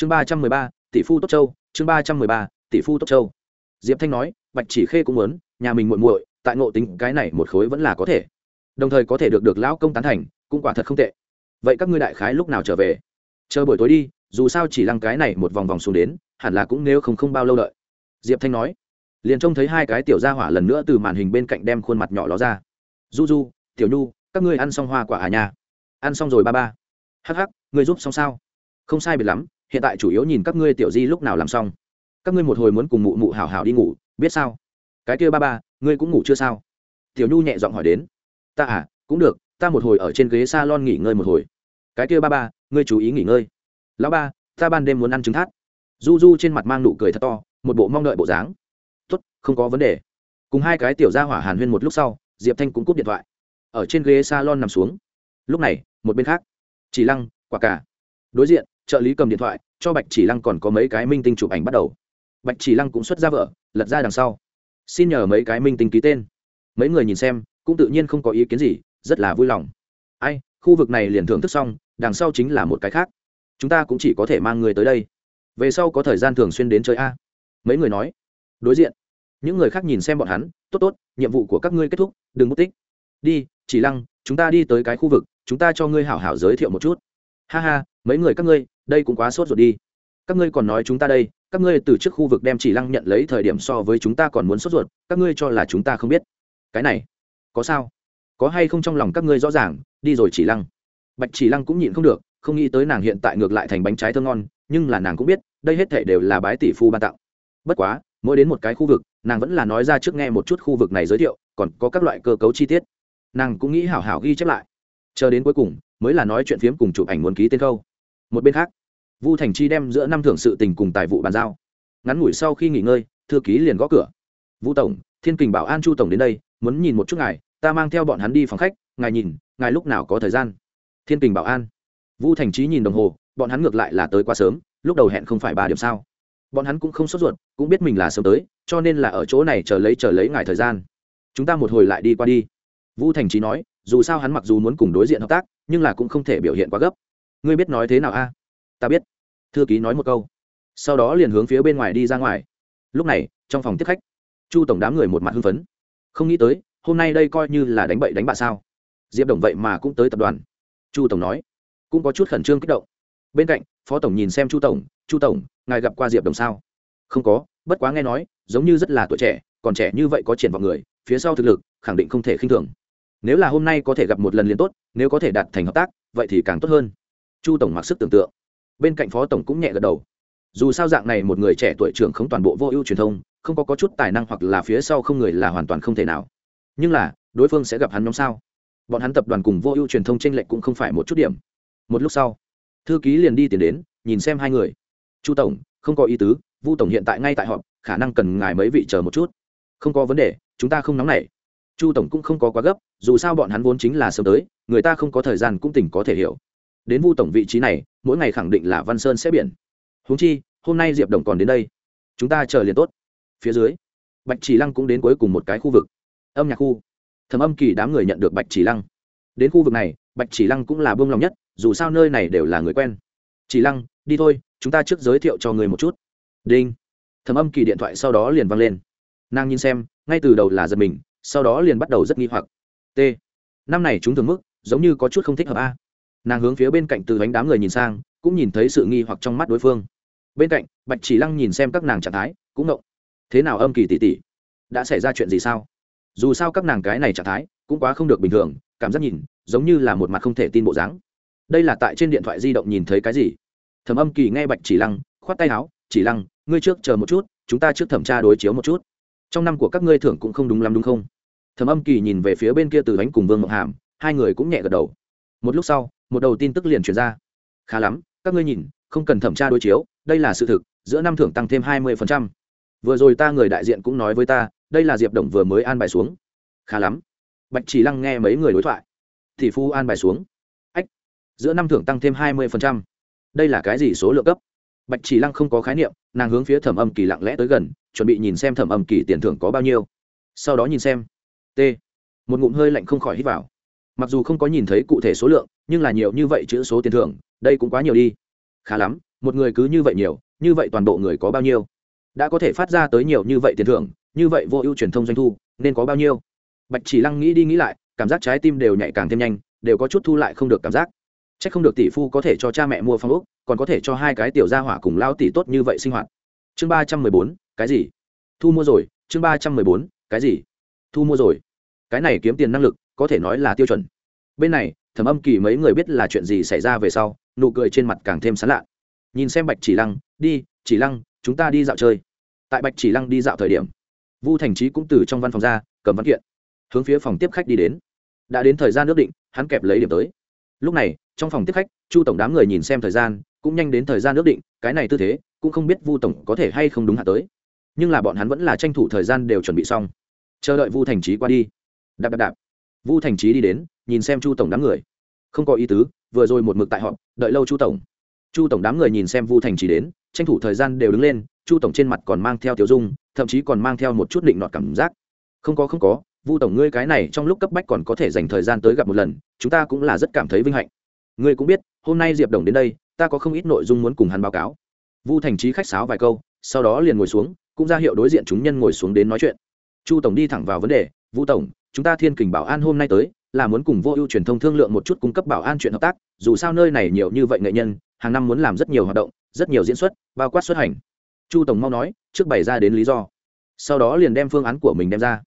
chương ba trăm mười ba, tỷ phu tốt châu, chương ba trăm mười ba, tỷ phu tốt châu. Diệp thanh nói, bạch chỉ khê cũng muốn, nhà mình muội muội, tại ngộ tính cái này một khối vẫn là có thể. Đồng thời có thể được được lão công tán thành, cũng quả thật không tệ. Vậy các ngươi đại khái lúc nào trở về? Chờ buổi tối đi, dù sao chỉ lăng cái này một vòng vòng xuống đến, hẳn là cũng nếu không không bao lâu đợi. Diệp thanh nói, liền trông thấy hai cái tiểu gia hỏa lần nữa từ màn hình bên cạnh đem khuôn mặt nhỏ ló ra. Du du tiểu nhu, các ngươi ăn xong hoa quả à nhà ăn xong rồi ba ba. Hắc hắc, ngươi giúp xong sao? Không sai biệt lắm hiện tại chủ yếu nhìn các ngươi tiểu di lúc nào làm xong. Các ngươi một hồi muốn cùng mụ mụ hảo hảo đi ngủ, biết sao? Cái kia ba ba, ngươi cũng ngủ chưa sao? Tiểu nhu nhẹ giọng hỏi đến. Ta à cũng được, ta một hồi ở trên ghế s a lon nghỉ ngơi một hồi. Cái kia ba ba, ngươi chú ý nghỉ ngơi. Lão ba, ta ban đêm muốn ăn trứng thát du du trên mặt mang nụ cười thật to, một bộ mong đợi bộ dáng. Tốt, không có vấn đề. Cùng hai cái tiểu ra hỏa hàn huyên một lúc sau, diệp thanh cũng cúp điện thoại. Ở trên ghế s a lon nằm xuống. Lúc này, một bên khác. Chỉ lăng, quả cả. Đối diện, trợ lý cầm điện thoại cho bạch chỉ lăng còn có mấy cái minh tinh chụp ảnh bắt đầu. Bạch chỉ lăng cũng xuất ra vợ, lật ra đằng sau. Xin nhờ mấy cái minh tinh ký tên. Mấy người nhìn xem, cũng tự nhiên không có ý kiến gì, rất là vui lòng. Ai, khu vực này liền thưởng thức xong, đằng sau chính là một cái khác. Chúng ta cũng chỉ có thể mang người tới đây. Về sau có thời gian thường xuyên đến chơi a. Mấy người nói. Đối diện. Những người khác nhìn xem bọn hắn, tốt tốt, nhiệm vụ của các ngươi kết thúc, đừng mất tích. Đi, chỉ lăng, chúng ta đi tới cái khu vực, chúng ta cho ngươi hảo hảo giới thiệu một chút. Ha ha, mấy người các ngươi đây cũng quá sốt ruột đi. Các ngươi còn nói chúng ta đây, các ngươi từ trước khu vực đem chỉ lăng nhận lấy thời điểm so với chúng ta còn muốn sốt ruột, các ngươi cho là chúng ta không biết. Cái này, có sao? Có hay không trong lòng các ngươi rõ ràng, đi rồi chỉ lăng. Bạch chỉ lăng cũng nhịn không được, không nghĩ tới nàng hiện tại ngược lại thành bánh trái thơ ngon, nhưng là nàng cũng biết, đây hết thể đều là bái tỷ phu ban tặng. Bất quá, mỗi đến một cái khu vực, nàng vẫn là nói ra trước nghe một chút khu vực này giới thiệu, còn có các loại cơ cấu chi tiết. Nàng cũng nghĩ hảo hảo ghi chép lại. Chờ đến cuối cùng, mới là nói chuyện phiếm cùng chụp ảnh muốn ký tên khâu. Một bên khác vu thành chi đem giữa năm thưởng sự tình cùng tài vụ bàn giao. Ngắn ngủi sau khi nghỉ ngơi, thư ký liền gõ cửa. Vu tổng, thiên kình bảo an chu tổng đến đây, muốn nhìn một chút ngài, ta mang theo bọn hắn đi phòng khách, ngài nhìn, ngài lúc nào có thời gian? Thiên kình bảo an. Vu thành trí nhìn đồng hồ, bọn hắn ngược lại là tới quá sớm, lúc đầu hẹn không phải ba điểm sao. Bọn hắn cũng không sốt ruột, cũng biết mình là sớm tới, cho nên là ở chỗ này chờ lấy chờ lấy ngài thời gian. Chúng ta một hồi lại đi qua đi. Vu thành trí nói, dù sao hắn mặc dù muốn cùng đối diện hợp tác, nhưng là cũng không thể biểu hiện quá gấp. Ngươi biết nói thế nào a? Ta biết. Thư ký nói một câu. Sau đó liền hướng phía bên ngoài đi ra ngoài. Lúc này, trong phòng tiếp khách, chu tổng đám người một mặt hưng phấn. Không nghĩ tới, hôm nay đây coi như là đánh bậy đánh bạ sao. Diệp đồng vậy mà cũng tới tập đoàn. Chu tổng nói, cũng có chút khẩn trương kích động. Bên cạnh, phó tổng nhìn xem chu tổng chu tổng, ngài gặp qua diệp đồng sao? Không có, bất quá nghe nói, giống như rất là tuổi trẻ, còn trẻ như vậy có triển vọng người, phía sau thực lực, khẳng định không thể khinh thường. Nếu là hôm nay có thể gặp một lần liền tốt, nếu có thể đạt thành hợp tác, vậy thì càng tốt hơn. Chu tổng mặc sức tưởng tượng bên cạnh phó tổng cũng nhẹ gật đầu. Dù sao dạng này một người trẻ tuổi trưởng không toàn bộ vô ưu truyền thông không có, có chút tài năng hoặc là phía sau không người là hoàn toàn không thể nào. Nhưng là đối phương sẽ gặp hắn nhóm sao? Bọn hắn tập đoàn cùng vô ưu truyền thông tranh lệch cũng không phải một chút điểm. Một lúc sau thư ký liền đi tìm đến nhìn xem hai người. Chu tổng không có ý tứ vu tổng hiện tại ngay tại họp khả năng cần ngài mấy vị chờ một chút. Không có vấn đề chúng ta không nóng nảy. Chu tổng cũng không có quá gấp dù sao bọn hắn vốn chính là sớm tới người ta không có thời gian cũng tỉnh có thể hiểu đến vu tổng vị trí này, mỗi ngày khẳng định là văn sơn sẽ biển. Húng chi, hôm nay diệp đồng còn đến đây. Chúng ta chờ liền tốt. Phía dưới, bạch chỉ lăng cũng đến cuối cùng một cái khu vực. Âm nhạc khu. Thầm âm kỳ đám người nhận được bạch chỉ lăng. Đến khu vực này, bạch chỉ lăng cũng là bông lòng nhất, dù sao nơi này đều là người quen. Chỉ lăng, đi thôi, chúng ta trước giới thiệu cho người một chút. Đinh. Thầm âm kỳ điện thoại sau đó liền văng lên. Nàng nhìn xem, ngay từ đầu là giật mình, sau đó liền bắt đầu rất nghi hoặc. T, năm này chúng thường mức, giống như có chút không thích hợp a nàng hướng phía bên cạnh từ bánh đám người nhìn sang, cũng nhìn thấy sự nghi hoặc trong mắt đối phương. Bên cạnh, bạch chỉ lăng nhìn xem các nàng trạng thái, cũng ngộng. Thế nào âm kỳ tỉ tỉ đã xảy ra chuyện gì sao? Dù sao các nàng cái này trạng thái, cũng quá không được bình thường, cảm giác nhìn, giống như là một mặt không thể tin bộ dáng. Đây là tại trên điện thoại di động nhìn thấy cái gì? Thẩm âm kỳ nghe bạch chỉ lăng, khoát tay áo, chỉ lăng, ngươi trước chờ một chút, chúng ta trước thẩm tra đối chiếu một chút. Trong năm của các ngươi thưởng cũng không đúng lắm đúng không? Thẩm âm kỳ nhìn về phía bên kia từ bánh cùng vương mộng hàm, hai người cũng nhẹ gật đầu. Một lúc sau một đầu tin tức liền truyền ra. Khá lắm, các ngươi nhìn, không cần thẩm tra đối chiếu, đây là sự thực, giữa năm thưởng tăng thêm hai mươi vừa rồi ta người đại diện cũng nói với ta, đây là diệp đồng vừa mới an bài xuống. Khá lắm. Bạch chỉ lăng nghe mấy người đối thoại. Thì phu an bài xuống. Ách, giữa năm thưởng tăng thêm hai mươi đây là cái gì số lượng cấp? Bạch chỉ lăng không có khái niệm, nàng hướng phía thẩm âm kỳ lặng lẽ tới gần, chuẩn bị nhìn xem thẩm âm kỳ tiền thưởng có bao nhiêu. Sau đó nhìn xem. T. Một ngụm hơi lạnh không khỏi hít vào. Mặc dù không có nhìn thấy cụ thể số lượng nhưng là nhiều như vậy chữ số tiền thưởng, đây cũng quá nhiều đi. Khá lắm, một người cứ như vậy nhiều, như vậy toàn bộ người có bao nhiêu? Đã có thể phát ra tới nhiều như vậy tiền thưởng, như vậy vô ưu truyền thông doanh thu, nên có bao nhiêu? Bạch chỉ lăng nghĩ đi nghĩ lại, cảm giác trái tim đều nhạy càng thêm nhanh, đều có chút thu lại không được cảm giác. C h ắ c không được tỷ phu có thể cho cha mẹ mua phong ốc, còn có thể cho hai cái tiểu gia hỏa cùng lao tỷ tốt như vậy sinh hoạt. Chương ba trăm mười bốn, cái gì? Thu mua rồi, chương ba trăm mười bốn, cái gì? Thu mua rồi. Cái này kiếm tiền năng lực, có thể nói là tiêu chuẩn. Bên này thẩm âm kỳ mấy người biết là chuyện gì xảy ra về sau, nụ cười trên mặt càng thêm sán lạ. Nhìn xem bạch chỉ lăng, đi, chỉ lăng, chúng ta đi dạo chơi. Tại bạch chỉ lăng đi dạo thời điểm, vu thành trí cũng từ trong văn phòng ra, cầm văn kiện, hướng phía phòng tiếp khách đi đến. Đã đến thời gian ước định, hắn kẹp lấy điểm tới. Lúc này, trong phòng tiếp khách, chu tổng đám người nhìn xem thời gian, cũng nhanh đến thời gian ước định, cái này tư thế, cũng không biết vu tổng có thể hay không đúng hạ tới. Nhưng là bọn hắn vẫn là tranh thủ thời gian đều chuẩn bị xong. Chờ đợi vu thành trí qua đi. Đạp đạp đạp vu thành trí đi đến, nhìn xem chu tổng đám người. Không có ý tứ, vừa rồi một mực tại họ đợi lâu chu tổng. Chu tổng đám người nhìn xem vu thành trí đến, tranh thủ thời gian đều đứng lên, chu tổng trên mặt còn mang theo tiểu dung, thậm chí còn mang theo một chút định nọt cảm giác. Không có không có, vu tổng ngươi cái này trong lúc cấp bách còn có thể dành thời gian tới gặp một lần, chúng ta cũng là rất cảm thấy vinh hạnh. Ngươi cũng biết, hôm nay diệp đồng đến đây, ta có không ít nội dung muốn cùng hắn báo cáo. Vu thành trí khách sáo vài câu, sau đó liền ngồi xuống, cũng ra hiệu đối diện chúng nhân ngồi xuống đến nói chuyện. Chu tổng đi thẳng vào vấn đề, vu tổng chúng ta thiên kình bảo an hôm nay tới, là muốn cùng vô ưu truyền thông thương lượng một chút cung cấp bảo an chuyện hợp tác, dù sao nơi này nhiều như vậy nghệ nhân, hàng năm muốn làm rất nhiều hoạt động, rất nhiều diễn xuất, bao quát xuất hành. Chu tổng mau nói, trước bày ra đến lý do. Sau đó liền đem phương án của mình đem ra.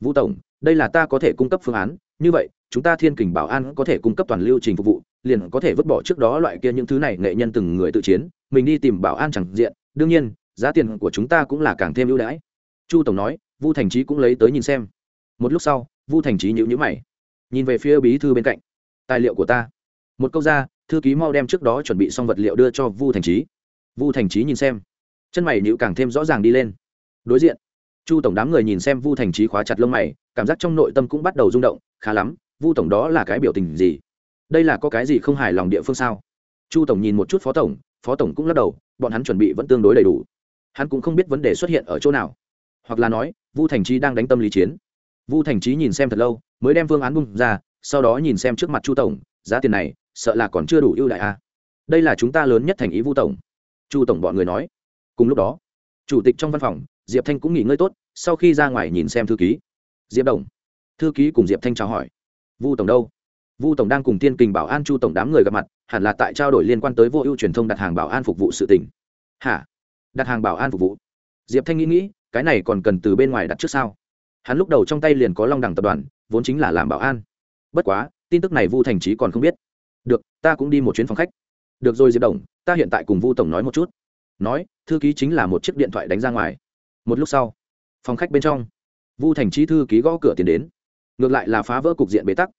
Vũ tổng, đây là ta có thể cung cấp phương án, như vậy, chúng ta thiên kình bảo an có thể cung cấp toàn lưu trình phục vụ, liền có thể vứt bỏ trước đó loại kia những thứ này nghệ nhân từng người tự chiến, mình đi tìm bảo an chẳng diện. Đương nhiên, giá tiền của chúng ta cũng là càng thêm ưu đãi. Chu tổng nói, vu thành trí cũng lấy tới nhìn xem. Một lúc sau vu thành trí nhữ nhữ mày, nhìn về phía bí thư bên cạnh. Tài liệu của ta. Một câu ra, thư ký mau đem trước đó chuẩn bị xong vật liệu đưa cho vu thành trí vu thành trí nhìn xem. Chân mày nhữ càng thêm rõ ràng đi lên. Đối diện, chu tổng đám người nhìn xem vu thành trí khóa chặt lông mày, cảm giác trong nội tâm cũng bắt đầu rung động, khá lắm, vu tổng đó là cái biểu tình gì? Đây là có cái gì không hài lòng địa phương sao? Chu tổng nhìn một chút phó tổng phó tổng cũng lắc đầu, bọn hắn chuẩn bị vẫn tương đối đầy đủ. Hắn cũng không biết vấn đề xuất hiện ở chỗ nào. Hoặc là nói, vu thành trí đang đánh tâm lý chiến vu thành trí nhìn xem thật lâu, mới đem phương án bung ra, sau đó nhìn xem trước mặt chu tổng, giá tiền này, sợ là còn chưa đủ ưu đại a à. đây là chúng ta lớn nhất thành ý vu tổng. Chu tổng bọn người nói. Cùng lúc đó, chủ tịch trong văn phòng, diệp thanh cũng nghỉ ngơi tốt, sau khi ra ngoài nhìn xem thư ký. Diệp đồng. Thư ký cùng diệp thanh chào hỏi. Vu tổng đâu? Vu tổng đang cùng tiên kình bảo an chu tổng đám người gặp mặt, hẳn là tại trao đổi liên quan tới vô ưu truyền thông đặt hàng bảo an phục vụ sự tỉnh hả? Đặt hàng bảo an phục vụ. Diệp thanh nghĩ nghĩ, cái này còn cần từ bên ngoài đặt trước sao? Hắn lúc đầu trong tay liền có long đẳng tập đoàn, vốn chính là làm bảo an. Bất quá, tin tức này vu thành trí còn không biết. Được, ta cũng đi một chuyến phòng khách. Được rồi, diệp đồng, ta hiện tại cùng vu tổng nói một chút. Nói, thư ký chính là một chiếc điện thoại đánh ra ngoài. Một lúc sau, phòng khách bên trong, vu thành trí thư ký gõ cửa tiền đến. Ngược lại là phá vỡ cục diện bế tắc.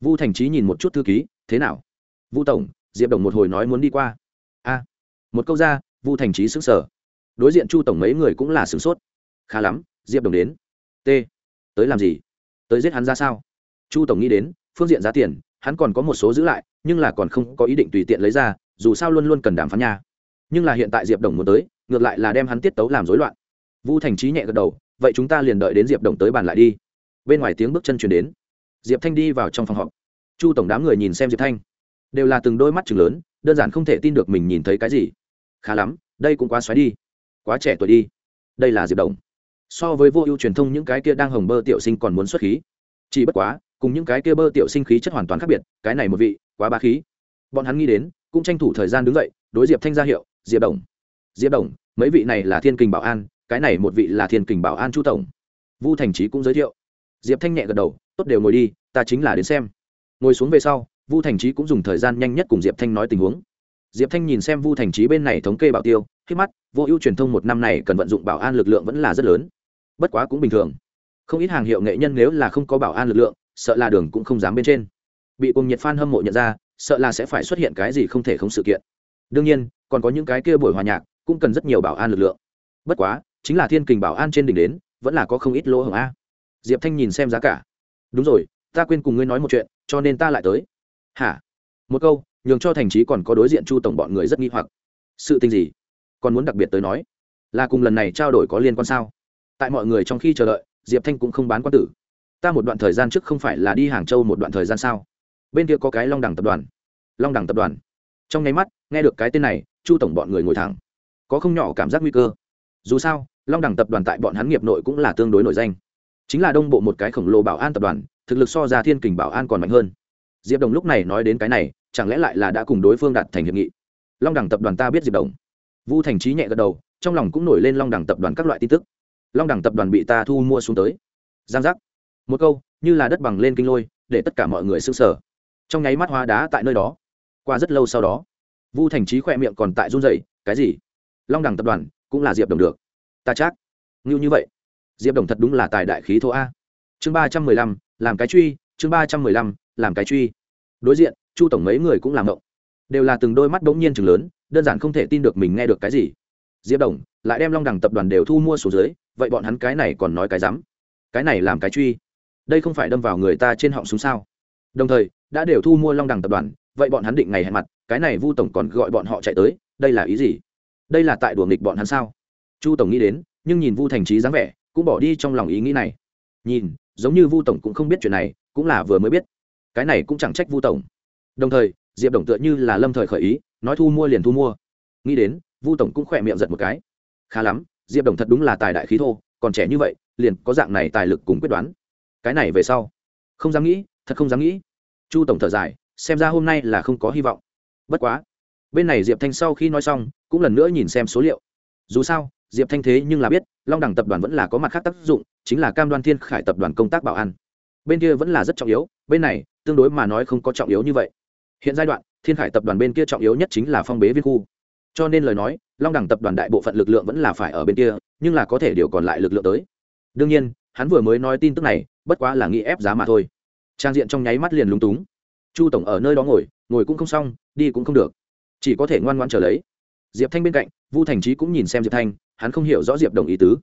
Vu thành trí nhìn một chút thư ký, thế nào? Vu tổng, diệp đồng một hồi nói muốn đi qua. A. Một câu ra, vu thành trí xứng sở đối diện chu tổng mấy người cũng là sửng sốt. Khá lắm, diệp đồng đến. T tới làm gì? Tới giết hắn ra sao? Chu tổng nghĩ đến, phương diện giá tiền, hắn còn có một số giữ lại, nhưng là còn không có ý định tùy tiện lấy ra, dù sao luôn luôn cần đàm phán nha. Nhưng là hiện tại diệp đồng muốn tới, ngược lại là đem hắn tiết tấu làm rối loạn. Vu thành trí nhẹ gật đầu, vậy chúng ta liền đợi đến diệp đồng tới bàn lại đi. Bên ngoài tiếng bước chân chuyển đến. Diệp thanh đi vào trong phòng họp. Chu tổng đám người nhìn xem diệp thanh. Đều là từng đôi mắt chừng lớn, đơn giản không thể tin được mình nhìn thấy cái gì. Khá lắm, đây cũng quá xoáy đi. Quá trẻ tuổi đi. Đây là diệp đồng so với vô ưu truyền thông, những cái kia đang hồng bơ tiểu sinh còn muốn xuất khí. Chỉ bất quá, cùng những cái kia bơ tiểu sinh khí chất hoàn toàn khác biệt, cái này một vị, quá ba khí. Bọn hắn nghĩ đến, cũng tranh thủ thời gian đứng dậy, đối diệp thanh ra hiệu, diệp đồng diệp đồng, mấy vị này là thiên kình bảo an, cái này một vị là thiên kình bảo an chu tổng. Vu thành trí cũng giới thiệu. Diệp thanh nhẹ gật đầu, tốt đều ngồi đi, ta chính là đến xem. Ngồi xuống về sau, vu thành trí cũng dùng thời gian nhanh nhất cùng diệp thanh nói tình huống. Diệp thanh nhìn xem vu thành trí bên này thống kê bảo tiêu khi mắt vô ưu truyền thông một năm này cần vận dụng bảo an lực lượng vẫn là rất lớn. Bất quá cũng bình thường. Không ít hàng hiệu nghệ nhân nếu là không có bảo an lực lượng, sợ là đường cũng không dám bên trên. Bị cùng nhiệt f a n hâm mộ nhận ra, sợ là sẽ phải xuất hiện cái gì không thể không sự kiện. Đương nhiên, còn có những cái kia buổi hòa nhạc, cũng cần rất nhiều bảo an lực lượng. Bất quá, chính là thiên kình bảo an trên đỉnh đến, vẫn là có không ít lỗ hổng a. Diệp thanh nhìn xem giá cả. Đúng rồi, ta quên cùng ngươi nói một chuyện, cho nên ta lại tới. Hả? Một câu, nhường cho thành trí còn có đối diện chu tổng bọn người rất nghi hoặc. Sự tình gì? Còn muốn đặc biệt tới nói. Là cùng lần này trao đổi có liên quan sao? Tại mọi người trong khi chờ đợi, diệp thanh cũng không bán quan tử. Ta một đoạn thời gian trước không phải là đi hàng châu một đoạn thời gian sao? Bên kia có cái long đẳng tập đoàn. Long đẳng tập đoàn. Trong nháy mắt, nghe được cái tên này, chu tổng bọn người ngồi thẳng. Có không nhỏ cảm giác nguy cơ. Dù sao, long đẳng tập đoàn tại bọn hắn nghiệp nội cũng là tương đối nổi danh. Chính là đông bộ một cái khổng lồ bảo an tập đoàn, thực lực so ra thiên kình bảo an còn mạnh hơn. Diệp đồng lúc này nói đến cái này, chẳng lẽ lại là đã cùng đối phương đạt thành hiệp nghị? Long đẳng tập đoàn ta biết diệp đồng vu thành trí nhẹ gật đầu, trong lòng cũng nổi lên long đẳng tập đoàn các loại tin tức. Long đẳng tập đoàn bị ta thu mua xuống tới. Giang giác. Một câu, như là đất bằng lên kinh lôi, để tất cả mọi người s ư n g sở trong nháy mắt hóa đá tại nơi đó. Qua rất lâu sau đó, vu thành trí khỏe miệng còn tại run dậy cái gì? Long đẳng tập đoàn cũng là diệp đồng được. Ta chắc. Ngưu như vậy. Diệp đồng thật đúng là tài đại khí thô a. Chương ba trăm mười lăm, làm cái truy, chương ba trăm mười lăm, làm cái truy. Đối diện, chu tổng mấy người cũng làm động đều là từng đôi mắt bỗng nhiên chừng lớn đơn giản không thể tin được mình nghe được cái gì. Diệp đồng, lại đem long đẳng tập đoàn đều thu mua số dưới, vậy bọn hắn cái này còn nói cái rắm? Cái này làm cái truy. Đây không phải đâm vào người ta trên họng súng sao? Đồng thời, đã đều thu mua long đằng tập đoàn, vậy bọn hắn định ngày hẹn mặt, cái này vu tổng còn gọi bọn họ chạy tới, đây là ý gì? Đây là tại đùa nghịch bọn hắn sao? Chu tổng nghĩ đến, nhưng nhìn vu thành trí dáng vẻ, cũng bỏ đi trong lòng ý nghĩ này. Nhìn, giống như vu tổng cũng không biết chuyện này, cũng là vừa mới biết. Cái này cũng chẳng trách vu tổng. Đồng thời diệp đồng tựa như là lâm thời khởi ý, nói thu mua liền thu mua. Nghĩ đến, vu tổng cũng khỏe miệng giật một cái. Khá lắm, diệp đồng thật đúng là tài đại khí thô, còn trẻ như vậy, liền có dạng này tài lực cùng quyết đoán. Cái này về sau. Không dám nghĩ, thật không dám nghĩ. Chu tổng thở dài, xem ra hôm nay là không có hy vọng. Bất quá. Bên này diệp thanh sau khi nói xong, cũng lần nữa nhìn xem số liệu. Dù sao, diệp thanh thế nhưng là biết, long đẳng tập đoàn vẫn là có mặt khác tác dụng, chính là cam đoan thiên khải tập đoàn công tác bảo an. Bên kia vẫn là rất trọng yếu, bên này, tương đối mà nói không có trọng yếu như vậy hiện giai đoạn, thiên khải tập đoàn bên kia trọng yếu nhất chính là phong bế viên khu. Cho nên lời nói, long đẳng tập đoàn đại bộ phận lực lượng vẫn là phải ở bên kia, nhưng là có thể điều còn lại lực lượng tới. Đương nhiên, hắn vừa mới nói tin tức này, bất quá là nghĩ ép giá mà thôi. Trang diện trong nháy mắt liền lúng túng. Chu tổng ở nơi đó ngồi ngồi cũng không xong, đi cũng không được. Chỉ có thể ngoan ngoan trở lấy. Diệp thanh bên cạnh, vu thành trí cũng nhìn xem diệp thanh, hắn không hiểu rõ diệp đồng ý tứ.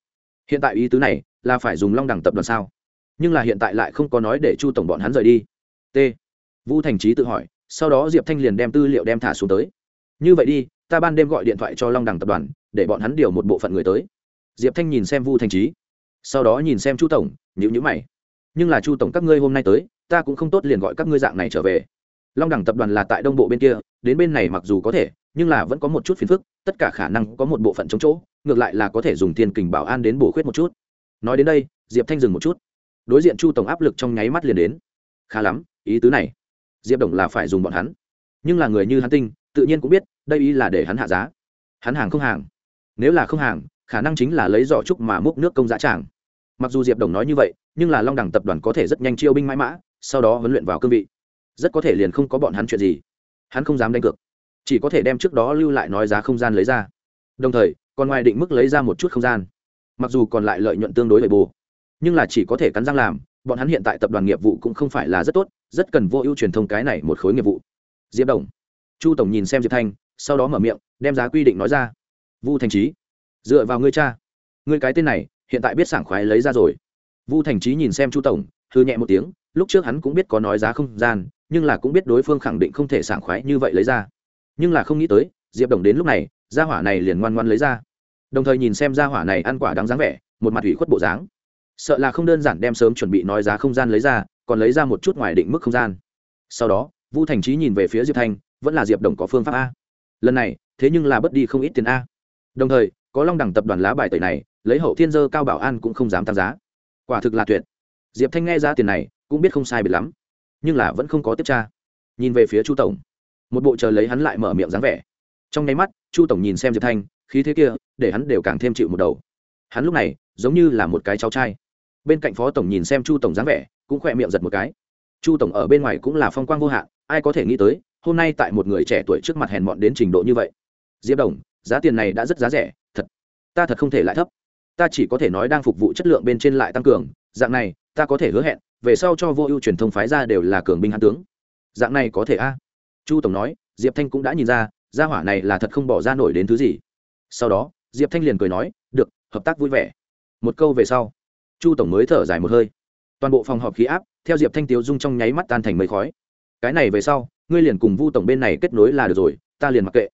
Hiện tại ý tứ này, là phải dùng long đẳng tập đoàn sao? Nhưng là hiện tại lại không có nói để chu tổng bọn hắn rời đi. T. Vu thành trí tự hỏi sau đó diệp thanh liền đem tư liệu đem thả xuống tới. Như vậy đi, ta ban đêm gọi điện thoại cho long Đằng tập đoàn, để bọn hắn điều một bộ phận người tới. Diệp thanh nhìn xem vu Thanh trí sau đó nhìn xem chu tổng nhữ nhữ mày. Nhưng là chu tổng, các ngươi hôm nay tới, ta cũng không tốt liền gọi các ngươi dạng này trở về. Long đẳng tập đoàn là tại đông bộ bên kia, đến bên này mặc dù có thể, nhưng là vẫn có một chút phiền phức, tất cả khả năng có một bộ phận chống chỗ, ngược lại là có thể dùng tiền kình bảo an đến bổ khuyết một chút. Nói đến đây, diệp thanh dừng một chút. Đối diện chu tổng áp lực trong nháy mắt liền đến. Khá lắm, ý tứ này diệp đồng là phải dùng bọn hắn. Nhưng là người như hắn tinh, tự nhiên cũng biết, đây ý là để hắn hạ giá. Hắn hàng không hàng. Nếu là không hàng, khả năng chính là lấy giỏ trúc mà múc nước công giá tràng. Mặc dù diệp đồng nói như vậy, nhưng là long đẳng tập đoàn có thể rất nhanh chiêu binh mãi mã, sau đó huấn luyện vào cương vị. Rất có thể liền không có bọn hắn chuyện gì. Hắn không dám đánh cược. Chỉ có thể đem trước đó lưu lại nói giá không gian lấy ra. Đồng thời, còn ngoài định mức lấy ra một chút không gian. Mặc dù còn lại lợi nhuận tương đối bề bù, nhưng là chỉ có thể cắn răng làm, bọn hắn hiện tại tập đoàn nghiệp vụ cũng không phải là rất tốt rất cần vô ưu truyền thông cái này một khối nghiệp vụ. Diệp đồng. Chu tổng nhìn xem diệp thanh, sau đó mở miệng, đem giá quy định nói ra. Vu thành trí dựa vào ngươi cha. Ngươi cái tên này, hiện tại biết sảng khoái lấy ra rồi. Vu thành trí nhìn xem chu tổng hư nhẹ một tiếng, lúc trước hắn cũng biết có nói giá không gian, nhưng là cũng biết đối phương khẳng định không thể sảng khoái như vậy lấy ra. Nhưng là không nghĩ tới, diệp đồng đến lúc này, gia hỏa này liền ngoan ngoan lấy ra. Đồng thời nhìn xem gia hỏa này ăn quả đáng dáng vẻ, một mặt ủy khuất bộ dáng. Sợ là không đơn giản đem sớm chuẩn bị nói giá không gian lấy ra còn lấy ra một chút ngoài định mức không gian. Sau đó, vu thành trí nhìn về phía diệp thanh, vẫn là diệp đồng có phương pháp a. Lần này, thế nhưng là bất đi không ít tiền a. Đồng thời, có long đẳng tập đoàn lá bài tẩy này, lấy hậu thiên dơ cao bảo an cũng không dám tăng giá. Quả thực là tuyệt. Diệp thanh nghe ra tiền này, cũng biết không sai biệt lắm. Nhưng là vẫn không có tiếp tra. Nhìn về phía chu tổng, một bộ chờ lấy hắn lại mở miệng dáng vẻ. Trong nháy mắt, chu tổng nhìn xem diệp thanh, khí thế kia, để hắn đều càng thêm chịu một đầu. Hắn lúc này, giống như là một cái cháu trai. Bên cạnh phó tổng nhìn xem chu tổng dáng vẻ cũng khỏe miệng giật một cái. Chu tổng ở bên ngoài cũng là phong quang vô hạn, ai có thể nghĩ tới, hôm nay tại một người trẻ tuổi trước mặt hèn mọn đến trình độ như vậy. Diệp đồng, giá tiền này đã rất giá rẻ, thật, ta thật không thể lại thấp. Ta chỉ có thể nói đang phục vụ chất lượng bên trên lại tăng cường, dạng này, ta có thể hứa hẹn, về sau cho vô ưu truyền thông phái ra đều là cường binh hãn tướng. Dạng này có thể a? Chu tổng nói, diệp thanh cũng đã nhìn ra, gia hỏa này là thật không bỏ ra nổi đến thứ gì. Sau đó, diệp thanh liền cười nói, được, hợp tác vui vẻ. Một câu về sau, chu tổng mới thở dài một hơi toàn bộ phòng họp khí áp, theo diệp thanh tiếu dung trong nháy mắt tan thành mây khói. Cái này về sau, ngươi liền cùng vu tổng bên này kết nối là được rồi, ta liền mặc kệ.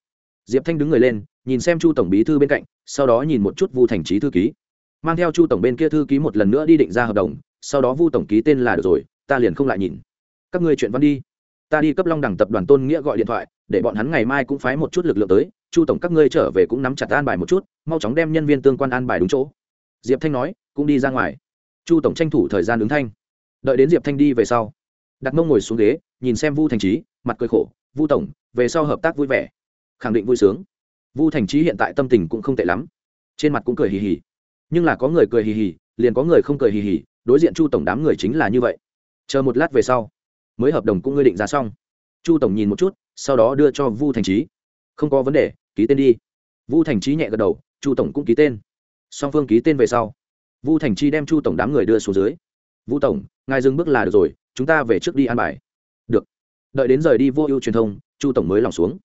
Diệp thanh đứng người lên, nhìn xem chu tổng bí thư bên cạnh, sau đó nhìn một chút vu thành trí thư ký. Mang theo chu tổng bên kia thư ký một lần nữa đi định ra hợp đồng, sau đó vu tổng ký tên là được rồi, ta liền không lại nhìn. Các ngươi chuyện văn đi. Ta đi cấp long đẳng tập đoàn tôn nghĩa gọi điện thoại, để bọn hắn ngày mai cũng phái một chút lực lượng tới, chu tổng các ngươi trở về cũng nắm chặt an bài một chút, mau chóng đem nhân viên tương quan an bài đúng chỗ. Diệp thanh nói, cũng đi ra ngoài chu tổng tranh thủ thời gian ứng thanh. Đợi đến diệp thanh đi về sau, đặt mông ngồi xuống ghế, nhìn xem vu thành trí, mặt cười khổ, vu tổng, về sau hợp tác vui vẻ. Khẳng định vui sướng. Vu thành trí hiện tại tâm tình cũng không tệ lắm. Trên mặt cũng cười hì hì. Nhưng là có người cười hì hì, liền có người không cười hì hì, đối diện chu tổng đám người chính là như vậy. Chờ một lát về sau, mới hợp đồng cũng ngươi định ra xong. Chu tổng nhìn một chút, sau đó đưa cho vu thành trí. Không có vấn đề, ký tên đi. Vu thành trí nhẹ gật đầu, chu tổng cũng ký tên. Song phương ký tên về sau vu thành chi đem chu tổng đám người đưa xuống dưới. Vu tổng ngài dừng bước là được rồi chúng ta về trước đi an bài. Được. Đợi đến rời đi vô ưu truyền thông chu tổng mới lòng xuống.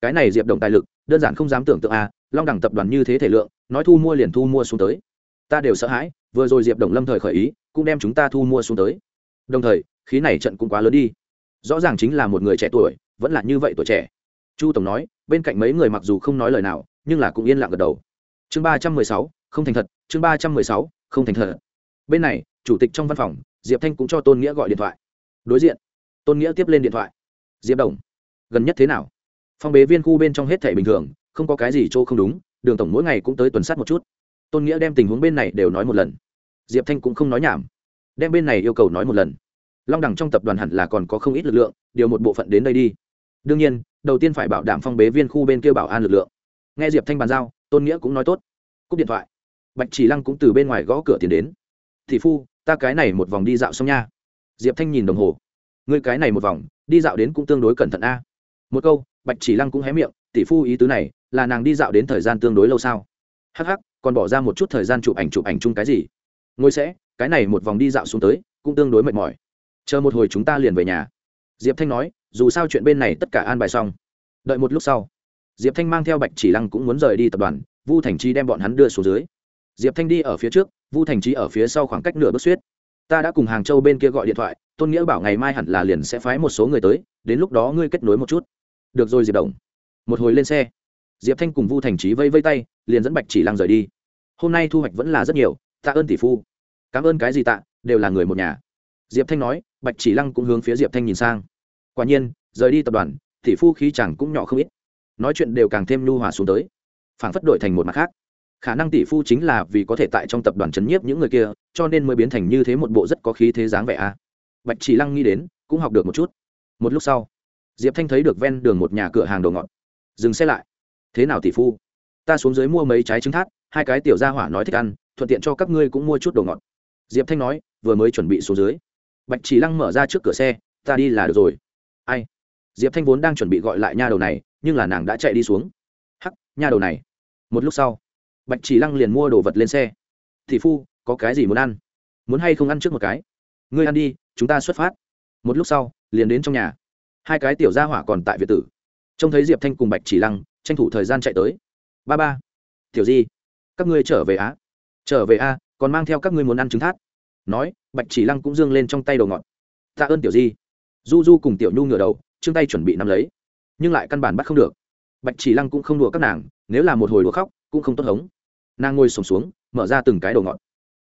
Cái này diệp đồng tài lực đơn giản không dám tưởng tượng a à, long đẳng tập đoàn như thế thể lượng nói thu mua liền thu mua xuống tới. Ta đều sợ hãi vừa rồi diệp đồng lâm thời khởi ý cũng đem chúng ta thu mua xuống tới. Đồng thời khí này trận cũng quá lớn đi. Rõ ràng chính là một người trẻ tuổi vẫn là như vậy tuổi trẻ. Chu tổng nói bên cạnh mấy người mặc dù không nói lời nào nhưng là cũng yên lặng gật đầu. Chương ba trăm mười sáu không thành thật chương ba trăm mười sáu không thành thật. Bên này, chủ tịch trong văn phòng, diệp thanh cũng cho tôn nghĩa gọi điện thoại. Đối diện, tôn nghĩa tiếp lên điện thoại. Diệp đồng, gần nhất thế nào? Phong bế viên khu bên trong hết thể bình thường, không có cái gì chỗ không đúng, đường tổng mỗi ngày cũng tới tuần sát một chút. Tôn nghĩa đem tình huống bên này đều nói một lần. Diệp thanh cũng không nói nhảm, đem bên này yêu cầu nói một lần. Long đẳng trong tập đoàn hẳn là còn có không ít lực lượng, điều một bộ phận đến đây đi. Đương nhiên, đầu tiên phải bảo đảm phong bế viên khu bên kia bảo an lực lượng. Nghe diệp thanh bàn giao, tôn nghĩa cũng nói tốt. Cúp điện thoại bạch chỉ lăng cũng từ bên ngoài gõ cửa tiến đến. Thị phu, ta cái này một vòng đi dạo xong nha. Diệp thanh nhìn đồng hồ. Ngươi cái này một vòng, đi dạo đến cũng tương đối cẩn thận a. Một câu, bạch chỉ lăng cũng hé miệng, tỷ phu, ý tứ này, là nàng đi dạo đến thời gian tương đối lâu sao? Hắc hắc, còn bỏ ra một chút thời gian chụp ảnh chụp ảnh chung cái gì? Ngôi sẽ, cái này một vòng đi dạo xuống tới, cũng tương đối mệt mỏi. Chờ một hồi chúng ta liền về nhà. Diệp thanh nói, dù sao chuyện bên này tất cả an bài xong. Đợi một lúc sau, diệp thanh mang theo bạch chỉ lăng cũng muốn rời đi tập đoàn, vu thành chi đem bọn hắn đưa xuống dưới diệp thanh đi ở phía trước, vu thành trí ở phía sau khoảng cách nửa bước suýt ta đã cùng hàng châu bên kia gọi điện thoại, tôn nghĩa bảo ngày mai hẳn là liền sẽ phái một số người tới, đến lúc đó ngươi kết nối một chút. Được rồi diệp đồng. Một hồi lên xe. Diệp thanh cùng vu thành trí vây vây tay, liền dẫn bạch chỉ lăng rời đi. Hôm nay thu hoạch vẫn là rất nhiều, tạ ơn tỷ phu. Cảm ơn cái gì tạ, đều là người một nhà. Diệp thanh nói, bạch chỉ lăng cũng hướng phía diệp thanh nhìn sang. Quả nhiên, rời đi tập đoàn, tỷ phu khí chẳng cũng nhỏ không ít. Nói chuyện đều càng thêm nhu hòa xuống tới. Phảng phất đổi thành một mặt khác khả năng tỷ phu chính là vì có thể tại trong tập đoàn chấn nhiếp những người kia cho nên mới biến thành như thế một bộ rất có khí thế dáng vẻ a. Bạch chỉ lăng nghĩ đến cũng học được một chút. Một lúc sau diệp thanh thấy được ven đường một nhà cửa hàng đồ ngọt. Dừng xe lại. Thế nào tỷ phu? Ta xuống dưới mua mấy trái trứng thác, hai cái tiểu gia hỏa nói thích ăn thuận tiện cho các ngươi cũng mua chút đồ ngọt. Diệp thanh nói vừa mới chuẩn bị xuống dưới. Bạch chỉ lăng mở ra trước cửa xe ta đi là được rồi. Ai? Diệp thanh vốn đang chuẩn bị gọi lại nha đầu này nhưng là nàng đã chạy đi xuống. Hắc nha đầu này. Một lúc sau bạch chỉ lăng liền mua đồ vật lên xe. Thị phu, có cái gì muốn ăn? Muốn hay không ăn trước một cái? Ngươi ăn đi, chúng ta xuất phát. Một lúc sau, liền đến trong nhà. Hai cái tiểu gia hỏa còn tại việt tử. Trông thấy diệp thanh cùng bạch chỉ lăng, tranh thủ thời gian chạy tới. Ba ba, tiểu di, các ngươi trở về á? Trở về a, còn mang theo các ngươi muốn ăn trứng thát nói, bạch chỉ lăng cũng dương lên trong tay đầu ngọt. Tạ ơn tiểu di. Du du cùng tiểu nhu ngửa đầu chương tay chuẩn bị nắm lấy. Nhưng lại căn bản bắt không được. Bạch chỉ lăng cũng không đùa các nàng, nếu là một hồi đùa khóc cũng không tốt hống. Nàng ngồi sổm xuống, mở ra từng cái đầu ngọt.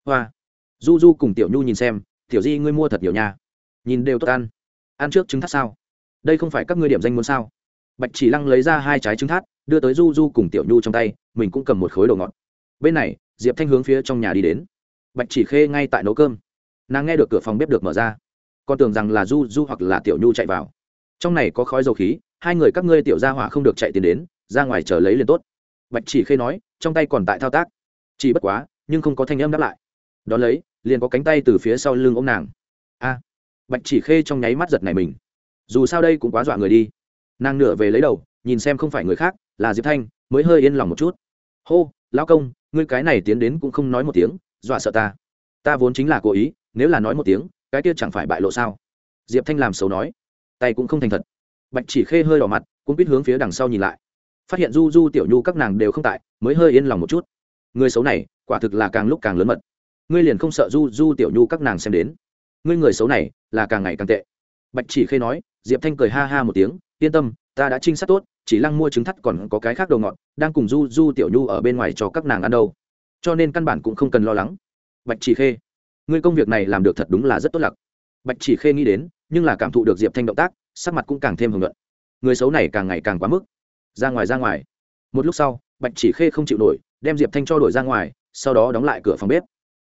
Hoa. Du du cùng tiểu nhu nhìn xem tiểu di ngươi mua thật nhiều nha. Nhìn đều tốt ăn. Ăn trước trứng thắt sao? Đây không phải các ngươi điểm danh muốn sao? Bạch chỉ lăng lấy ra hai trái trứng thắt đưa tới du du cùng tiểu nhu trong tay mình cũng cầm một khối đồ ngọt. Bên này diệp thanh hướng phía trong nhà đi đến. Bạch chỉ khê ngay tại nấu cơm. Nàng nghe được cửa phòng bếp được mở ra. Còn tưởng rằng là du du hoặc là tiểu nhu chạy vào. Trong này có khói dầu khí hai người các ngươi tiểu gia hỏa không được chạy tiền đến ra ngoài chờ lấy liền tốt bạch chỉ khê nói, trong tay còn tại thao tác. Chỉ bất quá, nhưng không có thanh âm đáp lại. Đón lấy, liền có cánh tay từ phía sau lưng ô m nàng. A. Bạch chỉ khê trong nháy mắt giật này mình. Dù sao đây cũng quá dọa người đi. Nàng nửa về lấy đầu, nhìn xem không phải người khác, là diệp thanh, mới hơi yên lòng một chút. Hô, lão công, ngươi cái này tiến đến cũng không nói một tiếng, dọa sợ ta. Ta vốn chính là cố ý, nếu là nói một tiếng, cái kia chẳng phải bại lộ sao? Diệp thanh làm xấu nói. Tay cũng không thành thật. Bạch chỉ khê hơi đỏ mặt cũng biết hướng phía đằng sau nhìn lại phát hiện du du tiểu nhu các nàng đều không tại, mới hơi yên lòng một chút. Người xấu này, quả thực là càng lúc càng lớn mật. Ngươi liền không sợ du du tiểu nhu các nàng xem đến. Ngươi người xấu này, là càng ngày càng tệ. Bạch chỉ khê nói, diệp thanh cười ha ha một tiếng, yên tâm, ta đã trinh sát tốt, chỉ lăng mua trứng thắt còn có cái khác đầu ngọn đang cùng du du tiểu nhu ở bên ngoài cho các nàng ăn đâu. Cho nên căn bản cũng không cần lo lắng. Bạch chỉ khê, ngươi công việc này làm được thật đúng là rất tốt lặc. Bạch chỉ khê nghĩ đến, nhưng là cảm thụ được diệp thanh động tác, sắc mặt cũng càng thêm hưởng luận người xấu này càng ngày càng quá mức ra ngoài ra ngoài. Một lúc sau, bạch chỉ khê không chịu nổi, đem diệp thanh cho đổi ra ngoài, sau đó đóng lại cửa phòng bếp.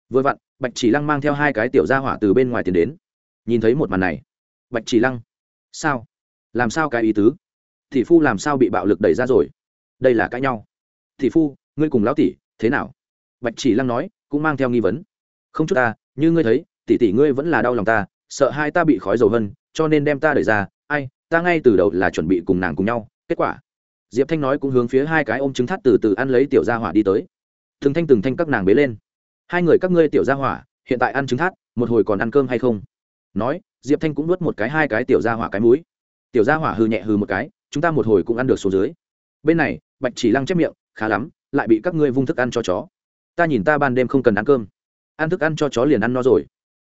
Vừa vặn, bạch chỉ lăng mang theo hai cái tiểu gia hỏa từ bên ngoài tiến đến. Nhìn thấy một màn này, bạch chỉ lăng, sao? Làm sao cái ý tứ? Thị phu làm sao bị bạo lực đẩy ra rồi? Đây là cãi nhau. Thị phu, ngươi cùng lão tỷ, thế nào? Bạch chỉ lăng nói, cũng mang theo nghi vấn. Không chút ta, như ngươi thấy, tỷ tỷ ngươi vẫn là đau lòng ta, sợ hai ta bị khói dầu hơn, cho nên đem ta đẩy ra. Ai, ta ngay từ đầu là chuẩn bị cùng nàng cùng nhau, kết quả diệp thanh nói cũng hướng phía hai cái ôm trứng thắt từ từ ăn lấy tiểu gia hỏa đi tới. Từng thanh từng thanh các nàng bế lên. Hai người các ngươi tiểu gia hỏa, hiện tại ăn trứng thắt, một hồi còn ăn cơm hay không? Nói, diệp thanh cũng nuốt một cái hai cái tiểu gia hỏa cái mũi. Tiểu gia hỏa hư nhẹ hư một cái, chúng ta một hồi cũng ăn được số dưới. Bên này, bạch chỉ lăng chép miệng, khá lắm, lại bị các ngươi vung thức ăn cho chó. Ta nhìn ta ban đêm không cần ăn cơm. Ăn thức ăn cho chó liền ăn no rồi.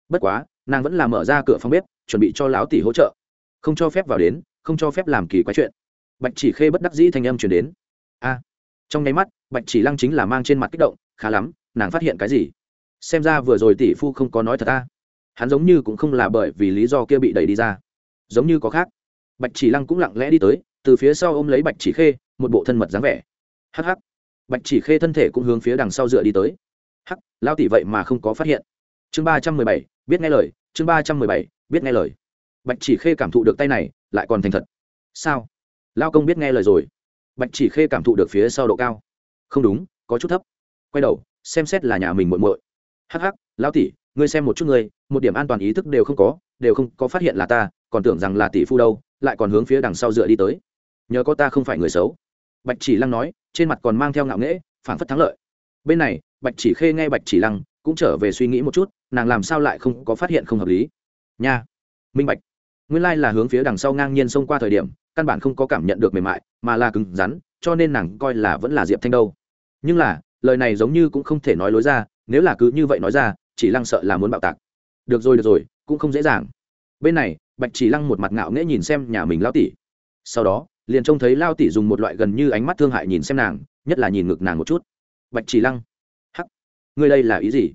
Bất quá, nàng vẫn là mở ra cửa phòng bếp, chuẩn bị cho lão tỷ hỗ trợ. Không cho phép vào đến, không cho phép làm kỳ quái chuyện bạch chỉ khê bất đắc dĩ thanh âm chuyển đến. A! Trong nháy mắt bạch chỉ lăng chính là mang trên mặt kích động khá lắm nàng phát hiện cái gì? Xem ra vừa rồi tỷ phu không có nói thật ta. Hắn giống như cũng không là bởi vì lý do kia bị đẩy đi ra. Giống như có khác. Bạch chỉ lăng cũng lặng lẽ đi tới từ phía sau ôm lấy bạch chỉ khê một bộ thân mật dáng vẻ. Hắc hắc, bạch chỉ khê thân thể cũng hướng phía đằng sau dựa đi tới. Hắc lao tỷ vậy mà không có phát hiện. Chương ba trăm mười bảy biết nghe lời chương ba trăm mười bảy biết nghe lời. Bạch chỉ khê cảm thụ được tay này lại còn thành thật. Sao? Lao công biết nghe lời rồi. Bạch chỉ khê cảm thụ được phía sau độ cao. Không đúng, có chút thấp. Quay đầu, xem xét là nhà mình muội muội. Hắc hắc, lao tỷ, ngươi xem một chút ngươi, một điểm an toàn ý thức đều không có, đều không có phát hiện là ta, còn tưởng rằng là tỷ phu đâu, lại còn hướng phía đằng sau dựa đi tới. Nhờ có ta không phải người xấu. Bạch chỉ lăng nói, trên mặt còn mang theo ngạo nghễ phản phất thắng lợi. Bên này, bạch chỉ khê nghe bạch chỉ lăng, cũng trở về suy nghĩ một chút, nàng làm sao lại không có phát hiện không hợp lý. Nha. Minh bạch. Nguyên lai là hướng phía đằng sau ngang nhiên xông qua thời điểm căn bản không có cảm nhận được mềm mại, mà là cứng rắn, cho nên nàng coi là vẫn là diệp thanh đâu. Nhưng là, lời này giống như cũng không thể nói lối ra, nếu là cứ như vậy nói ra, chỉ lăng sợ là muốn bạo tạc. Được rồi được rồi, cũng không dễ dàng. Bên này, bạch chỉ lăng một mặt ngạo nghễ nhìn xem nhà mình lao tỷ. Sau đó, liền trông thấy lao tỷ dùng một loại gần như ánh mắt thương hại nhìn xem nàng, nhất là nhìn ngực nàng một chút. Bạch chỉ lăng. Hắc. Ngươi đây là ý gì?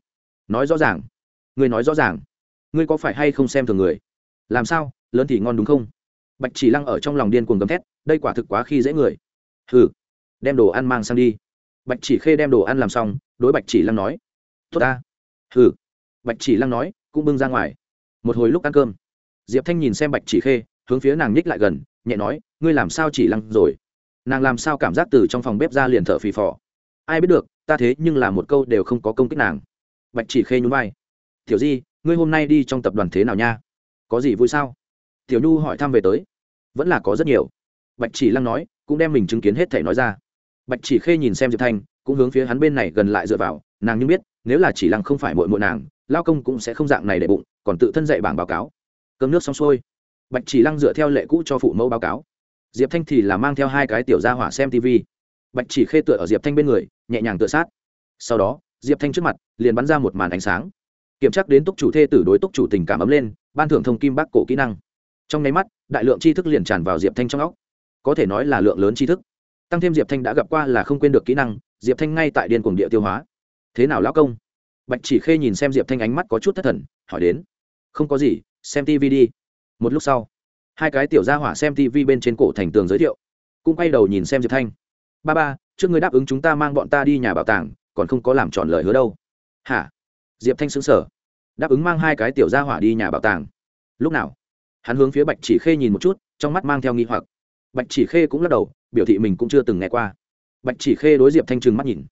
Nói rõ ràng. Ngươi nói rõ ràng. Ngươi có phải hay không xem thường người? Làm sao? Lớn thì ngon đúng không? Bạch chỉ lăng ở trong lòng điên cuồng gầm thét, đây quả thực quá khi dễ người. Hừ, đem đồ ăn mang sang đi. Bạch chỉ khê đem đồ ăn làm xong, đối bạch chỉ lăng nói, tốt ta. Hừ, bạch chỉ lăng nói, cũng bưng ra ngoài. Một hồi lúc ăn cơm, diệp thanh nhìn xem bạch chỉ khê, hướng phía nàng nhích lại gần, nhẹ nói, ngươi làm sao chỉ lăng rồi? Nàng làm sao cảm giác từ trong phòng bếp ra liền thở phì phò? Ai biết được, ta thế nhưng là một câu đều không có công kích nàng. Bạch chỉ khê nhún vai, tiểu di, ngươi hôm nay đi trong tập đoàn thế nào nha? Có gì vui sao? Tiểu nhu hỏi thăm về tới. Vẫn là có rất nhiều. Bạch chỉ lăng nói, cũng đem mình chứng kiến hết thể nói ra. Bạch chỉ khê nhìn xem diệp thanh, cũng hướng phía hắn bên này gần lại dựa vào, nàng như biết, nếu là chỉ lăng không phải mội mội nàng, lao công cũng sẽ không dạng này để bụng, còn tự thân dạy bảng báo cáo. Cơm nước xong xuôi. Bạch chỉ lăng dựa theo lệ cũ cho phụ mẫu báo cáo. Diệp thanh thì là mang theo hai cái tiểu ra hỏa xem tv bạch chỉ khê tựa ở diệp thanh bên người, nhẹ nhàng tựa sát. Sau đó, diệp thanh trước mặt, liền bắn ra một màn ánh sáng. Kiểm tra đến túc chủ thê tử đối túc chủ tình cảm ấm lên, ban thưởng thông kim bác cổ kỹ năng trong nháy mắt, đại lượng tri thức liền tràn vào diệp thanh trong óc. Có thể nói là lượng lớn tri thức. Tăng thêm diệp thanh đã gặp qua là không quên được kỹ năng, diệp thanh ngay tại điên cuồng địa tiêu hóa. Thế nào lão công? Bạch chỉ khê nhìn xem diệp thanh ánh mắt có chút thất thần, hỏi đến. Không có gì, xem tv đi. Một lúc sau, hai cái tiểu gia hỏa xem tv bên trên cổ thành tường giới thiệu. Cũng quay đầu nhìn xem diệp thanh. Ba ba, trước người đáp ứng chúng ta mang bọn ta đi nhà bảo tàng, còn không có làm tròn lời hứa đâu. Hả? Diệp thanh xứng sở đáp ứng mang hai cái tiểu gia hỏa đi nhà bảo tàng. Lúc nào? Hắn hướng phía bạch chỉ khê nhìn một chút, trong mắt mang theo nghi hoặc. Bạch chỉ khê cũng lắc đầu, biểu thị mình cũng chưa từng nghe qua. Bạch chỉ khê đối diệp thanh trừng mắt nhìn.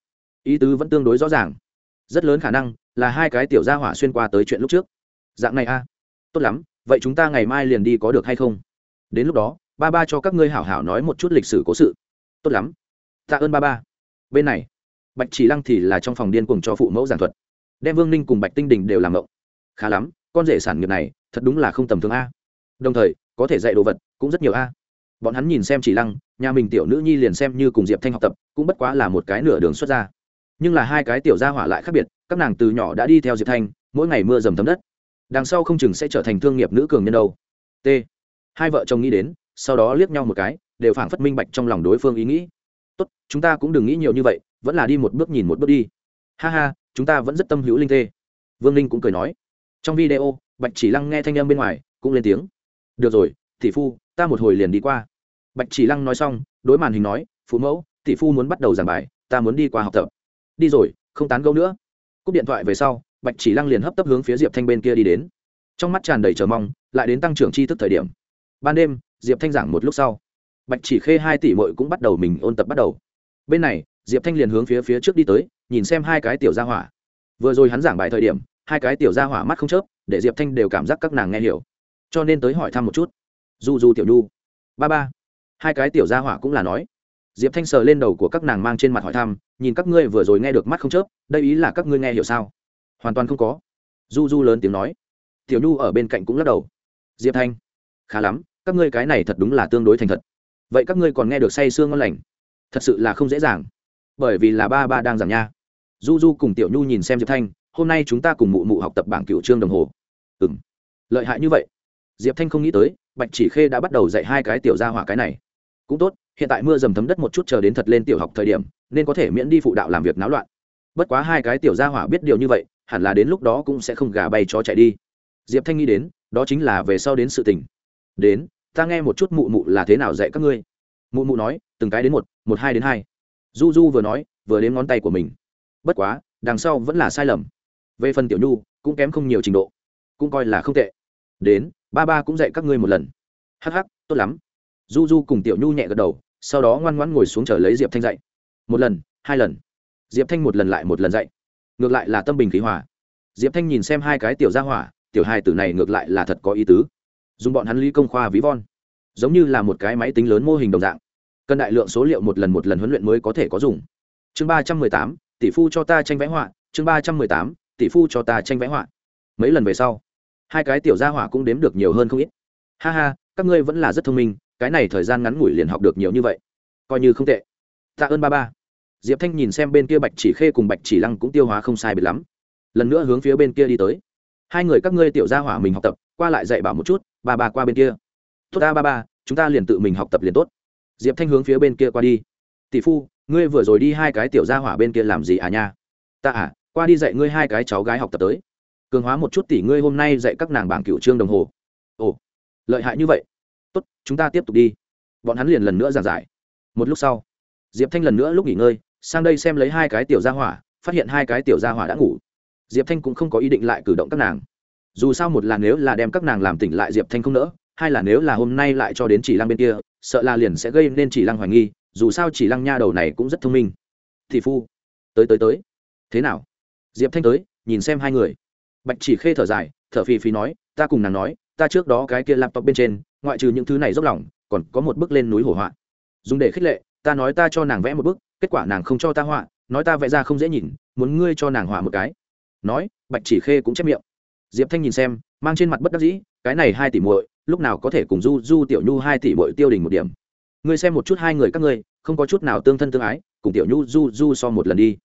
Ý tứ vẫn tương đối rõ ràng. Rất lớn khả năng là hai cái tiểu gia hỏa xuyên qua tới chuyện lúc trước. Dạng này a. Tốt lắm, vậy chúng ta ngày mai liền đi có được hay không? Đến lúc đó, ba ba cho các ngươi hảo hảo nói một chút lịch sử cố sự. Tốt lắm. Tạ ơn ba ba. Bên này, bạch chỉ lăng thì là trong phòng điên cùng cho phụ mẫu giảng thuật. Đem vương ninh cùng bạch tinh đình đều làm mộng khá lắm, con rể sản nghiệp này thật đúng là không tầm thường a đồng thời, có thể dạy đồ vật, cũng rất nhiều a. Bọn hắn nhìn xem chỉ lăng, nhà mình tiểu nữ nhi liền xem như cùng diệp thanh học tập, cũng bất quá là một cái nửa đường xuất ra. Nhưng là hai cái tiểu gia hỏa lại khác biệt, các nàng từ nhỏ đã đi theo diệp thanh, mỗi ngày mưa dầm thấm đất. Đằng sau không chừng sẽ trở thành thương nghiệp nữ cường nhân đâu. T. Hai vợ chồng nghĩ đến, sau đó liếc nhau một cái, đều phảng phất minh bạch trong lòng đối phương ý nghĩ. Tốt, chúng ta cũng đừng nghĩ nhiều như vậy, vẫn là đi một bước nhìn một bước đi. Ha ha, chúng ta vẫn rất tâm hữu linh tê. Vương linh cũng cười nói. Trong video, bạch chỉ lăng nghe thanh âm bên ngoài, cũng lên tiếng được rồi, tỷ phu, ta một hồi liền đi qua. Bạch chỉ lăng nói xong, đối màn hình nói, phụ mẫu, tỷ phu muốn bắt đầu giảng bài, ta muốn đi qua học tập. Đi rồi, không tán gẫu nữa. Cúp điện thoại về sau, bạch chỉ lăng liền hấp tấp hướng phía diệp thanh bên kia đi đến. Trong mắt tràn đầy chờ mong, lại đến tăng trưởng tri thức thời điểm. Ban đêm, diệp thanh giảng một lúc sau. Bạch chỉ khê hai tỷ mội cũng bắt đầu mình ôn tập bắt đầu. Bên này, diệp thanh liền hướng phía phía trước đi tới, nhìn xem hai cái tiểu gia hỏa. Vừa rồi hắn giảng bài thời điểm, hai cái tiểu gia hỏa mắt không chớp, để diệp thanh đều cảm giác các nàng nghe hiểu cho nên tới hỏi thăm một chút. Du du tiểu nhu, ba ba, hai cái tiểu gia hỏa cũng là nói. Diệp thanh sờ lên đầu của các nàng mang trên mặt hỏi thăm, nhìn các ngươi vừa rồi nghe được mắt không chớp, đây ý là các ngươi nghe hiểu sao? Hoàn toàn không có. Du du lớn tiếng nói. Tiểu nhu ở bên cạnh cũng lắc đầu. Diệp thanh, khá lắm, các ngươi cái này thật đúng là tương đối thành thật. Vậy các ngươi còn nghe được say sương ngon lành? Thật sự là không dễ dàng. Bởi vì là ba ba đang giảng nha. Du du cùng tiểu nhu nhìn xem diệp thanh, hôm nay chúng ta cùng mụ mụ học tập bảng cựu trương đồng hồ. Ừ m lợi hại như vậy diệp thanh không nghĩ tới, bạch chỉ khê đã bắt đầu dạy hai cái tiểu gia hỏa cái này. Cũng tốt, hiện tại mưa dầm thấm đất một chút chờ đến thật lên tiểu học thời điểm, nên có thể miễn đi phụ đạo làm việc náo loạn. Bất quá hai cái tiểu gia hỏa biết điều như vậy, hẳn là đến lúc đó cũng sẽ không gà bay chó chạy đi. Diệp thanh nghĩ đến, đó chính là về sau đến sự tình. Đến, ta nghe một chút mụ mụ là thế nào dạy các ngươi. Mụ mụ nói, từng cái đến một một hai đến hai. Du du vừa nói, vừa đếm ngón tay của mình. Bất quá, đằng sau vẫn là sai lầm. Về phần tiểu nhu, cũng kém không nhiều trình độ. Cũng coi là không tệ. Đến ba ba cũng dạy các ngươi một lần. Hh tốt lắm. Du du cùng tiểu nhu nhẹ gật đầu, sau đó ngoan ngoãn ngồi xuống chờ lấy diệp thanh dạy. Một lần, hai lần. Diệp thanh một lần lại một lần dạy. Ngược lại là tâm bình khí hòa. Diệp thanh nhìn xem hai cái tiểu gia hỏa, tiểu hai tử này ngược lại là thật có ý tứ. Dùng bọn hắn ly công khoa ví von. Giống như là một cái máy tính lớn mô hình đồng dạng. Cần đại lượng số liệu một lần một lần huấn luyện mới có thể có dùng. Chương ba trăm mười tám, tỷ phu cho ta tranh vẽ họa. Chương ba trăm mười tám, tỷ phu cho ta tranh vẽ họa. Mấy lần về sau hai cái tiểu gia hỏa cũng đếm được nhiều hơn không ít. Ha ha, các ngươi vẫn là rất thông minh, cái này thời gian ngắn ngủi liền học được nhiều như vậy. Coi như không tệ. Tạ ơn ba ba. Diệp thanh nhìn xem bên kia bạch chỉ khê cùng bạch chỉ lăng cũng tiêu hóa không sai biệt lắm. Lần nữa hướng phía bên kia đi tới. Hai người các ngươi tiểu gia hỏa mình học tập, qua lại dạy bảo một chút, ba ba qua bên kia. Tốt ta ba ba, chúng ta liền tự mình học tập liền tốt. Diệp thanh hướng phía bên kia qua đi. Tỷ phu, ngươi vừa rồi đi hai cái tiểu gia hỏa bên kia làm gì à nha? Ta à qua đi dạy ngươi hai cái cháu gái học tập tới cường hóa một chút tỷ ngươi hôm nay dạy các nàng bảng cựu trương đồng hồ. Ồ, lợi hại như vậy. Tốt, chúng ta tiếp tục đi. Bọn hắn liền lần nữa giảng giải. Một lúc sau, diệp thanh lần nữa lúc nghỉ ngơi, sang đây xem lấy hai cái tiểu gia hỏa, phát hiện hai cái tiểu gia hỏa đã ngủ. Diệp thanh cũng không có ý định lại cử động các nàng. Dù sao một là nếu là đem các nàng làm tỉnh lại diệp thanh không nỡ, hai là nếu là hôm nay lại cho đến chỉ lăng bên kia, sợ là liền sẽ gây nên chỉ lăng hoài nghi, dù sao chỉ lăng nha đầu này cũng rất thông minh. Thị phu, tới tới tới. Thế nào? Diệp thanh tới, nhìn xem hai người bạch chỉ khê thở dài, thở phì phì nói, ta cùng nàng nói, ta trước đó cái kia laptop bên trên, ngoại trừ những thứ này dốc lòng, còn có một bức lên núi hổ họa. Dùng để khích lệ, ta nói ta cho nàng vẽ một bức kết quả nàng không cho ta họa, nói ta vẽ ra không dễ nhìn, muốn ngươi cho nàng họa một cái. Nói, bạch chỉ khê cũng chép miệng. Diệp thanh nhìn xem, mang trên mặt bất đắc dĩ, cái này hai tỷ muội, lúc nào có thể cùng du du tiểu nhu hai tỷ muội tiêu đình một điểm? Ngươi xem một chút hai người các ngươi, không có chút nào tương thân tương ái, cùng tiểu nhu, du du so một lần đi.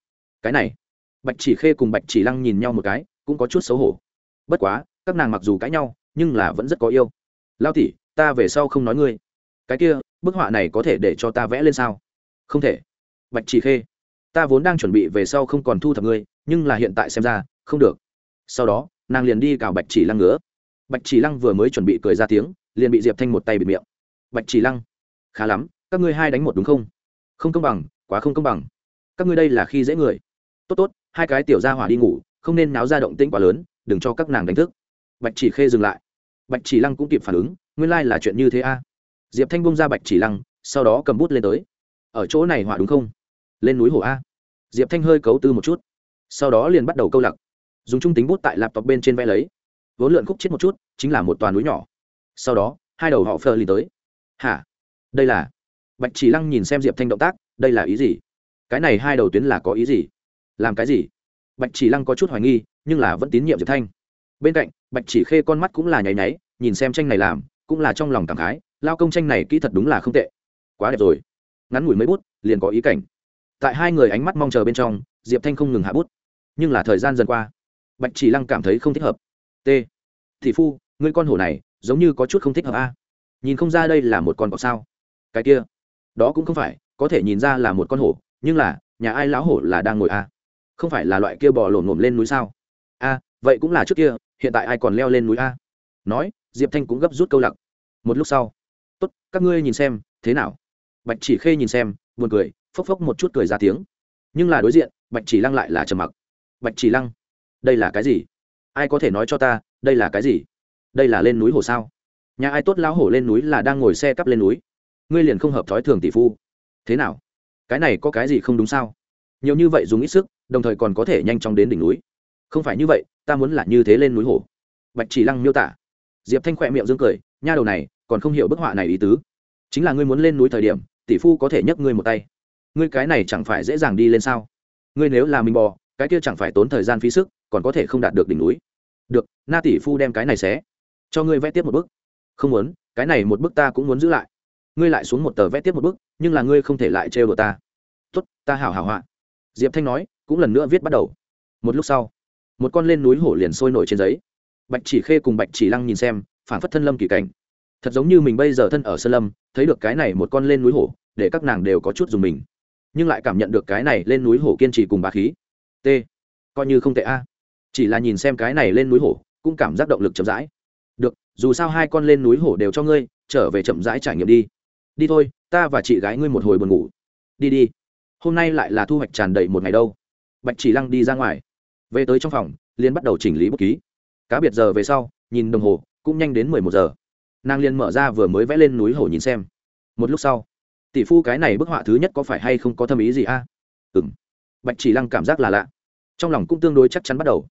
Cái này, bạch chỉ khê cùng bạch chỉ lăng nhìn nhau một cái cũng có chút xấu hổ. Bất quá, các nàng mặc dù cãi nhau, nhưng là vẫn rất có yêu. Lao tỷ, ta về sau không nói ngươi. Cái kia, bức họa này có thể để cho ta vẽ lên sao? Không thể. Bạch chỉ khê, ta vốn đang chuẩn bị về sau không còn thu thập ngươi, nhưng là hiện tại xem ra, không được. Sau đó, nàng liền đi cào bạch chỉ lăng ngứa. Bạch chỉ lăng vừa mới chuẩn bị cười ra tiếng, liền bị diệp thanh một tay bịt miệng. Bạch chỉ lăng, khá lắm, các ngươi hai đánh một đúng không? Không công bằng, quá không công bằng. Các ngươi đây là khi dễ người. Tốt tốt, hai cái tiểu ra hỏa đi ngủ không nên náo ra động tĩnh quá lớn đừng cho các nàng đánh thức. Bạch chỉ khê dừng lại. Bạch chỉ lăng cũng kịp phản ứng nguyên lai là chuyện như thế a. Diệp thanh bung ra bạch chỉ lăng sau đó cầm bút lên tới. Ở chỗ này hỏa đúng không? Lên núi hồ a. Diệp thanh hơi cấu tư một chút. Sau đó liền bắt đầu câu lạc, dùng trung tính bút tại laptop bên trên vẽ lấy. Vốn lượn khúc chết một chút chính là một toàn núi nhỏ. Sau đó hai đầu họ phờ lì tới. Hả? Đây là? Bạch chỉ lăng nhìn xem diệp thanh động tác đây là ý gì? Cái này hai đầu tuyến là có ý gì? Làm cái gì? Bạch chỉ lăng có chút hoài nghi, nhưng là vẫn tín nhiệm diệp thanh. Bên cạnh, bạch chỉ khê con mắt cũng là nháy nháy, nhìn xem tranh này làm, cũng là trong lòng cảm khái, lao công tranh này kỹ thật đúng là không tệ. Quá đẹp rồi. Ngắn ngủi mấy bút, liền có ý cảnh. Tại hai người ánh mắt mong chờ bên trong, diệp thanh không ngừng hạ bút. Nhưng là thời gian dần qua, bạch chỉ lăng cảm thấy không thích hợp. T. Thị phu, ngươi con hổ này, giống như có chút không thích hợp a. Nhìn không ra đây là một con cọp sao. Cái kia, đó cũng không phải, có thể nhìn ra là một con hổ, nhưng là, nhà ai lão hổ là đang ngồi a? Không phải là loại kia bò lổn ngổm lên núi sao? A, vậy cũng là trước kia, hiện tại ai còn leo lên núi a? Nói, diệp thanh cũng gấp rút câu lặc. Một lúc sau, tốt, các ngươi nhìn xem, thế nào? Bạch chỉ khê nhìn xem, buồn cười, phốc phốc một chút cười ra tiếng. Nhưng là đối diện, bạch chỉ lăng lại là trầm mặc. Bạch chỉ lăng, đây là cái gì? Ai có thể nói cho ta, đây là cái gì? Đây là lên núi hồ sao? Nhà ai tốt lão hổ lên núi là đang ngồi xe cắp lên núi? Ngươi liền không hợp thói thường tỷ phu. Thế nào? Cái này có cái gì không đúng sao? Nhiều như vậy dùng ít sức đồng thời còn có thể nhanh chóng đến đỉnh núi. Không phải như vậy, ta muốn là như thế lên núi hổ. Bạch chỉ lăng miêu tả. Diệp thanh khỏe miệng dương cười, nha đầu này, còn không hiểu bức họa này ý tứ. Chính là ngươi muốn lên núi thời điểm, tỷ phu có thể nhấc ngươi một tay. Ngươi cái này chẳng phải dễ dàng đi lên sao? Ngươi nếu là mình bò, cái kia chẳng phải tốn thời gian phí sức, còn có thể không đạt được đỉnh núi. Được, na tỷ phu đem cái này xé. Cho ngươi vẽ tiếp một bức. Không muốn, cái này một bức ta cũng muốn giữ lại. Ngươi lại xuống một tờ vẽ tiếp một bức, nhưng là ngươi không thể lại trêu đồ ta. Tuất ta hảo hảo họa. Diệp thanh nói cũng lần nữa viết bắt đầu. Một lúc sau, một con lên núi hổ liền sôi nổi trên giấy. Bạch chỉ khê cùng bạch chỉ lăng nhìn xem phản phất thân lâm kỳ cảnh. Thật giống như mình bây giờ thân ở sơn lâm, thấy được cái này một con lên núi hổ, để các nàng đều có chút dùng mình. Nhưng lại cảm nhận được cái này lên núi hổ kiên trì cùng bà khí. T, coi như không tệ a. Chỉ là nhìn xem cái này lên núi hổ, cũng cảm giác động lực chậm rãi. Được, dù sao hai con lên núi hổ đều cho ngươi, trở về chậm rãi trải nghiệm đi. Đi thôi, ta và chị gái ngươi một hồi buồn ngủ. Đi đi. Hôm nay lại là thu hoạch tràn đầy một ngày đâu bạch chỉ lăng đi ra ngoài. Về tới trong phòng liên bắt đầu chỉnh lý bút ký. Cá biệt giờ về sau, nhìn đồng hồ, cũng nhanh đến mười một giờ. Nàng liên mở ra vừa mới vẽ lên núi hồ nhìn xem. Một lúc sau, tỷ phu cái này bức họa thứ nhất có phải hay không có thâm ý gì a? À? ừ m bạch chỉ lăng cảm giác là lạ. Trong lòng cũng tương đối chắc chắn bắt đầu.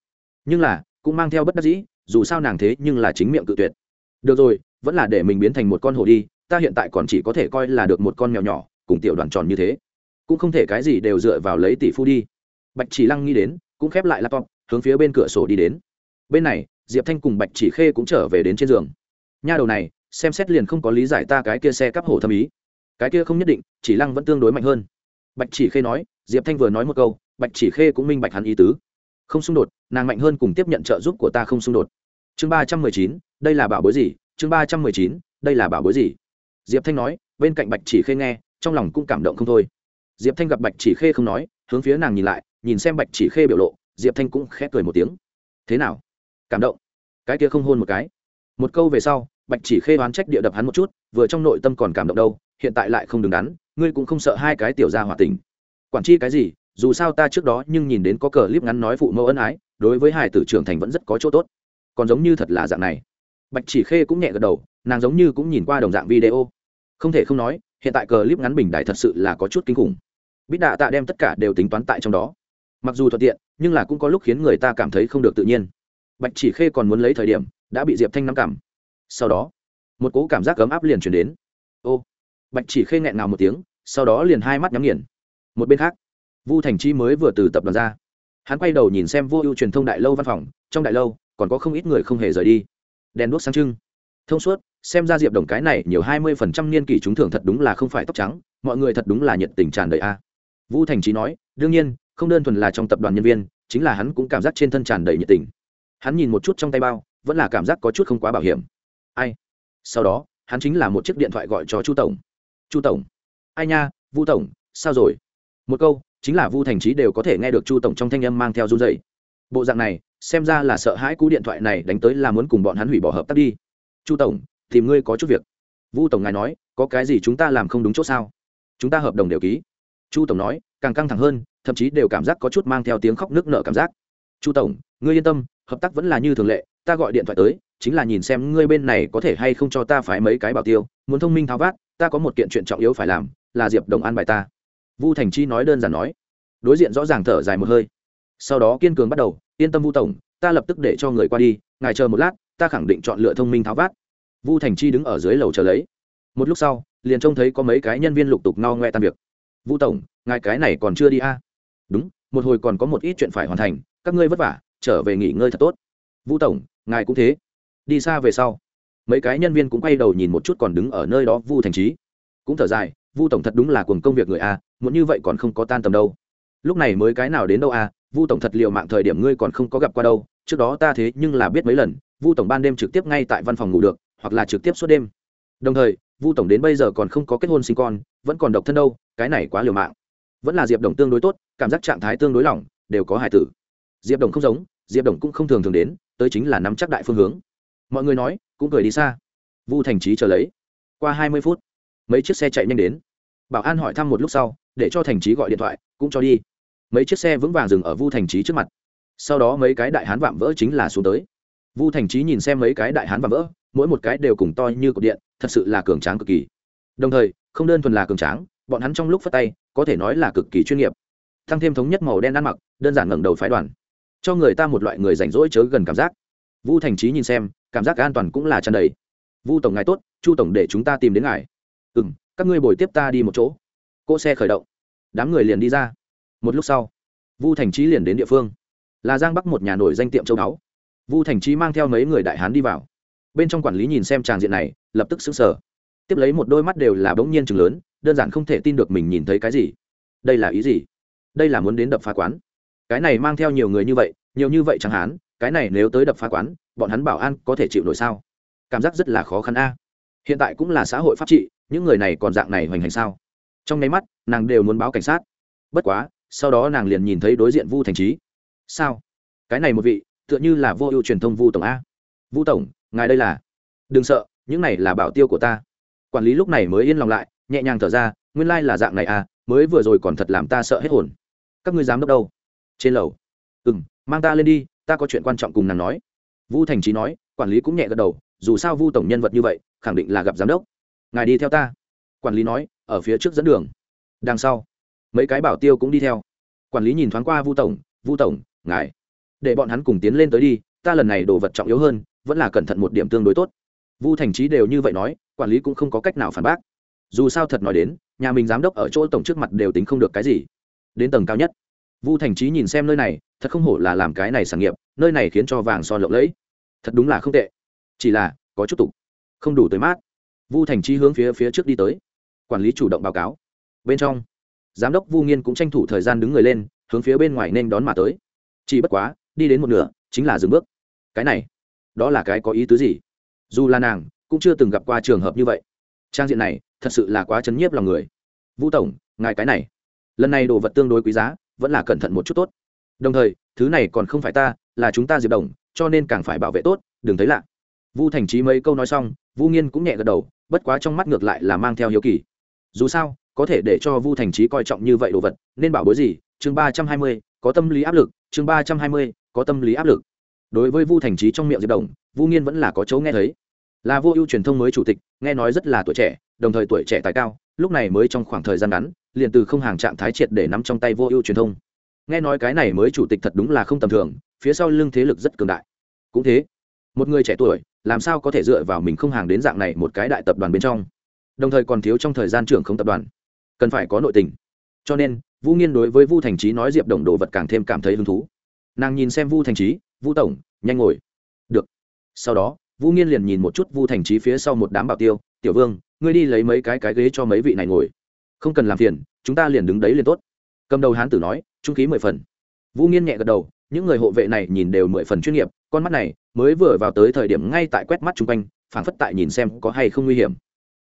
Nhưng là, cũng mang theo bất đắc dĩ, dù sao nàng thế nhưng là chính miệng cự tuyệt. Được rồi, vẫn là để mình biến thành một con hổ đi, ta hiện tại còn chỉ có thể coi là được một con mèo nhỏ, cùng tiểu đoàn tròn như thế. Cũng không thể cái gì đều dựa vào lấy tỷ phu đi bạch chỉ lăng nghĩ đến, cũng khép lại laptop, hướng phía bên cửa sổ đi đến. Bên này, diệp thanh cùng bạch chỉ khê cũng trở về đến trên giường. Nha đầu này, xem xét liền không có lý giải ta cái kia xe cắp hổ thâm ý. Cái kia không nhất định, chỉ lăng vẫn tương đối mạnh hơn. Bạch chỉ khê nói, diệp thanh vừa nói một câu, bạch chỉ khê cũng minh bạch hắn ý tứ. Không xung đột, nàng mạnh hơn cùng tiếp nhận trợ giúp của ta không xung đột. Chương ba trăm mười chín, đây là bảo bối gì? Chương ba trăm mười chín, đây là bảo bối gì? Diệp thanh nói, bên cạnh bạch chỉ khê nghe, trong lòng cũng cảm động không thôi. Diệp thanh gặp bạch chỉ khê không nói, hướng phía nàng nhìn lại nhìn xem bạch chỉ khê biểu lộ, diệp thanh cũng khẽ cười một tiếng. Thế nào? Cảm động. Cái kia không hôn một cái. Một câu về sau, bạch chỉ khê oán trách địa đập hắn một chút, vừa trong nội tâm còn cảm động đâu, hiện tại lại không đứng đắn, ngươi cũng không sợ hai cái tiểu gia hòa tình. Quản chi cái gì, dù sao ta trước đó nhưng nhìn đến có cờ clip ngắn nói phụ mẫu ân ái, đối với hải tử trưởng thành vẫn rất có chỗ tốt. Còn giống như thật là dạng này. Bạch chỉ khê cũng nhẹ gật đầu, nàng giống như cũng nhìn qua đồng dạng video. Không thể không nói, hiện tại cờ clip ngắn bình đại thật sự là có chút kinh khủng. Bít đạ tạ đem tất cả đều tính toán tại trong đó mặc dù thuận tiện, nhưng là cũng có lúc khiến người ta cảm thấy không được tự nhiên. Bạch chỉ khê còn muốn lấy thời điểm, đã bị diệp thanh nắm cảm. Sau đó, một cố cảm giác ấm áp liền chuyển đến. Ô! Bạch chỉ khê nghẹn ngào một tiếng, sau đó liền hai mắt nhắm nghiền. Một bên khác, vu thành chi mới vừa từ tập đoàn ra. Hắn quay đầu nhìn xem vô ưu truyền thông đại lâu văn phòng, trong đại lâu, còn có không ít người không hề rời đi. Đèn đuốc sáng trưng. Thông suốt, xem ra diệp đồng cái này nhiều hai mươi phần trăm niên kỷ trúng thưởng thật đúng là không phải tóc trắng, mọi người thật đúng là nhiệt tình tràn đầy a. Vũ thành trí nói, đương nhiên không đơn thuần là trong tập đoàn nhân viên, chính là hắn cũng cảm giác trên thân tràn đầy nhiệt tình. Hắn nhìn một chút trong tay bao, vẫn là cảm giác có chút không quá bảo hiểm. Ai? Sau đó, hắn chính là một chiếc điện thoại gọi cho chu tổng. Chu tổng. Ai nha, vu tổng, sao rồi? Một câu, chính là vu thành trí đều có thể nghe được chu tổng trong thanh âm mang theo run dày bộ dạng này, xem ra là sợ hãi cú điện thoại này đánh tới là muốn cùng bọn hắn hủy bỏ hợp tác đi. Chu tổng, tìm ngươi có chút việc. Vu tổng ngài nói, có cái gì chúng ta làm không đúng chỗ sao? Chúng ta hợp đồng đều ký. Chu tổng nói, càng căng thẳng hơn thậm chí đều cảm giác có chút mang theo tiếng khóc nước nở cảm giác. Chu tổng, ngươi yên tâm, hợp tác vẫn là như thường lệ, ta gọi điện thoại tới, chính là nhìn xem ngươi bên này có thể hay không cho ta phải mấy cái bảo tiêu, muốn thông minh thao vát, ta có một kiện chuyện trọng yếu phải làm, là diệp đồng an bài ta. Vu thành chi nói đơn giản nói. Đối diện rõ ràng thở dài một hơi. Sau đó kiên cường bắt đầu, yên tâm vu tổng, ta lập tức để cho người qua đi, ngài chờ một lát, ta khẳng định chọn lựa thông minh tháo vát. Vu thành chi đứng ở dưới lầu chờ lấy. Một lúc sau, liền trông thấy có mấy cái nhân viên lục tục no ngoe tan việc. Vu tổng, ngài cái này còn chưa đi a? à? Đúng, một hồi còn có một ít chuyện phải hoàn thành, các ngươi vất vả, trở về nghỉ ngơi thật tốt. Vu tổng, ngài cũng thế. Đi xa về sau. Mấy cái nhân viên cũng quay đầu nhìn một chút còn đứng ở nơi đó vu thành trí. Cũng thở dài, vu tổng thật đúng là cuồng công việc người a, muốn như vậy còn không có tan tầm đâu. Lúc này mới cái nào đến đâu a, vu tổng thật liệu mạng thời điểm ngươi còn không có gặp qua đâu, trước đó ta thế nhưng là biết mấy lần, vu tổng ban đêm trực tiếp ngay tại văn phòng ngủ được, hoặc là trực tiếp suốt đêm. Đồng thời, vu tổng đến bây giờ còn không có kết hôn sinh con, vẫn còn độc thân đâu, cái này quá liều mạng. Vẫn là diệp đồng tương đối tốt cảm giác trạng thái tương đối lỏng, đều có hải tử. Diệp đồng không giống, diệp đồng cũng không thường thường đến, tới chính là nắm chắc đại phương hướng. Mọi người nói, cũng cười đi xa. Vu thành trí chờ lấy. Qua hai mươi phút, mấy chiếc xe chạy nhanh đến. Bảo an hỏi thăm một lúc sau, để cho thành trí gọi điện thoại, cũng cho đi. Mấy chiếc xe vững vàng dừng ở vu thành trí trước mặt. Sau đó mấy cái đại hán vạm vỡ chính là xuống tới. Vu thành trí nhìn xem mấy cái đại hán vạm vỡ, mỗi một cái đều cùng to như cột điện, thật sự là cường tráng cực kỳ. Đồng thời, không đơn thuần là cường tráng, bọn hắn trong lúc phát tay, có thể nói là cực kỳ chuyên nghiệp thăng thêm thống nhất màu đen ăn mặc, đơn giản ngẩng đầu phái đoàn. Cho người ta một loại người rảnh rỗi chớ gần cảm giác. Vu thành trí nhìn xem, cảm giác an toàn cũng là tràn đầy. Vu tổng ngài tốt, chu tổng để chúng ta tìm đến ngài. Ừ m các ngươi bồi tiếp ta đi một chỗ. Cỗ xe khởi động. Đám người liền đi ra. Một lúc sau, vu thành trí liền đến địa phương. Là giang bắc một nhà nổi danh tiệm châu báu vu thành trí mang theo mấy người đại hán đi vào. Bên trong quản lý nhìn xem tràng diện này, lập tức xứng sở tiếp lấy một đôi mắt đều là bỗng nhiên chừng lớn, đơn giản không thể tin được mình nhìn thấy cái gì. Đây là ý gì? Đây là muốn đến đập phá quán. Cái này mang theo nhiều người như vậy, nhiều như vậy chẳng hán cái này nếu tới đập phá quán, bọn hắn bảo an có thể chịu nổi sao? Cảm giác rất là khó khăn a. Hiện tại cũng là xã hội pháp trị, những người này còn dạng này hoành hành sao? Trong nháy mắt, nàng đều muốn báo cảnh sát. Bất quá, sau đó nàng liền nhìn thấy đối diện vu thành trí. Sao? Cái này một vị, tựa như là vô ưu truyền thông vu tổng a. Vu tổng, ngài đây là? Đừng sợ, những này là bảo tiêu của ta. Quản lý lúc này mới yên lòng lại, nhẹ nhàng thở ra, nguyên lai、like、là dạng này à mới vừa rồi còn thật làm ta sợ hết hồn các ngươi dám đốc đâu? Trên lầu. Ừ m mang ta lên đi, ta có chuyện quan trọng cùng nàng nói. Vu thành trí nói, quản lý cũng nhẹ gật đầu, dù sao vu tổng nhân vật như vậy, khẳng định là gặp giám đốc. Ngài đi theo ta. Quản lý nói, ở phía trước dẫn đường. Đằng sau, mấy cái bảo tiêu cũng đi theo. Quản lý nhìn thoáng qua vu tổng vu tổng, ngài, để bọn hắn cùng tiến lên tới đi, ta lần này đồ vật trọng yếu hơn, vẫn là cẩn thận một điểm tương đối tốt. Vu thành trí đều như vậy nói, quản lý cũng không có cách nào phản bác. Dù sao thật nói đến, nhà mình giám đốc ở chỗ tổng trước mặt đều tính không được cái gì đến tầng cao nhất. Vu thành trí nhìn xem nơi này, thật không hổ là làm cái này sản nghiệp, nơi này khiến cho vàng son lộng lẫy. Thật đúng là không tệ. Chỉ là, có chút tục không đủ tới mát. Vu thành trí hướng phía phía trước đi tới. Quản lý chủ động báo cáo. Bên trong, giám đốc vu nghiên cũng tranh thủ thời gian đứng người lên, hướng phía bên ngoài nên đón mà tới. Chỉ bất quá, đi đến một nửa, chính là dừng bước. Cái này, đó là cái có ý tứ gì? Dù là nàng, cũng chưa từng gặp qua trường hợp như vậy. Trang diện này, thật sự là quá chấn nhiếp lòng người. Vũ tổng, ngài cái này lần này đồ vật tương đối quý giá, vẫn là cẩn thận một chút tốt. Đồng thời, thứ này còn không phải ta, là chúng ta diệp đồng, cho nên càng phải bảo vệ tốt, đừng thấy lạ. Vu thành trí mấy câu nói xong, vu nghiên cũng nhẹ gật đầu, bất quá trong mắt ngược lại là mang theo hiếu kỳ. Dù sao, có thể để cho vu thành trí coi trọng như vậy đồ vật, nên bảo bối gì? Chương ba trăm hai mươi, có tâm lý áp lực, chương ba trăm hai mươi, có tâm lý áp lực. Đối với vu thành trí trong miệng diệp đồng, vu nghiên vẫn là có chỗ nghe thấy là vô ưu truyền thông mới chủ tịch, nghe nói rất là tuổi trẻ, đồng thời tuổi trẻ tài cao, lúc này mới trong khoảng thời gian ngắn, liền từ không hàng trạng thái triệt để nắm trong tay vô ưu truyền thông. Nghe nói cái này mới chủ tịch thật đúng là không tầm thường, phía sau lưng thế lực rất cường đại. Cũng thế, một người trẻ tuổi, làm sao có thể dựa vào mình không hàng đến dạng này một cái đại tập đoàn bên trong? Đồng thời còn thiếu trong thời gian trưởng không tập đoàn. Cần phải có nội tình. Cho nên vũ nghiên đối với vu thành trí nói diệp đồng đồ vật càng thêm cảm thấy hứng thú. Nàng nhìn xem vu thành trí vu tổng, nhanh ngồi. Được. Sau đó vũ nghiên liền nhìn một chút vu thành trí phía sau một đám bảo tiêu, tiểu vương, ngươi đi lấy mấy cái cái ghế cho mấy vị này ngồi. Không cần làm phiền, chúng ta liền đứng đấy liền tốt. Cầm đầu hán tử nói, trung khí mười phần. Vũ nghiên nhẹ gật đầu, những người hộ vệ này nhìn đều mười phần chuyên nghiệp, con mắt này mới vừa vào tới thời điểm ngay tại quét mắt chung quanh, phảng phất tại nhìn xem có hay không nguy hiểm.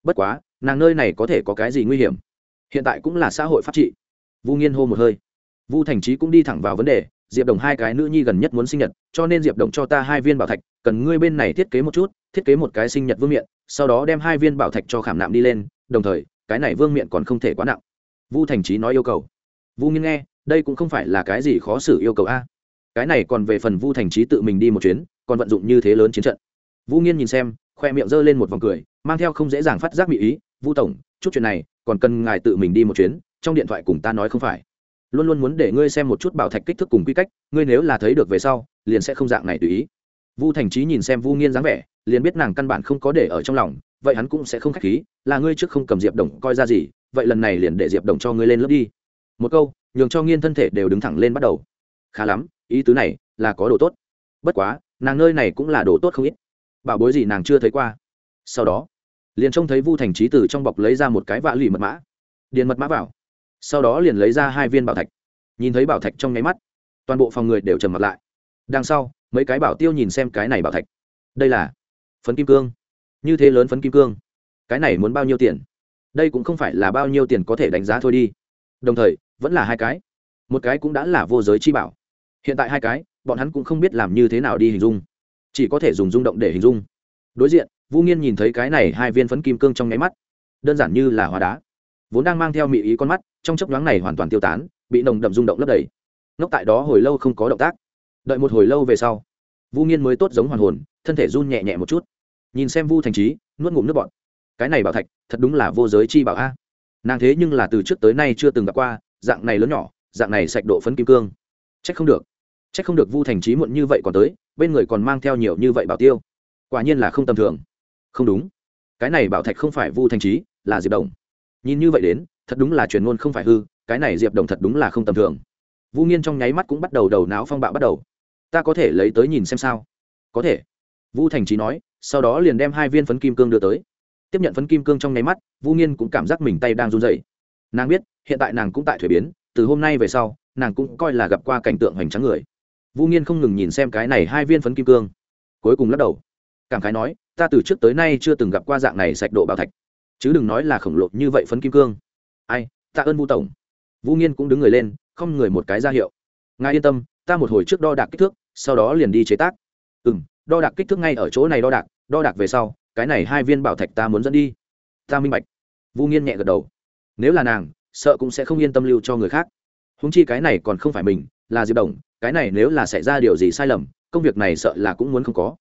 Bất quá, nàng nơi này có thể có cái gì nguy hiểm? Hiện tại cũng là xã hội pháp trị. Vu nghiên hô một hơi. Vu thành trí cũng đi thẳng vào vấn đề diệp đồng hai cái nữ nhi gần nhất muốn sinh nhật, cho nên diệp đồng cho ta hai viên bảo thạch, cần ngươi bên này thiết kế một chút, thiết kế một cái sinh nhật vương miện, sau đó đem hai viên bảo thạch cho khảm nạm đi lên, đồng thời, cái này vương miện còn không thể quá nặng. Vu thành trí nói yêu cầu. Vu nghiên nghe, đây cũng không phải là cái gì khó xử yêu cầu a. Cái này còn về phần vu thành trí tự mình đi một chuyến, còn vận dụng như thế lớn chiến trận. Vu nghiên nhìn xem, khoe miệng g lên một vòng cười, mang theo không dễ dàng phát giác mỹ ý. Vu tổng, chút chuyện này, còn cần ngài tự mình đi một chuyến, trong điện thoại cùng ta nói không phải luôn luôn muốn để ngươi xem một chút bảo thạch kích thước cùng quy cách, ngươi nếu là thấy được về sau, liền sẽ không dạng này tùy ý. Vu thành trí nhìn xem vu nghiên dáng vẻ, liền biết nàng căn bản không có để ở trong lòng, vậy hắn cũng sẽ không k h á c h khí, là ngươi trước không cầm diệp đồng coi ra gì, vậy lần này liền để diệp đồng cho ngươi lên lớp đi. Một câu, nhường cho nghiên thân thể đều đứng thẳng lên bắt đầu. Khá lắm, ý tứ này là có đồ tốt. Bất quá, nàng nơi này cũng là đồ tốt không ít. Bảo bối gì nàng chưa thấy qua. Sau đó, liền trông thấy vu thành trí từ trong bọc lấy ra một cái vạ lì mật mã. Điền mật mã vào sau đó liền lấy ra hai viên bảo thạch. Nhìn thấy bảo thạch trong nháy mắt, toàn bộ phòng người đều trầm mặt lại. Đằng sau, mấy cái bảo tiêu nhìn xem cái này bảo thạch. Đây là phấn kim cương. Như thế lớn phấn kim cương. Cái này muốn bao nhiêu tiền? Đây cũng không phải là bao nhiêu tiền có thể đánh giá thôi đi. Đồng thời, vẫn là hai cái. Một cái cũng đã là vô giới chi bảo. Hiện tại hai cái, bọn hắn cũng không biết làm như thế nào đi hình dung. Chỉ có thể dùng rung động để hình dung. Đối diện vũ nghiên nhìn thấy cái này hai viên phấn kim cương trong nháy mắt. Đơn giản như là hóa đá. Vốn đang mang theo mị ý con mắt trong chấp nhoáng này hoàn toàn tiêu tán, bị nồng đậm rung động lấp đầy. Ngốc tại đó hồi lâu không có động tác. Đợi một hồi lâu về sau vũ nghiên mới tốt giống hoàn hồn, thân thể run nhẹ nhẹ một chút. Nhìn xem vu thành trí, nuốt ngụm nước bọt. Cái này bảo thạch, thật đúng là vô giới chi bảo a. Nàng thế nhưng là từ trước tới nay chưa từng gặp qua, dạng này lớn nhỏ, dạng này sạch độ phấn kim cương. C h ắ c không được. C h ắ c không được vu thành trí muộn như vậy còn tới, bên người còn mang theo nhiều như vậy bảo tiêu. Quả nhiên là không tầm thường. Không đúng. Cái này bảo thạch không phải vu thành trí, là diệp đồng. Nhìn như vậy đến thật đúng là truyền ngôn không phải hư, cái này diệp đồng thật đúng là không tầm thường. Vũ nghiên trong nháy mắt cũng bắt đầu đầu não phong bạo bắt đầu. Ta có thể lấy tới nhìn xem sao? Có thể. Vu thành trí nói, sau đó liền đem hai viên phấn kim cương đưa tới. Tiếp nhận phấn kim cương trong nháy mắt vũ nghiên cũng cảm giác mình tay đang run dậy nàng biết, hiện tại nàng cũng tại thuế biến, từ hôm nay về sau, nàng cũng coi là gặp qua cảnh tượng hoành tráng người. Vũ nghiên không ngừng nhìn xem cái này hai viên phấn kim cương. Cuối cùng lắc đầu. Cảm khái nói, ta từ trước tới nay chưa từng gặp qua dạng này sạch độ bảo thạch. Chứ đừng nói là khổng lồ như vậy phấn kim cương ai, tạ ơn Vu tổng. Vũ nghiên cũng đứng người lên, không người một cái ra hiệu. Ngài yên tâm, ta một hồi trước đo đạc kích thước, sau đó liền đi chế tác. Ừ m đo đạc kích thước ngay ở chỗ này đo đạc đo đạc về sau, cái này hai viên bảo thạch ta muốn dẫn đi. Ta minh bạch. Vu nghiên nhẹ gật đầu. Nếu là nàng, sợ cũng sẽ không yên tâm lưu cho người khác. Húng chi cái này còn không phải mình, là diệp đồng, cái này nếu là xảy ra điều gì sai lầm, công việc này sợ là cũng muốn không có.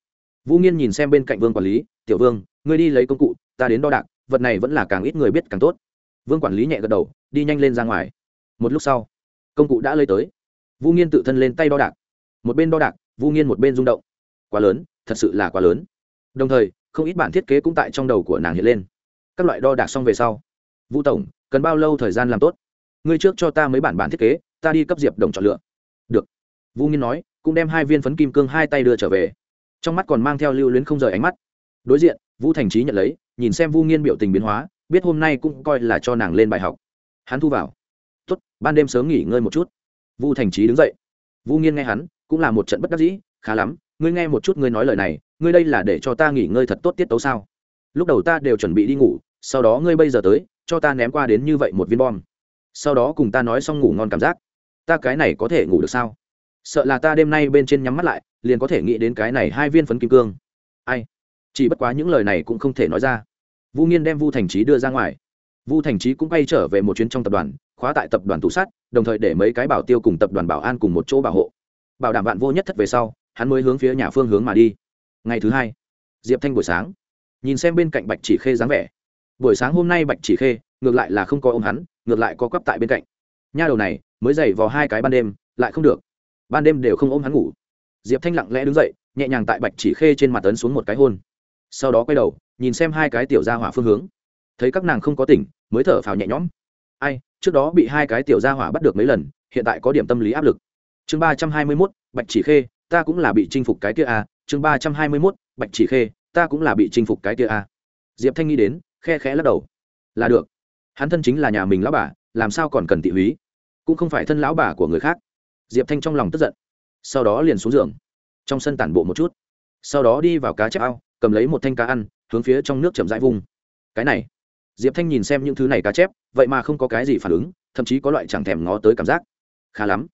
Vũ nghiên nhìn xem bên cạnh vương quản lý, tiểu vương, ngươi đi lấy công cụ, ta đến đo đạc, vật này vẫn là càng ít người biết càng tốt vương quản lý nhẹ gật đầu, đi nhanh lên ra ngoài. Một lúc sau, công cụ đã lấy tới. Vũ nghiên tự thân lên tay đo đạc. Một bên đo đạc vũ nghiên một bên rung động. Quá lớn, thật sự là quá lớn. Đồng thời, không ít bản thiết kế cũng tại trong đầu của nàng hiện lên. Các loại đo đạc xong về sau vũ tổng, cần bao lâu thời gian làm tốt? Ngươi trước cho ta mấy bản bản thiết kế, ta đi cấp diệp đồng chọn lựa. Được. Vũ nghiên nói, cũng đem hai viên phấn kim cương hai tay đưa trở về. Trong mắt còn mang theo lưu luyến không rời ánh mắt. Đối diện vũ thành trí nhận lấy, nhìn xem vũ nghiên biểu tình biến hóa biết hôm nay cũng coi là cho nàng lên bài học. Hắn thu vào. Tốt, ban đêm sớm nghỉ ngơi một chút. Vu thành trí đứng dậy. Vu nghiên nghe hắn, cũng là một trận bất đắc dĩ, khá lắm, ngươi nghe một chút ngươi nói lời này, ngươi đây là để cho ta nghỉ ngơi thật tốt tiết tấu sao? Lúc đầu ta đều chuẩn bị đi ngủ, sau đó ngươi bây giờ tới, cho ta ném qua đến như vậy một viên bom. Sau đó cùng ta nói xong ngủ ngon cảm giác. Ta cái này có thể ngủ được sao? Sợ là ta đêm nay bên trên nhắm mắt lại, liền có thể nghĩ đến cái này hai viên phấn kim cương. Ai? Chỉ bất quá những lời này cũng không thể nói ra vu nghiên đem vu thành trí đưa ra ngoài. Vu thành trí cũng quay trở về một chuyến trong tập đoàn, khóa tại tập đoàn tủ sát, đồng thời để mấy cái bảo tiêu cùng tập đoàn bảo an cùng một chỗ bảo hộ. Bảo đảm bạn vô nhất thất về sau, hắn mới hướng phía nhà phương hướng mà đi. Ngày thứ hai, diệp thanh buổi sáng. Nhìn xem bên cạnh bạch chỉ khê dáng vẻ. Buổi sáng hôm nay bạch chỉ khê, ngược lại là không có ôm hắn, ngược lại có quắp tại bên cạnh. Nha đầu này, mới dày vào hai cái ban đêm, lại không được. Ban đêm đều không ôm hắn ngủ. Diệp thanh lặng lẽ đứng dậy, nhẹ nhàng tại bạch chỉ khê trên mặt tấn xuống một cái hôn. Sau đó quay đầu nhìn xem hai cái tiểu gia hỏa phương hướng. Thấy các nàng không có tỉnh, mới thở phào nhẹ nhõm. Ai, trước đó bị hai cái tiểu gia hỏa bắt được mấy lần, hiện tại có điểm tâm lý áp lực. Chương ba trăm hai mươi mốt, bạch chỉ khê, ta cũng là bị chinh phục cái kia a à. chương ba trăm hai mươi mốt, bạch chỉ khê, ta cũng là bị chinh phục cái kia a à. diệp thanh nghĩ đến, khe khẽ lắc đầu. Là được. Hắn thân chính là nhà mình lão bà, làm sao còn cần tị húy? Cũng không phải thân lão bà của người khác. Diệp thanh trong lòng tức giận. Sau đó liền xuống giường. Trong sân tản bộ một chút. Sau đó đi vào cá chép ao, cầm lấy một thanh cá ăn hướng phía trong nước chậm rãi vung. Cái này, diệp thanh nhìn xem những thứ này cá chép, vậy mà không có cái gì phản ứng, thậm chí có loại chẳng thèm ngó tới cảm giác. Khá lắm.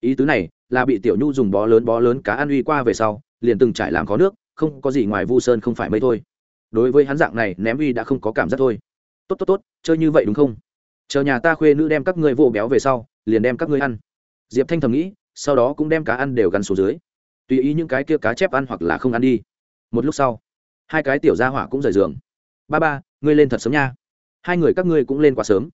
Ý tứ này là bị tiểu nhu dùng bó lớn bó lớn cá ăn uy qua về sau, liền từng trải làm có nước, không có gì ngoài vu sơn không phải mây thôi. Đối với hắn dạng này, ném uy đã không có cảm giác thôi. Tốt tốt tốt, chơi như vậy đúng không? Chờ nhà ta khuê nữ đem các ngươi vô béo về sau, liền đem các ngươi ăn. Diệp thanh thầm nghĩ, sau đó cũng đem cá ăn đều gắn xuống dưới. Tùy ý những cái kia cá chép ăn hoặc là không ăn đi. Một lúc sau hai cái tiểu gia hỏa cũng rời giường. Ba ba, ngươi lên thật sớm nha. Hai người các ngươi cũng lên quá sớm.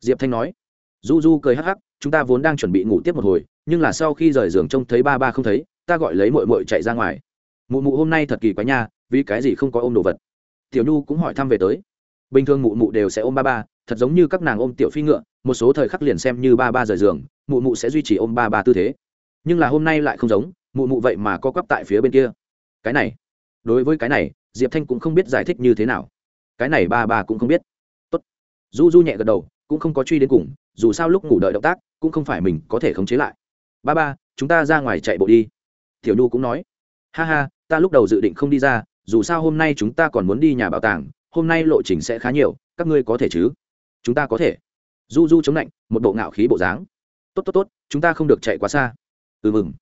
Diệp thanh nói. Du du cười hắc hắc, chúng ta vốn đang chuẩn bị ngủ tiếp một hồi, nhưng là sau khi rời giường trông thấy ba ba không thấy, ta gọi lấy mội mội chạy ra ngoài. Mụ mụ hôm nay thật kỳ quá nha, vì cái gì không có ôm đồ vật? Tiểu nhu cũng hỏi thăm về tới. Bình thường mụ mụ đều sẽ ôm ba ba, thật giống như các nàng ôm tiểu phi ngựa, một số thời khắc liền xem như ba ba rời giường, mụ mụ sẽ duy trì ôm ba ba tư thế. Nhưng là hôm nay lại không giống, mụ mụ vậy mà co quắp tại phía bên kia. Cái này, đối với cái này diệp thanh cũng không biết giải thích như thế nào. Cái này ba ba cũng không biết. Tốt. du du nhẹ gật đầu, cũng không có truy đến cùng, dù sao lúc ngủ đợi động tác, cũng không phải mình có thể khống chế lại. Ba ba, chúng ta ra ngoài chạy bộ đi. Tiểu nhu cũng nói. Ha ha, ta lúc đầu dự định không đi ra, dù sao hôm nay chúng ta còn muốn đi nhà bảo tàng, hôm nay lộ trình sẽ khá nhiều, các ngươi có thể chứ? Chúng ta có thể. Du du chống lạnh, một bộ ngạo khí bộ dáng. Tốt tốt tốt, chúng ta không được chạy quá xa. Ừ mừng.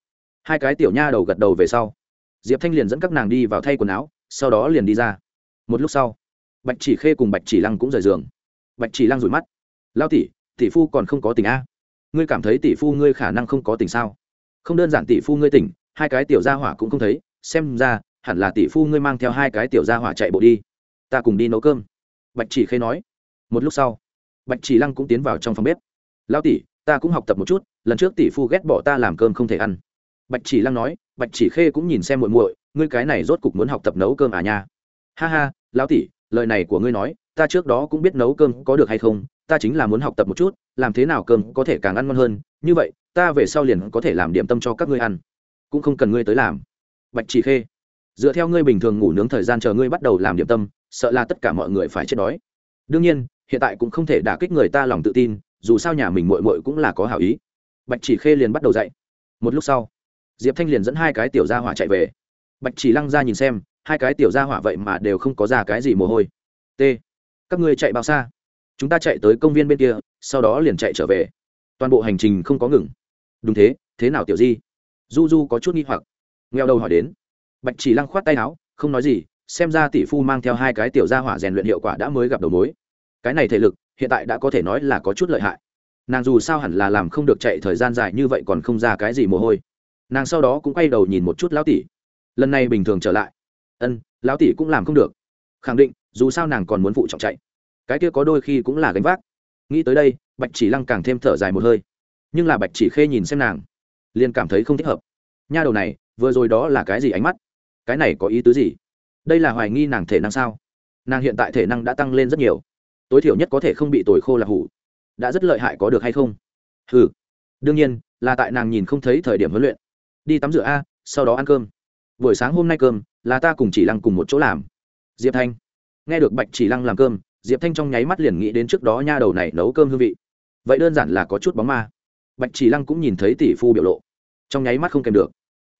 Hai cái tiểu nha đầu gật đầu về sau. Diệp thanh liền dẫn các nàng đi vào thay quần áo sau đó liền đi ra. Một lúc sau, bạch chỉ khê cùng bạch chỉ lăng cũng rời giường. Bạch chỉ lăng rủi mắt. Lao tỷ tỷ phu còn không có tình a? Ngươi cảm thấy tỷ phu ngươi khả năng không có tình sao? Không đơn giản tỷ phu ngươi tỉnh, hai cái tiểu gia hỏa cũng không thấy. Xem ra, hẳn là tỷ phu ngươi mang theo hai cái tiểu gia hỏa chạy bộ đi. Ta cùng đi nấu cơm. Bạch chỉ khê nói. Một lúc sau, bạch chỉ lăng cũng tiến vào trong phòng bếp. Lao tỷ, ta cũng học tập một chút, lần trước tỷ phu ghét bỏ ta làm cơm không thể ăn. Bạch chỉ lăng nói. Bạch chỉ khê cũng nhìn xem muội muội ngươi cái này rốt cục muốn học tập nấu cơm à nha. Ha ha, lão tỷ, lời này của ngươi nói, ta trước đó cũng biết nấu cơm có được hay không, ta chính là muốn học tập một chút, làm thế nào cơm có thể càng ăn ngon hơn. Như vậy, ta về sau liền có thể làm điểm tâm cho các ngươi ăn. Cũng không cần ngươi tới làm. Bạch chỉ khê, dựa theo ngươi bình thường ngủ nướng thời gian chờ ngươi bắt đầu làm điểm tâm, sợ là tất cả mọi người phải chết đói. Đương nhiên, hiện tại cũng không thể đả kích người ta lòng tự tin, dù sao nhà mình mội mội cũng là có hảo ý. Bạch chỉ khê liền bắt đầu dạy. Một lúc sau, diệp thanh liền dẫn hai cái tiểu gia hỏa chạy về bạch chỉ lăng ra nhìn xem, hai cái tiểu gia hỏa vậy mà đều không có ra cái gì mồ hôi. T, các ngươi chạy bao xa? Chúng ta chạy tới công viên bên kia, sau đó liền chạy trở về. Toàn bộ hành trình không có ngừng. Đúng thế thế nào tiểu di? Du du có chút nghi hoặc. Ngheo đầu hỏi đến. Bạch chỉ lăng khoát tay áo, không nói gì, xem ra tỷ phu mang theo hai cái tiểu gia hỏa rèn luyện hiệu quả đã mới gặp đầu mối. Cái này thể lực, hiện tại đã có thể nói là có chút lợi hại. Nàng dù sao hẳn là làm không được chạy thời gian dài như vậy còn không ra cái gì mồ hôi. Nàng sau đó cũng quay đầu nhìn một chút lão tỷ lần này bình thường trở lại. Ân, lão tỷ cũng làm không được. Khẳng định, dù sao nàng còn muốn phụ trọng chạy. Cái kia có đôi khi cũng là gánh vác. Nghĩ tới đây, bạch chỉ lăng càng thêm thở dài một hơi. Nhưng là bạch chỉ khê nhìn xem nàng, liền cảm thấy không thích hợp. Nha đầu này, vừa rồi đó là cái gì ánh mắt? Cái này có ý tứ gì? Đây là hoài nghi nàng thể năng sao? Nàng hiện tại thể năng đã tăng lên rất nhiều. Tối thiểu nhất có thể không bị tồi khô là hủ. Đã rất lợi hại có được hay không? Ừ đương nhiên, là tại nàng nhìn không thấy thời điểm huấn luyện. Đi tắm rửa a, sau đó ăn cơm buổi sáng hôm nay cơm, là ta cùng chỉ lăng cùng một chỗ làm. Diệp thanh. Nghe được bạch chỉ lăng làm cơm, diệp thanh trong nháy mắt liền nghĩ đến trước đó nha đầu này nấu cơm hương vị. Vậy đơn giản là có chút bóng ma. Bạch chỉ lăng cũng nhìn thấy tỷ phu biểu lộ. Trong nháy mắt không kèm được.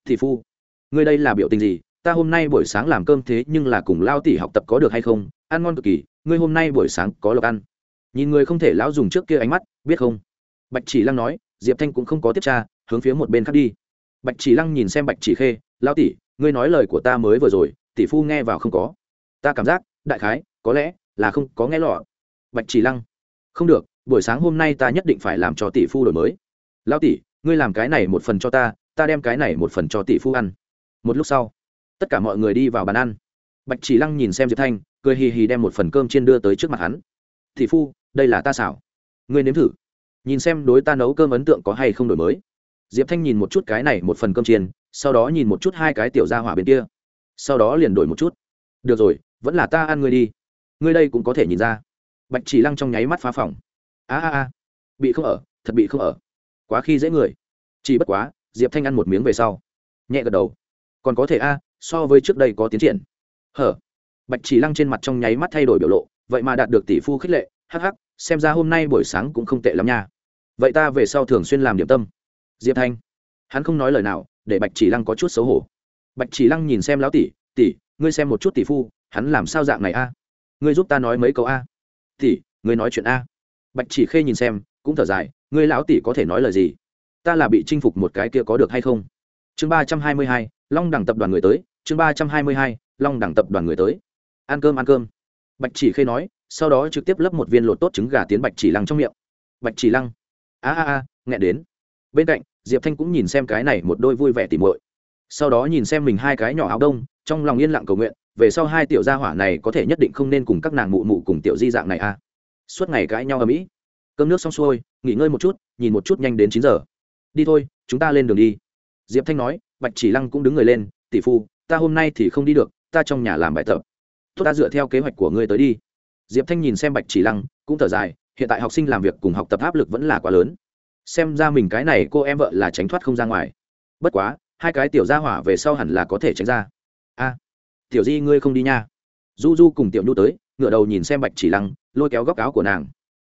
Tỷ phu, ngươi đây là biểu tình gì? Ta hôm nay buổi sáng làm cơm thế nhưng là cùng lao tỷ học tập có được hay không? Ăn ngon cực kỳ, ngươi hôm nay buổi sáng có lộc ăn. Nhìn người không thể lão dùng trước kia ánh mắt, biết không? Bạch chỉ lăng nói, diệp thanh cũng không có tiếp tra, hướng phía một bên khác đi. Bạch chỉ lăng nhìn xem bạch chỉ khê, lao tỷ ngươi nói lời của ta mới vừa rồi, tỷ phu nghe vào không có. Ta cảm giác, đại khái, có lẽ là không có nghe lọ bạch chỉ lăng, không được, buổi sáng hôm nay ta nhất định phải làm cho tỷ phu đổi mới. Lao tỷ, ngươi làm cái này một phần cho ta ta đem cái này một phần cho tỷ phu ăn. Một lúc sau, tất cả mọi người đi vào bàn ăn. Bạch chỉ lăng nhìn xem diệp thanh, cười hì hì đem một phần cơm chiên đưa tới trước mặt hắn. Tỷ phu, đây là ta xảo. Ngươi nếm thử. Nhìn xem đối ta nấu cơm ấn tượng có hay không đổi mới. Diệp thanh nhìn một chút cái này một phần cơm chiên sau đó nhìn một chút hai cái tiểu gia hỏa bên kia. Sau đó liền đổi một chút. Được rồi, vẫn là ta ăn ngươi đi. Ngươi đây cũng có thể nhìn ra. Bạch chỉ lăng trong nháy mắt phá phòng. A a a. Bị không ở, thật bị không ở. Quá khi dễ người. Chỉ bất quá, diệp thanh ăn một miếng về sau. Nhẹ gật đầu. Còn có thể a, so với trước đây có tiến triển. Hở. Bạch chỉ lăng trên mặt trong nháy mắt thay đổi biểu lộ, vậy mà đạt được tỷ phu khích lệ. Hắc hắc, xem ra hôm nay buổi sáng cũng không tệ lắm nha. Vậy ta về sau thường xuyên làm điểm tâm. Diệp thanh. Hắn không nói lời nào để bạch chỉ lăng có chút xấu hổ. Bạch chỉ lăng nhìn xem lão tỷ tỷ, ngươi xem một chút tỷ phu, hắn làm sao dạng này a? Ngươi giúp ta nói mấy câu a? Tỷ, ngươi nói chuyện a. Bạch chỉ khê nhìn xem, cũng thở dài, ngươi lão tỷ có thể nói lời gì? Ta là bị chinh phục một cái kia có được hay không? Chương ba trăm hai mươi hai, long đẳng tập đoàn người tới, chương ba trăm hai mươi hai, long đẳng tập đoàn người tới. Ăn cơm ăn cơm. Bạch chỉ khê nói, sau đó trực tiếp lấp một viên lột tốt trứng gà tiến bạch chỉ lăng trong miệng. Bạch chỉ lăng, a a a, nghẹn đến. Bên cạnh diệp thanh cũng nhìn xem cái này một đôi vui vẻ tỉ mội sau đó nhìn xem mình hai cái nhỏ áo đông, trong lòng yên lặng cầu nguyện, về sau hai tiểu gia hỏa này có thể nhất định không nên cùng các nàng mụ mụ cùng tiểu di dạng này a suốt ngày cãi nhau ở mỹ. Cơm nước xong xuôi, nghỉ ngơi một chút, nhìn một chút nhanh đến chín giờ. Đi thôi, chúng ta lên đường đi. Diệp thanh nói, bạch chỉ lăng cũng đứng người lên, tỷ phu, ta hôm nay thì không đi được, ta trong nhà làm bài tập. Tốt ta dựa theo kế hoạch của ngươi tới đi. Diệp thanh nhìn xem bạch chỉ lăng, cũng thở dài, hiện tại học sinh làm việc cùng học tập áp lực vẫn là quá lớn xem ra mình cái này cô em vợ là tránh thoát không ra ngoài. Bất quá, hai cái tiểu gia hỏa về sau hẳn là có thể tránh ra. A, tiểu di ngươi không đi nha. Du du cùng tiểu nhu tới ngựa đầu nhìn xem bạch chỉ lăng, lôi kéo góc áo của nàng.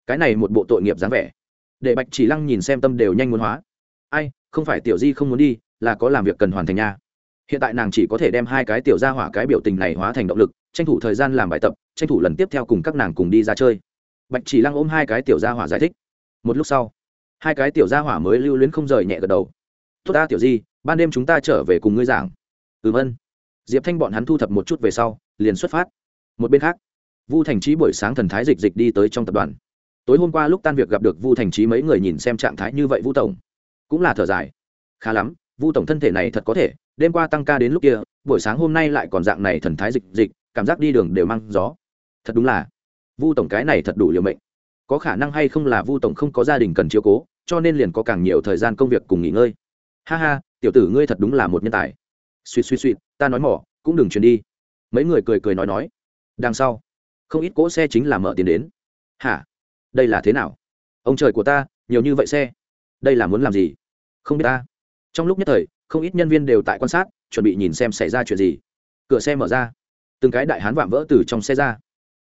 Cái này một bộ tội nghiệp dáng vẻ. Để bạch chỉ lăng nhìn xem tâm đều nhanh muốn hóa. Ai, không phải tiểu di không muốn đi, là có làm việc cần hoàn thành nha. Hiện tại nàng chỉ có thể đem hai cái tiểu gia hỏa cái biểu tình này hóa thành động lực, tranh thủ thời gian làm bài tập, tranh thủ lần tiếp theo cùng các nàng cùng đi ra chơi. Bạch chỉ lăng ôm hai cái tiểu gia hỏa giải thích. Một lúc sau hai cái tiểu gia hỏa mới lưu luyến không rời nhẹ gật đầu. Tốt ta, tiểu di, ban đêm chúng ta trở về cùng ngươi giảng. Ừm, ân. Diệp thanh bọn hắn thu thập một chút về sau, liền xuất phát. Một bên khác, vu thành trí buổi sáng thần thái dịch dịch đi tới trong tập đoàn. Tối hôm qua lúc tan việc gặp được vu thành trí mấy người nhìn xem trạng thái như vậy vu tổng, cũng là thở dài. Khá lắm, vu tổng thân thể này thật có thể, đêm qua tăng ca đến lúc kia, buổi sáng hôm nay lại còn dạng này thần thái dịch dịch, cảm giác đi đường đều mang gió. Thật đúng là, vu tổng cái này thật đủ liều mệnh có khả năng hay không là vu tổng không có gia đình cần chiếu cố, cho nên liền có càng nhiều thời gian công việc cùng nghỉ ngơi. Ha ha, tiểu tử ngươi thật đúng là một nhân tài. Suýt suýt suýt, ta nói mỏ, cũng đừng chuyển đi. Mấy người cười cười nói nói. Đằng sau, không ít cỗ xe chính là mở tiền đến. Hả? Đây là thế nào? Ông trời của ta, nhiều như vậy xe. Đây là muốn làm gì? Không biết ta. Trong lúc nhất thời, không ít nhân viên đều tại quan sát, chuẩn bị nhìn xem xảy ra chuyện gì. Cửa xe mở ra. Từng cái đại hán vạm vỡ từ trong xe ra.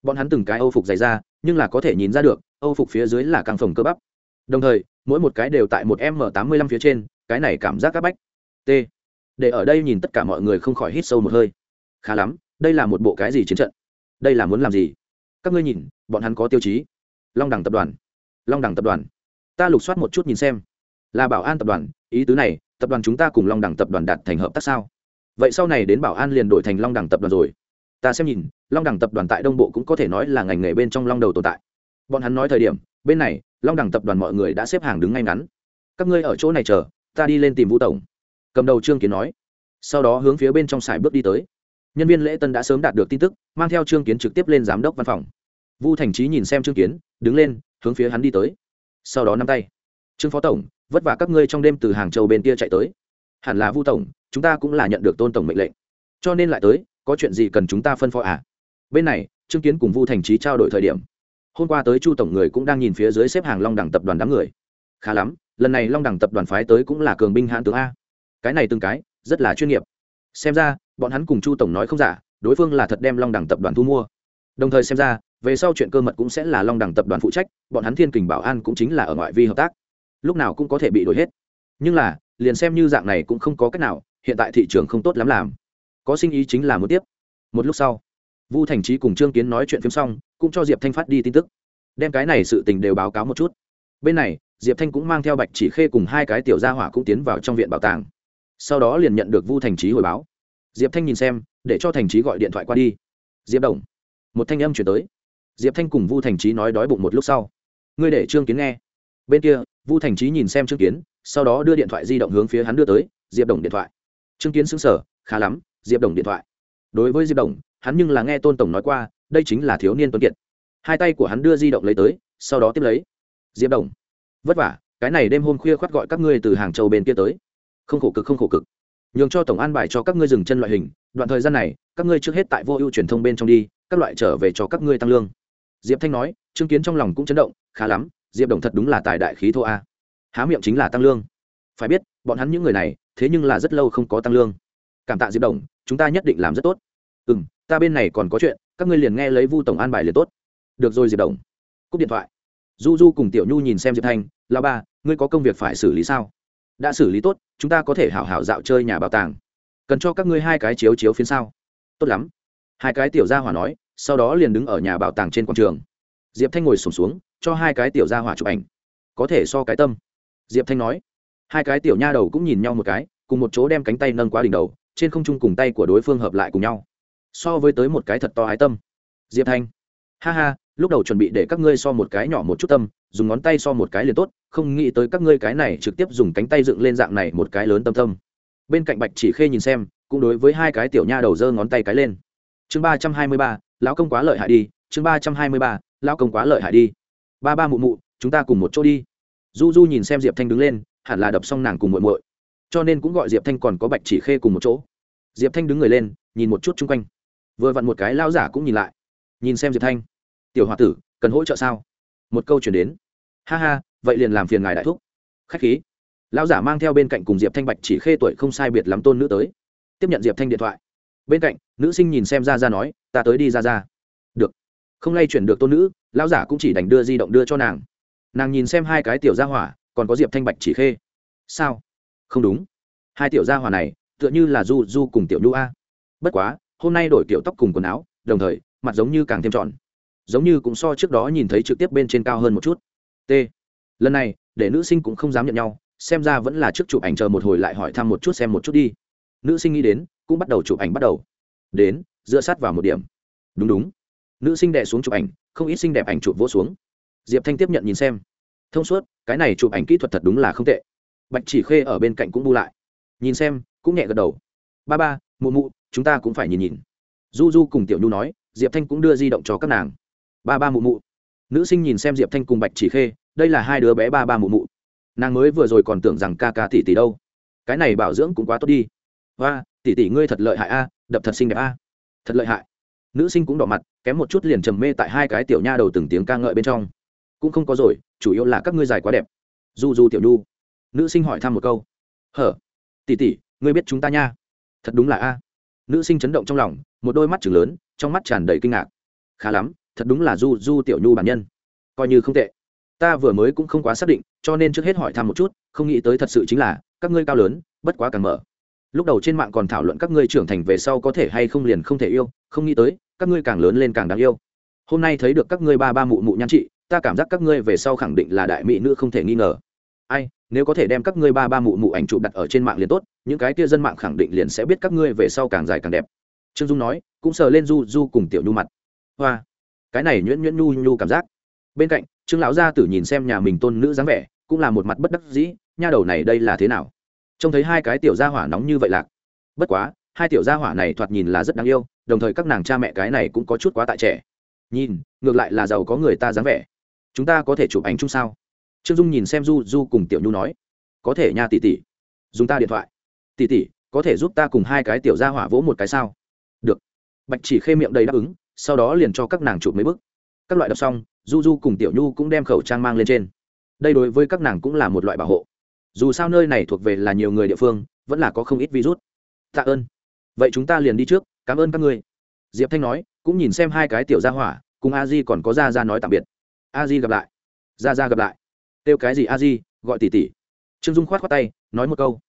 Bọn hắn từng cái âu phục dày ra nhưng là có thể nhìn ra được âu phục phía dưới là căng phồng cơ bắp. Đồng thời, mỗi một cái đều tại một m tám mươi lăm phía trên, cái này cảm giác áp bách. T. Để ở đây nhìn tất cả mọi người không khỏi hít sâu một hơi. Khá lắm, đây là một bộ cái gì chiến trận? Đây là muốn làm gì? Các ngươi nhìn, bọn hắn có tiêu chí. Long đẳng tập đoàn. Long đẳng tập đoàn. Ta lục soát một chút nhìn xem. Là bảo an tập đoàn, ý tứ này, tập đoàn chúng ta cùng long đẳng tập đoàn đạt thành hợp tác sao? Vậy sau này đến bảo an liền đổi thành long đẳng tập đoàn rồi. Ta xem nhìn, long đẳng tập đoàn tại đông bộ cũng có thể nói là ngành nghề bên trong long đầu tồn tại bọn hắn nói thời điểm, bên này, long đẳng tập đoàn mọi người đã xếp hàng đứng ngay ngắn. Các ngươi ở chỗ này chờ, ta đi lên tìm vũ tổng. Cầm đầu trương kiến nói. Sau đó hướng phía bên trong sải bước đi tới. Nhân viên lễ tân đã sớm đạt được tin tức, mang theo trương kiến trực tiếp lên giám đốc văn phòng. Vu thành trí nhìn xem trương kiến, đứng lên, hướng phía hắn đi tới. Sau đó nắm tay. Trương phó tổng, vất vả các ngươi trong đêm từ hàng châu bên kia chạy tới. Hẳn là vu tổng, chúng ta cũng là nhận được tôn tổng mệnh lệnh. Cho nên lại tới, có chuyện gì cần chúng ta phân phó à? Bên này, trương kiến cùng vu thành trí trao đổi thời điểm hôm qua tới chu tổng người cũng đang nhìn phía dưới xếp hàng long đẳng tập đoàn đám người. Khá lắm, lần này long đẳng tập đoàn phái tới cũng là cường binh hãn tướng a. Cái này từng cái, rất là chuyên nghiệp. Xem ra, bọn hắn cùng chu tổng nói không giả, đối phương là thật đem long đẳng tập đoàn thu mua. Đồng thời xem ra, về sau chuyện cơ mật cũng sẽ là long đẳng tập đoàn phụ trách, bọn hắn thiên kình bảo an cũng chính là ở ngoại vi hợp tác. Lúc nào cũng có thể bị đổi hết. Nhưng là, liền xem như dạng này cũng không có cách nào, hiện tại thị trường không tốt lắm làm. Có sinh ý chính là muốn tiếp. Một lúc sau vu thành trí cùng trương kiến nói chuyện phim xong, cũng cho diệp thanh phát đi tin tức. Đem cái này sự tình đều báo cáo một chút. Bên này, diệp thanh cũng mang theo bạch chỉ khê cùng hai cái tiểu gia hỏa cũng tiến vào trong viện bảo tàng. Sau đó liền nhận được vu thành trí hồi báo. Diệp thanh nhìn xem, để cho thành trí gọi điện thoại qua đi. Diệp đồng, một thanh âm chuyển tới. Diệp thanh cùng vu thành trí nói đói bụng một lúc sau. Ngươi để trương kiến nghe. Bên kia, vu thành trí nhìn xem trương kiến, sau đó đưa điện thoại di động hướng phía hắn đưa tới. Diệp đồng điện thoại. Trương kiến xứng sở khá lắm, diệp đồng điện thoại. Đối với diệp đồng hắn nhưng là nghe tôn tổng nói qua, đây chính là thiếu niên tuấn kiệt. Hai tay của hắn đưa di động lấy tới, sau đó tiếp lấy. Diệp đồng. Vất vả, cái này đêm hôm khuya khoát gọi các ngươi từ hàng châu bên kia tới. Không khổ cực, không khổ cực. Nhường cho tổng an bài cho các ngươi dừng chân loại hình, đoạn thời gian này, các ngươi trước hết tại vô ưu truyền thông bên trong đi, các loại trở về cho các ngươi tăng lương. Diệp thanh nói, chứng kiến trong lòng cũng chấn động, khá lắm, diệp đồng thật đúng là tài đại khí thô a. Há miệng chính là tăng lương. Phải biết, bọn hắn những người này, thế nhưng là rất lâu không có tăng lương. Cảm tạ diệp đồng, chúng ta nhất định làm rất tốt. Ừ m ta bên này còn có chuyện các ngươi liền nghe lấy vu tổng an bài liền tốt. Được rồi diệp đồng. Cúp điện thoại. Du du cùng tiểu nhu nhìn xem diệp thanh là ba ngươi có công việc phải xử lý sao? Đã xử lý tốt chúng ta có thể hảo hảo dạo chơi nhà bảo tàng. Cần cho các ngươi hai cái chiếu chiếu phiến sao? Tốt lắm. Hai cái tiểu gia hỏa nói sau đó liền đứng ở nhà bảo tàng trên quảng trường. Diệp thanh ngồi sùng xuống, xuống cho hai cái tiểu gia hỏa chụp ảnh. Có thể so cái tâm. Diệp thanh nói. Hai cái tiểu nha đầu cũng nhìn nhau một cái cùng một chỗ đem cánh tay nâng qua đỉnh đầu trên không trung cùng tay của đối phương hợp lại cùng nhau so với tới một cái thật to ái tâm. Diệp thanh, ha ha, lúc đầu chuẩn bị để các ngươi so một cái nhỏ một chút tâm, dùng ngón tay so một cái liền tốt, không nghĩ tới các ngươi cái này trực tiếp dùng cánh tay dựng lên dạng này một cái lớn tâm tâm. Bên cạnh bạch chỉ khê nhìn xem, cũng đối với hai cái tiểu nha đầu giơ ngón tay cái lên. Chương ba trăm hai mươi ba, lão công quá lợi hại đi, chương ba trăm hai mươi ba, lão công quá lợi hại đi. Ba ba mụ mụ, chúng ta cùng một chỗ đi. Du du nhìn xem diệp thanh đứng lên, hẳn là đập xong nàng cùng muội muội. Cho nên cũng gọi diệp thanh còn có bạch chỉ khê cùng một chỗ. Diệp thanh đứng người lên, nhìn một chút chung quanh vừa vặn một cái lao giả cũng nhìn lại. Nhìn xem diệp thanh. Tiểu h o a tử, cần hỗ trợ sao? Một câu chuyển đến. Ha ha, vậy liền làm phiền ngài đại thúc. Khách khí. Lão giả mang theo bên cạnh cùng diệp thanh bạch chỉ khê tuổi không sai biệt lắm tôn nữ tới. Tiếp nhận diệp thanh điện thoại. Bên cạnh, nữ sinh nhìn xem ra ra nói, ta tới đi ra ra. Được. Không lay chuyển được tôn nữ lão giả cũng chỉ đành đưa di động đưa cho nàng. Nàng nhìn xem hai cái tiểu gia hỏa, còn có diệp thanh bạch chỉ khê. Sao? Không đúng. Hai tiểu gia hỏa này, tựa như là du du cùng tiểu nhu a. Bất quá hôm nay đổi kiểu tóc cùng quần áo, đồng thời, mặt giống như càng thêm tròn. Giống như cũng so trước đó nhìn thấy trực tiếp bên trên cao hơn một chút. T. Lần này, để nữ sinh cũng không dám nhận nhau, xem ra vẫn là trước chụp ảnh chờ một hồi lại hỏi thăm một chút xem một chút đi. Nữ sinh nghĩ đến, cũng bắt đầu chụp ảnh bắt đầu. Đến, dựa sát vào một điểm. Đúng đúng. Nữ sinh đè xuống chụp ảnh, không ít xinh đẹp ảnh chụp vỗ xuống. Diệp thanh tiếp nhận nhìn xem. Thông suốt, cái này chụp ảnh kỹ thuật thật đúng là không tệ. Bạch chỉ khê ở bên cạnh cũng bu lại. Nhìn xem, cũng nhẹ gật đầu. Ba ba, mụ mụ chúng ta cũng phải nhìn nhìn. Du du cùng tiểu nhu nói, diệp thanh cũng đưa di động cho các nàng. Ba ba mụ mụ. Nữ sinh nhìn xem diệp thanh cùng bạch chỉ khê, đây là hai đứa bé ba ba mụ mụ. Nàng mới vừa rồi còn tưởng rằng ca ca tỷ tỷ đâu. Cái này bảo dưỡng cũng quá tốt đi. Và tỷ tỷ ngươi thật lợi hại a, đập thật xinh đẹp a. Thật lợi hại. Nữ sinh cũng đỏ mặt, kém một chút liền trầm mê tại hai cái tiểu nha đầu từng tiếng ca ngợi bên trong. Cũng không có rồi, chủ yếu là các ngươi dài quá đẹp. Du du tiểu nhu. Nữ sinh hỏi thăm một câu. Hở? Tỷ tỷ, ngươi biết chúng ta nha. Thật đúng là a nữ sinh chấn động trong lòng, một đôi mắt chừng lớn, trong mắt tràn đầy kinh ngạc. Khá lắm, thật đúng là du du tiểu nhu bản nhân. Coi như không tệ. Ta vừa mới cũng không quá xác định, cho nên trước hết hỏi thăm một chút, không nghĩ tới thật sự chính là, các ngươi cao lớn, bất quá càng mở. Lúc đầu trên mạng còn thảo luận các ngươi trưởng thành về sau có thể hay không liền không thể yêu, không nghĩ tới, các ngươi càng lớn lên càng đáng yêu. Hôm nay thấy được các ngươi ba ba mụ mụ nhan trị, ta cảm giác các ngươi về sau khẳng định là đại mỹ nữ không thể nghi ngờ. Ai, nếu có thể đem các ngươi ba ba mụ mụ ảnh chụp đặt ở trên mạng liền tốt những cái kia dân mạng khẳng định liền sẽ biết các ngươi về sau càng dài càng đẹp. Trương dung nói, cũng sờ lên du du cùng tiểu nhu mặt. Hoa, cái này nhuyễn nhuyễn nhu nhu cảm giác. Bên cạnh, trương lão gia tử nhìn xem nhà mình tôn nữ dáng vẻ, cũng là một mặt bất đắc dĩ, nha đầu này đây là thế nào? Trông thấy hai cái tiểu gia hỏa nóng như vậy lạc. Bất quá, hai tiểu gia hỏa này thoạt nhìn là rất đáng yêu, đồng thời các nàng cha mẹ cái này cũng có chút quá tại trẻ. Nhìn, ngược lại là giàu có người ta dáng vẻ. Chúng ta có thể chụp ảnh chung sao? Trương dung nhìn xem du du cùng tiểu nhu nói. Có thể nha tỷ tỷ. Dùng ta điện thoại tỷ tỷ có thể giúp ta cùng hai cái tiểu gia hỏa vỗ một cái sao? Được. Bạch chỉ khê miệng đầy đáp ứng, sau đó liền cho các nàng chụp mấy bức. Các loại đọc xong, du du cùng tiểu nhu cũng đem khẩu trang mang lên trên. Đây đối với các nàng cũng là một loại bảo hộ. Dù sao nơi này thuộc về là nhiều người địa phương, vẫn là có không ít virus. Tạ ơn. Vậy chúng ta liền đi trước, cảm ơn các ngươi. Diệp thanh nói, cũng nhìn xem hai cái tiểu gia hỏa, cùng a di còn có ra ra nói tạm biệt. A di gặp lại. Ra ra gặp lại. Kêu cái gì a di, gọi tỷ tỷ trương dung khoát khoát tay, nói một câu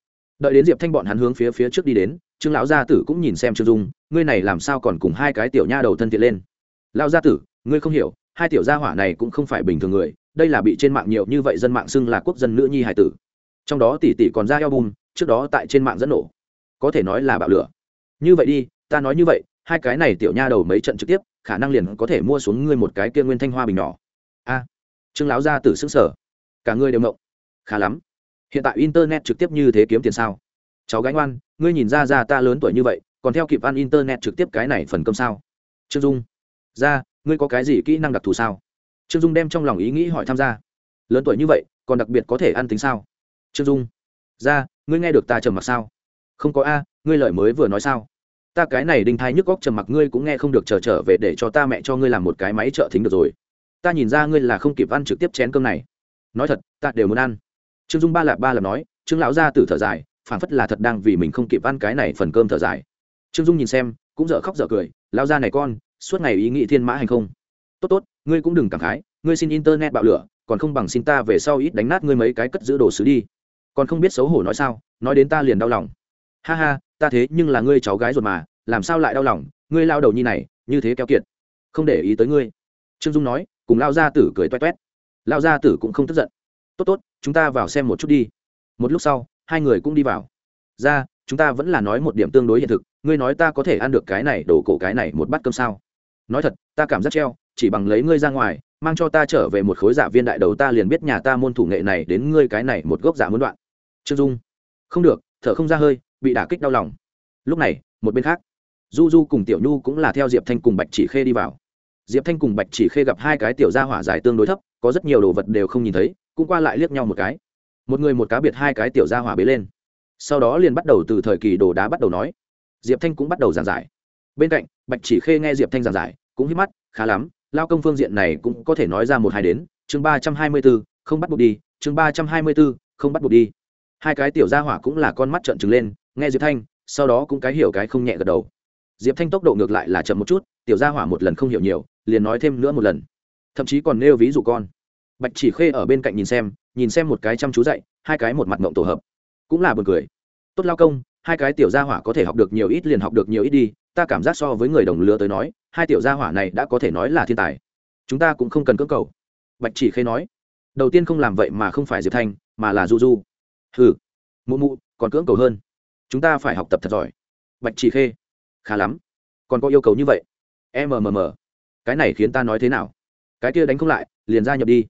đợi đến diệp thanh bọn hắn hướng phía phía trước đi đến trương lão gia tử cũng nhìn xem trương dung ngươi này làm sao còn cùng hai cái tiểu nha đầu thân thiện lên lão gia tử ngươi không hiểu hai tiểu gia hỏa này cũng không phải bình thường người đây là bị trên mạng nhiều như vậy dân mạng xưng là quốc dân nữ nhi hải tử trong đó tỷ tỷ còn ra Eo Bùn, trước đó tại trên mạng dẫn nổ có thể nói là bạo lửa như vậy đi ta nói như vậy hai cái này tiểu nha đầu mấy trận trực tiếp khả năng liền có thể mua xuống ngươi một cái kia nguyên thanh hoa bình nhỏ a trương lão gia tử xứng sở cả ngươi đều ngộng khá lắm hiện tại internet trực tiếp như thế kiếm tiền sao? Cháu gánh oan ngươi nhìn ra ra ta lớn tuổi như vậy còn theo kịp ăn internet trực tiếp cái này phần cơm sao? Trương dung. Ra ngươi có cái gì kỹ năng đặc thù sao? Trương dung đem trong lòng ý nghĩ hỏi tham gia. Lớn tuổi như vậy còn đặc biệt có thể ăn tính sao? Trương dung. Ra ngươi nghe được ta trầm mặc sao? Không có a ngươi lời mới vừa nói sao? Ta cái này đinh thai nhức góc trầm mặc ngươi cũng nghe không được chờ trở, trở về để cho ta mẹ cho ngươi làm một cái máy trợ thính được rồi. Ta nhìn ra ngươi là không kịp ăn trực tiếp chén cơm này. Nói thật ta đều muốn ăn trương dung ba lạp ba lạp nói, trương lão gia tử thở dài, phảng phất là thật đang vì mình không kịp ăn cái này phần cơm thở dài. Trương dung nhìn xem, cũng dở khóc dở cười, lão gia này con, suốt ngày ý nghĩ thiên mã hành không? Tốt tốt, ngươi cũng đừng cảm khái, ngươi xin internet bạo lửa, còn không bằng xin ta về sau ít đánh nát ngươi mấy cái cất giữ đồ sứ đi. Còn không biết xấu hổ nói sao, nói đến ta liền đau lòng. Ha ha, ta thế nhưng là ngươi cháu gái ruột mà, làm sao lại đau lòng, ngươi lao đầu nhi này, như thế keo kiệt, không để ý tới ngươi. Trương dung nói, cùng lao gia tử cười toét toét. Lao gia tử cũng không tức giận tốt tốt, chúng ta vào xem một chút đi. Một lúc sau, hai người cũng đi vào. Ra, chúng ta vẫn là nói một điểm tương đối hiện thực, ngươi nói ta có thể ăn được cái này đổ cổ cái này một bát cơm sao? Nói thật, ta cảm giác treo, chỉ bằng lấy ngươi ra ngoài, mang cho ta trở về một khối giả viên đại đầu ta liền biết nhà ta môn thủ nghệ này đến ngươi cái này một gốc giả muốn đoạn. Trương dung. Không được, thở không ra hơi, bị đả kích đau lòng. Lúc này, một bên khác, du du cùng tiểu nhu cũng là theo diệp thanh cùng bạch chỉ khê đi vào. Diệp thanh cùng bạch chỉ khê gặp hai cái tiểu gia hỏa dài tương đối thấp, có rất nhiều đồ vật đều không nhìn thấy cũng qua lại liếc nhau một cái. Một người một cá biệt hai cái tiểu gia hỏa bế lên. Sau đó liền bắt đầu từ thời kỳ đồ đá bắt đầu nói. Diệp thanh cũng bắt đầu giảng giải. Bên cạnh, bạch chỉ khê nghe diệp thanh giảng giải, cũng hít mắt, khá lắm, lao công phương diện này cũng có thể nói ra một hai đến. Chương ba trăm hai mươi b ố không bắt buộc đi. Chương ba trăm hai mươi b ố không bắt buộc đi. Hai cái tiểu gia hỏa cũng là con mắt trợn trừng lên, nghe diệp thanh, sau đó cũng cái hiểu cái không nhẹ gật đầu. Diệp thanh tốc độ ngược lại là chậm một chút, tiểu gia hỏa một lần không hiểu nhiều, liền nói thêm nữa một lần. Thậm chí còn nêu ví dụ con bạch chỉ khê ở bên cạnh nhìn xem nhìn xem một cái chăm chú dạy, hai cái một mặt ngộng tổ hợp. Cũng là buồn cười. Tốt lao công, hai cái tiểu gia hỏa có thể học được nhiều ít liền học được nhiều ít đi, ta cảm giác so với người đồng lứa tới nói, hai tiểu gia hỏa này đã có thể nói là thiên tài. Chúng ta cũng không cần cưỡng cầu. Bạch chỉ khê nói. Đầu tiên không làm vậy mà không phải diệp thanh, mà là du du. Hừ. Mụ mụ, còn cưỡng cầu hơn. Chúng ta phải học tập thật giỏi. Bạch chỉ khê. Khá lắm. Còn có yêu cầu như vậy. Mmm cái này khiến ta nói thế nào? Cái kia đánh không lại, liền ra nhập đi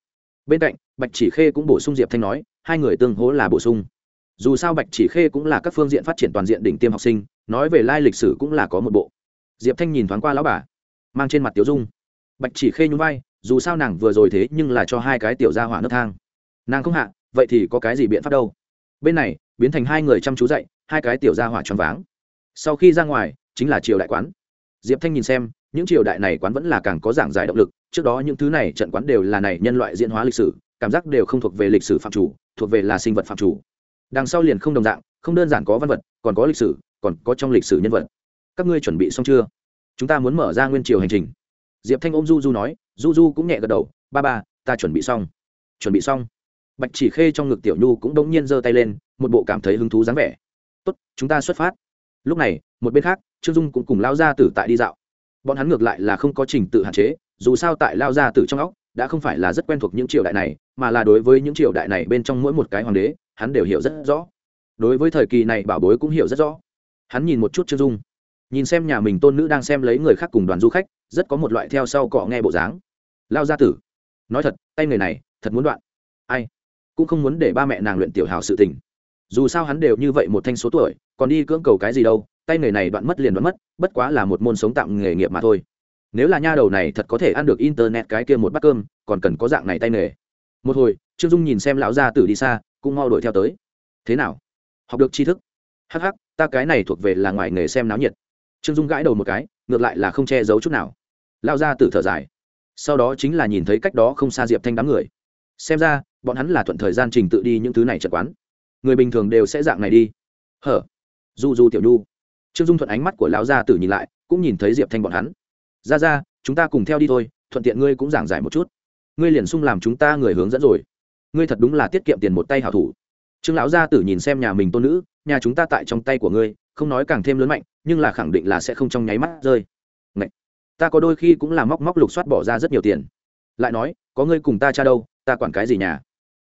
bên cạnh, bạch chỉ khê cũng bổ sung diệp thanh nói, hai người tương hố là bổ sung. Dù sao bạch chỉ khê cũng là các phương diện phát triển toàn diện đỉnh tiêm học sinh, nói về lai lịch sử cũng là có một bộ. Diệp thanh nhìn thoáng qua lão bà, mang trên mặt tiểu dung. Bạch chỉ khê nhún vai, dù sao nàng vừa rồi thế nhưng là cho hai cái tiểu ra hỏa nước thang. Nàng không hạ, vậy thì có cái gì biện pháp đâu? Bên này, biến thành hai người chăm chú dạy, hai cái tiểu ra hỏa tròn váng. Sau khi ra ngoài, chính là triều đại quán. Diệp thanh nhìn xem, những triều đại này quán vẫn là càng có giảng giải động lực trước đó những thứ này trận quán đều là này nhân loại diễn hóa lịch sử, cảm giác đều không thuộc về lịch sử phạm chủ, thuộc về là sinh vật phạm chủ. Đằng sau liền không đồng dạng, không đơn giản có văn vật, còn có lịch sử, còn có trong lịch sử nhân vật. Các ngươi chuẩn bị xong chưa? Chúng ta muốn mở ra nguyên triều hành trình. Diệp thanh ôm du du nói, du du cũng nhẹ gật đầu, ba ba, ta chuẩn bị xong. Chuẩn bị xong. Bạch chỉ khê trong ngực tiểu nhu cũng đống nhiên giơ tay lên, một bộ cảm thấy hứng thú dáng vẻ. Tốt, chúng ta xuất phát. Lúc này, một bên khác, trương dung cũng cùng lao ra tử tại đi dạo bọn hắn ngược lại là không có trình tự hạn chế, dù sao tại lao ra tử trong óc, đã không phải là rất quen thuộc những triều đại này, mà là đối với những triều đại này bên trong mỗi một cái hoàng đế, hắn đều hiểu rất rõ. Đối với thời kỳ này bảo bối cũng hiểu rất rõ. Hắn nhìn một chút chân dung. Nhìn xem nhà mình tôn nữ đang xem lấy người khác cùng đoàn du khách, rất có một loại theo sau cọ nghe bộ dáng. Lao gia tử. Nói thật, tay người này, thật muốn đoạn. Ai? Cũng không muốn để ba mẹ nàng luyện tiểu hào sự tình. Dù sao hắn đều như vậy một thanh số tuổi, còn đi cưỡng cầu cái gì đâu tay nghề này đoạn mất liền đoạn mất, bất quá là một môn sống tạm nghề nghiệp mà thôi. Nếu là nha đầu này thật có thể ăn được internet cái kia một bát cơm, còn cần có dạng này tay nghề. Một hồi, trương dung nhìn xem lão gia tử đi xa, cũng mau đuổi theo tới. Thế nào? Học được tri thức? Hh ta cái này thuộc về là ngoài nghề xem náo nhiệt. Trương dung gãi đầu một cái, ngược lại là không che giấu chút nào. Lao ra tử thở dài. Sau đó chính là nhìn thấy cách đó không xa diệp thanh đám người. Xem ra, bọn hắn là thuận thời gian trình tự đi những thứ này chật quán. Người bình thường đều sẽ dạng này đi. Hở? Du du tiểu nhu trương dung thuận ánh mắt của lão gia tử nhìn lại, cũng nhìn thấy diệp thanh bọn hắn. Ra ra chúng ta cùng theo đi thôi, thuận tiện ngươi cũng giảng giải một chút. Ngươi liền sung làm chúng ta người hướng dẫn rồi. Ngươi thật đúng là tiết kiệm tiền một tay hảo thủ. Trương lão gia tử nhìn xem nhà mình tôn nữ, nhà chúng ta tại trong tay của ngươi, không nói càng thêm lớn mạnh, nhưng là khẳng định là sẽ không trong nháy mắt rơi. Ngậy! ta có đôi khi cũng là móc móc lục soát bỏ ra rất nhiều tiền. Lại nói, có ngươi cùng ta cha đâu, ta quản cái gì nhà?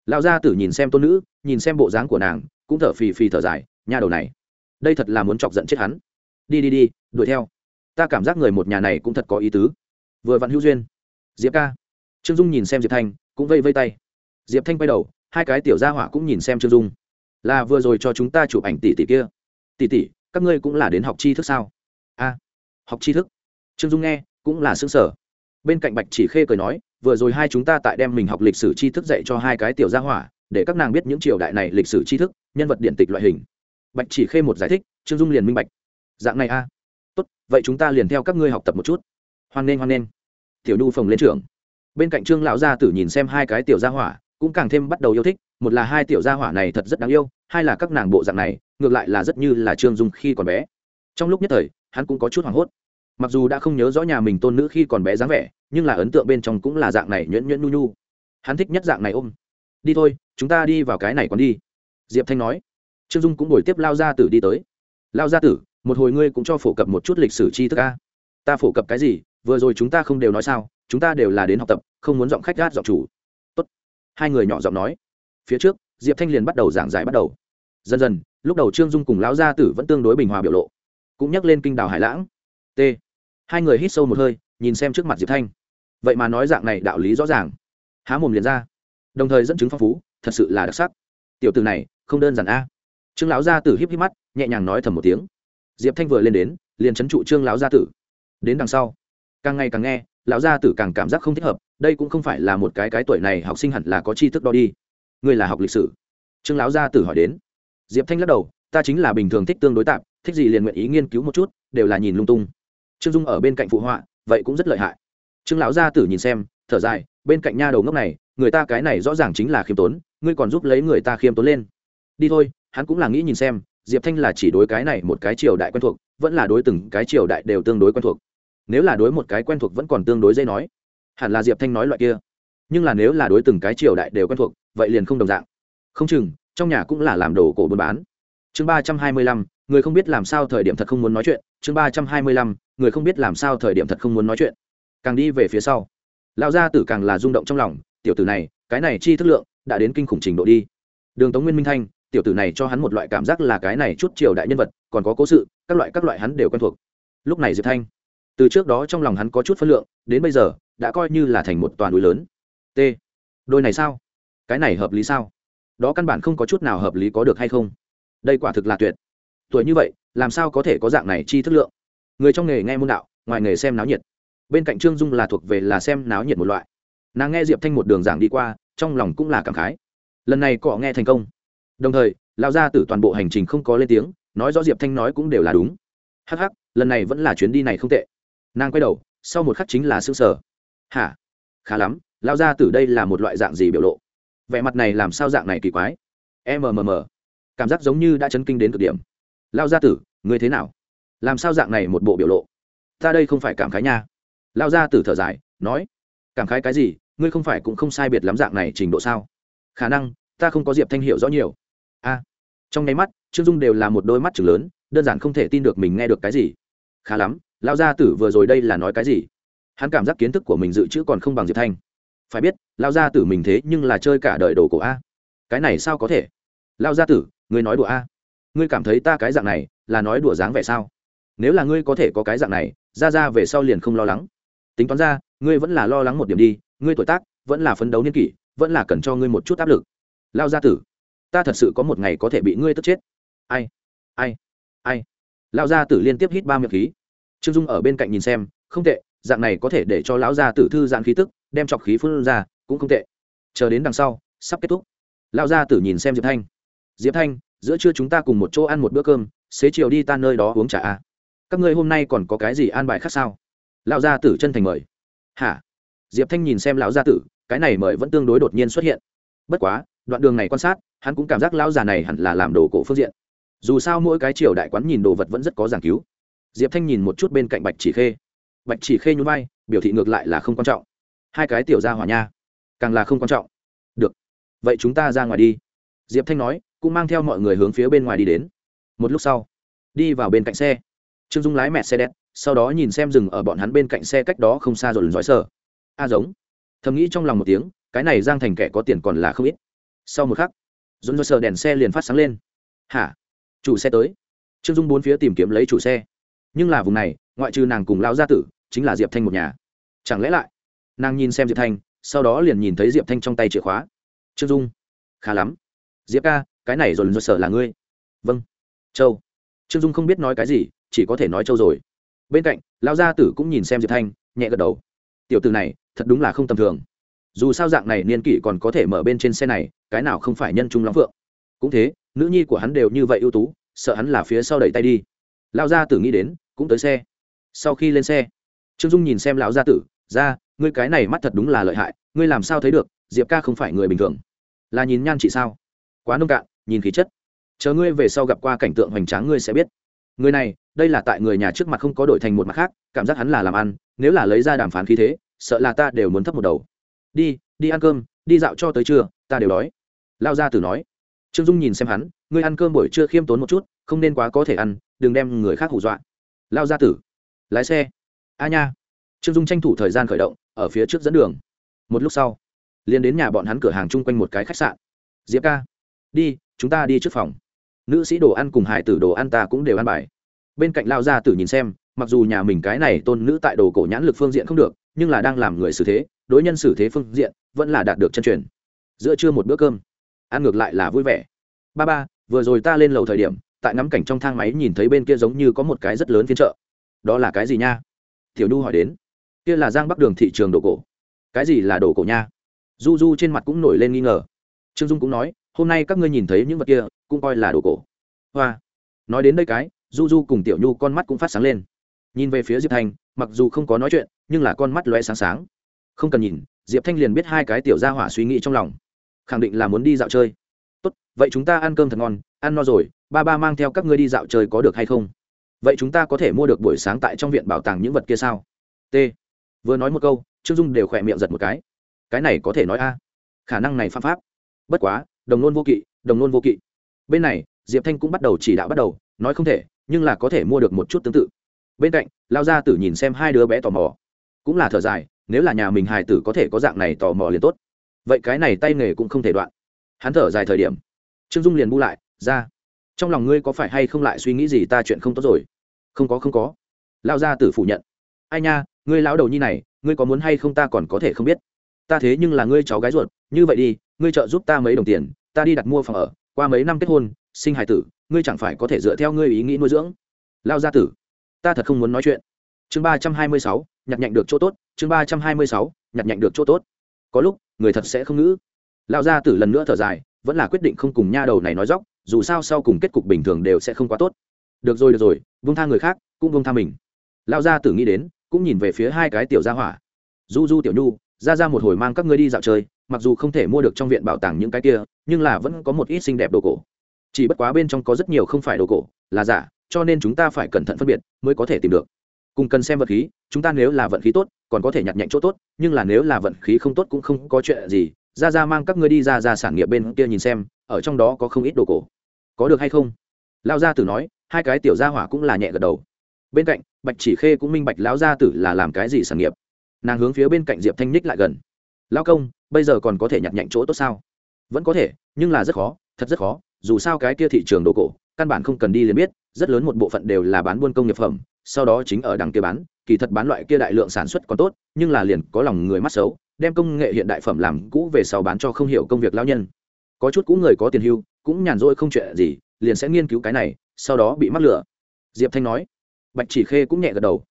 Lão gia tử nhìn xem tôn nữ, nhìn xem bộ dáng của nàng, cũng thở phì phì thở dài, nhà đầu này đây thật là muốn chọc giận chết hắn. Đi đi đi, đuổi theo. Ta cảm giác người một nhà này cũng thật có ý tứ. Vừa vặn hữu duyên. Diệp ca. Trương dung nhìn xem diệp thanh, cũng vây vây tay. Diệp thanh quay đầu, hai cái tiểu gia hỏa cũng nhìn xem trương dung. Là vừa rồi cho chúng ta chụp ảnh tỷ tỷ kia. Tỷ tỷ, các ngươi cũng là đến học tri thức sao? A, học tri thức. Trương dung nghe, cũng là xương sở bên cạnh bạch chỉ khê cười nói, vừa rồi hai chúng ta tại đem mình học lịch sử tri thức dạy cho hai cái tiểu gia hỏa, để các nàng biết những triều đại này lịch sử tri thức, nhân vật điện tịch loại hình bạch chỉ khê một giải thích, trương dung liền minh bạch. Dạng này a. Tốt, vậy chúng ta liền theo các ngươi học tập một chút. Hoan nghênh hoan nghênh. Tiểu nhu phồng lên trưởng. Bên cạnh trương lão gia tử nhìn xem hai cái tiểu gia hỏa, cũng càng thêm bắt đầu yêu thích. Một là hai tiểu gia hỏa này thật rất đáng yêu, hai là các nàng bộ dạng này, ngược lại là rất như là trương dung khi còn bé. Trong lúc nhất thời, hắn cũng có chút hoảng hốt. Mặc dù đã không nhớ rõ nhà mình tôn nữ khi còn bé dáng vẻ, nhưng là ấn tượng bên trong cũng là dạng này nhuyễn nhuyễn nhu nhu. Hắn thích nhất dạng này ôm. Đi thôi, chúng ta đi vào cái này còn đi. Diệp thanh nói trương dung cũng đổi tiếp lao gia tử đi tới. Lao gia tử, một hồi ngươi cũng cho phổ cập một chút lịch sử tri thức a. Ta phổ cập cái gì? Vừa rồi chúng ta không đều nói sao, chúng ta đều là đến học tập, không muốn giọng khách gát giọng chủ. Tốt. hai người nhỏ giọng nói. Phía trước, diệp thanh liền bắt đầu giảng giải bắt đầu. Dần dần, lúc đầu trương dung cùng lão gia tử vẫn tương đối bình hòa biểu lộ, cũng nhắc lên kinh đào hải lãng. T. Hai người hít sâu một hơi, nhìn xem trước mặt diệp thanh. Vậy mà nói dạng này đạo lý rõ ràng. Há mồm liền ra. Đồng thời dẫn chứng phong phú, thật sự là đặc sắc. Tiểu từ này, không đơn giản a trương lão gia tử híp híp mắt, nhẹ nhàng nói thầm một tiếng. Diệp thanh vừa lên đến, liền trấn trụ trương lão gia tử. Đến đằng sau, càng ngày càng nghe, lão gia tử càng cảm giác không thích hợp, đây cũng không phải là một cái cái tuổi này học sinh hẳn là có tri thức đo đi. Ngươi là học lịch sử. Trương lão gia tử hỏi đến. Diệp thanh lắc đầu, ta chính là bình thường thích tương đối tạp thích gì liền nguyện ý nghiên cứu một chút, đều là nhìn lung tung. Trương dung ở bên cạnh phụ họa, vậy cũng rất lợi hại. Trương lão gia tử nhìn xem, thở dài, bên cạnh nha đầu ngốc này, người ta cái này rõ ràng chính là khiêm tốn, ngươi còn giúp lấy người ta khiêm tốn lên. Đi thôi hắn cũng là nghĩ nhìn xem, diệp thanh là chỉ đối cái này một cái triều đại quen thuộc, vẫn là đối từng cái triều đại đều tương đối quen thuộc. Nếu là đối một cái quen thuộc vẫn còn tương đối dễ nói. Hẳn là diệp thanh nói loại kia. Nhưng là nếu là đối từng cái triều đại đều quen thuộc, vậy liền không đồng dạng. Không chừng, trong nhà cũng là làm đồ cổ buôn bán. Chương ba trăm hai mươi lăm, người không biết làm sao thời điểm thật không muốn nói chuyện. Chương ba trăm hai mươi lăm, người không biết làm sao thời điểm thật không muốn nói chuyện. Càng đi về phía sau. Lão gia tử càng là rung động trong lòng. Tiểu tử này, cái này chi thức lượng, đã đến kinh khủng trình độ đi. Đường tống nguyên minh thanh tiểu tử này cho hắn một loại cảm giác là cái này chút triều đại nhân vật, còn có cố sự, các loại các loại hắn đều quen thuộc. Lúc này diệp thanh, từ trước đó trong lòng hắn có chút phân lượng, đến bây giờ, đã coi như là thành một toàn núi lớn. T, đôi này sao? Cái này hợp lý sao? Đó căn bản không có chút nào hợp lý có được hay không? Đây quả thực là tuyệt. Tuổi như vậy, làm sao có thể có dạng này chi thức lượng? Người trong nghề nghe môn đạo, ngoài nghề xem náo nhiệt. Bên cạnh trương dung là thuộc về là xem náo nhiệt một loại. Nàng nghe diệp thanh một đường giảng đi qua, trong lòng cũng là cảm khái. Lần này cọ nghe thành công đồng thời lao ra từ toàn bộ hành trình không có lên tiếng, nói rõ diệp thanh nói cũng đều là đúng. Hh lần này vẫn là chuyến đi này không tệ. Nàng quay đầu, sau một khắc chính là s ư ơ n g sở hả? Khá lắm lao ra từ đây là một loại dạng gì biểu lộ? Vẻ mặt này làm sao dạng này kỳ quái? Mmm cảm giác giống như đã chấn kinh đến cực điểm. Lao gia tử, ngươi thế nào? Làm sao dạng này một bộ biểu lộ? Ta đây không phải cảm khái nha. Lao gia tử thở dài, nói, cảm khái cái gì? Ngươi không phải cũng không sai biệt lắm dạng này trình độ sao? Khả năng, ta không có diệp thanh hiệu rõ nhiều a. Trong nháy mắt, trương dung đều là một đôi mắt chừng lớn, đơn giản không thể tin được mình nghe được cái gì. Khá lắm lao gia tử vừa rồi đây là nói cái gì? Hắn cảm giác kiến thức của mình dự trữ còn không bằng diệp thanh. Phải biết lao gia tử mình thế nhưng là chơi cả đời đồ cổ a. Cái này sao có thể? Lao gia tử, ngươi nói đùa a. Ngươi cảm thấy ta cái dạng này, là nói đùa dáng vẻ sao? Nếu là ngươi có thể có cái dạng này, ra ra về sau liền không lo lắng. Tính toán ra, ngươi vẫn là lo lắng một điểm đi, ngươi tuổi tác, vẫn là phấn đấu niên kỷ, vẫn là cần cho ngươi một chút áp lực. Lao gia tử ta thật sự có một ngày có thể bị ngươi tức chết. Ai ai ai? Lão gia tử liên tiếp hít ba miệng khí. Trương dung ở bên cạnh nhìn xem, không tệ, dạng này có thể để cho lão gia tử thư giãn khí tức, đem trọc khí phun ra, cũng không tệ. Chờ đến đằng sau, sắp kết thúc. Lão gia tử nhìn xem diệp thanh. Diệp thanh, giữa trưa chúng ta cùng một chỗ ăn một bữa cơm, xế chiều đi ta nơi đó uống trà a. Các ngươi hôm nay còn có cái gì an bài khác sao? Lão gia tử chân thành mời. Hả? Diệp thanh nhìn xem lão gia tử, cái này mời vẫn tương đối đột nhiên xuất hiện. Bất quá đoạn đường này quan sát, hắn cũng cảm giác lão già này hẳn là làm đồ cổ phương diện. Dù sao mỗi cái triều đại quán nhìn đồ vật vẫn rất có giảng cứu. Diệp thanh nhìn một chút bên cạnh bạch chỉ khê. Bạch chỉ khê nhún vai, biểu thị ngược lại là không quan trọng. Hai cái tiểu ra hỏa nha, càng là không quan trọng. Được, vậy chúng ta ra ngoài đi. Diệp thanh nói, cũng mang theo mọi người hướng phía bên ngoài đi đến. Một lúc sau, đi vào bên cạnh xe. Trương dung lái mẹ xe đẹp sau đó nhìn xem rừng ở bọn hắn bên cạnh xe cách đó không xa rồi lần dõi sờ. A giống, thầm nghĩ trong lòng một tiếng, cái này giang thành kẻ có tiền còn là không ít sau một khắc dồn dơ sờ đèn xe liền phát sáng lên. Hả? Chủ xe tới. Trương dung bốn phía tìm kiếm lấy chủ xe. Nhưng là vùng này, ngoại trừ nàng cùng lao gia tử, chính là diệp thanh một nhà. Chẳng lẽ lại, nàng nhìn xem diệp thanh, sau đó liền nhìn thấy diệp thanh trong tay chìa khóa. Trương dung, khá lắm. Diệp ca, cái này rồi rồi sở là ngươi. Vâng. Châu. Trương dung không biết nói cái gì, chỉ có thể nói châu rồi. Bên cạnh, lão gia tử cũng nhìn xem diệp thanh, nhẹ gật đầu. Tiểu từ này, thật đúng là không tầm thường. Dù sao dạng này niên kỷ còn có thể mở bên trên xe này cái nào không phải nhân trung lắm phượng? Cũng thế, nữ nhi của hắn đều như vậy ưu tú, sợ hắn là phía sau đẩy tay đi. Lão gia tử nghĩ đến, cũng tới xe. Sau khi lên xe, trương dung nhìn xem lão gia tử, ra, ngươi cái này mắt thật đúng là lợi hại, ngươi làm sao thấy được, diệp ca không phải người bình thường. Là nhìn nhan chị sao? Quá nông cạn, nhìn khí chất. Chờ ngươi về sau gặp qua cảnh tượng hoành tráng ngươi sẽ biết. Người này, đây là tại người nhà trước mặt không có đổi thành một mặt khác, cảm giác hắn là làm ăn, nếu là lấy ra đàm phán khí thế, sợ là ta đều muốn thấp một đầu. Đi đi ăn cơm, đi dạo cho tới trưa, ta đều đói lao gia tử nói. Trương dung nhìn xem hắn, ngươi ăn cơm buổi trưa khiêm tốn một chút, không nên quá có thể ăn, đừng đem người khác hù dọa. Lao gia tử. Lái xe. A nha. Trương dung tranh thủ thời gian khởi động, ở phía trước dẫn đường. Một lúc sau, liền đến nhà bọn hắn cửa hàng chung quanh một cái khách sạn. Diệp ca, đi, chúng ta đi trước phòng. Nữ sĩ đồ ăn cùng hải tử đồ ăn ta cũng đều ăn bài. Bên cạnh lao gia tử nhìn xem, mặc dù nhà mình cái này tôn nữ tại đồ cổ nhãn lực phương diện không được, nhưng là đang làm người xử thế, đối nhân xử thế phương diện, vẫn là đạt được chân truyền. Giữa trưa một bữa cơm ăn ngược lại là vui vẻ. Ba ba, vừa rồi ta lên lầu thời điểm, tại ngắm cảnh trong thang máy nhìn thấy bên kia giống như có một cái rất lớn phiên chợ. Đó là cái gì nha? Tiểu nhu hỏi đến. Kia là giang bắc đường thị trường đồ cổ. Cái gì là đồ cổ nha? Du du trên mặt cũng nổi lên nghi ngờ. Trương dung cũng nói, hôm nay các ngươi nhìn thấy những vật kia, cũng coi là đồ cổ. Hoa. Nói đến đây cái du du cùng tiểu nhu con mắt cũng phát sáng lên. Nhìn về phía diệp thanh, mặc dù không có nói chuyện, nhưng là con mắt loe sáng sáng. Không cần nhìn, diệp thanh liền biết hai cái tiểu gia hỏa suy nghĩ trong lòng khẳng định là muốn đi dạo chơi. Tốt, vậy chúng ta ăn cơm thật ngon, ăn no rồi, ba ba mang theo các ngươi đi dạo chơi có được hay không? Vậy chúng ta có thể mua được buổi sáng tại trong viện bảo tàng những vật kia sao? T. Vừa nói một câu, trương dung đều khỏe miệng giật một cái. Cái này có thể nói a. Khả năng này phạm pháp. Bất quá, đồng nôn vô kỵ, đồng nôn vô kỵ. Bên này, diệp thanh cũng bắt đầu chỉ đạo bắt đầu, nói không thể, nhưng là có thể mua được một chút tương tự. Bên cạnh, lao ra tử nhìn xem hai đứa bé tò mò. Cũng là thở dài, nếu là nhà mình hài tử có thể có dạng này tò mò liền tốt vậy cái này tay nghề cũng không thể đoạn. Hắn thở dài thời điểm, trương dung liền bu lại, ra, trong lòng ngươi có phải hay không lại suy nghĩ gì ta chuyện không tốt rồi? Không có không có. Lao gia tử phủ nhận, ai nha, ngươi lão đầu nhi này, ngươi có muốn hay không ta còn có thể không biết. Ta thế nhưng là ngươi cháu gái ruột, như vậy đi, ngươi trợ giúp ta mấy đồng tiền, ta đi đặt mua phòng ở, qua mấy năm kết hôn, sinh hài tử, ngươi chẳng phải có thể dựa theo ngươi ý nghĩ nuôi dưỡng? Lao gia tử, ta thật không muốn nói chuyện. Chương ba trăm hai mươi sáu, nhặt nhạnh được chỗ tốt, chương ba trăm hai mươi sáu, nhặt nhạnh được chỗ tốt. Có lúc người thật sẽ không ngữ. Lão gia tử lần nữa thở dài, vẫn là quyết định không cùng nha đầu này nói dóc, dù sao sau cùng kết cục bình thường đều sẽ không quá tốt. Được rồi được rồi vung tha người khác, cũng vung tha mình. Lão gia tử nghĩ đến, cũng nhìn về phía hai cái tiểu gia hỏa. Du du tiểu nhu, ra ra một hồi mang các ngươi đi dạo chơi, mặc dù không thể mua được trong viện bảo tàng những cái kia, nhưng là vẫn có một ít xinh đẹp đồ cổ. Chỉ bất quá bên trong có rất nhiều không phải đồ cổ, là giả, cho nên chúng ta phải cẩn thận phân biệt mới có thể tìm được cùng cần xem vật khí, chúng ta nếu là vận khí tốt, còn có thể nhặt nhạnh chỗ tốt, nhưng là nếu là vận khí không tốt cũng không có chuyện gì. Ra ra mang các ngươi đi ra ra sản nghiệp bên kia nhìn xem, ở trong đó có không ít đồ cổ. Có được hay không? Lao gia tử nói, hai cái tiểu gia hỏa cũng là nhẹ gật đầu. Bên cạnh, bạch chỉ khê cũng minh bạch lão gia tử là làm cái gì sản nghiệp. Nàng hướng phía bên cạnh diệp thanh ních lại gần. Lao công, bây giờ còn có thể nhặt nhạnh chỗ tốt sao? Vẫn có thể, nhưng là rất khó, thật rất khó. Dù sao cái kia thị trường đồ cổ, căn bản không cần đi liền biết, rất lớn một bộ phận đều là bán buôn công nghiệp phẩm sau đó chính ở đằng kia bán, kỳ thật bán loại kia đại lượng sản xuất còn tốt, nhưng là liền có lòng người mắt xấu, đem công nghệ hiện đại phẩm làm cũ về sau bán cho không hiểu công việc lao nhân. Có chút cũ người có tiền hưu, cũng nhàn rỗi không chuyện gì, liền sẽ nghiên cứu cái này, sau đó bị mắc lửa diệp thanh nói. Bạch chỉ khê cũng nhẹ gật đầu.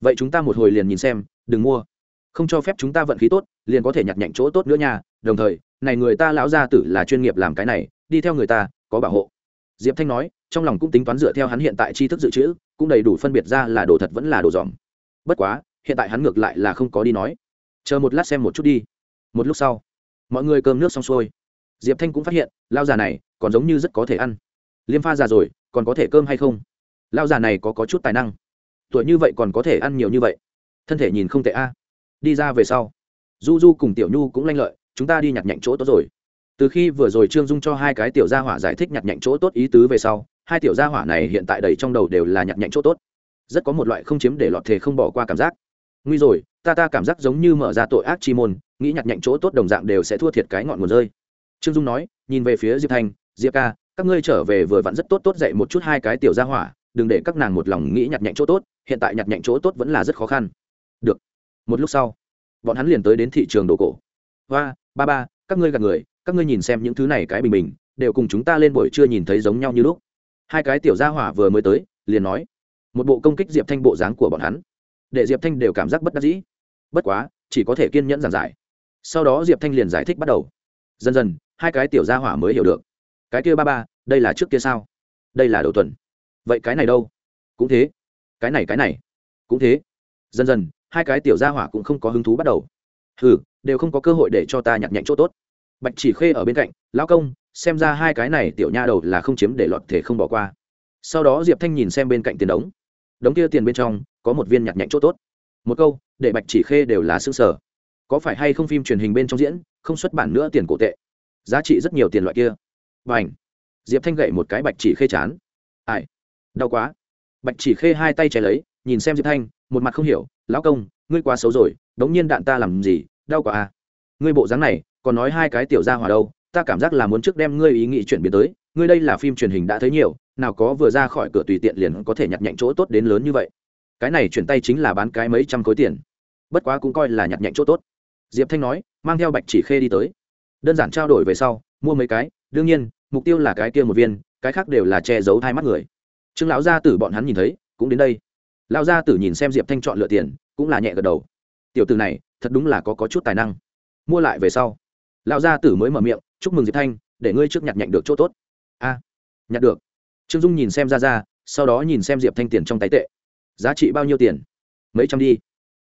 Vậy chúng ta một hồi liền nhìn xem, đừng mua. Không cho phép chúng ta vận khí tốt, liền có thể nhặt nhạnh chỗ tốt nữa nha. Đồng thời, này người ta lão gia tử là chuyên nghiệp làm cái này, đi theo người ta, có bảo hộ diệp thanh nói trong lòng cũng tính toán dựa theo hắn hiện tại tri thức dự trữ cũng đầy đủ phân biệt ra là đồ thật vẫn là đồ dòm bất quá hiện tại hắn ngược lại là không có đi nói. Chờ một lát xem một chút đi. Một lúc sau mọi người cơm nước xong xuôi. Diệp thanh cũng phát hiện lao già này còn giống như rất có thể ăn. Liêm pha già rồi còn có thể cơm hay không? Lao già này có, có chút tài năng. Tuổi như vậy còn có thể ăn nhiều như vậy. Thân thể nhìn không tệ a. Đi ra về sau. Du du cùng tiểu nhu cũng lanh lợi chúng ta đi nhặt nhạnh chỗ tốt rồi từ khi vừa rồi trương dung cho hai cái tiểu gia hỏa giải thích nhặt nhạnh chỗ tốt ý tứ về sau, hai tiểu gia hỏa này hiện tại đầy trong đầu đều là nhặt nhạnh chỗ tốt. Rất có một loại không chiếm để lọt thề không bỏ qua cảm giác. Nguy rồi, ta ta cảm giác giống như mở ra tội ác chi môn, nghĩ nhặt nhạnh chỗ tốt đồng dạng đều sẽ thua thiệt cái ngọn nguồn rơi. Trương dung nói, nhìn về phía diệp thanh diệp ca, các ngươi trở về vừa vặn rất tốt tốt dạy một chút hai cái tiểu gia hỏa, đừng để các nàng một lòng nghĩ nhặt nhạnh chỗ tốt, hiện tại nhặt nhạnh chỗ tốt vẫn là rất khó khăn. Được. Một lúc sau, bọn hắn liền tới đến thị trường đồ cổ. Hoa, ba ba, các ngươi gạt người các ngươi nhìn xem những thứ này cái bình bình, đều cùng chúng ta lên buổi trưa nhìn thấy giống nhau như lúc. Hai cái tiểu gia hỏa vừa mới tới, liền nói, một bộ công kích diệp thanh bộ dáng của bọn hắn. Để diệp thanh đều cảm giác bất đắc dĩ. Bất quá, chỉ có thể kiên nhẫn giảng giải. Sau đó diệp thanh liền giải thích bắt đầu. Dần dần, hai cái tiểu gia hỏa mới hiểu được. Cái kia ba ba, đây là trước kia sao? Đây là đầu tuần. Vậy cái này đâu? Cũng thế. Cái này cái này. Cũng thế. Dần dần, hai cái tiểu gia hỏa cũng không có hứng thú bắt đầu. Ừ đều không có cơ hội để cho ta nhặt nhạnh chỗ tốt bạch chỉ khê ở bên cạnh, lão công, xem ra hai cái này tiểu nha đầu là không chiếm để lọt thể không bỏ qua. Sau đó diệp thanh nhìn xem bên cạnh tiền đống. Đống kia tiền bên trong, có một viên nhặt nhạnh chỗ tốt. Một câu, để bạch chỉ khê đều là xương sở có phải hay không phim truyền hình bên trong diễn, không xuất bản nữa tiền cổ tệ? Giá trị rất nhiều tiền loại kia. B à diệp thanh gậy một cái bạch chỉ khê chán. Ai? Đau quá. Bạch chỉ khê hai tay che lấy, nhìn xem diệp thanh, một mặt không hiểu, lão công, ngươi quá xấu rồi, đống nhiên đạn ta làm gì, đau quá à ngươi bộ dáng này còn nói hai cái tiểu gia hòa đâu ta cảm giác là muốn trước đem ngươi ý nghĩ chuyển biến tới ngươi đây là phim truyền hình đã thấy nhiều nào có vừa ra khỏi cửa tùy tiện liền có thể nhặt nhạnh chỗ tốt đến lớn như vậy. Cái này chuyển tay chính là bán cái mấy trăm khối tiền. Bất quá cũng coi là nhặt nhạnh chỗ tốt. Diệp thanh nói mang theo bạch chỉ khê đi tới. Đơn giản trao đổi về sau mua mấy cái đương nhiên mục tiêu là cái kia một viên cái khác đều là che giấu hai mắt người. Trương lão gia tử bọn hắn nhìn thấy cũng đến đây. Lão gia tử nhìn xem diệp thanh chọn lựa tiền cũng là nhẹ gật đầu. Tiểu tử này thật đúng là có, có chút tài năng mua lại về sau. Lão gia tử mới mở miệng, chúc mừng diệp thanh, để ngươi trước nhặt nhạnh được chỗ tốt. A, nhặt được. Trương dung nhìn xem ra ra, sau đó nhìn xem diệp thanh tiền trong tay tệ. Giá trị bao nhiêu tiền? Mấy trăm đi.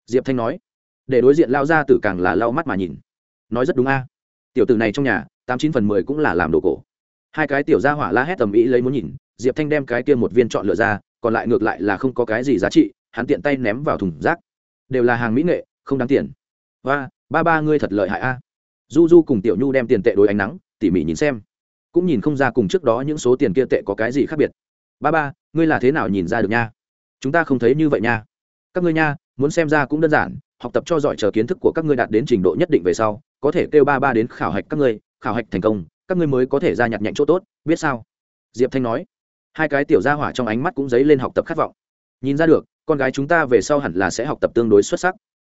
Diệp thanh nói. Để đối diện lao gia tử càng là lau mắt mà nhìn. Nói rất đúng a. Tiểu tử này trong nhà, tám chín phần mười cũng là làm đồ cổ. Hai cái tiểu gia hỏa la hét tầm ý lấy muốn nhìn, diệp thanh đem cái kia một viên chọn lựa ra, còn lại ngược lại là không có cái gì giá trị, hắn tiện tay ném vào thùng rác. Đều là hàng mỹ nghệ, không đáng tiền. Và ba ba ngươi thật lợi hại a. Du du cùng tiểu nhu đem tiền tệ đối ánh nắng, tỉ mỉ nhìn xem. Cũng nhìn không ra cùng trước đó những số tiền kia tệ có cái gì khác biệt. Ba ba, ngươi là thế nào nhìn ra được nha? Chúng ta không thấy như vậy nha. Các ngươi nha, muốn xem ra cũng đơn giản, học tập cho giỏi chờ kiến thức của các ngươi đạt đến trình độ nhất định về sau, có thể kêu ba ba đến khảo hạch các ngươi, khảo hạch thành công, các ngươi mới có thể ra nhặt nhạnh chỗ tốt, biết sao? Diệp thanh nói. Hai cái tiểu gia hỏa trong ánh mắt cũng dấy lên học tập khát vọng. Nhìn ra được, con gái chúng ta về sau hẳn là sẽ học tập tương đối xuất sắc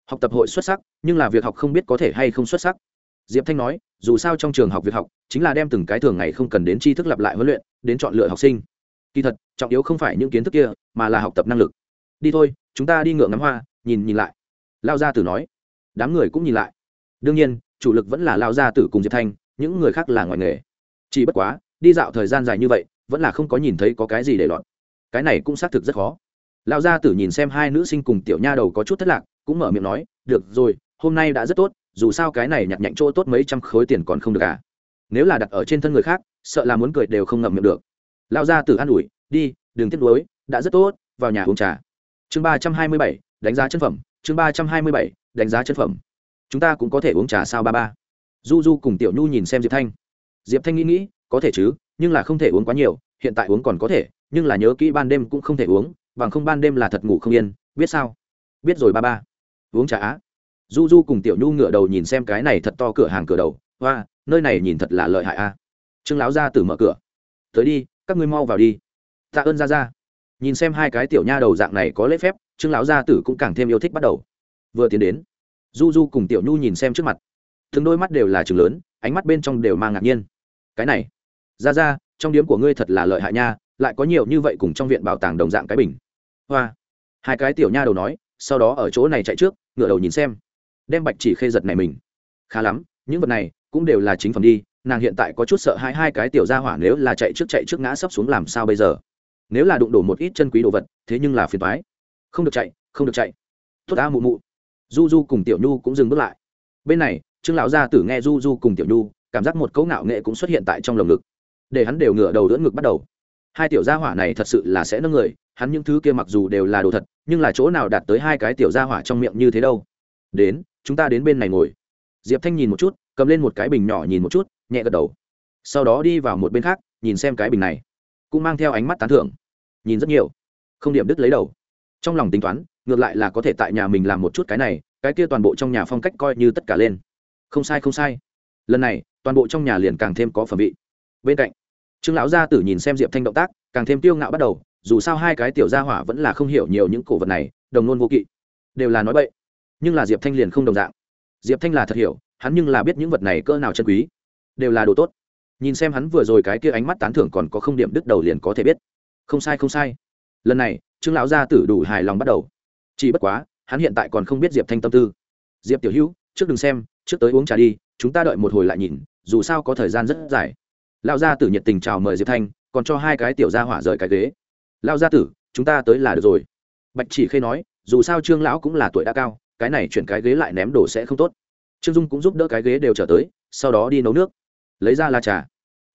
học tập hội xuất sắc, nhưng là việc học không biết có thể hay không xuất sắc. Diệp thanh nói, dù sao trong trường học việc học, chính là đem từng cái thường ngày không cần đến tri thức lặp lại huấn luyện, đến chọn lựa học sinh. Kỳ thật, trọng yếu không phải những kiến thức kia, mà là học tập năng lực. Đi thôi, chúng ta đi ngựa ngắm hoa, nhìn nhìn lại. Lao gia tử nói. Đám người cũng nhìn lại. Đương nhiên, chủ lực vẫn là lao gia tử cùng diệp thanh, những người khác là ngoài nghề. Chỉ bất quá, đi dạo thời gian dài như vậy, vẫn là không có nhìn thấy có cái gì để lọt. Cái này cũng xác thực rất khó. Lão gia tử nhìn xem hai nữ sinh cùng tiểu nha đầu có chút thất lạc cũng mở miệng nói, được rồi, hôm nay đã rất tốt, dù sao cái này nhặt nhạnh chỗ tốt mấy trăm khối tiền còn không được à. Nếu là đặt ở trên thân người khác, sợ là muốn cười đều không ngậm miệng được. Lao ra tử an ủi, đi, đừng tiếc nuối, đã rất tốt, vào nhà uống trà. Chương ba trăm hai mươi bảy, đánh giá chân phẩm, chương ba trăm hai mươi bảy, đánh giá chân phẩm. Chúng ta cũng có thể uống trà sao ba ba. Du du cùng tiểu nhu nhìn xem diệp thanh. Diệp thanh nghĩ nghĩ, có thể chứ, nhưng là không thể uống quá nhiều, hiện tại uống còn có thể, nhưng là nhớ kỹ ban đêm cũng không thể uống, bằng không ban đêm là thật ngủ không yên, biết sao? Biết rồi ba ba uống trà á. Du du cùng tiểu nhu ngửa đầu nhìn xem cái này thật to cửa hàng cửa đầu. Hoa, nơi này nhìn thật là lợi hại a. Trương lão ra từ mở cửa. Tới đi, các ngươi mau vào đi. Tạ ơn ra ra nhìn xem hai cái tiểu nha đầu dạng này có lễ phép, trương lão gia tử cũng càng thêm yêu thích bắt đầu. Vừa tiến đến, du du cùng tiểu nhu nhìn xem trước mặt. Thường đôi mắt đều là chừng lớn, ánh mắt bên trong đều mang ngạc nhiên. Cái này ra ra trong điếm của ngươi thật là lợi hại nha, lại có nhiều như vậy cùng trong viện bảo tàng đồng dạng cái bình. Hoa, hai cái tiểu nha đầu nói sau đó ở chỗ này chạy trước ngựa đầu nhìn xem. Đem bạch chỉ khê giật này mình. Khá lắm, những vật này cũng đều là chính phẩm đi, nàng hiện tại có chút sợ hai hai cái tiểu ra hỏa nếu là chạy trước chạy trước ngã sấp xuống làm sao bây giờ? Nếu là đụng đổ một ít chân quý đồ vật, thế nhưng là phiền thoái không được chạy, không được chạy. Tốt ta mụ mụ. Du du cùng tiểu nhu cũng dừng bước lại. Bên này, trương lão gia tử nghe du du cùng tiểu nhu, cảm giác một cấu ngạo nghệ cũng xuất hiện tại trong lồng ngực. Để hắn đều ngửa đầu đỡ ngực bắt đầu. Hai tiểu gia hỏa này thật sự là sẽ nâng người hắn những thứ kia mặc dù đều là đồ thật, nhưng là chỗ nào đạt tới hai cái tiểu gia hỏa trong miệng như thế đâu. Đến, chúng ta đến bên này ngồi. Diệp thanh nhìn một chút, cầm lên một cái bình nhỏ nhìn một chút, nhẹ gật đầu. Sau đó đi vào một bên khác, nhìn xem cái bình này. Cũng mang theo ánh mắt tán thưởng. Nhìn rất nhiều. Không điểm đứt lấy đầu. Trong lòng tính toán, ngược lại là có thể tại nhà mình làm một chút cái này, cái kia toàn bộ trong nhà phong cách coi như tất cả lên. Không sai không sai. Lần này, toàn bộ trong nhà liền càng thêm có phẩm vị. Bên cạnh, trương lão gia tử nhìn xem diệp thanh động tác, càng thêm tiêu ngạo bắt đầu dù sao hai cái tiểu gia hỏa vẫn là không hiểu nhiều những cổ vật này, đồng nôn vô kỵ, đều là nói bậy. Nhưng là diệp thanh liền không đồng dạng. Diệp thanh là thật hiểu, hắn nhưng là biết những vật này cỡ nào chân quý, đều là đồ tốt. Nhìn xem hắn vừa rồi cái kia ánh mắt tán thưởng còn có không điểm đứt đầu liền có thể biết. Không sai không sai. Lần này, trương lão gia tử đủ hài lòng bắt đầu. Chỉ bất quá, hắn hiện tại còn không biết diệp thanh tâm tư. Diệp tiểu hữu, trước đừng xem, trước tới uống trà đi, chúng ta đợi một hồi lại nhìn, dù sao có thời gian rất dài. Lão gia tử nhiệt tình chào mời diệp thanh, còn cho hai cái tiểu gia hỏa rời cái ghế lão gia tử, chúng ta tới là được rồi. Bạch chỉ khê nói, dù sao trương lão cũng là tuổi đã cao, cái này chuyển cái ghế lại ném đổ sẽ không tốt. Trương dung cũng giúp đỡ cái ghế đều trở tới, sau đó đi nấu nước. Lấy ra la trà.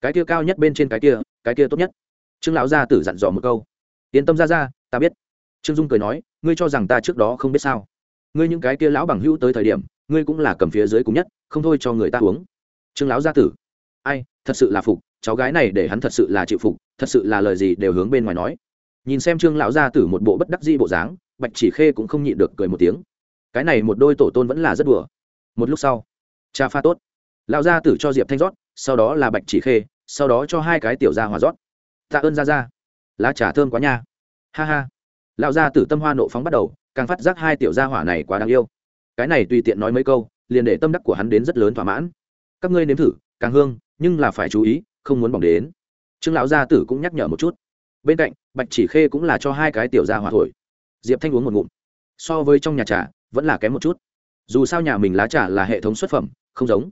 Cái kia cao nhất bên trên cái kia cái kia tốt nhất. Trương lão gia tử dặn dò một câu. Yên tâm ra ra, ta biết. Trương dung cười nói, ngươi cho rằng ta trước đó không biết sao? Ngươi những cái kia lão bằng hữu tới thời điểm, ngươi cũng là cầm phía dưới cùng nhất, không thôi cho người ta uống. Trương lão gia tử. Ai, thật sự là phục, cháu gái này để hắn thật sự là chịu phục, thật sự là lời gì đều hướng bên ngoài nói nhìn xem trương lão gia tử một bộ bất đắc dĩ bộ dáng, bạch chỉ khê cũng không nhịn được cười một tiếng. Cái này một đôi tổ tôn vẫn là rất đùa. Một lúc sau, cha pha tốt. Lão gia tử cho diệp thanh rót, sau đó là bạch chỉ khê, sau đó cho hai cái tiểu gia hòa rót. Tạ ơn ra ra lá trà thơm quá nha. Ha ha. Lão gia tử tâm hoa nộ phóng bắt đầu, càng phát giác hai tiểu gia hỏa này quá đáng yêu. Cái này tùy tiện nói mấy câu, liền để tâm đắc của hắn đến rất lớn thỏa mãn. Các ngươi nếm thử, càng hương, nhưng là phải chú ý, không muốn bỏng đến. Trương lão gia tử cũng nhắc nhở một chút. Bên cạnh bạch chỉ khê cũng là cho hai cái tiểu gia hỏa thổi. Diệp thanh uống một ngụm. So với trong nhà trà, vẫn là kém một chút. Dù sao nhà mình lá trà là hệ thống xuất phẩm, không giống.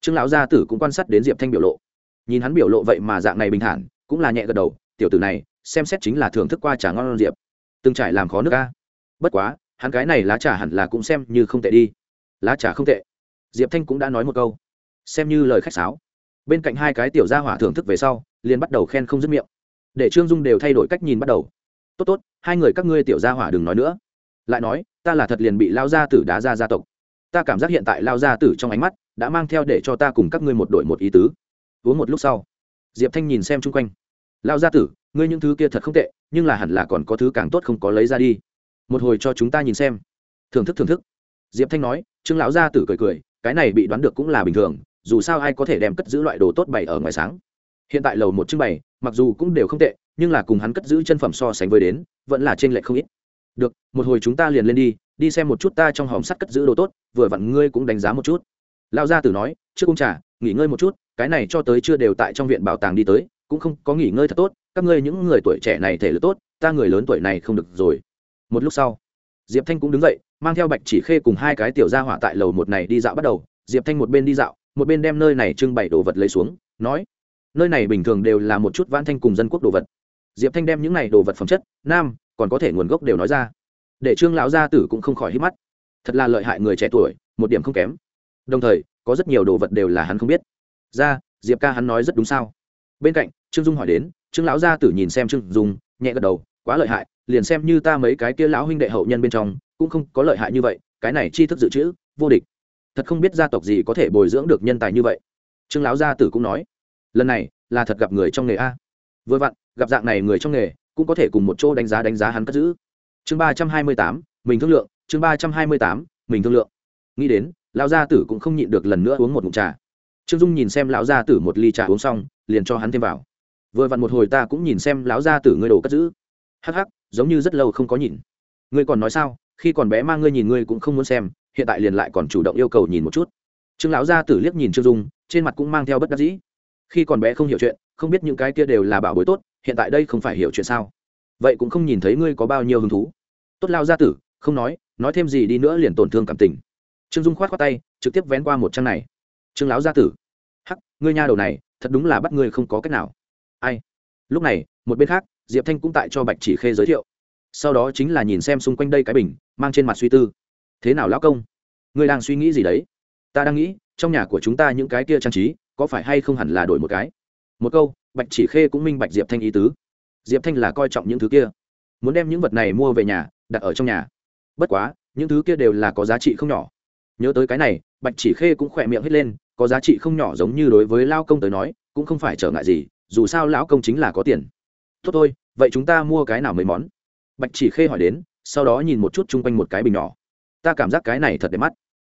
Trương lão gia tử cũng quan sát đến diệp thanh biểu lộ. Nhìn hắn biểu lộ vậy mà dạng này bình thản, cũng là nhẹ gật đầu, tiểu tử này, xem xét chính là thưởng thức qua trà ngon diệp. Từng trải làm khó nước ca bất quá, hắn cái này lá trà hẳn là cũng xem như không tệ đi. Lá trà không tệ. Diệp thanh cũng đã nói một câu. Xem như lời khách sáo. Bên cạnh hai cái tiểu gia hỏa thưởng thức về sau, liền bắt đầu khen không dứt miệng để trương dung đều thay đổi cách nhìn bắt đầu. Tốt tốt, hai người các ngươi tiểu gia hỏa đừng nói nữa. Lại nói, ta là thật liền bị lao gia tử đá ra gia tộc. Ta cảm giác hiện tại lao gia tử trong ánh mắt đã mang theo để cho ta cùng các ngươi một đội một ý tứ. Uống một lúc sau, diệp thanh nhìn xem chung quanh. Lao gia tử, ngươi những thứ kia thật không tệ, nhưng là hẳn là còn có thứ càng tốt không có lấy ra đi. Một hồi cho chúng ta nhìn xem. Thưởng thức thưởng thức. Diệp thanh nói, trương lão gia tử cười cười, cái này bị đoán được cũng là bình thường, dù sao ai có thể đem cất giữ loại đồ tốt bày ở ngoài sáng. Hiện tại lầu một trưng bày mặc dù cũng đều không tệ, nhưng là cùng hắn cất giữ chân phẩm so sánh với đến, vẫn là t r ê n lệch không ít. Được, một hồi chúng ta liền lên đi đi xem một chút ta trong hòm sắt cất giữ đồ tốt, vừa vặn ngươi cũng đánh giá một chút. Lao gia tử nói, trước ông trà, nghỉ ngơi một chút, cái này cho tới chưa đều tại trong viện bảo tàng đi tới, cũng không có nghỉ ngơi thật tốt, các ngươi những người tuổi trẻ này thể lực tốt, ta người lớn tuổi này không được rồi. Một lúc sau, diệp thanh cũng đứng dậy, mang theo bạch chỉ khê cùng hai cái tiểu gia hỏa tại lầu một này đi dạo bắt đầu. Diệp thanh một bên đi dạo, một bên đem nơi này trưng bày đồ vật lấy xuống, nói nơi này bình thường đều là một chút vãn thanh cùng dân quốc đồ vật. Diệp thanh đem những này đồ vật phẩm chất, nam, còn có thể nguồn gốc đều nói ra. Để trương lão gia tử cũng không khỏi hít mắt. Thật là lợi hại người trẻ tuổi, một điểm không kém. Đồng thời, có rất nhiều đồ vật đều là hắn không biết. Ra, diệp ca hắn nói rất đúng sao? Bên cạnh, trương dung hỏi đến, trương lão gia tử nhìn xem trương dung, nhẹ gật đầu, quá lợi hại, liền xem như ta mấy cái kia lão huynh đệ hậu nhân bên trong, cũng không có lợi hại như vậy, cái này chi thức dự trữ, vô địch. Thật không biết gia tộc gì có thể bồi dưỡng được nhân tài như vậy. Trương lão gia tử cũng nói lần này là thật gặp người trong nghề a. Vừa vặn, gặp dạng này người trong nghề cũng có thể cùng một chỗ đánh giá đánh giá hắn cất giữ. Chương ba trăm hai mươi tám, mình thương lượng, chương ba trăm hai mươi tám, mình thương lượng. Nghĩ đến, lão gia tử cũng không nhịn được lần nữa uống một mụn trà. Trương dung nhìn xem lão gia tử một ly trà uống xong, liền cho hắn thêm vào. Vừa vặn một hồi ta cũng nhìn xem lão gia tử ngươi đồ cất giữ. Hắc hắc, giống như rất lâu không có nhìn. Ngươi còn nói sao? Khi còn bé mang ngươi nhìn ngươi cũng không muốn xem, hiện tại liền lại còn chủ động yêu cầu nhìn một chút. Trương lão gia tử liếc nhìn trương dung, trên mặt cũng mang theo bất đắc dĩ khi còn bé không hiểu chuyện, không biết những cái kia đều là bảo bối tốt, hiện tại đây không phải hiểu chuyện sao? Vậy cũng không nhìn thấy ngươi có bao nhiêu hứng thú. Tốt lao gia tử, không nói nói thêm gì đi nữa liền tổn thương cảm tình. Trương dung khoát khoát tay, trực tiếp vén qua một trang này. Trương lão gia tử. Hắc, ngươi nha đầu này, thật đúng là bắt ngươi không có cách nào. Ai? Lúc này, một bên khác, diệp thanh cũng tại cho bạch chỉ khê giới thiệu. Sau đó chính là nhìn xem xung quanh đây cái bình, mang trên mặt suy tư. Thế nào lão công? Ngươi đang suy nghĩ gì đấy? Ta đang nghĩ, trong nhà của chúng ta những cái kia trang trí có phải hay không hẳn là đổi một cái? Một câu, bạch chỉ khê cũng minh bạch diệp thanh ý tứ. Diệp thanh là coi trọng những thứ kia. Muốn đem những vật này mua về nhà, đặt ở trong nhà. Bất quá, những thứ kia đều là có giá trị không nhỏ. Nhớ tới cái này, bạch chỉ khê cũng khỏe miệng hết lên, có giá trị không nhỏ giống như đối với lao công tới nói, cũng không phải trở ngại gì, dù sao lão công chính là có tiền. Tốt thôi, vậy chúng ta mua cái nào mấy món? Bạch chỉ khê hỏi đến, sau đó nhìn một chút chung quanh một cái bình nhỏ. Ta cảm giác cái này thật đẹp mắt.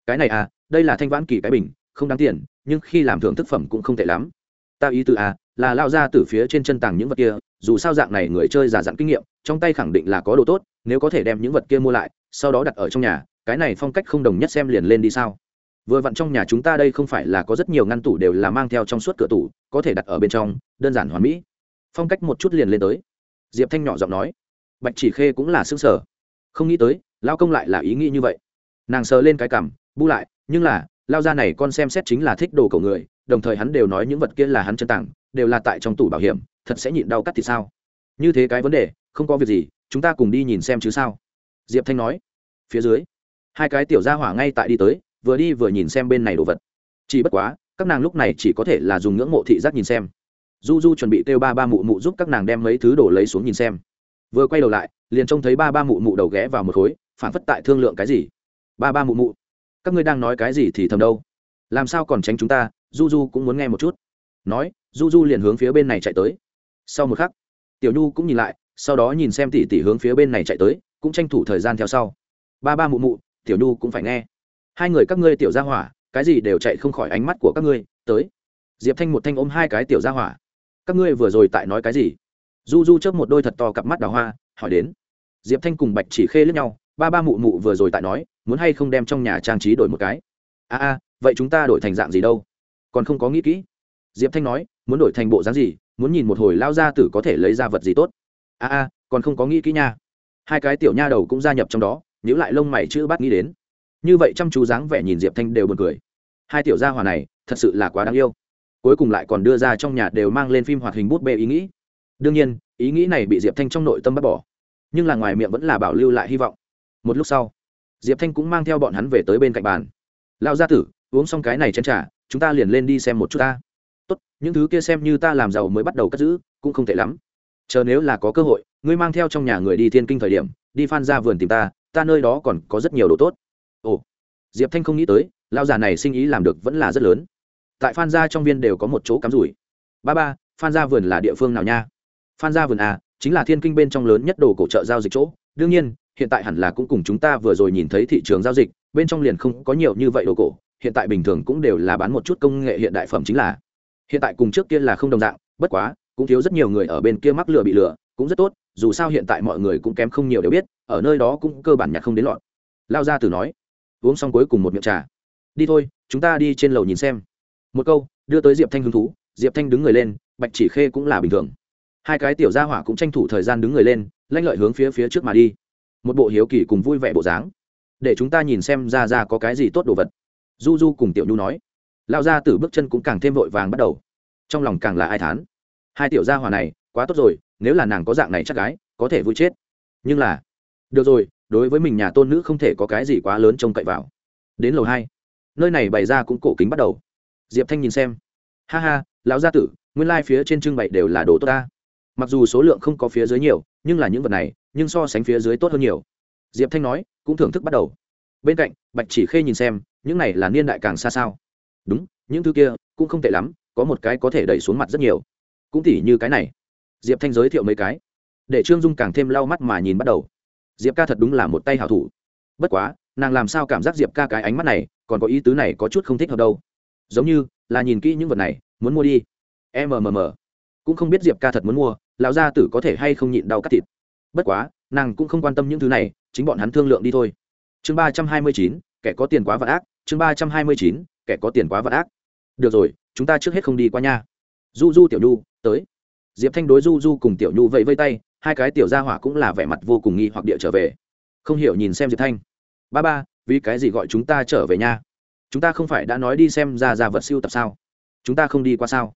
Cái này à đây là thanh vãn kỳ cái bình không đáng tiền, nhưng khi làm thưởng thức phẩm cũng không tệ lắm. Ta ý từ à là lao ra từ phía trên chân tàng những vật kia, dù sao dạng này người chơi giả dặn kinh nghiệm, trong tay khẳng định là có đồ tốt, nếu có thể đem những vật kia mua lại, sau đó đặt ở trong nhà, cái này phong cách không đồng nhất xem liền lên đi sao? Vừa vặn trong nhà chúng ta đây không phải là có rất nhiều ngăn tủ đều là mang theo trong suốt cửa tủ, có thể đặt ở bên trong, đơn giản hoàn mỹ. Phong cách một chút liền lên tới. Diệp thanh nhỏ giọng nói. Bạch chỉ khê cũng là xương sở không nghĩ tới lao công lại là ý nghĩ như vậy. Nàng sờ lên cái cảm bu lại, nhưng là lao ra này con xem xét chính là thích đồ cầu người, đồng thời hắn đều nói những vật kia là hắn chân tặng đều là tại trong tủ bảo hiểm, thật sẽ nhịn đau cắt thì sao? Như thế cái vấn đề, không có việc gì, chúng ta cùng đi nhìn xem chứ sao? Diệp thanh nói. Phía dưới, hai cái tiểu gia hỏa ngay tại đi tới, vừa đi vừa nhìn xem bên này đồ vật. Chỉ bất quá, các nàng lúc này chỉ có thể là dùng ngưỡng mộ thị giác nhìn xem. Du du chuẩn bị kêu ba ba mụ mụ giúp các nàng đem mấy thứ đồ lấy xuống nhìn xem. Vừa quay đầu lại, liền trông thấy ba ba mụ mụ đầu ghé vào một khối, phản phất tại thương lượng cái gì. Ba ba mụ mụ các ngươi đang nói cái gì thì thầm đâu? Làm sao còn tránh chúng ta? Du du cũng muốn nghe một chút. Nói du du liền hướng phía bên này chạy tới. Sau một khắc, tiểu nhu cũng nhìn lại, sau đó nhìn xem tỷ tỷ hướng phía bên này chạy tới, cũng tranh thủ thời gian theo sau. Ba ba mụ mụ, tiểu nhu cũng phải nghe. Hai người các ngươi tiểu ra hỏa, cái gì đều chạy không khỏi ánh mắt của các ngươi, tới. Diệp thanh một thanh ôm hai cái tiểu ra hỏa. Các ngươi vừa rồi tại nói cái gì? Du du chớp một đôi thật to cặp mắt đào hoa, hỏi đến. Diệp thanh cùng bạch chỉ khê lướt nhau, ba ba mụ mụ vừa rồi tại nói muốn hay không đem trong nhà trang trí đổi một cái? A a vậy chúng ta đổi thành dạng gì đâu? Còn không có nghĩ kỹ. Diệp thanh nói, muốn đổi thành bộ dáng gì, muốn nhìn một hồi lao ra tử có thể lấy ra vật gì tốt. A a còn không có nghĩ kỹ nha. Hai cái tiểu nha đầu cũng gia nhập trong đó nhữ lại lông mày chữ bát nghĩ đến. Như vậy chăm chú dáng vẻ nhìn diệp thanh đều buồn cười. Hai tiểu gia hòa này, thật sự là quá đáng yêu. Cuối cùng lại còn đưa ra trong nhà đều mang lên phim hoạt hình bút bê ý nghĩ. Đương nhiên, ý nghĩ này bị diệp thanh trong nội tâm bắt bỏ. Nhưng là ngoài miệng vẫn là bảo lưu lại hy vọng. Một lúc sau diệp thanh cũng mang theo bọn hắn về tới bên cạnh bàn. Lão gia tử, uống xong cái này chén t r à chúng ta liền lên đi xem một chút ta. Tốt, những thứ kia xem như ta làm giàu mới bắt đầu cất giữ, cũng không tệ lắm. Chờ nếu là có cơ hội, ngươi mang theo trong nhà người đi thiên kinh thời điểm, đi phan ra vườn tìm ta ta nơi đó còn có rất nhiều đồ tốt. Ồ. Diệp thanh không nghĩ tới lao già này sinh ý làm được vẫn là rất lớn. Tại phan gia trong viên đều có một chỗ cắm rủi. Ba ba, phan gia vườn là địa phương nào nha? Phan gia vườn à chính là thiên kinh bên trong lớn nhất đồ cổ trợ giao dịch chỗ. Đương nhiên hiện tại hẳn là cũng cùng chúng ta vừa rồi nhìn thấy thị trường giao dịch, bên trong liền không có nhiều như vậy đồ cổ, hiện tại bình thường cũng đều là bán một chút công nghệ hiện đại phẩm chính là. Hiện tại cùng trước kia là không đồng dạng, bất quá, cũng thiếu rất nhiều người ở bên kia mắc lừa bị lừa, cũng rất tốt, dù sao hiện tại mọi người cũng kém không nhiều đều biết, ở nơi đó cũng cơ bản nhặt không đến lọt. Lao ra từ nói, uống xong cuối cùng một miệng trà. Đi thôi, chúng ta đi trên lầu nhìn xem. Một câu, đưa tới diệp thanh hứng thú, diệp thanh đứng người lên, bạch chỉ khê cũng là bình thường. Hai cái tiểu gia hỏa cũng tranh thủ thời gian đứng người lên, lanh lợi hướng phía phía trước mà đi một bộ hiếu kỳ cùng vui vẻ bộ dáng. Để chúng ta nhìn xem ra ra có cái gì tốt đồ vật. Du du cùng tiểu nhu nói. Lao ra từ bước chân cũng càng thêm vội vàng bắt đầu. Trong lòng càng là ai thán. Hai tiểu gia hòa này, quá tốt rồi, nếu là nàng có dạng này chắc gái, có thể vui chết. Nhưng là, được rồi, đối với mình nhà tôn nữ không thể có cái gì quá lớn trông cậy vào. Đến lầu hai, nơi này bày ra cũng cổ kính bắt đầu. Diệp thanh nhìn xem. Ha ha, lão gia tử, nguyên lai、like、phía trên trưng bày đều là đồ tốt ta mặc dù số lượng không có phía dưới nhiều, nhưng là những vật này, nhưng so sánh phía dưới tốt hơn nhiều. Diệp thanh nói, cũng thưởng thức bắt đầu. Bên cạnh, bạch chỉ khê nhìn xem, những này là niên đại càng xa sao. Đúng, những thứ kia, cũng không tệ lắm, có một cái có thể đẩy xuống mặt rất nhiều. Cũng tỉ như cái này. Diệp thanh giới thiệu mấy cái. Để trương dung càng thêm lau mắt mà nhìn bắt đầu. Diệp ca thật đúng là một tay hảo thủ. Bất quá, nàng làm sao cảm giác diệp ca cái ánh mắt này, còn có ý tứ này có chút không thích hợp đâu. Giống như, là nhìn kỹ những vật này, muốn mua đi. Mmm cũng không biết diệp ca thật muốn mua, lão gia tử có thể hay không nhịn đau cắt thịt. Bất quá, nàng cũng không quan tâm những thứ này, chính bọn hắn thương lượng đi thôi. Chương ba trăm hai mươi chín, kẻ có tiền quá vạn ác. Chương ba trăm hai mươi chín, kẻ có tiền quá vạn ác. Được rồi, chúng ta trước hết không đi qua nha. Du du tiểu nhu, tới. Diệp thanh đối du du cùng tiểu nhu vẫy vây tay, hai cái tiểu gia hỏa cũng là vẻ mặt vô cùng nghi hoặc địa trở về. Không hiểu nhìn xem diệp thanh. Ba ba, vì cái gì gọi chúng ta trở về nha? Chúng ta không phải đã nói đi xem ra ra vật siêu tập sao? Chúng ta không đi qua sao?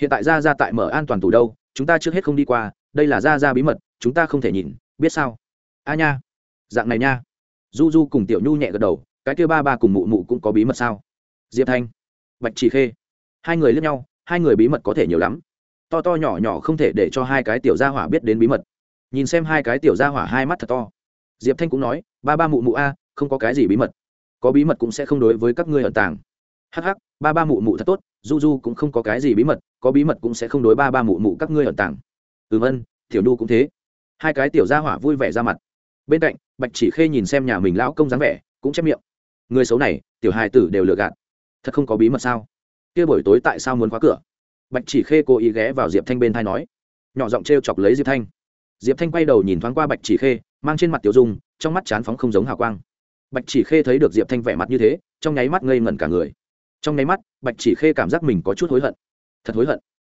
Hiện tại ra ra tại mở an toàn tủ đâu, chúng ta trước hết không đi qua, đây là ra ra bí mật, chúng ta không thể nhìn, biết sao? A nha. Dạng này nha. Du du cùng tiểu nhu nhẹ gật đầu, cái kia ba ba cùng mụ mụ cũng có bí mật sao? Diệp thanh, bạch chỉ khê. Hai người lướt nhau, hai người bí mật có thể nhiều lắm. To to nhỏ nhỏ không thể để cho hai cái tiểu gia hỏa biết đến bí mật. Nhìn xem hai cái tiểu gia hỏa hai mắt thật to. Diệp thanh cũng nói, ba ba mụ mụ a, không có cái gì bí mật. Có bí mật cũng sẽ không đối với các ngươi ẩn tàng. Hắc hắc, ba ba mụ mụ thật tốt du du cũng không có cái gì bí mật có bí mật cũng sẽ không đối ba ba mụ mụ các ngươi ẩn tàng. Ừm ân, tiểu nhu cũng thế. Hai cái tiểu gia hỏa vui vẻ ra mặt. Bên cạnh, bạch chỉ khê nhìn xem nhà mình lão công dáng vẻ, cũng chép miệng. Người xấu này, tiểu hài tử đều lừa gạt. Thật không có bí mật sao? Kia buổi tối tại sao muốn khóa cửa? Bạch chỉ khê cố ý ghé vào diệp thanh bên thai nói. Nhỏ giọng t r e o chọc lấy diệp thanh. Diệp thanh quay đầu nhìn thoáng qua bạch chỉ khê, mang trên mặt tiểu dung, trong mắt chán phóng không giống hào quang. Bạch chỉ khê thấy được diệp thanh vẻ mặt như thế, trong nháy mắt ngây ngẩn cả người. Trong nháy mắt, bạch chỉ khê cảm giác mình có chút hối hận thật hối hận.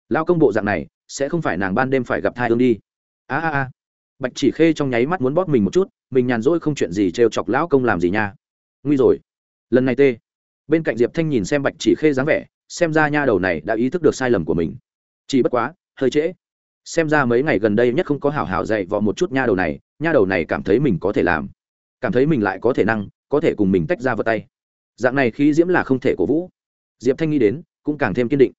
Lao công bộ dạng này, sẽ không phải nàng ban đêm phải gặp thai ương đi. A a a. Bạch chỉ khê trong nháy mắt muốn bóp mình một chút, mình nhàn rỗi không chuyện gì trêu chọc lão công làm gì nha. Nguy rồi. Lần này tê. Bên cạnh diệp thanh nhìn xem bạch chỉ khê dáng vẻ, xem ra nha đầu này đã ý thức được sai lầm của mình. Chỉ bất quá, hơi trễ. Xem ra mấy ngày gần đây nhất không có hảo hảo dạy vò một chút nha đầu này, nha đầu này cảm thấy mình có thể làm. Cảm thấy mình lại có thể năng, có thể cùng mình tách ra vật tay. Dạng này khí diễm là không thể cổ vũ. Diệp thanh nghĩ đến, cũng càng thêm kiên định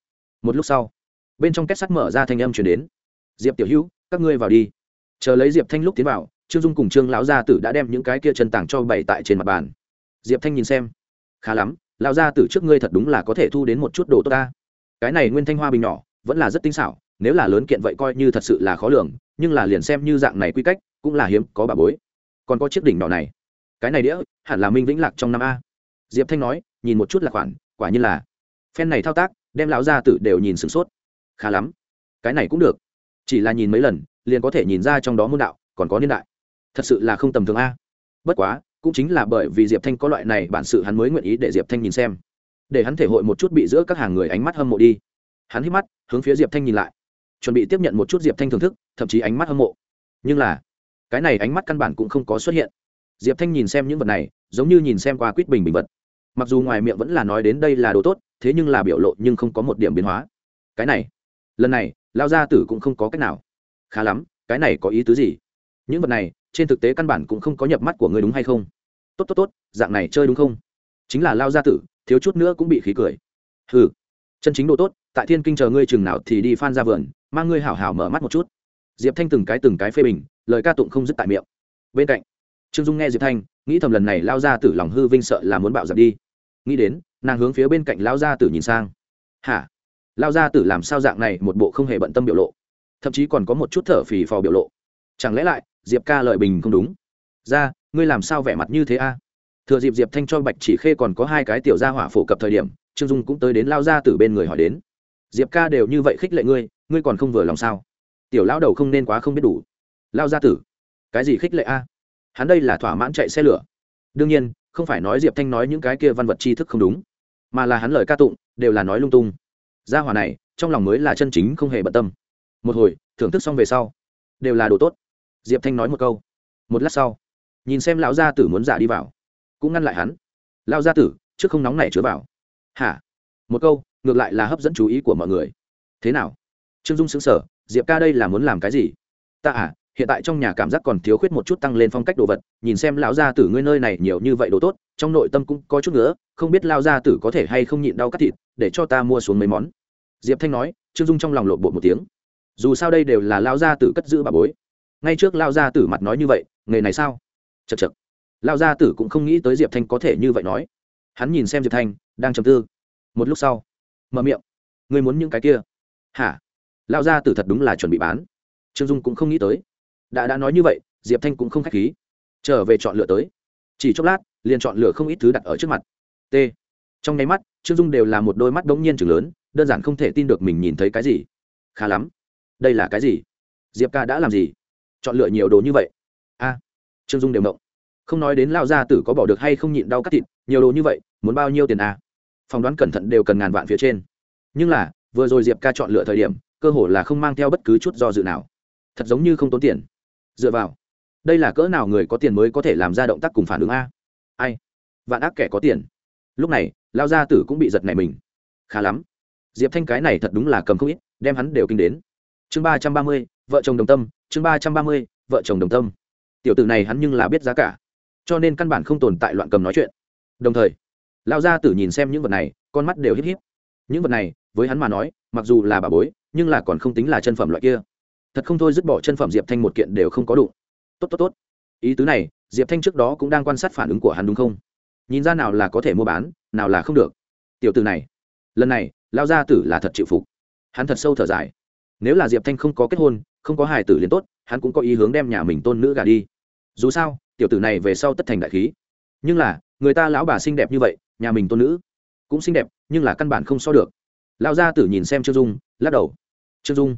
một lúc sau, bên trong kết sắt mở ra thanh âm chuyển đến. Diệp tiểu hữu, các ngươi vào đi. Chờ lấy diệp thanh lúc tiến vào, trương dung cùng trương lão gia tử đã đem những cái kia chân tảng cho bày tại trên mặt bàn. Diệp thanh nhìn xem, khá lắm, lão gia tử trước ngươi thật đúng là có thể thu đến một chút đồ tốt ta. Cái này nguyên thanh hoa bình nhỏ, vẫn là rất tinh xảo, nếu là lớn kiện vậy coi như thật sự là khó lường, nhưng là liền xem như dạng này quy cách, cũng là hiếm có bà bối. Còn có chiếc đỉnh nhỏ này. Cái này đĩa, hẳn là minh vĩnh lạc trong năm a. Diệp thanh nói, nhìn một chút là khoản, quả như là. Phen này thao tác đem lão gia tử đều nhìn sửng sốt. Khá lắm, cái này cũng được. Chỉ là nhìn mấy lần, liền có thể nhìn ra trong đó môn đạo còn có niên đại. Thật sự là không tầm thường a. Bất quá, cũng chính là bởi vì diệp thanh có loại này bản sự hắn mới nguyện ý để diệp thanh nhìn xem. Để hắn thể hội một chút bị giữa các hàng người ánh mắt hâm mộ đi. Hắn hít mắt, hướng phía diệp thanh nhìn lại. Chuẩn bị tiếp nhận một chút diệp thanh thưởng thức, thậm chí ánh mắt hâm mộ. Nhưng là, cái này ánh mắt căn bản cũng không có xuất hiện. Diệp thanh nhìn xem những vật này, giống như nhìn xem qua quýt bình bình vật mặc dù ngoài miệng vẫn là nói đến đây là đồ tốt, thế nhưng là biểu lộ nhưng không có một điểm biến hóa. Cái này, lần này lao gia tử cũng không có cách nào. Khá lắm, cái này có ý tứ gì? Những vật này, trên thực tế căn bản cũng không có nhập mắt của ngươi đúng hay không? Tốt tốt tốt, dạng này chơi đúng không? Chính là lao gia tử, thiếu chút nữa cũng bị khí cười. Hừ, chân chính đồ tốt, tại thiên kinh chờ ngươi chừng nào thì đi phan ra vườn, mang ngươi hảo hảo mở mắt một chút. Diệp thanh từng cái từng cái phê bình, lời ca tụng không dứt tại miệng. Bên cạnh, trương dung nghe diệp thanh, nghĩ thầm lần này lao ra tử lòng hư vinh sợ là muốn bạo giặc đi nghĩ đến, nàng hướng phía bên cạnh lao gia tử nhìn sang. Hả? Lao gia tử làm sao dạng này, một bộ không hề bận tâm biểu lộ? Thậm chí còn có một chút thở phì phò biểu lộ. Chẳng lẽ lại, diệp ca lợi bình không đúng? Ra, ngươi làm sao vẻ mặt như thế a? Thừa dịp diệp thanh cho bạch chỉ khê còn có hai cái tiểu gia hỏa phổ cập thời điểm, trương dung cũng tới đến lao gia tử bên người hỏi đến. Diệp ca đều như vậy khích lệ ngươi ngươi còn không vừa lòng sao? Tiểu lão đầu không nên quá không biết đủ. Lao gia tử, cái gì khích lệ a? Hắn đây là thỏa mãn chạy xe lửa. Đương nhiên không phải nói diệp thanh nói những cái kia văn vật tri thức không đúng, mà là hắn lời ca tụng, đều là nói lung tung. Gia hỏa này, trong lòng mới là chân chính không hề bận tâm. Một hồi, thưởng thức xong về sau, đều là đồ tốt. Diệp thanh nói một câu. Một lát sau, nhìn xem lão gia tử muốn giả đi vào, cũng ngăn lại hắn. Lão gia tử, trước không nóng này chứa vào. Hả? Một câu, ngược lại là hấp dẫn chú ý của mọi người. Thế nào? Trương dung xứng sở diệp ca đây là muốn làm cái gì? Ta à hiện tại trong nhà cảm giác còn thiếu khuyết một chút tăng lên phong cách đồ vật, nhìn xem lão gia tử ngươi nơi này nhiều như vậy đồ tốt, trong nội tâm cũng có chút nữa không biết lao gia tử có thể hay không nhịn đau cắt thịt, để cho ta mua xuống mấy món. Diệp thanh nói, trương dung trong lòng lộn bộ một tiếng. Dù sao đây đều là lao gia tử cất giữ bà bối. Ngay trước lao gia tử mặt nói như vậy, nghề này sao? Chật chật lao gia tử cũng không nghĩ tới diệp thanh có thể như vậy nói. Hắn nhìn xem diệp thanh, đang trầm tư. Một lúc sau, mở miệng. Ngươi muốn những cái kia? Hả? Lao gia tử thật đúng là chuẩn bị bán. Trương dung cũng không nghĩ tới đã đã nói như vậy, diệp thanh cũng không k h á c h khí. Trở về chọn lựa tới. Chỉ chốc lát, liền chọn lựa không ít thứ đặt ở trước mặt. T. Trong nháy mắt, trương dung đều là một đôi mắt đ ố n g nhiên chừng lớn, đơn giản không thể tin được mình nhìn thấy cái gì. Khá lắm. Đây là cái gì? Diệp ca đã làm gì? Chọn lựa nhiều đồ như vậy. A. Trương dung đều động. Không nói đến lao gia tử có bỏ được hay không nhịn đau cắt thịt, nhiều đồ như vậy, muốn bao nhiêu tiền à? a phỏng đoán cẩn thận đều cần ngàn vạn phía trên. Nhưng là, vừa rồi diệp ca chọn lựa thời điểm, cơ hồ là không mang theo bất cứ chút do dự nào. Thật giống như không tốn tiền dựa vào. Đây là cỡ nào người có tiền mới có thể làm ra động tác cùng phản ứng a? Ai? Vạn ác kẻ có tiền. Lúc này lao gia tử cũng bị giật này mình. Khá lắm. Diệp thanh cái này thật đúng là cầm không ít, đem hắn đều kinh đến. Chương ba trăm ba mươi, vợ chồng đồng tâm, chương ba trăm ba mươi, vợ chồng đồng tâm. Tiểu tử này hắn nhưng là biết giá cả, cho nên căn bản không tồn tại loạn cầm nói chuyện. Đồng thời lao gia tử nhìn xem những vật này, con mắt đều híp híp. Những vật này, với hắn mà nói, mặc dù là bà bối, nhưng là còn không tính là chân phẩm loại kia thật không thôi dứt bỏ chân phẩm diệp thanh một kiện đều không có đụng. Tốt tốt tốt. Ý tứ này, diệp thanh trước đó cũng đang quan sát phản ứng của hắn đúng không? Nhìn ra nào là có thể mua bán, nào là không được. Tiểu từ này, lần này lao gia tử là thật chịu phục. Hắn thật sâu thở dài. Nếu là diệp thanh không có kết hôn, không có hài tử liền tốt, hắn cũng có ý hướng đem nhà mình tôn nữ gà đi. Dù sao, tiểu tử này về sau tất thành đại khí. Nhưng là, người ta lão bà xinh đẹp như vậy, nhà mình tôn nữ cũng xinh đẹp, nhưng là căn bản không so được. Lão gia tử nhìn xem trương dung, lắc đầu. Trương dung,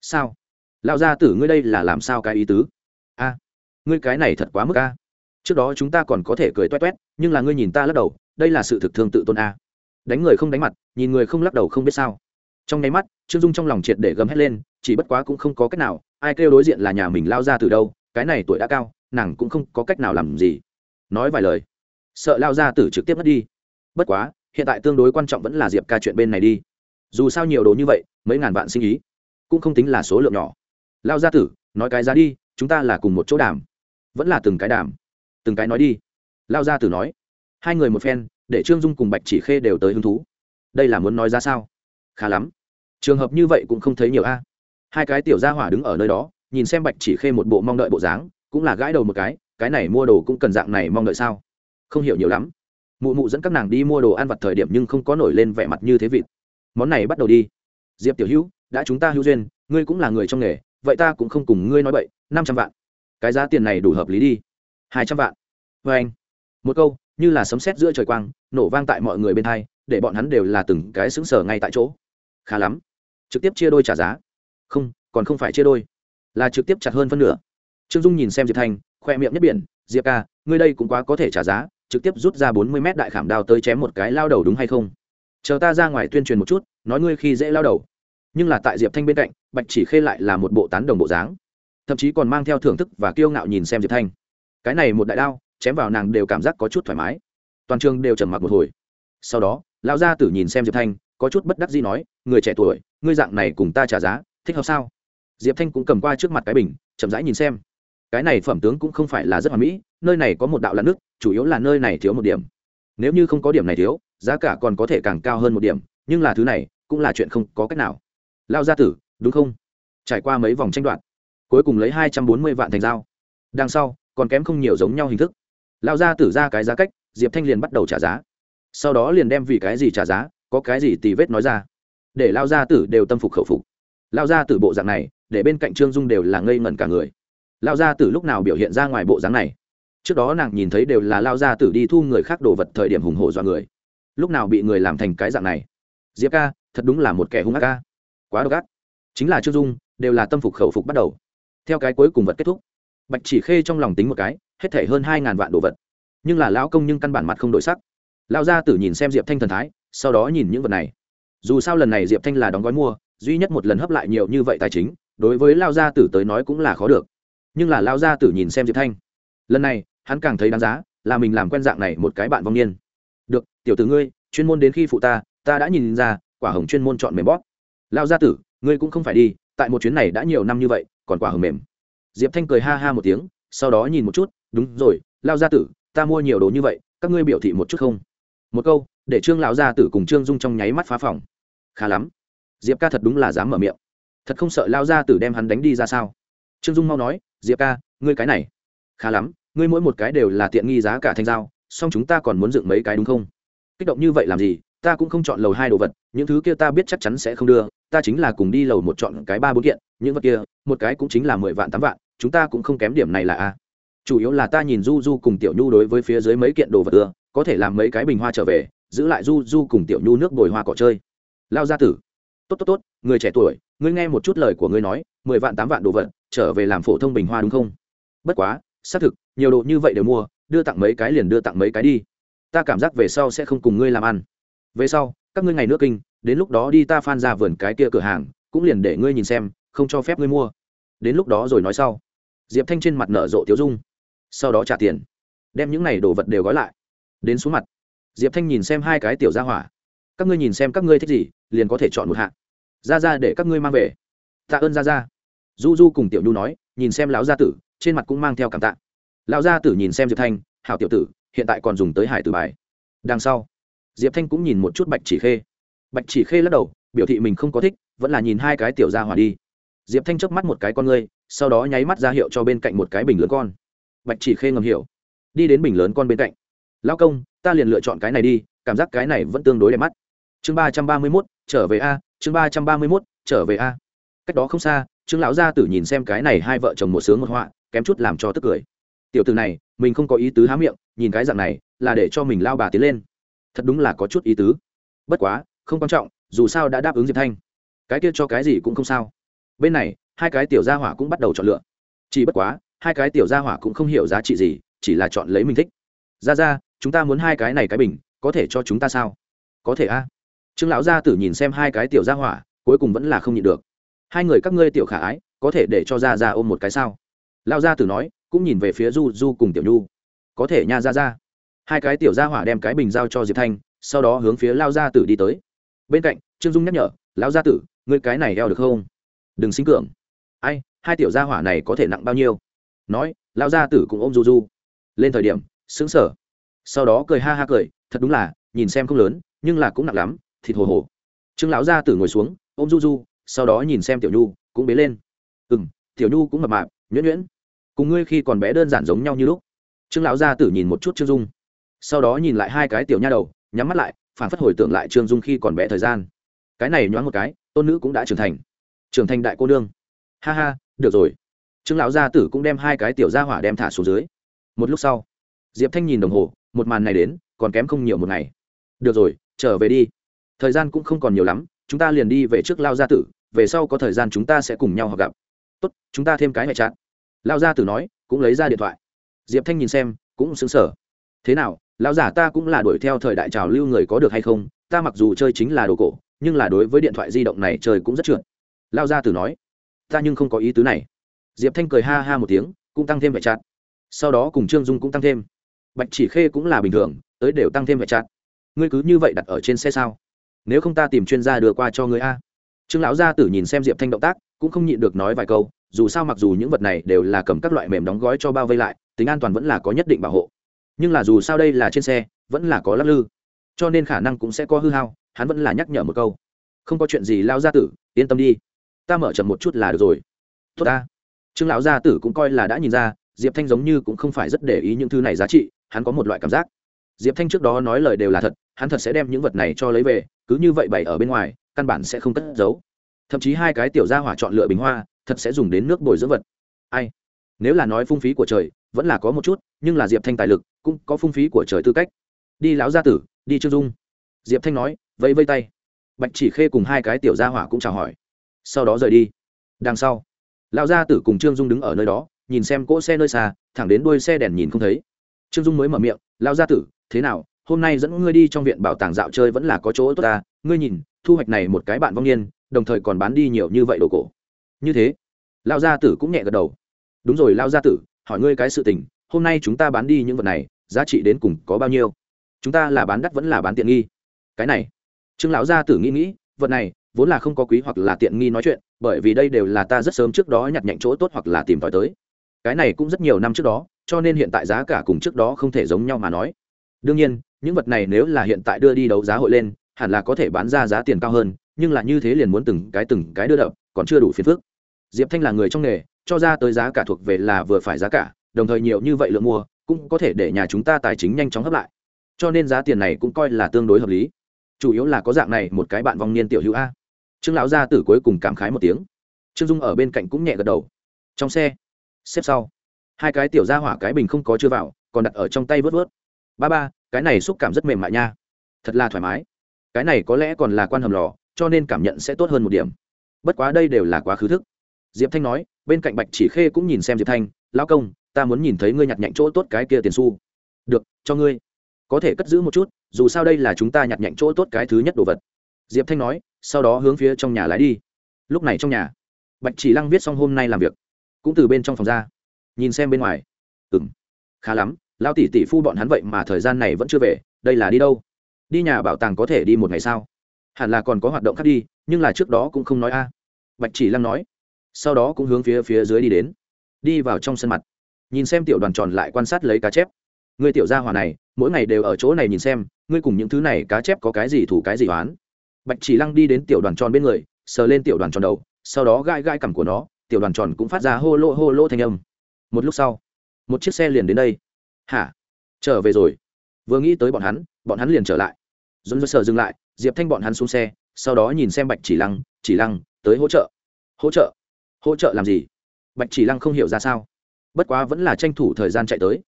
sao? Lão gia tử ngươi đây là làm sao cái ý tứ? A, ngươi cái này thật quá mức a. Trước đó chúng ta còn có thể cười toét toét, nhưng là ngươi nhìn ta lắc đầu, đây là sự thực thương tự tôn a. Đánh người không đánh mặt, nhìn người không lắc đầu không biết sao. Trong nháy mắt, trương dung trong lòng triệt để gầm hét lên, chỉ bất quá cũng không có cách nào, ai kêu đối diện là nhà mình lao ra từ đâu, cái này tuổi đã cao, nàng cũng không có cách nào làm gì. Nói vài lời, sợ lao ra tử trực tiếp mất đi. Bất quá, hiện tại tương đối quan trọng vẫn là diệp ca chuyện bên này đi. Dù sao nhiều đồ như vậy, mấy ngàn vạn sinh ý, cũng không tính là số lượng nhỏ lao gia tử, nói cái giá đi, chúng ta là cùng một chỗ đàm. Vẫn là từng cái đàm. Từng cái nói đi. Lao gia tử nói. Hai người một phen, để trương dung cùng bạch chỉ khê đều tới hứng thú. Đây là muốn nói ra sao? Khá lắm. Trường hợp như vậy cũng không thấy nhiều a. Hai cái tiểu gia hỏa đứng ở nơi đó, nhìn xem bạch chỉ khê một bộ mong đợi bộ dáng, cũng là gãi đầu một cái cái này mua đồ cũng cần dạng này mong đợi sao? Không hiểu nhiều lắm. Mụ mụ dẫn các nàng đi mua đồ ăn vặt thời điểm nhưng không có nổi lên vẻ mặt như thế vịt. Món này bắt đầu đi. Diệp tiểu hữu, đã chúng ta hữu duyên, ngươi cũng là người trong nghề vậy ta cũng không cùng ngươi nói bậy, năm trăm vạn. Cái giá tiền này đủ hợp lý đi. Hai trăm vạn. Vê anh. Một câu, như là sấm sét giữa trời quang, nổ vang tại mọi người bên hai, để bọn hắn đều là từng cái xứng sở ngay tại chỗ. Khá lắm. Trực tiếp chia đôi trả giá. Không, còn không phải chia đôi. Là trực tiếp chặt hơn phân nửa. Trương dung nhìn xem diệp thanh khoe miệng nhất biển, diệp ca, ngươi đây cũng quá có thể trả giá, trực tiếp rút ra bốn mươi mét đại khảm đao tới chém một cái lao đầu đúng hay không? Chờ ta ra ngoài tuyên truyền một chút, nói ngươi khi dễ lao đầu. Nhưng là tại diệp thanh bên cạnh bạch chỉ khê lại là một bộ tán đồng bộ dáng, thậm chí còn mang theo thưởng thức và kiêu ngạo nhìn xem diệp thanh. Cái này một đại đao, chém vào nàng đều cảm giác có chút thoải mái. Toàn trường đều trầm mặc một hồi. Sau đó, lão gia tử nhìn xem diệp thanh, có chút bất đắc gì nói, người trẻ tuổi, ngươi dạng này cùng ta trả giá, thích hợp sao? Diệp thanh cũng cầm qua trước mặt cái bình, chậm rãi nhìn xem. Cái này phẩm tướng cũng không phải là rất hoàn mỹ, nơi này có một đạo lặn nước, chủ yếu là nơi này thiếu một điểm. Nếu như không có điểm này thiếu, giá cả còn có thể càng cao hơn một điểm, nhưng là thứ này cũng là chuyện không có cách nào. Lao gia tử đúng không? Trải qua mấy vòng tranh đoạt, cuối cùng lấy hai trăm bốn mươi vạn thành dao. Đằng sau, còn kém không nhiều giống nhau hình thức. Lao gia tử ra cái giá cách, diệp thanh liền bắt đầu trả giá. Sau đó liền đem vì cái gì trả giá, có cái gì tì vết nói ra. Để lao gia tử đều tâm phục khẩu phục. Lao gia tử bộ dạng này, để bên cạnh trương dung đều là ngây ngẩn cả người. Lao gia tử lúc nào biểu hiện ra ngoài bộ dáng này? Trước đó nàng nhìn thấy đều là lao gia tử đi thu người khác đồ vật thời điểm hùng hổ dọa người. Lúc nào bị người làm thành cái dạng này? Diệp ca, thật đúng là một kẻ hung ác ca. Quá độc ác chính là trương dung, đều là tâm phục khẩu phục bắt đầu. Theo cái cuối cùng vật kết thúc, bạch chỉ khê trong lòng tính một cái, hết thể hơn hai ngàn vạn đồ vật. Nhưng là lão công nhưng căn bản mặt không đổi sắc. Lão gia tử nhìn xem diệp thanh thần thái, sau đó nhìn những vật này. Dù sao lần này diệp thanh là đóng gói mua, duy nhất một lần hấp lại nhiều như vậy tài chính, đối với lao gia tử tới nói cũng là khó được. Nhưng là lao gia tử nhìn xem diệp thanh, lần này, hắn càng thấy đáng giá, là mình làm quen dạng này một cái bạn vong niên. Được, tiểu tử ngươi, chuyên môn đến khi phụ ta ta đã nhìn ra, quả hồng chuyên môn chọn mềm bóp. Lao gia tử ngươi cũng không phải đi, tại một chuyến này đã nhiều năm như vậy, còn quả hầm mềm. Diệp thanh cười ha ha một tiếng, sau đó nhìn một chút, đúng rồi lao gia tử, ta mua nhiều đồ như vậy, các ngươi biểu thị một chút không? Một câu, để trương lão gia tử cùng trương dung trong nháy mắt phá phòng. Khá lắm. Diệp ca thật đúng là dám mở miệng. Thật không sợ lao gia tử đem hắn đánh đi ra sao? Trương dung mau nói, diệp ca, ngươi cái này. Khá lắm, ngươi mỗi một cái đều là tiện nghi giá cả thanh giao, song chúng ta còn muốn dựng mấy cái đúng không? Kích động như vậy làm gì, ta cũng không chọn lầu hai đồ vật, những thứ kia ta biết chắc chắn sẽ không đưa ta chính là cùng đi lầu một chọn cái ba bốn kiện, những vật kia, một cái cũng chính là mười vạn tám vạn, chúng ta cũng không kém điểm này là a. Chủ yếu là ta nhìn du du cùng tiểu nhu đối với phía dưới mấy kiện đồ vật ưa, có thể làm mấy cái bình hoa trở về, giữ lại du du cùng tiểu nhu nước bồi hoa cỏ chơi. Lao gia tử. Tốt tốt tốt, người trẻ tuổi, ngươi nghe một chút lời của ngươi nói, mười vạn tám vạn đồ vật, trở về làm phổ thông bình hoa đúng không? Bất quá, xác thực, nhiều đồ như vậy đều mua, đưa tặng mấy cái liền đưa tặng mấy cái đi. Ta cảm giác về sau sẽ không cùng ngươi làm ăn. Về sau, các ngươi ngày nước kinh đến lúc đó đi ta phan ra vườn cái kia cửa hàng, cũng liền để ngươi nhìn xem, không cho phép ngươi mua. Đến lúc đó rồi nói sau. Diệp thanh trên mặt nở rộ tiếu dung. Sau đó trả tiền. Đem những này đồ vật đều gói lại. Đến xuống mặt. Diệp thanh nhìn xem hai cái tiểu ra hỏa. Các ngươi nhìn xem các ngươi thích gì, liền có thể chọn một hạ. Ra ra để các ngươi mang về. Tạ ơn ra ra. Du du cùng tiểu nhu nói, nhìn xem lão gia tử, trên mặt cũng mang theo cảm tạ. Lão gia tử nhìn xem diệp thanh, hảo tiểu tử, hiện tại còn dùng tới hải tử bài. Đằng sau, diệp thanh cũng nhìn một chút bạch chỉ khê bạch chỉ khê lắc đầu, biểu thị mình không có thích, vẫn là nhìn hai cái tiểu ra hỏa đi. Diệp thanh chớp mắt một cái con ngươi, sau đó nháy mắt ra hiệu cho bên cạnh một cái bình lớn con. Bạch chỉ khê ngầm hiểu. Đi đến bình lớn con bên cạnh. Lao công, ta liền lựa chọn cái này đi, cảm giác cái này vẫn tương đối đẹp mắt. Chương ba trăm ba mươi mốt, trở về a, chương ba trăm ba mươi mốt, trở về a. Cách đó không xa, trương lão gia tử nhìn xem cái này hai vợ chồng một sướng một họa, kém chút làm cho tức cười. Tiểu từ này, mình không có ý tứ há miệng, nhìn cái dạng này, là để cho mình lao bà tiến lên. Thật đúng là có chút ý tứ. Bất quá không quan trọng, dù sao đã đáp ứng diệp thanh. Cái kia cho cái gì cũng không sao. Bên này, hai cái tiểu gia hỏa cũng bắt đầu chọn lựa. Chỉ bất quá, hai cái tiểu gia hỏa cũng không hiểu giá trị gì, chỉ là chọn lấy mình thích. Ra ra, chúng ta muốn hai cái này cái bình, có thể cho chúng ta sao? Có thể a. Trương lão gia tử nhìn xem hai cái tiểu gia hỏa, cuối cùng vẫn là không nhịn được. Hai người các ngươi tiểu khả ái, có thể để cho ra ra ôm một cái sao? Lão gia tử nói, cũng nhìn về phía du du cùng tiểu nhu. Có thể nha ra ra. Hai cái tiểu gia hỏa đem cái bình giao cho diệp thanh, sau đó hướng phía lao gia tử đi tới bên cạnh, trương dung nhắc nhở, lão gia tử, ngươi cái này eo được không? Đừng sinh cường. Ai, hai tiểu gia hỏa này có thể nặng bao nhiêu? Nói, lão gia tử cũng ôm du du lên thời điểm, sững sở sau đó cười ha ha cười, thật đúng là, nhìn xem không lớn, nhưng là cũng nặng lắm, thịt hồ hồ. Trương lão gia tử ngồi xuống, ôm du du sau đó nhìn xem tiểu nhu, cũng bế lên. Ừ m tiểu nhu cũng mập mạp, nhuyễn nhuyễn. Cùng ngươi khi còn bé đơn giản giống nhau như lúc. Trương lão gia tử nhìn một chút trương dung. Sau đó nhìn lại hai cái tiểu nha đầu, nhắm mắt lại phản phất hồi tưởng lại trương dung khi còn bé thời gian. Cái này nhoáng một cái, tôn nữ cũng đã trưởng thành. Trưởng thành đại cô nương. Ha ha, được rồi. Trương lão gia tử cũng đem hai cái tiểu gia hỏa đem thả xuống dưới. Một lúc sau, diệp thanh nhìn đồng hồ, một màn này đến, còn kém không nhiều một ngày. Được rồi, trở về đi. Thời gian cũng không còn nhiều lắm, chúng ta liền đi về trước lao gia tử, về sau có thời gian chúng ta sẽ cùng nhau họ gặp. Tốt, chúng ta thêm cái hệ chặn lao gia tử nói, cũng lấy ra điện thoại. Diệp thanh nhìn xem, cũng xứng sở thế nào lão giả ta cũng là đuổi theo thời đại trào lưu người có được hay không, ta mặc dù chơi chính là đồ cổ, nhưng là đối với điện thoại di động này chơi cũng rất trượt. Lao gia tử nói, ta nhưng không có ý tứ này. Diệp thanh cười ha ha một tiếng, cũng tăng thêm vẻ chặt sau đó cùng trương dung cũng tăng thêm. Bạch chỉ khê cũng là bình thường, tới đều tăng thêm vẻ chặt ngươi cứ như vậy đặt ở trên xe sao? Nếu không ta tìm chuyên gia đưa qua cho ngươi a. Trương lão gia tử nhìn xem diệp thanh động tác, cũng không nhịn được nói vài câu, dù sao mặc dù những vật này đều là cầm các loại mềm đóng gói cho bao vây lại, tính an toàn vẫn là có nhất định bảo hộ nhưng là dù sao đây là trên xe, vẫn là có lắc lư. Cho nên khả năng cũng sẽ có hư hao, hắn vẫn là nhắc nhở một câu. Không có chuyện gì lao gia tử, yên tâm đi. Ta mở chậm một chút là được rồi. Tốt ta. Trương lão gia tử cũng coi là đã nhìn ra, diệp thanh giống như cũng không phải rất để ý những thứ này giá trị, hắn có một loại cảm giác. Diệp thanh trước đó nói lời đều là thật, hắn thật sẽ đem những vật này cho lấy về, cứ như vậy bày ở bên ngoài, căn bản sẽ không cất giấu. Thậm chí hai cái tiểu gia hỏa chọn lựa bình hoa, thật sẽ dùng đến nước bồi dưỡng vật. Ai? Nếu là nói phung phí của trời, vẫn là có một chút, nhưng là diệp thanh tài lực cũng có phung phí của trời tư cách. Đi lão gia tử, đi trương dung. Diệp thanh nói, vẫy vây tay. Bạch chỉ khê cùng hai cái tiểu gia hỏa cũng chào hỏi. Sau đó rời đi. Đằng sau, lão gia tử cùng trương dung đứng ở nơi đó, nhìn xem cỗ xe nơi xa, thẳng đến đuôi xe đèn nhìn không thấy. Trương dung mới mở miệng, lão gia tử, thế nào? Hôm nay dẫn ngươi đi trong viện bảo tàng dạo chơi vẫn là có chỗ tốt ta. Ngươi nhìn, thu hoạch này một cái bạn vong niên, đồng thời còn bán đi nhiều như vậy đồ cổ. Như thế, lão gia tử cũng nhẹ gật đầu. Đúng rồi, lão gia tử, hỏi ngươi cái sự tình hôm nay chúng ta bán đi những vật này, giá trị đến cùng có bao nhiêu? Chúng ta là bán đắt vẫn là bán tiện nghi? Cái này, trương lão gia tử nghĩ nghĩ, vật này vốn là không có quý hoặc là tiện nghi nói chuyện, bởi vì đây đều là ta rất sớm trước đó nhặt nhạnh chỗ tốt hoặc là tìm tòi tới. Cái này cũng rất nhiều năm trước đó, cho nên hiện tại giá cả cùng trước đó không thể giống nhau mà nói. Đương nhiên, những vật này nếu là hiện tại đưa đi đấu giá hội lên, hẳn là có thể bán ra giá tiền cao hơn, nhưng là như thế liền muốn từng cái từng cái đưa đập, còn chưa đủ phiền phức. Diệp thanh là người trong nghề, cho ra tới giá cả thuộc về là vừa phải giá cả đồng thời nhiều như vậy lượng mua, cũng có thể để nhà chúng ta tài chính nhanh chóng hấp lại. Cho nên giá tiền này cũng coi là tương đối hợp lý. Chủ yếu là có dạng này một cái bạn vong niên tiểu hữu a. Trương lão gia tử cuối cùng cảm khái một tiếng. Trương dung ở bên cạnh cũng nhẹ gật đầu. Trong xe, xếp sau, hai cái tiểu ra hỏa cái bình không có chưa vào, còn đặt ở trong tay vớt vớt. Ba ba, cái này xúc cảm rất mềm mại nha. Thật là thoải mái. Cái này có lẽ còn là quan hầm lò, cho nên cảm nhận sẽ tốt hơn một điểm. Bất quá đây đều là quá khứ thức. Diệp thanh nói, bên cạnh bạch chỉ khê cũng nhìn xem diệp thanh, lão công ta muốn nhìn thấy ngươi nhặt nhạnh chỗ tốt cái kia tiền xu. Được cho ngươi. Có thể cất giữ một chút dù sao đây là chúng ta nhặt nhạnh chỗ tốt cái thứ nhất đồ vật. Diệp thanh nói sau đó hướng phía trong nhà lái đi. Lúc này trong nhà bạch chỉ lăng viết xong hôm nay làm việc cũng từ bên trong phòng ra. Nhìn xem bên ngoài. Ừm, khá lắm lao tỷ tỷ phu bọn hắn vậy mà thời gian này vẫn chưa về đây là đi đâu? Đi nhà bảo tàng có thể đi một ngày sao? Hẳn là còn có hoạt động khác đi nhưng là trước đó cũng không nói a. Bạch chỉ lăng nói sau đó cũng hướng phía phía dưới đi đến. Đi vào trong sân mặt nhìn xem tiểu đoàn tròn lại quan sát lấy cá chép. Người tiểu gia hỏa này, mỗi ngày đều ở chỗ này nhìn xem, ngươi cùng những thứ này cá chép có cái gì thủ cái gì oán. Bạch chỉ lăng đi đến tiểu đoàn tròn bên người, sờ lên tiểu đoàn tròn đầu, sau đó gai gai cằm của nó, tiểu đoàn tròn cũng phát ra hô lô hô lô thanh âm. Một lúc sau, một chiếc xe liền đến đây. Hả? Trở về rồi. Vừa nghĩ tới bọn hắn bọn hắn liền trở lại. Dồn dơ sờ dừng lại, diệp thanh bọn hắn xuống xe, sau đó nhìn xem bạch chỉ lăng chỉ lăng, tới hỗ trợ. Hỗ trợ? Hỗ trợ làm gì? Bạch chỉ lăng không hiểu ra sao bất quá vẫn là tranh thủ thời gian chạy tới.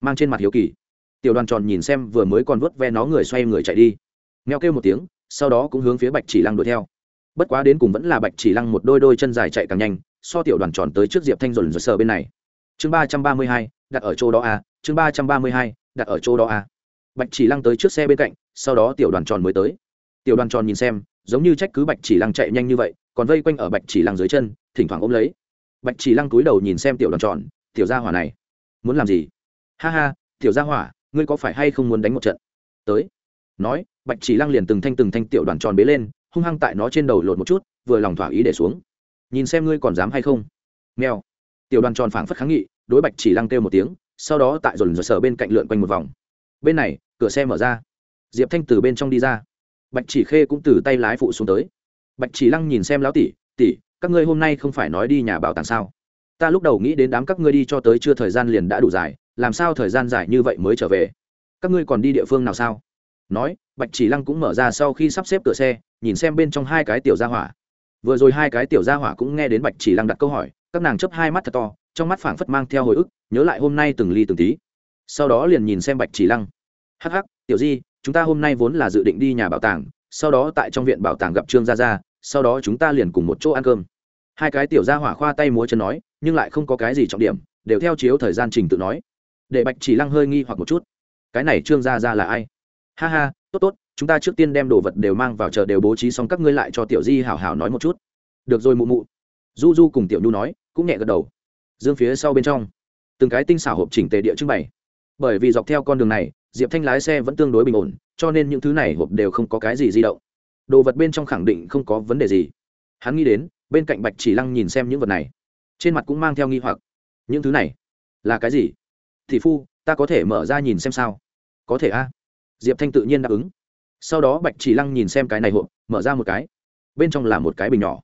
Mang trên mặt hiếu kỳ. Tiểu đoàn tròn nhìn xem vừa mới còn vớt ve nó người xoay người chạy đi. Meo kêu một tiếng, sau đó cũng hướng phía bạch chỉ lăng đuổi theo. Bất quá đến cùng vẫn là bạch chỉ lăng một đôi đôi chân dài chạy càng nhanh, so tiểu đoàn tròn tới trước diệp thanh dồn dồn sờ bên này. Chương ba trăm ba mươi hai, đặt ở chỗ đó a chương ba trăm ba mươi hai, đặt ở chỗ đó a bạch chỉ lăng tới trước xe bên cạnh, sau đó tiểu đoàn tròn mới tới. Tiểu đoàn tròn nhìn xem, giống như trách cứ bạch chỉ lăng chạy nhanh như vậy, còn vây quanh ở bạch chỉ lăng dưới chân, thỉnh thoảng ôm lấy. Bạch chỉ lăng cúi đầu nhìn xem tiểu đoàn tròn tiểu gia hỏa này. Muốn làm gì? Ha ha, tiểu gia hỏa, ngươi có phải hay không muốn đánh một trận? Tới. Nói, bạch chỉ lăng liền từng thanh từng thanh tiểu đoàn tròn bế lên, hung hăng tại nó trên đầu lột một chút, vừa lòng thỏa ý để xuống. Nhìn xem ngươi còn dám hay không. Mèo. Tiểu đoàn tròn phảng phất kháng nghị, đối bạch chỉ lăng kêu một tiếng, sau đó tại dồn dồn sở bên cạnh lượn quanh một vòng. Bên này, cửa xe mở ra. Diệp thanh từ bên trong đi ra. Bạch chỉ khê cũng từ tay lái phụ xuống tới. Bạch chỉ lăng nhìn xem lão tỷ tỷ, các ngươi hôm nay không phải nói đi nhà bảo tàng sao? Ta lúc đầu nghĩ đến đám các ngươi đi cho tới chưa thời gian liền đã đủ dài, làm sao thời gian dài như vậy mới trở về? Các ngươi còn đi địa phương nào sao? Nói, bạch chỉ lăng cũng mở ra sau khi sắp xếp cửa xe, nhìn xem bên trong hai cái tiểu gia hỏa. Vừa rồi hai cái tiểu gia hỏa cũng nghe đến bạch chỉ lăng đặt câu hỏi, các nàng chấp hai mắt thật to, trong mắt phảng phất mang theo hồi ức, nhớ lại hôm nay từng ly từng tí. Sau đó liền nhìn xem bạch chỉ lăng. Hắc hắc, tiểu di, chúng ta hôm nay vốn là dự định đi nhà bảo tàng, sau đó tại trong viện bảo tàng gặp trương gia gia, sau đó chúng ta liền cùng một chỗ ăn cơm hai cái tiểu gia hỏa khoa tay múa chân nói, nhưng lại không có cái gì trọng điểm, đều theo chiếu thời gian trình tự nói. Để bạch chỉ lăng hơi nghi hoặc một chút. Cái này trương gia gia là ai? Ha ha, tốt tốt, chúng ta trước tiên đem đồ vật đều mang vào chờ đều bố trí xong các ngươi lại cho tiểu di hảo hảo nói một chút. Được rồi mụ mụ. Du du cùng tiểu nhu nói, cũng nhẹ gật đầu. Dương phía sau bên trong, từng cái tinh xảo hộp chỉnh tề địa trưng bày. Bởi vì dọc theo con đường này, diệp thanh lái xe vẫn tương đối bình ổn, cho nên những thứ này hộp đều không có cái gì di động. Đồ vật bên trong khẳng định không có vấn đề gì. Hắn nghĩ đến bên cạnh bạch chỉ lăng nhìn xem những vật này, trên mặt cũng mang theo nghi hoặc. Những thứ này là cái gì? Thị phu, ta có thể mở ra nhìn xem sao? Có thể a. Diệp thanh tự nhiên đáp ứng. Sau đó bạch chỉ lăng nhìn xem cái này hộp, mở ra một cái. Bên trong là một cái bình nhỏ.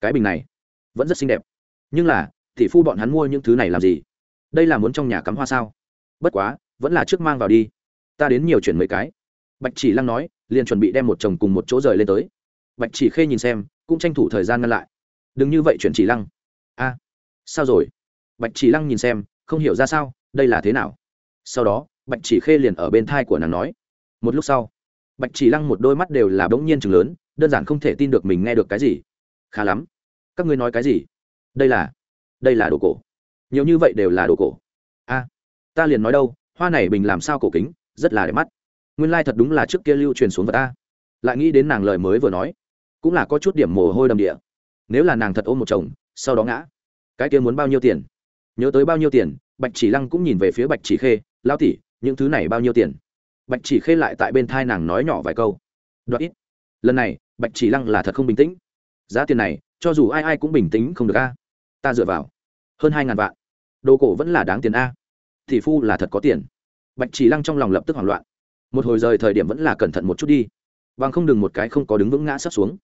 Cái bình này vẫn rất xinh đẹp. Nhưng là thị phu bọn hắn mua những thứ này làm gì? Đây là muốn trong nhà cắm hoa sao? Bất quá, vẫn là trước mang vào đi. Ta đến nhiều chuyển mấy cái. Bạch chỉ lăng nói, liền chuẩn bị đem một chồng cùng một chỗ rời lên tới. Bạch chỉ khê nhìn xem, cũng tranh thủ thời gian ngăn lại đừng như vậy chuyển chỉ lăng. A, sao rồi? Bạch chỉ lăng nhìn xem, không hiểu ra sao, đây là thế nào? Sau đó, bạch chỉ khê liền ở bên thai của nàng nói. Một lúc sau, bạch chỉ lăng một đôi mắt đều là bỗng nhiên chừng lớn, đơn giản không thể tin được mình nghe được cái gì. Khá lắm. Các ngươi nói cái gì? Đây là đây là đồ cổ. Nhiều như vậy đều là đồ cổ. A, ta liền nói đâu, hoa này bình làm sao cổ kính, rất là đẹp mắt. Nguyên lai thật đúng là trước kia lưu truyền xuống vật ta. Lại nghĩ đến nàng lời mới vừa nói, cũng là có chút điểm mồ hôi đầm địa nếu là nàng thật ôm một chồng, sau đó ngã, cái kia muốn bao nhiêu tiền? Nhớ tới bao nhiêu tiền, bạch chỉ lăng cũng nhìn về phía bạch chỉ khê lao tỉ những thứ này bao nhiêu tiền? Bạch chỉ khê lại tại bên thai nàng nói nhỏ vài câu. Đoạt ít. Lần này, bạch chỉ lăng là thật không bình tĩnh. Giá tiền này, cho dù ai ai cũng bình tĩnh không được a. Ta dựa vào hơn hai ngàn vạn. Đồ cổ vẫn là đáng tiền a. Thị phu là thật có tiền. Bạch chỉ lăng trong lòng lập tức hoảng loạn. Một hồi rời thời điểm vẫn là cẩn thận một chút đi. Bằng không đừng một cái không có đứng vững ngã sắp xuống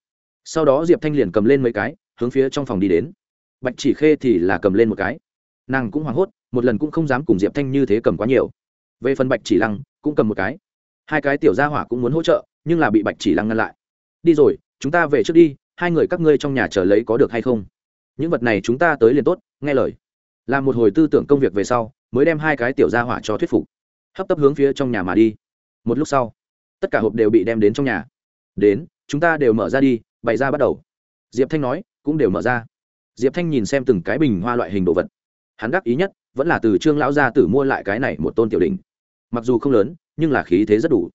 sau đó diệp thanh liền cầm lên mấy cái, hướng phía trong phòng đi đến. Bạch chỉ khê thì là cầm lên một cái. Nàng cũng hoảng hốt, một lần cũng không dám cùng diệp thanh như thế cầm quá nhiều. Về phần bạch chỉ lăng, cũng cầm một cái. Hai cái tiểu gia hỏa cũng muốn hỗ trợ, nhưng là bị bạch chỉ lăng ngăn lại. Đi rồi, chúng ta về trước đi, hai người các ngươi trong nhà chờ lấy có được hay không? Những vật này chúng ta tới liền tốt, nghe lời. Làm một hồi tư tưởng công việc về sau, mới đem hai cái tiểu gia hỏa cho thuyết phục. Hấp tấp hướng phía trong nhà mà đi. Một lúc sau, tất cả hộp đều bị đem đến trong nhà. Đến, chúng ta đều mở ra đi bày ra bắt đầu. Diệp thanh nói, cũng đều mở ra. Diệp thanh nhìn xem từng cái bình hoa loại hình đồ vật. Hắn đắc ý nhất, vẫn là từ trương lão gia tử mua lại cái này một tôn tiểu đình mặc dù không lớn, nhưng là khí thế rất đủ.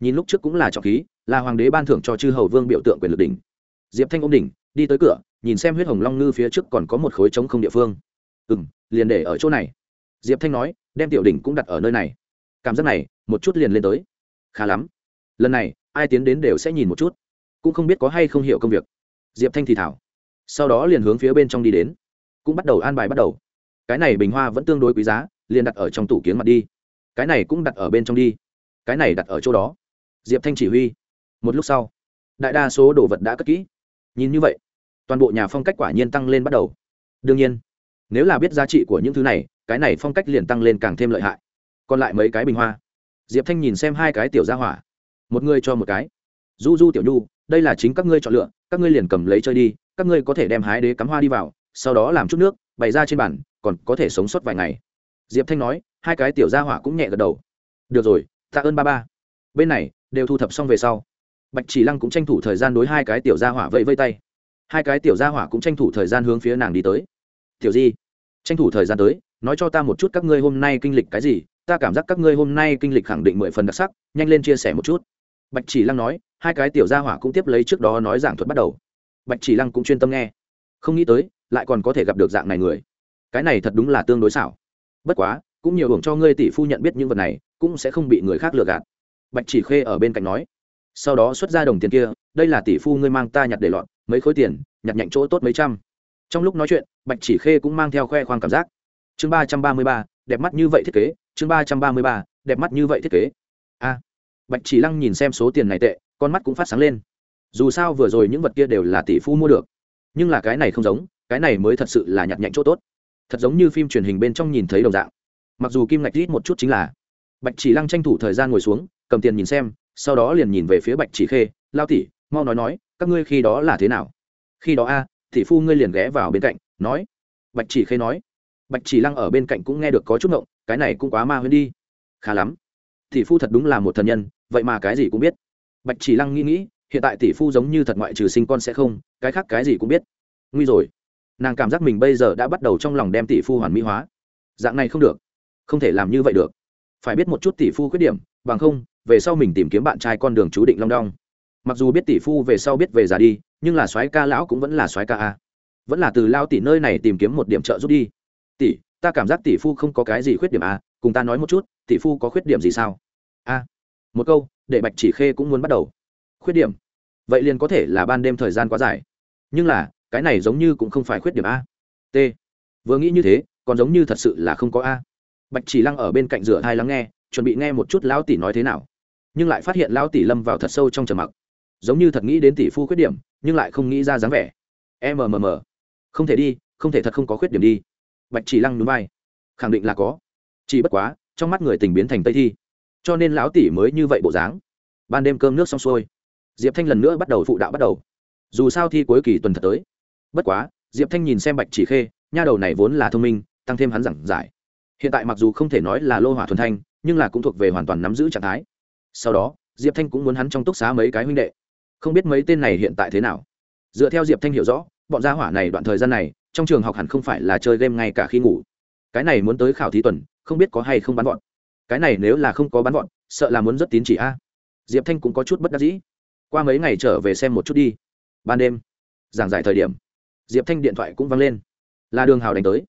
Nhìn lúc trước cũng là trọng khí, là hoàng đế ban thưởng cho chư hầu vương biểu tượng quyền lực đỉnh. Diệp thanh ôm đỉnh, đi tới cửa, nhìn xem huyết hồng long ngư phía trước còn có một khối trống không địa phương. Ừ m liền để ở chỗ này. Diệp thanh nói, đem tiểu đỉnh cũng đặt ở nơi này. Cảm giác này, một chút liền lên tới. Khá lắm. Lần này, ai tiến đến đều sẽ nhìn một chút cũng không biết có hay không hiểu công việc. Diệp thanh thì thảo, sau đó liền hướng phía bên trong đi đến, cũng bắt đầu an bài bắt đầu. Cái này bình hoa vẫn tương đối quý giá, liền đặt ở trong tủ kiến mặt đi. Cái này cũng đặt ở bên trong đi. Cái này đặt ở chỗ đó. Diệp thanh chỉ huy. Một lúc sau, đại đa số đồ vật đã cất kỹ. Nhìn như vậy, toàn bộ nhà phong cách quả nhiên tăng lên bắt đầu. Đương nhiên, nếu là biết giá trị của những thứ này, cái này phong cách liền tăng lên càng thêm lợi hại. Còn lại mấy cái bình hoa. Diệp thanh nhìn xem hai cái tiểu ra hỏa. Một người cho một cái. Du du tiểu nhu đây là chính các ngươi chọn lựa, các ngươi liền cầm lấy chơi đi, các ngươi có thể đem hái đế cắm hoa đi vào, sau đó làm chút nước, bày ra trên bàn, còn có thể sống sót vài ngày. Diệp thanh nói, hai cái tiểu gia hỏa cũng nhẹ gật đầu. Được rồi, tạ ơn ba ba. Bên này, đều thu thập xong về sau. Bạch chỉ lăng cũng tranh thủ thời gian đối hai cái tiểu gia hỏa vẫy vây tay. Hai cái tiểu gia hỏa cũng tranh thủ thời gian hướng phía nàng đi tới. Tiểu di, tranh thủ thời gian tới, nói cho ta một chút các ngươi hôm nay kinh lịch cái gì, ta cảm giác các ngươi hôm nay kinh lịch khẳng định mười phần đặc sắc, nhanh lên chia sẻ một chút. Bạch chỉ lăng nói hai cái tiểu gia hỏa cũng tiếp lấy trước đó nói giảng thuật bắt đầu. Bạch chỉ lăng cũng chuyên tâm nghe. Không nghĩ tới, lại còn có thể gặp được dạng này người. Cái này thật đúng là tương đối xảo. Bất quá, cũng nhiều hưởng cho ngươi tỷ phu nhận biết những vật này, cũng sẽ không bị người khác lừa gạt. Bạch chỉ khê ở bên cạnh nói. Sau đó xuất ra đồng tiền kia, đây là tỷ phu ngươi mang ta nhặt để lọt, mấy khối tiền, nhặt nhạnh chỗ tốt mấy trăm. Trong lúc nói chuyện, bạch chỉ khê cũng mang theo khoe khoang cảm giác. Chương ba trăm ba mươi ba, đẹp mắt như vậy thiết kế, chương ba trăm ba mươi ba, đẹp mắt như vậy thiết kế. A. Bạch chỉ lăng nhìn xem số tiền này tệ con mắt cũng phát sáng lên. Dù sao vừa rồi những vật kia đều là tỷ phú mua được. Nhưng là cái này không giống, cái này mới thật sự là nhặt nhạnh chỗ tốt. Thật giống như phim truyền hình bên trong nhìn thấy đồng dạng. Mặc dù kim ngạch ít một chút chính là bạch chỉ lăng tranh thủ thời gian ngồi xuống, cầm tiền nhìn xem, sau đó liền nhìn về phía bạch chỉ khê, lao tỷ, mau nói nói, các ngươi khi đó là thế nào? Khi đó a, tỷ phu ngươi liền ghé vào bên cạnh, nói. Bạch chỉ khê nói. Bạch chỉ lăng ở bên cạnh cũng nghe được có chút ngộng, cái này cũng quá ma huyên đi. Khá lắm. Tỷ phu thật đúng là một thần nhân, vậy mà cái gì cũng biết bạch chỉ lăng nghĩ nghĩ, hiện tại tỷ phu giống như thật ngoại trừ sinh con sẽ không, cái khác cái gì cũng biết. Nguy rồi. Nàng cảm giác mình bây giờ đã bắt đầu trong lòng đem tỷ phu hoàn mỹ hóa. Dạng này không được. Không thể làm như vậy được. Phải biết một chút tỷ phu khuyết điểm, bằng không, về sau mình tìm kiếm bạn trai con đường chú định long đong. Mặc dù biết tỷ phu về sau biết về già đi, nhưng là soái ca lão cũng vẫn là soái ca a. Vẫn là từ lao tỷ nơi này tìm kiếm một điểm trợ giúp đi. Tỷ, ta cảm giác tỷ phu không có cái gì khuyết điểm a, cùng ta nói một chút, tỷ phu có khuyết điểm gì sao? A một câu, để bạch chỉ khê cũng muốn bắt đầu. Khuyết điểm. Vậy liền có thể là ban đêm thời gian quá dài. Nhưng là, cái này giống như cũng không phải khuyết điểm a. T. Vừa nghĩ như thế, còn giống như thật sự là không có a. Bạch chỉ lăng ở bên cạnh rửa thai lắng nghe, chuẩn bị nghe một chút lão tỷ nói thế nào. Nhưng lại phát hiện lão tỷ lâm vào thật sâu trong trầm mặc. Giống như thật nghĩ đến tỷ phu khuyết điểm, nhưng lại không nghĩ ra dáng vẻ. Mmm không thể đi, không thể thật không có khuyết điểm đi. Bạch chỉ lăng núi vai. Khẳng định là có. Chỉ bất quá, trong mắt người tình biến thành tây thi cho nên lão tỷ mới như vậy bộ dáng. Ban đêm cơm nước xong xuôi, diệp thanh lần nữa bắt đầu phụ đạo bắt đầu. Dù sao thi cuối kỳ tuần thật tới. Bất quá, diệp thanh nhìn xem bạch chỉ khê, nha đầu này vốn là thông minh, tăng thêm hắn giảng giải. Hiện tại mặc dù không thể nói là lô hỏa thuần thanh, nhưng là cũng thuộc về hoàn toàn nắm giữ trạng thái. Sau đó, diệp thanh cũng muốn hắn trong túc xá mấy cái huynh đệ. Không biết mấy tên này hiện tại thế nào. Dựa theo diệp thanh hiểu rõ, bọn gia hỏa này đoạn thời gian này, trong trường học hẳn không phải là chơi game ngay cả khi ngủ. Cái này muốn tới khảo thí tuần, không biết có hay không bắn bọn cái này nếu là không có bắn vọt, sợ là muốn rất tín chỉ a. Diệp thanh cũng có chút bất đắc dĩ. Qua mấy ngày trở về xem một chút đi. Ban đêm, giảng giải thời điểm, diệp thanh điện thoại cũng văng lên. Là đường hào đánh tới.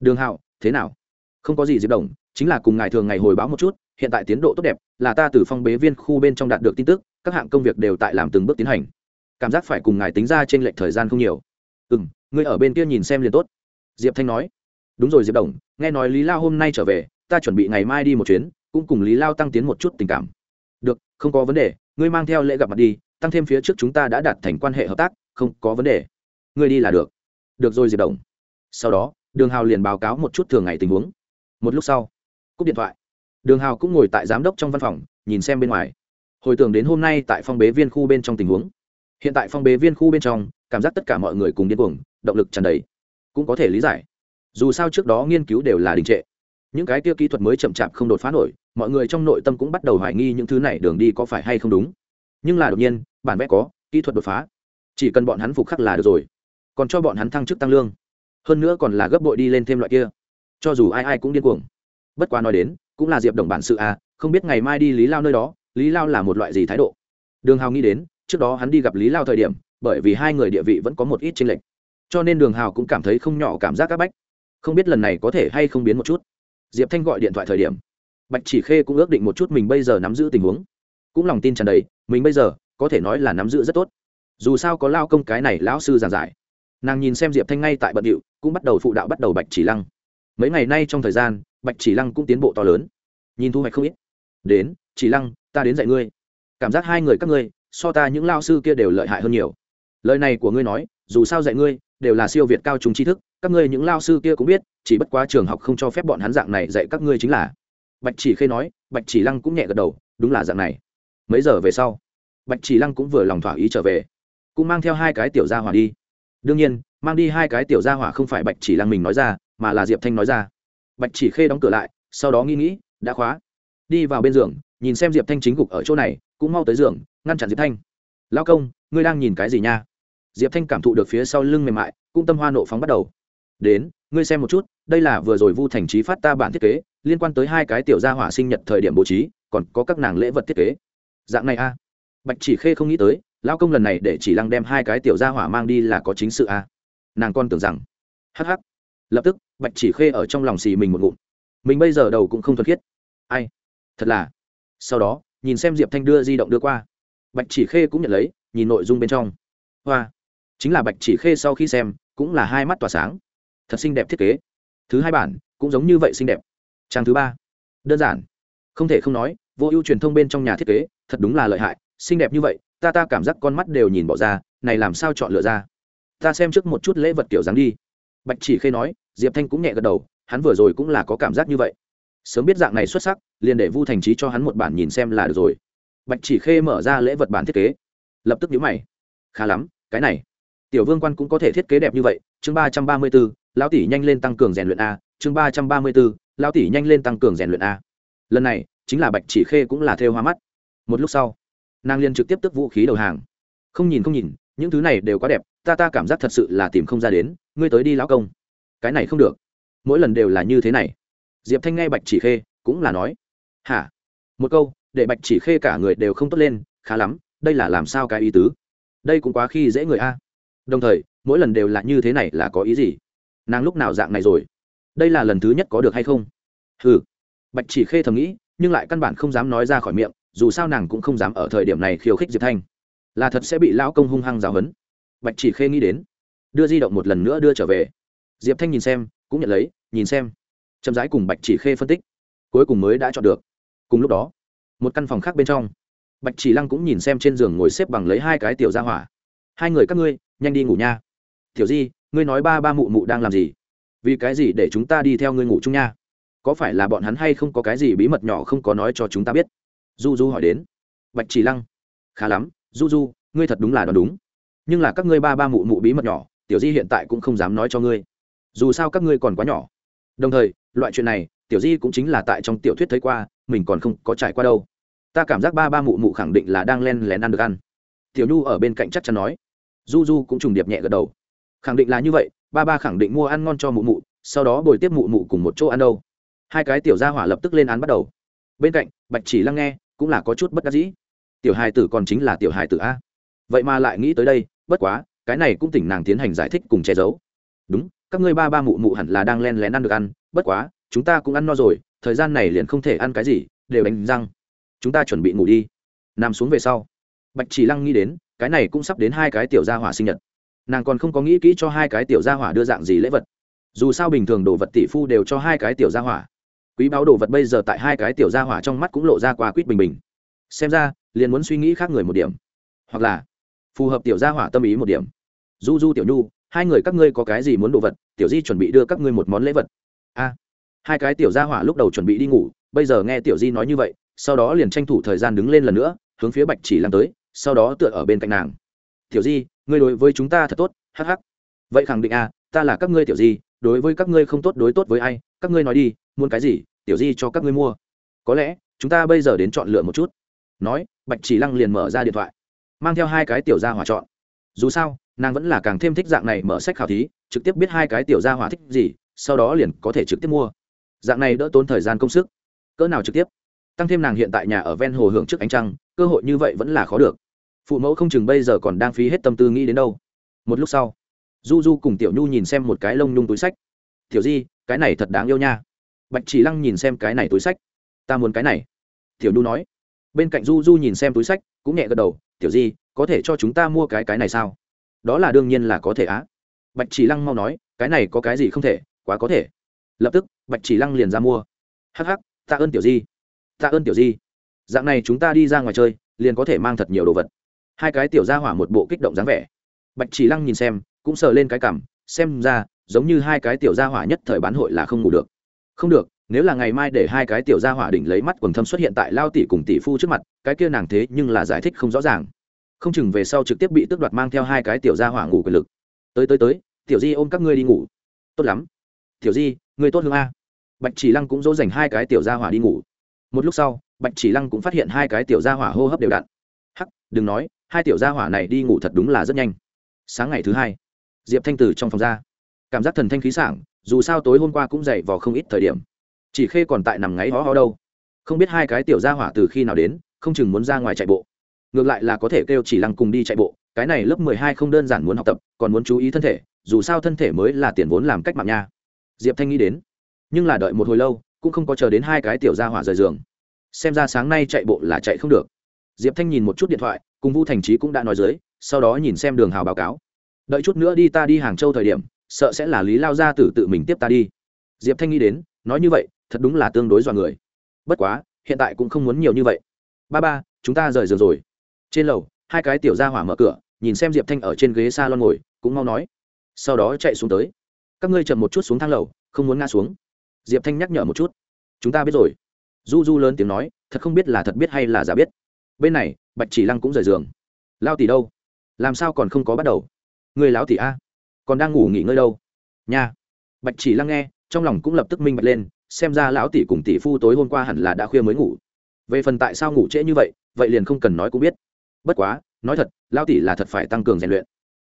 Đường hào thế nào? Không có gì diệp đồng, chính là cùng ngài thường ngày hồi báo một chút, hiện tại tiến độ tốt đẹp, là ta từ phong bế viên khu bên trong đạt được tin tức, các hạng công việc đều tại làm từng bước tiến hành. Cảm giác phải cùng ngài tính ra trên lệch thời gian không nhiều. Ừ m ngươi ở bên kia nhìn xem liền tốt. Diệp thanh nói. Đúng rồi diệp đồng, nghe nói lý lao hôm nay trở về ta chuẩn bị ngày mai đi một chuyến, cũng cùng lý lao tăng tiến một chút tình cảm. Được, không có vấn đề, ngươi mang theo lễ gặp mặt đi, tăng thêm phía trước chúng ta đã đạt thành quan hệ hợp tác, không có vấn đề. Ngươi đi là được. Được rồi, diệp đồng. Sau đó, đường hào liền báo cáo một chút thường ngày tình huống. Một lúc sau, cúp điện thoại. Đường hào cũng ngồi tại giám đốc trong văn phòng, nhìn xem bên ngoài. Hồi tưởng đến hôm nay tại phong bế viên khu bên trong tình huống. Hiện tại phong bế viên khu bên trong, cảm giác tất cả mọi người cùng điên cuồng, động lực tràn đầy. Cũng có thể lý giải. Dù sao trước đó nghiên cứu đều là đình trệ những cái kia kỹ thuật mới chậm chạp không đột phá nổi, mọi người trong nội tâm cũng bắt đầu hoài nghi những thứ này đường đi có phải hay không đúng. Nhưng là đột nhiên, bản vẽ có, kỹ thuật đột phá. Chỉ cần bọn hắn phục khắc là được rồi. Còn cho bọn hắn thăng chức tăng lương. Hơn nữa còn là gấp bội đi lên thêm loại kia. Cho dù ai ai cũng điên cuồng. Bất quá nói đến, cũng là diệp đồng bản sự à không biết ngày mai đi lý lao nơi đó, lý lao là một loại gì thái độ? Đường hào nghĩ đến, trước đó hắn đi gặp lý lao thời điểm, bởi vì hai người địa vị vẫn có một ít tranh lệch. Cho nên đường hào cũng cảm thấy không nhỏ cảm giác c áp bách. Không biết lần này có thể hay không biến một chút diệp thanh gọi điện thoại thời điểm, bạch chỉ khê cũng ước định một chút mình bây giờ nắm giữ tình huống. Cũng lòng tin tràn đầy, mình bây giờ, có thể nói là nắm giữ rất tốt. Dù sao có lao công cái này lão sư giảng giải. Nàng nhìn xem diệp thanh ngay tại bận điệu, cũng bắt đầu phụ đạo bắt đầu bạch chỉ lăng. Mấy ngày nay trong thời gian, bạch chỉ lăng cũng tiến bộ to lớn. Nhìn thu hoạch không ít. Đến, chỉ lăng, ta đến dạy ngươi. Cảm giác hai người các ngươi, so ta những lao sư kia đều lợi hại hơn nhiều. Lời này của ngươi nói, dù sao dạy ngươi, đều là siêu việt cao chúng tri thức các ngươi những lao sư kia cũng biết, chỉ bất quá trường học không cho phép bọn hắn dạng này dạy các ngươi chính là. Bạch chỉ khê nói, bạch chỉ lăng cũng nhẹ gật đầu, đúng là dạng này. Mấy giờ về sau? Bạch chỉ lăng cũng vừa lòng thỏa ý trở về, cũng mang theo hai cái tiểu gia hỏa đi. Đương nhiên, mang đi hai cái tiểu gia hỏa không phải bạch chỉ lăng mình nói ra, mà là diệp thanh nói ra. Bạch chỉ khê đóng cửa lại, sau đó nghĩ nghĩ, đã khóa. Đi vào bên giường, nhìn xem diệp thanh chính gục ở chỗ này, cũng mau tới giường, ngăn chặn diệp thanh. Lao công, ngươi đang nhìn cái gì nha? Diệp thanh cảm thụ được phía sau lưng mềm mại, cũng tâm hoa nộ phóng bắt đầu đến, ngươi xem một chút, đây là vừa rồi vu thành trí phát ta bản thiết kế, liên quan tới hai cái tiểu gia hỏa sinh nhật thời điểm bố trí, còn có các nàng lễ vật thiết kế. Dạng này a. Bạch chỉ khê không nghĩ tới lao công lần này để chỉ lăng đem hai cái tiểu gia hỏa mang đi là có chính sự a. Nàng con tưởng rằng hh lập tức, bạch chỉ khê ở trong lòng xì mình một ngụm. Mình bây giờ đầu cũng không thuần khiết. Ai? Thật là. Sau đó, nhìn xem diệp thanh đưa di động đưa qua. Bạch chỉ khê cũng nhận lấy, nhìn nội dung bên trong. Hoa. Chính là bạch chỉ khê sau khi xem, cũng là hai mắt tỏa sáng thật xinh đẹp thiết kế. Thứ hai bản, cũng giống như vậy xinh đẹp. Trang thứ ba. Đơn giản. Không thể không nói, vô ưu truyền thông bên trong nhà thiết kế, thật đúng là lợi hại, xinh đẹp như vậy, ta ta cảm giác con mắt đều nhìn bỏ ra, này làm sao chọn lựa ra? Ta xem trước một chút lễ vật kiểu dáng đi. Bạch chỉ khê nói, diệp thanh cũng nhẹ gật đầu, hắn vừa rồi cũng là có cảm giác như vậy. Sớm biết dạng này xuất sắc, liền để vu thành trí cho hắn một bản nhìn xem là được rồi. Bạch chỉ khê mở ra lễ vật bản thiết kế. Lập tức nhíu mày. Khá lắm, cái này tiểu vương quan cũng có thể thiết kế đẹp như vậy. Chương ba trăm ba mươi b ố lão tỷ nhanh lên tăng cường rèn luyện a. Chương ba trăm ba mươi b ố lão tỷ nhanh lên tăng cường rèn luyện a. Lần này, chính là bạch chỉ khê cũng là theo hoa mắt. Một lúc sau, nàng liên trực tiếp tức vũ khí đầu hàng. Không nhìn không nhìn, những thứ này đều quá đẹp, ta ta cảm giác thật sự là tìm không ra đến, ngươi tới đi lão công. Cái này không được. Mỗi lần đều là như thế này. Diệp thanh nghe bạch chỉ khê cũng là nói, hả? Một câu, để bạch chỉ khê cả người đều không tốt lên, khá lắm, đây là làm sao cái ý tứ? Đây cũng quá khi dễ người a đồng thời, mỗi lần đều là như thế này là có ý gì? Nàng lúc nào dạng này rồi? Đây là lần thứ nhất có được hay không? Ừ bạch chỉ khê thầm nghĩ, nhưng lại căn bản không dám nói ra khỏi miệng, dù sao nàng cũng không dám ở thời điểm này khiêu khích diệp thanh. Là thật sẽ bị lão công hung hăng giáo hấn bạch chỉ khê nghĩ đến, đưa di động một lần nữa đưa trở về. Diệp thanh nhìn xem, cũng nhận lấy, nhìn xem. Chậm rãi cùng bạch chỉ khê phân tích. Cuối cùng mới đã chọn được. Cùng lúc đó, một căn phòng khác bên trong, bạch chỉ lăng cũng nhìn xem trên giường ngồi xếp bằng lấy hai cái tiểu ra hỏa. Hai người các ngươi nhanh đi ngủ nha. Tiểu di, ngươi nói ba ba mụ mụ đang làm gì? Vì cái gì để chúng ta đi theo ngươi ngủ chung nha? Có phải là bọn hắn hay không có cái gì bí mật nhỏ không có nói cho chúng ta biết? Du du hỏi đến. Bạch chỉ lăng. Khá lắm du du ngươi thật đúng là đoán đúng. Nhưng là các ngươi ba ba mụ mụ bí mật nhỏ, tiểu di hiện tại cũng không dám nói cho ngươi. Dù sao các ngươi còn quá nhỏ. Đồng thời, loại chuyện này, tiểu di cũng chính là tại trong tiểu thuyết thấy qua, mình còn không có trải qua đâu. Ta cảm giác ba ba mụ mụ khẳng định là đang len lén ăn được ăn. Tiểu nhu ở bên cạnh chắc chắn nói du du cũng trùng điệp nhẹ gật đầu. Khẳng định là như vậy, ba ba khẳng định mua ăn ngon cho mụ mụ, sau đó bồi tiếp mụ mụ cùng một chỗ ăn đâu. Hai cái tiểu gia hỏa lập tức lên án bắt đầu. Bên cạnh, bạch chỉ lăng nghe, cũng là có chút bất đắc dĩ. Tiểu hài tử còn chính là tiểu hài tử a. Vậy mà lại nghĩ tới đây, bất quá, cái này cũng tỉnh nàng tiến hành giải thích cùng che giấu. Đúng, các ngươi ba ba mụ mụ hẳn là đang len lén ăn được ăn, bất quá, chúng ta cũng ăn no rồi, thời gian này liền không thể ăn cái gì, đều đánh răng. Chúng ta chuẩn bị ngủ đi. Nằm xuống về sau. Bạch chỉ lăng nghĩ đến cái này cũng sắp đến hai cái tiểu gia hỏa sinh nhật. Nàng còn không có nghĩ kỹ cho hai cái tiểu gia hỏa đưa dạng gì lễ vật. Dù sao bình thường đồ vật tỷ phu đều cho hai cái tiểu gia hỏa. Quý báo đồ vật bây giờ tại hai cái tiểu gia hỏa trong mắt cũng lộ ra qua quýt bình bình. Xem ra, liền muốn suy nghĩ khác người một điểm. Hoặc là, phù hợp tiểu gia hỏa tâm ý một điểm. Du du tiểu nhu, hai người các ngươi có cái gì muốn đồ vật? Tiểu di chuẩn bị đưa các ngươi một món lễ vật. A. Hai cái tiểu gia hỏa lúc đầu chuẩn bị đi ngủ, bây giờ nghe tiểu di nói như vậy, sau đó liền tranh thủ thời gian đứng lên lần nữa, hướng phía bạch chỉ lăng tới sau đó tựa ở bên cạnh nàng. Tiểu di, ngươi đối với chúng ta thật tốt, hắc hắc. Vậy khẳng định a ta là các ngươi tiểu di, đối với các ngươi không tốt đối tốt với ai, các ngươi nói đi, muốn cái gì, tiểu di cho các ngươi mua. Có lẽ, chúng ta bây giờ đến chọn lựa một chút. Nói, bạch chỉ lăng liền mở ra điện thoại, mang theo hai cái tiểu gia hỏa chọn. Dù sao, nàng vẫn là càng thêm thích dạng này mở sách khảo thí, trực tiếp biết hai cái tiểu gia hỏa thích gì, sau đó liền có thể trực tiếp mua. Dạng này đỡ tốn thời gian công sức. Cỡ nào trực tiếp? Tăng thêm nàng hiện tại nhà ở ven hồ hưởng trước ánh trăng cơ hội như vậy vẫn là khó được. Phụ mẫu không chừng bây giờ còn đang phí hết tâm tư nghĩ đến đâu. Một lúc sau, du du cùng tiểu nhu nhìn xem một cái lông nhung túi sách. Tiểu di, cái này thật đáng yêu nha. Bạch chỉ lăng nhìn xem cái này túi sách. Ta muốn cái này. Tiểu nhu nói. Bên cạnh du du nhìn xem túi sách, cũng nhẹ gật đầu. Tiểu di, có thể cho chúng ta mua cái cái này sao? Đó là đương nhiên là có thể á. Bạch chỉ lăng mau nói. Cái này có cái gì không thể? Quá có thể. Lập tức, bạch chỉ lăng liền ra mua. Hắc hắc, tạ ơn tiểu di. Tạ ơn tiểu di dạng này chúng ta đi ra ngoài chơi, liền có thể mang thật nhiều đồ vật. Hai cái tiểu ra hỏa một bộ kích động dáng vẻ. Bạch chỉ lăng nhìn xem, cũng sờ lên cái cảm xem ra, giống như hai cái tiểu gia hỏa nhất thời bán hội là không ngủ được. Không được, nếu là ngày mai để hai cái tiểu gia hỏa đỉnh lấy mắt quần thâm xuất hiện tại lao tỷ cùng tỷ phu trước mặt, cái kia nàng thế nhưng là giải thích không rõ ràng. Không chừng về sau trực tiếp bị tước đoạt mang theo hai cái tiểu gia hỏa ngủ quyền lực. Tới tới tới, tiểu di ôm các ngươi đi ngủ. Tốt lắm. Tiểu di người tốt hương a. Bạch chỉ lăng cũng dỗ dành hai cái tiểu gia hỏa đi ngủ. Một lúc sau bạch chỉ lăng cũng phát hiện hai cái tiểu gia hỏa hô hấp đều đặn. Hắc, đừng nói, hai tiểu gia hỏa này đi ngủ thật đúng là rất nhanh. Sáng ngày thứ hai, diệp thanh từ trong phòng ra. Cảm giác thần thanh khí sảng, dù sao tối hôm qua cũng dậy vào không ít thời điểm. Chỉ khê còn tại nằm ngáy ho ho đâu. Không biết hai cái tiểu gia hỏa từ khi nào đến, không chừng muốn ra ngoài chạy bộ. Ngược lại là có thể kêu chỉ lăng cùng đi chạy bộ, cái này lớp mười hai không đơn giản muốn học tập, còn muốn chú ý thân thể, dù sao thân thể mới là tiền vốn làm cách mạng nha. Diệp thanh nghĩ đến, nhưng là đợi một hồi lâu, cũng không có chờ đến hai cái tiểu gia hỏa rời giường xem ra sáng nay chạy bộ là chạy không được. Diệp thanh nhìn một chút điện thoại, cùng vu thành trí cũng đã nói dưới, sau đó nhìn xem đường hào báo cáo. Đợi chút nữa đi ta đi hàng châu thời điểm, sợ sẽ là lý lao gia tử tự mình tiếp ta đi. Diệp thanh nghĩ đến, nói như vậy, thật đúng là tương đối dọa người. Bất quá, hiện tại cũng không muốn nhiều như vậy. Ba ba, chúng ta rời giường rồi. Trên lầu, hai cái tiểu gia hỏa mở cửa, nhìn xem diệp thanh ở trên ghế s a lon ngồi, cũng mau nói. Sau đó chạy xuống tới. Các ngươi chậm một chút xuống thang lầu, không muốn ngã xuống. Diệp thanh nhắc nhở một chút. Chúng ta biết rồi du du lớn tiếng nói, thật không biết là thật biết hay là giả biết. Bên này, bạch chỉ lăng cũng rời giường. Lao tỷ đâu? Làm sao còn không có bắt đầu? Người lão tỷ a, còn đang ngủ nghỉ ngơi đâu? Nha. Bạch chỉ lăng nghe, trong lòng cũng lập tức minh bạch lên, xem ra lão tỷ cùng tỷ phu tối hôm qua hẳn là đã khuya mới ngủ. Về phần tại sao ngủ trễ như vậy vậy liền không cần nói cũng biết. Bất quá, nói thật, lão tỷ là thật phải tăng cường rèn luyện.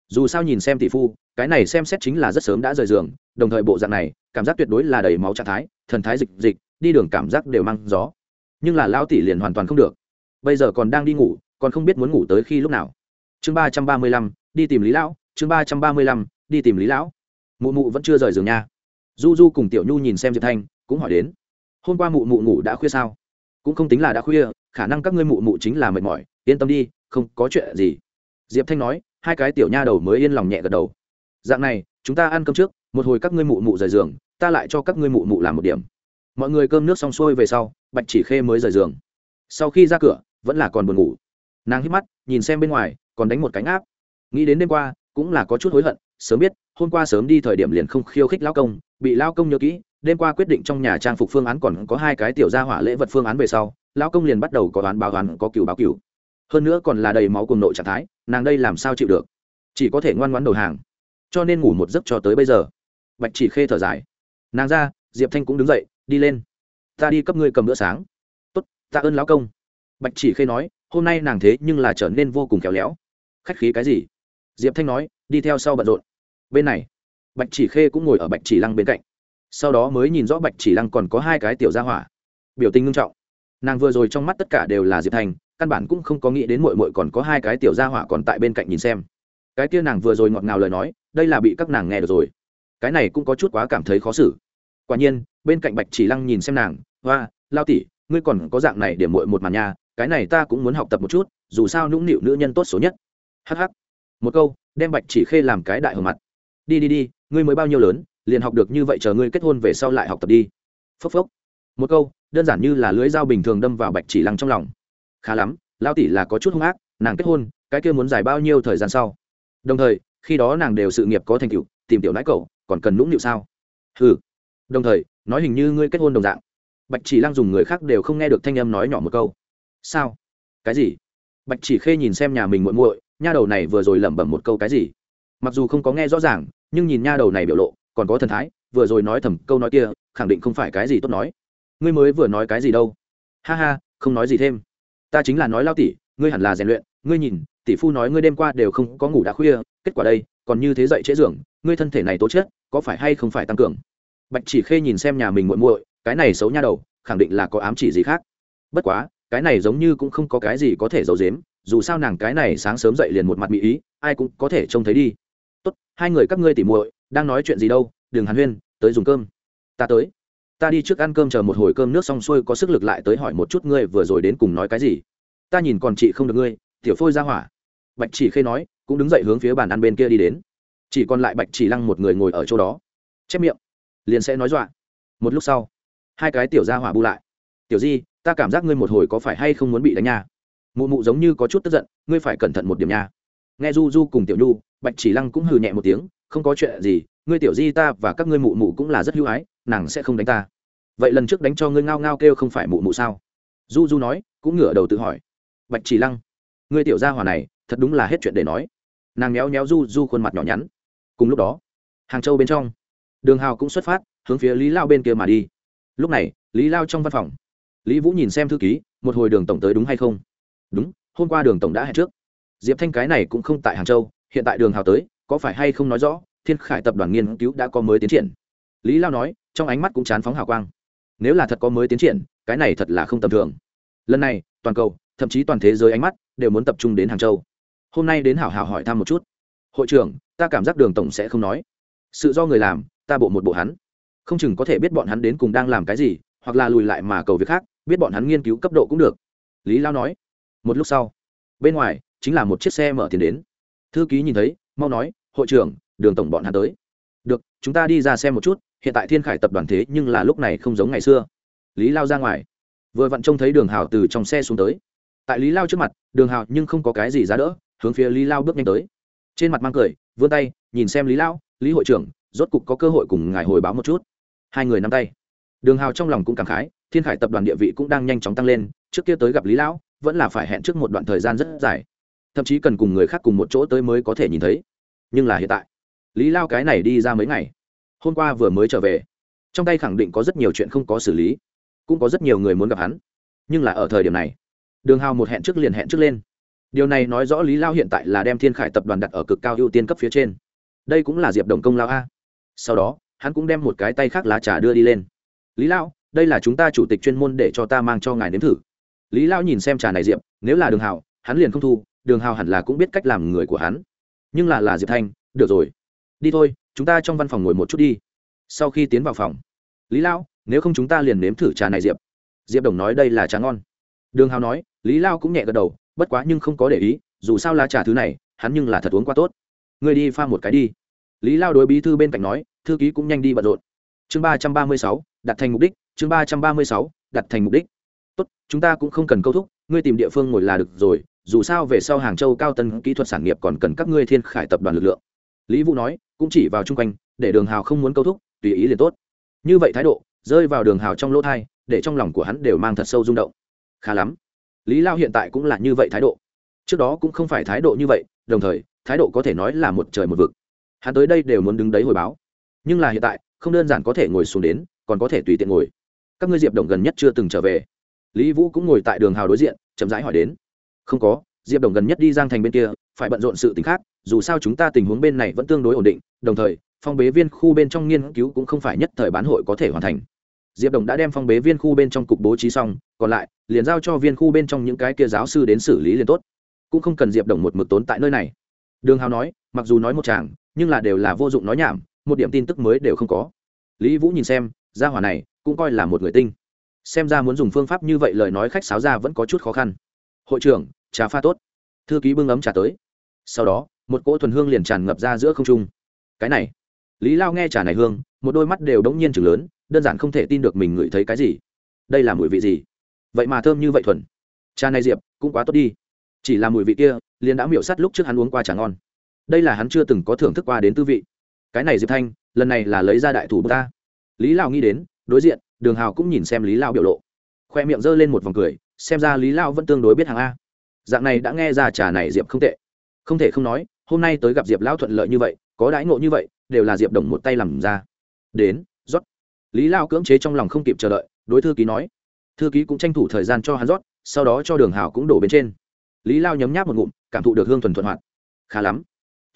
Dù sao nhìn xem tỷ phu, cái này xem xét chính là rất sớm đã rời giường, đồng thời bộ dạng này, cảm giác tuyệt đối là đầy máu trạng thái, thần thái dịch dịch đi đường cảm giác đều mang gió. Nhưng là lão tỷ liền hoàn toàn không được. Bây giờ còn đang đi ngủ, còn không biết muốn ngủ tới khi lúc nào. Chương ba trăm ba mươi lăm, đi tìm lý lão, chương ba trăm ba mươi lăm, đi tìm lý lão. Mụ mụ vẫn chưa rời giường nha. Du du cùng tiểu nhu nhìn xem diệp thanh, cũng hỏi đến. Hôm qua mụ mụ ngủ đã khuya sao? Cũng không tính là đã khuya, khả năng các ngươi mụ mụ chính là mệt mỏi, yên tâm đi, không có chuyện gì. Diệp thanh nói, hai cái tiểu nha đầu mới yên lòng nhẹ gật đầu. Dạng này, chúng ta ăn cơm trước, một hồi các ngươi mụ mụ rời giường, ta lại cho các ngươi mụ mụ làm một điểm mọi người cơm nước xong xuôi về sau, bạch chỉ khê mới rời giường. Sau khi ra cửa, vẫn là còn buồn ngủ. Nàng hít mắt, nhìn xem bên ngoài, còn đánh một cánh áp. Nghĩ đến đêm qua, cũng là có chút hối hận, sớm biết, hôm qua sớm đi thời điểm liền không khiêu khích lao công, bị lao công nhớ kỹ, đêm qua quyết định trong nhà trang phục phương án còn có hai cái tiểu gia hỏa lễ vật phương án về sau lao công liền bắt đầu có đoán báo đoán, có cừu báo cừu hơn nữa còn là đầy máu cùng nội trạng thái, nàng đây làm sao chịu được? Chỉ có thể ngoan ngoãn đầu hàng. Cho nên ngủ một giấc cho tới bây giờ. Bạch chỉ khê thở dài. Nàng ra, diệp thanh cũng đứng dậy đi lên. Ta đi cấp ngươi cầm bữa sáng. Tốt ta ơn lão công. Bạch chỉ khê nói, hôm nay nàng thế nhưng là trở nên vô cùng khéo léo. Khách khí cái gì? Diệp thanh nói, đi theo sau bận rộn. Bên này, bạch chỉ khê cũng ngồi ở bạch chỉ lăng bên cạnh. Sau đó mới nhìn rõ bạch chỉ lăng còn có hai cái tiểu gia hỏa. Biểu tình ngưng trọng. Nàng vừa rồi trong mắt tất cả đều là diệp thành, căn bản cũng không có nghĩ đến mội mội còn có hai cái tiểu gia hỏa còn tại bên cạnh nhìn xem. Cái kia nàng vừa rồi ngọt ngào lời nói, đây là bị các nàng nghe được rồi. Cái này cũng có chút quá cảm thấy khó xử quả nhiên, bên cạnh bạch chỉ lăng nhìn xem nàng, hoa, lao tỉ ngươi còn có dạng này để mội một màn nha, cái này ta cũng muốn học tập một chút, dù sao nũng nịu nữ nhân tốt số nhất. Hh một câu, đem bạch chỉ khê làm cái đại hở mặt. Đi đi đi, ngươi mới bao nhiêu lớn, liền học được như vậy chờ ngươi kết hôn về sau lại học tập đi. Phốc phốc. Một câu, đơn giản như là lưới dao bình thường đâm vào bạch chỉ lăng trong lòng. Khá lắm, lao tỷ là có chút hung ác, nàng kết hôn, cái kia muốn dài bao nhiêu thời gian sau? Đồng thời, khi đó nàng đều sự nghiệp có thành tựu, tìm tiểu nãi cậu, còn cần nũng nịu sao? Ừ đồng thời nói hình như ngươi kết hôn đồng dạng. Bạch chỉ lăng dùng người khác đều không nghe được thanh âm nói nhỏ một câu. Sao? Cái gì? Bạch chỉ khê nhìn xem nhà mình muội muội nha đầu này vừa rồi lẩm bẩm một câu cái gì? Mặc dù không có nghe rõ ràng nhưng nhìn nha đầu này biểu lộ còn có thần thái vừa rồi nói thầm câu nói kia khẳng định không phải cái gì tốt nói. Ngươi mới vừa nói cái gì đâu? Ha ha không nói gì thêm. Ta chính là nói lao tỷ ngươi hẳn là rèn luyện ngươi nhìn tỷ phu nói ngươi đêm qua đều không có ngủ đã khuya kết quả đây còn như thế dậy trễ giường ngươi thân thể này tố chết, có phải hay không phải tăng cường? Bạch chỉ khê nhìn xem nhà mình muội muội, cái này xấu nha đầu, khẳng định là có ám chỉ gì khác. Bất quá, cái này giống như cũng không có cái gì có thể giấu giếm, dù sao nàng cái này sáng sớm dậy liền một mặt mỹ ý, ai cũng có thể trông thấy đi. Tốt, hai người các ngươi tỉ muội, đang nói chuyện gì đâu, đừng hàn huyên, tới dùng cơm. Ta tới. Ta đi trước ăn cơm chờ một hồi cơm nước xong xuôi có sức lực lại tới hỏi một chút ngươi vừa rồi đến cùng nói cái gì. Ta nhìn còn chị không được ngươi, tiểu phôi ra hỏa. Bạch chỉ khê nói, cũng đứng dậy hướng phía bàn ăn bên kia đi đến. Chỉ còn lại bạch chỉ lăng một người ngồi ở chỗ đó. Chép miệng liền sẽ nói dọa. Một lúc sau, hai cái tiểu ra hỏa bu lại. Tiểu di, ta cảm giác ngươi một hồi có phải hay không muốn bị đánh nha? Mụ mụ giống như có chút tức giận, ngươi phải cẩn thận một điểm nha. Nghe du du cùng tiểu nhu, bạch chỉ lăng cũng hừ nhẹ một tiếng, không có chuyện gì, ngươi tiểu di ta và các ngươi mụ mụ cũng là rất hữu ái, nàng sẽ không đánh ta. Vậy lần trước đánh cho ngươi ngao ngao kêu không phải mụ mụ sao? Du du nói, cũng ngửa đầu tự hỏi. Bạch chỉ lăng, ngươi tiểu gia hòa này, thật đúng là hết chuyện để nói. Nàng méo méo du du khuôn mặt nhỏ nhắn. Cùng lúc đó, hàng châu bên trong đường hào cũng xuất phát, hướng phía lý lao bên kia mà đi. Lúc này, lý lao trong văn phòng. Lý vũ nhìn xem thư ký, một hồi đường tổng tới đúng hay không? Đúng, hôm qua đường tổng đã hẹn trước. Diệp thanh cái này cũng không tại hàng châu, hiện tại đường hào tới, có phải hay không nói rõ, thiên khải tập đoàn nghiên cứu đã có mới tiến triển. Lý lao nói, trong ánh mắt cũng chán phóng hào quang. Nếu là thật có mới tiến triển, cái này thật là không tầm thường. Lần này, toàn cầu, thậm chí toàn thế giới ánh mắt, đều muốn tập trung đến hàng châu. Hôm nay đến hảo hảo hỏi thăm một chút. Hội trưởng, ta cảm giác đường tổng sẽ không nói. Sự do người làm ta bộ một bộ hắn. Không chừng có thể biết bọn hắn đến cùng đang làm cái gì, hoặc là lùi lại mà cầu việc khác, biết bọn hắn nghiên cứu cấp độ cũng được. Lý lao nói. Một lúc sau, bên ngoài chính là một chiếc xe mở tiền đến. Thư ký nhìn thấy, mau nói, hội trưởng, đường tổng bọn hắn tới. Được, chúng ta đi ra xem một chút, hiện tại thiên khải tập đoàn thế nhưng là lúc này không giống ngày xưa. Lý lao ra ngoài. Vừa vặn trông thấy đường hào từ trong xe xuống tới. Tại lý lao trước mặt, đường hào nhưng không có cái gì ra đỡ, hướng phía lý lao bước nhanh tới. Trên mặt mang cười, vươn tay, nhìn xem lý lao, lý hội trưởng rốt cục có cơ hội cùng ngài hồi báo một chút. Hai người nắm tay. Đường hào trong lòng cũng cảm khái, thiên khải tập đoàn địa vị cũng đang nhanh chóng tăng lên, trước kia tới gặp lý lão, vẫn là phải hẹn trước một đoạn thời gian rất dài. Thậm chí cần cùng người khác cùng một chỗ tới mới có thể nhìn thấy. Nhưng là hiện tại, lý lao cái này đi ra mấy ngày. Hôm qua vừa mới trở về. Trong tay khẳng định có rất nhiều chuyện không có xử lý. Cũng có rất nhiều người muốn gặp hắn. Nhưng là ở thời điểm này, đường hào một hẹn trước liền hẹn trước lên. Điều này nói rõ lý lao hiện tại là đem thiên khải tập đoàn đặt ở cực cao ưu tiên cấp phía trên. Đây cũng là diệp đồng công lao a sau đó, hắn cũng đem một cái tay khác lá trà đưa đi lên. Lý lao đây là chúng ta chủ tịch chuyên môn để cho ta mang cho ngài nếm thử. Lý lao nhìn xem trà này diệp, nếu là đường hào hắn liền không thu, đường hào hẳn là cũng biết cách làm người của hắn. Nhưng là là diệp thanh, được rồi. Đi thôi, chúng ta trong văn phòng ngồi một chút đi. Sau khi tiến vào phòng, lý lao nếu không chúng ta liền nếm thử trà này diệp. Diệp đồng nói, đây là trà ngon. Đường hào nói, lý lao cũng nhẹ gật đầu, bất quá nhưng không có để ý, dù sao lá trà thứ này, hắn nhưng là thật uống quá tốt. Người đi pha một cái đi lý lao đối bí thư bên cạnh nói, thư ký cũng nhanh đi bận rộn. Chương ba trăm ba mươi sáu, đặt thành mục đích, chương ba trăm ba mươi sáu, đặt thành mục đích. Tốt, chúng ta cũng không cần câu thúc, ngươi tìm địa phương ngồi là được rồi, dù sao về sau hàng châu cao tân kỹ thuật sản nghiệp còn cần các ngươi thiên khải tập đoàn lực lượng. Lý vũ nói, cũng chỉ vào chung quanh, để đường hào không muốn câu thúc, tùy ý liền tốt. Như vậy thái độ, rơi vào đường hào trong lỗ thai, để trong lòng của hắn đều mang thật sâu rung động. Khá lắm. Lý lao hiện tại cũng là như vậy thái độ. Trước đó cũng không phải thái độ như vậy, đồng thời, thái độ có thể nói là một trời một vực hắn tới đây đều muốn đứng đấy hồi báo. Nhưng là hiện tại, không đơn giản có thể ngồi xuống đến, còn có thể tùy tiện ngồi. Các ngươi diệp đồng gần nhất chưa từng trở về. Lý vũ cũng ngồi tại đường hào đối diện, chậm rãi hỏi đến. Không có, diệp đồng gần nhất đi giang thành bên kia, phải bận rộn sự t ì n h khác, dù sao chúng ta tình huống bên này vẫn tương đối ổn định, đồng thời, phong bế viên khu bên trong nghiên cứu cũng không phải nhất thời bán hội có thể hoàn thành. Diệp đồng đã đem phong bế viên khu bên trong cục bố trí xong, còn lại, liền giao cho viên khu bên trong những cái kia giáo sư đến xử lý liền tốt. Cũng không cần diệp đồng một mực tốn tại nơi này. Đường hào nói, mặc dù nói một chàng nhưng là đều là vô dụng nói nhảm, một điểm tin tức mới đều không có. Lý vũ nhìn xem, gia hỏa này cũng coi là một người tinh. Xem ra muốn dùng phương pháp như vậy lời nói khách sáo ra vẫn có chút khó khăn. Hội trưởng, trà pha tốt. Thư ký bưng ấm trà tới. Sau đó, một cỗ thuần hương liền tràn ngập ra giữa không trung. Cái này. Lý lao nghe trà này hương, một đôi mắt đều đống nhiên chừng lớn, đơn giản không thể tin được mình ngửi thấy cái gì. Đây là mùi vị gì? Vậy mà thơm như vậy thuần. Trà này diệp, cũng quá tốt đi. Chỉ là mùi vị kia, liền đã miểu sắt lúc trước hắn uống qua trà ngon đây là hắn chưa từng có thưởng thức qua đến tư vị. Cái này diệp thanh, lần này là lấy ra đại thủ ta. Lý lao nghĩ đến, đối diện, đường hào cũng nhìn xem lý lao biểu lộ. Khoe miệng g ơ lên một vòng cười, xem ra lý lao vẫn tương đối biết hàng a. Dạng này đã nghe ra trà này diệp không tệ. Không thể không nói, hôm nay tới gặp diệp lão thuận lợi như vậy, có đãi ngộ như vậy, đều là diệp đồng một tay làm ra. Đến, rót. Lý lao cưỡng chế trong lòng không kịp chờ đợi, đối thư ký nói. Thư ký cũng tranh thủ thời gian cho hắn rót, sau đó cho đường hào cũng đổ bên trên. Lý lao nhấm nháp một ngụm, cảm thụ được hương thuần thuận hoạt. Khá lắm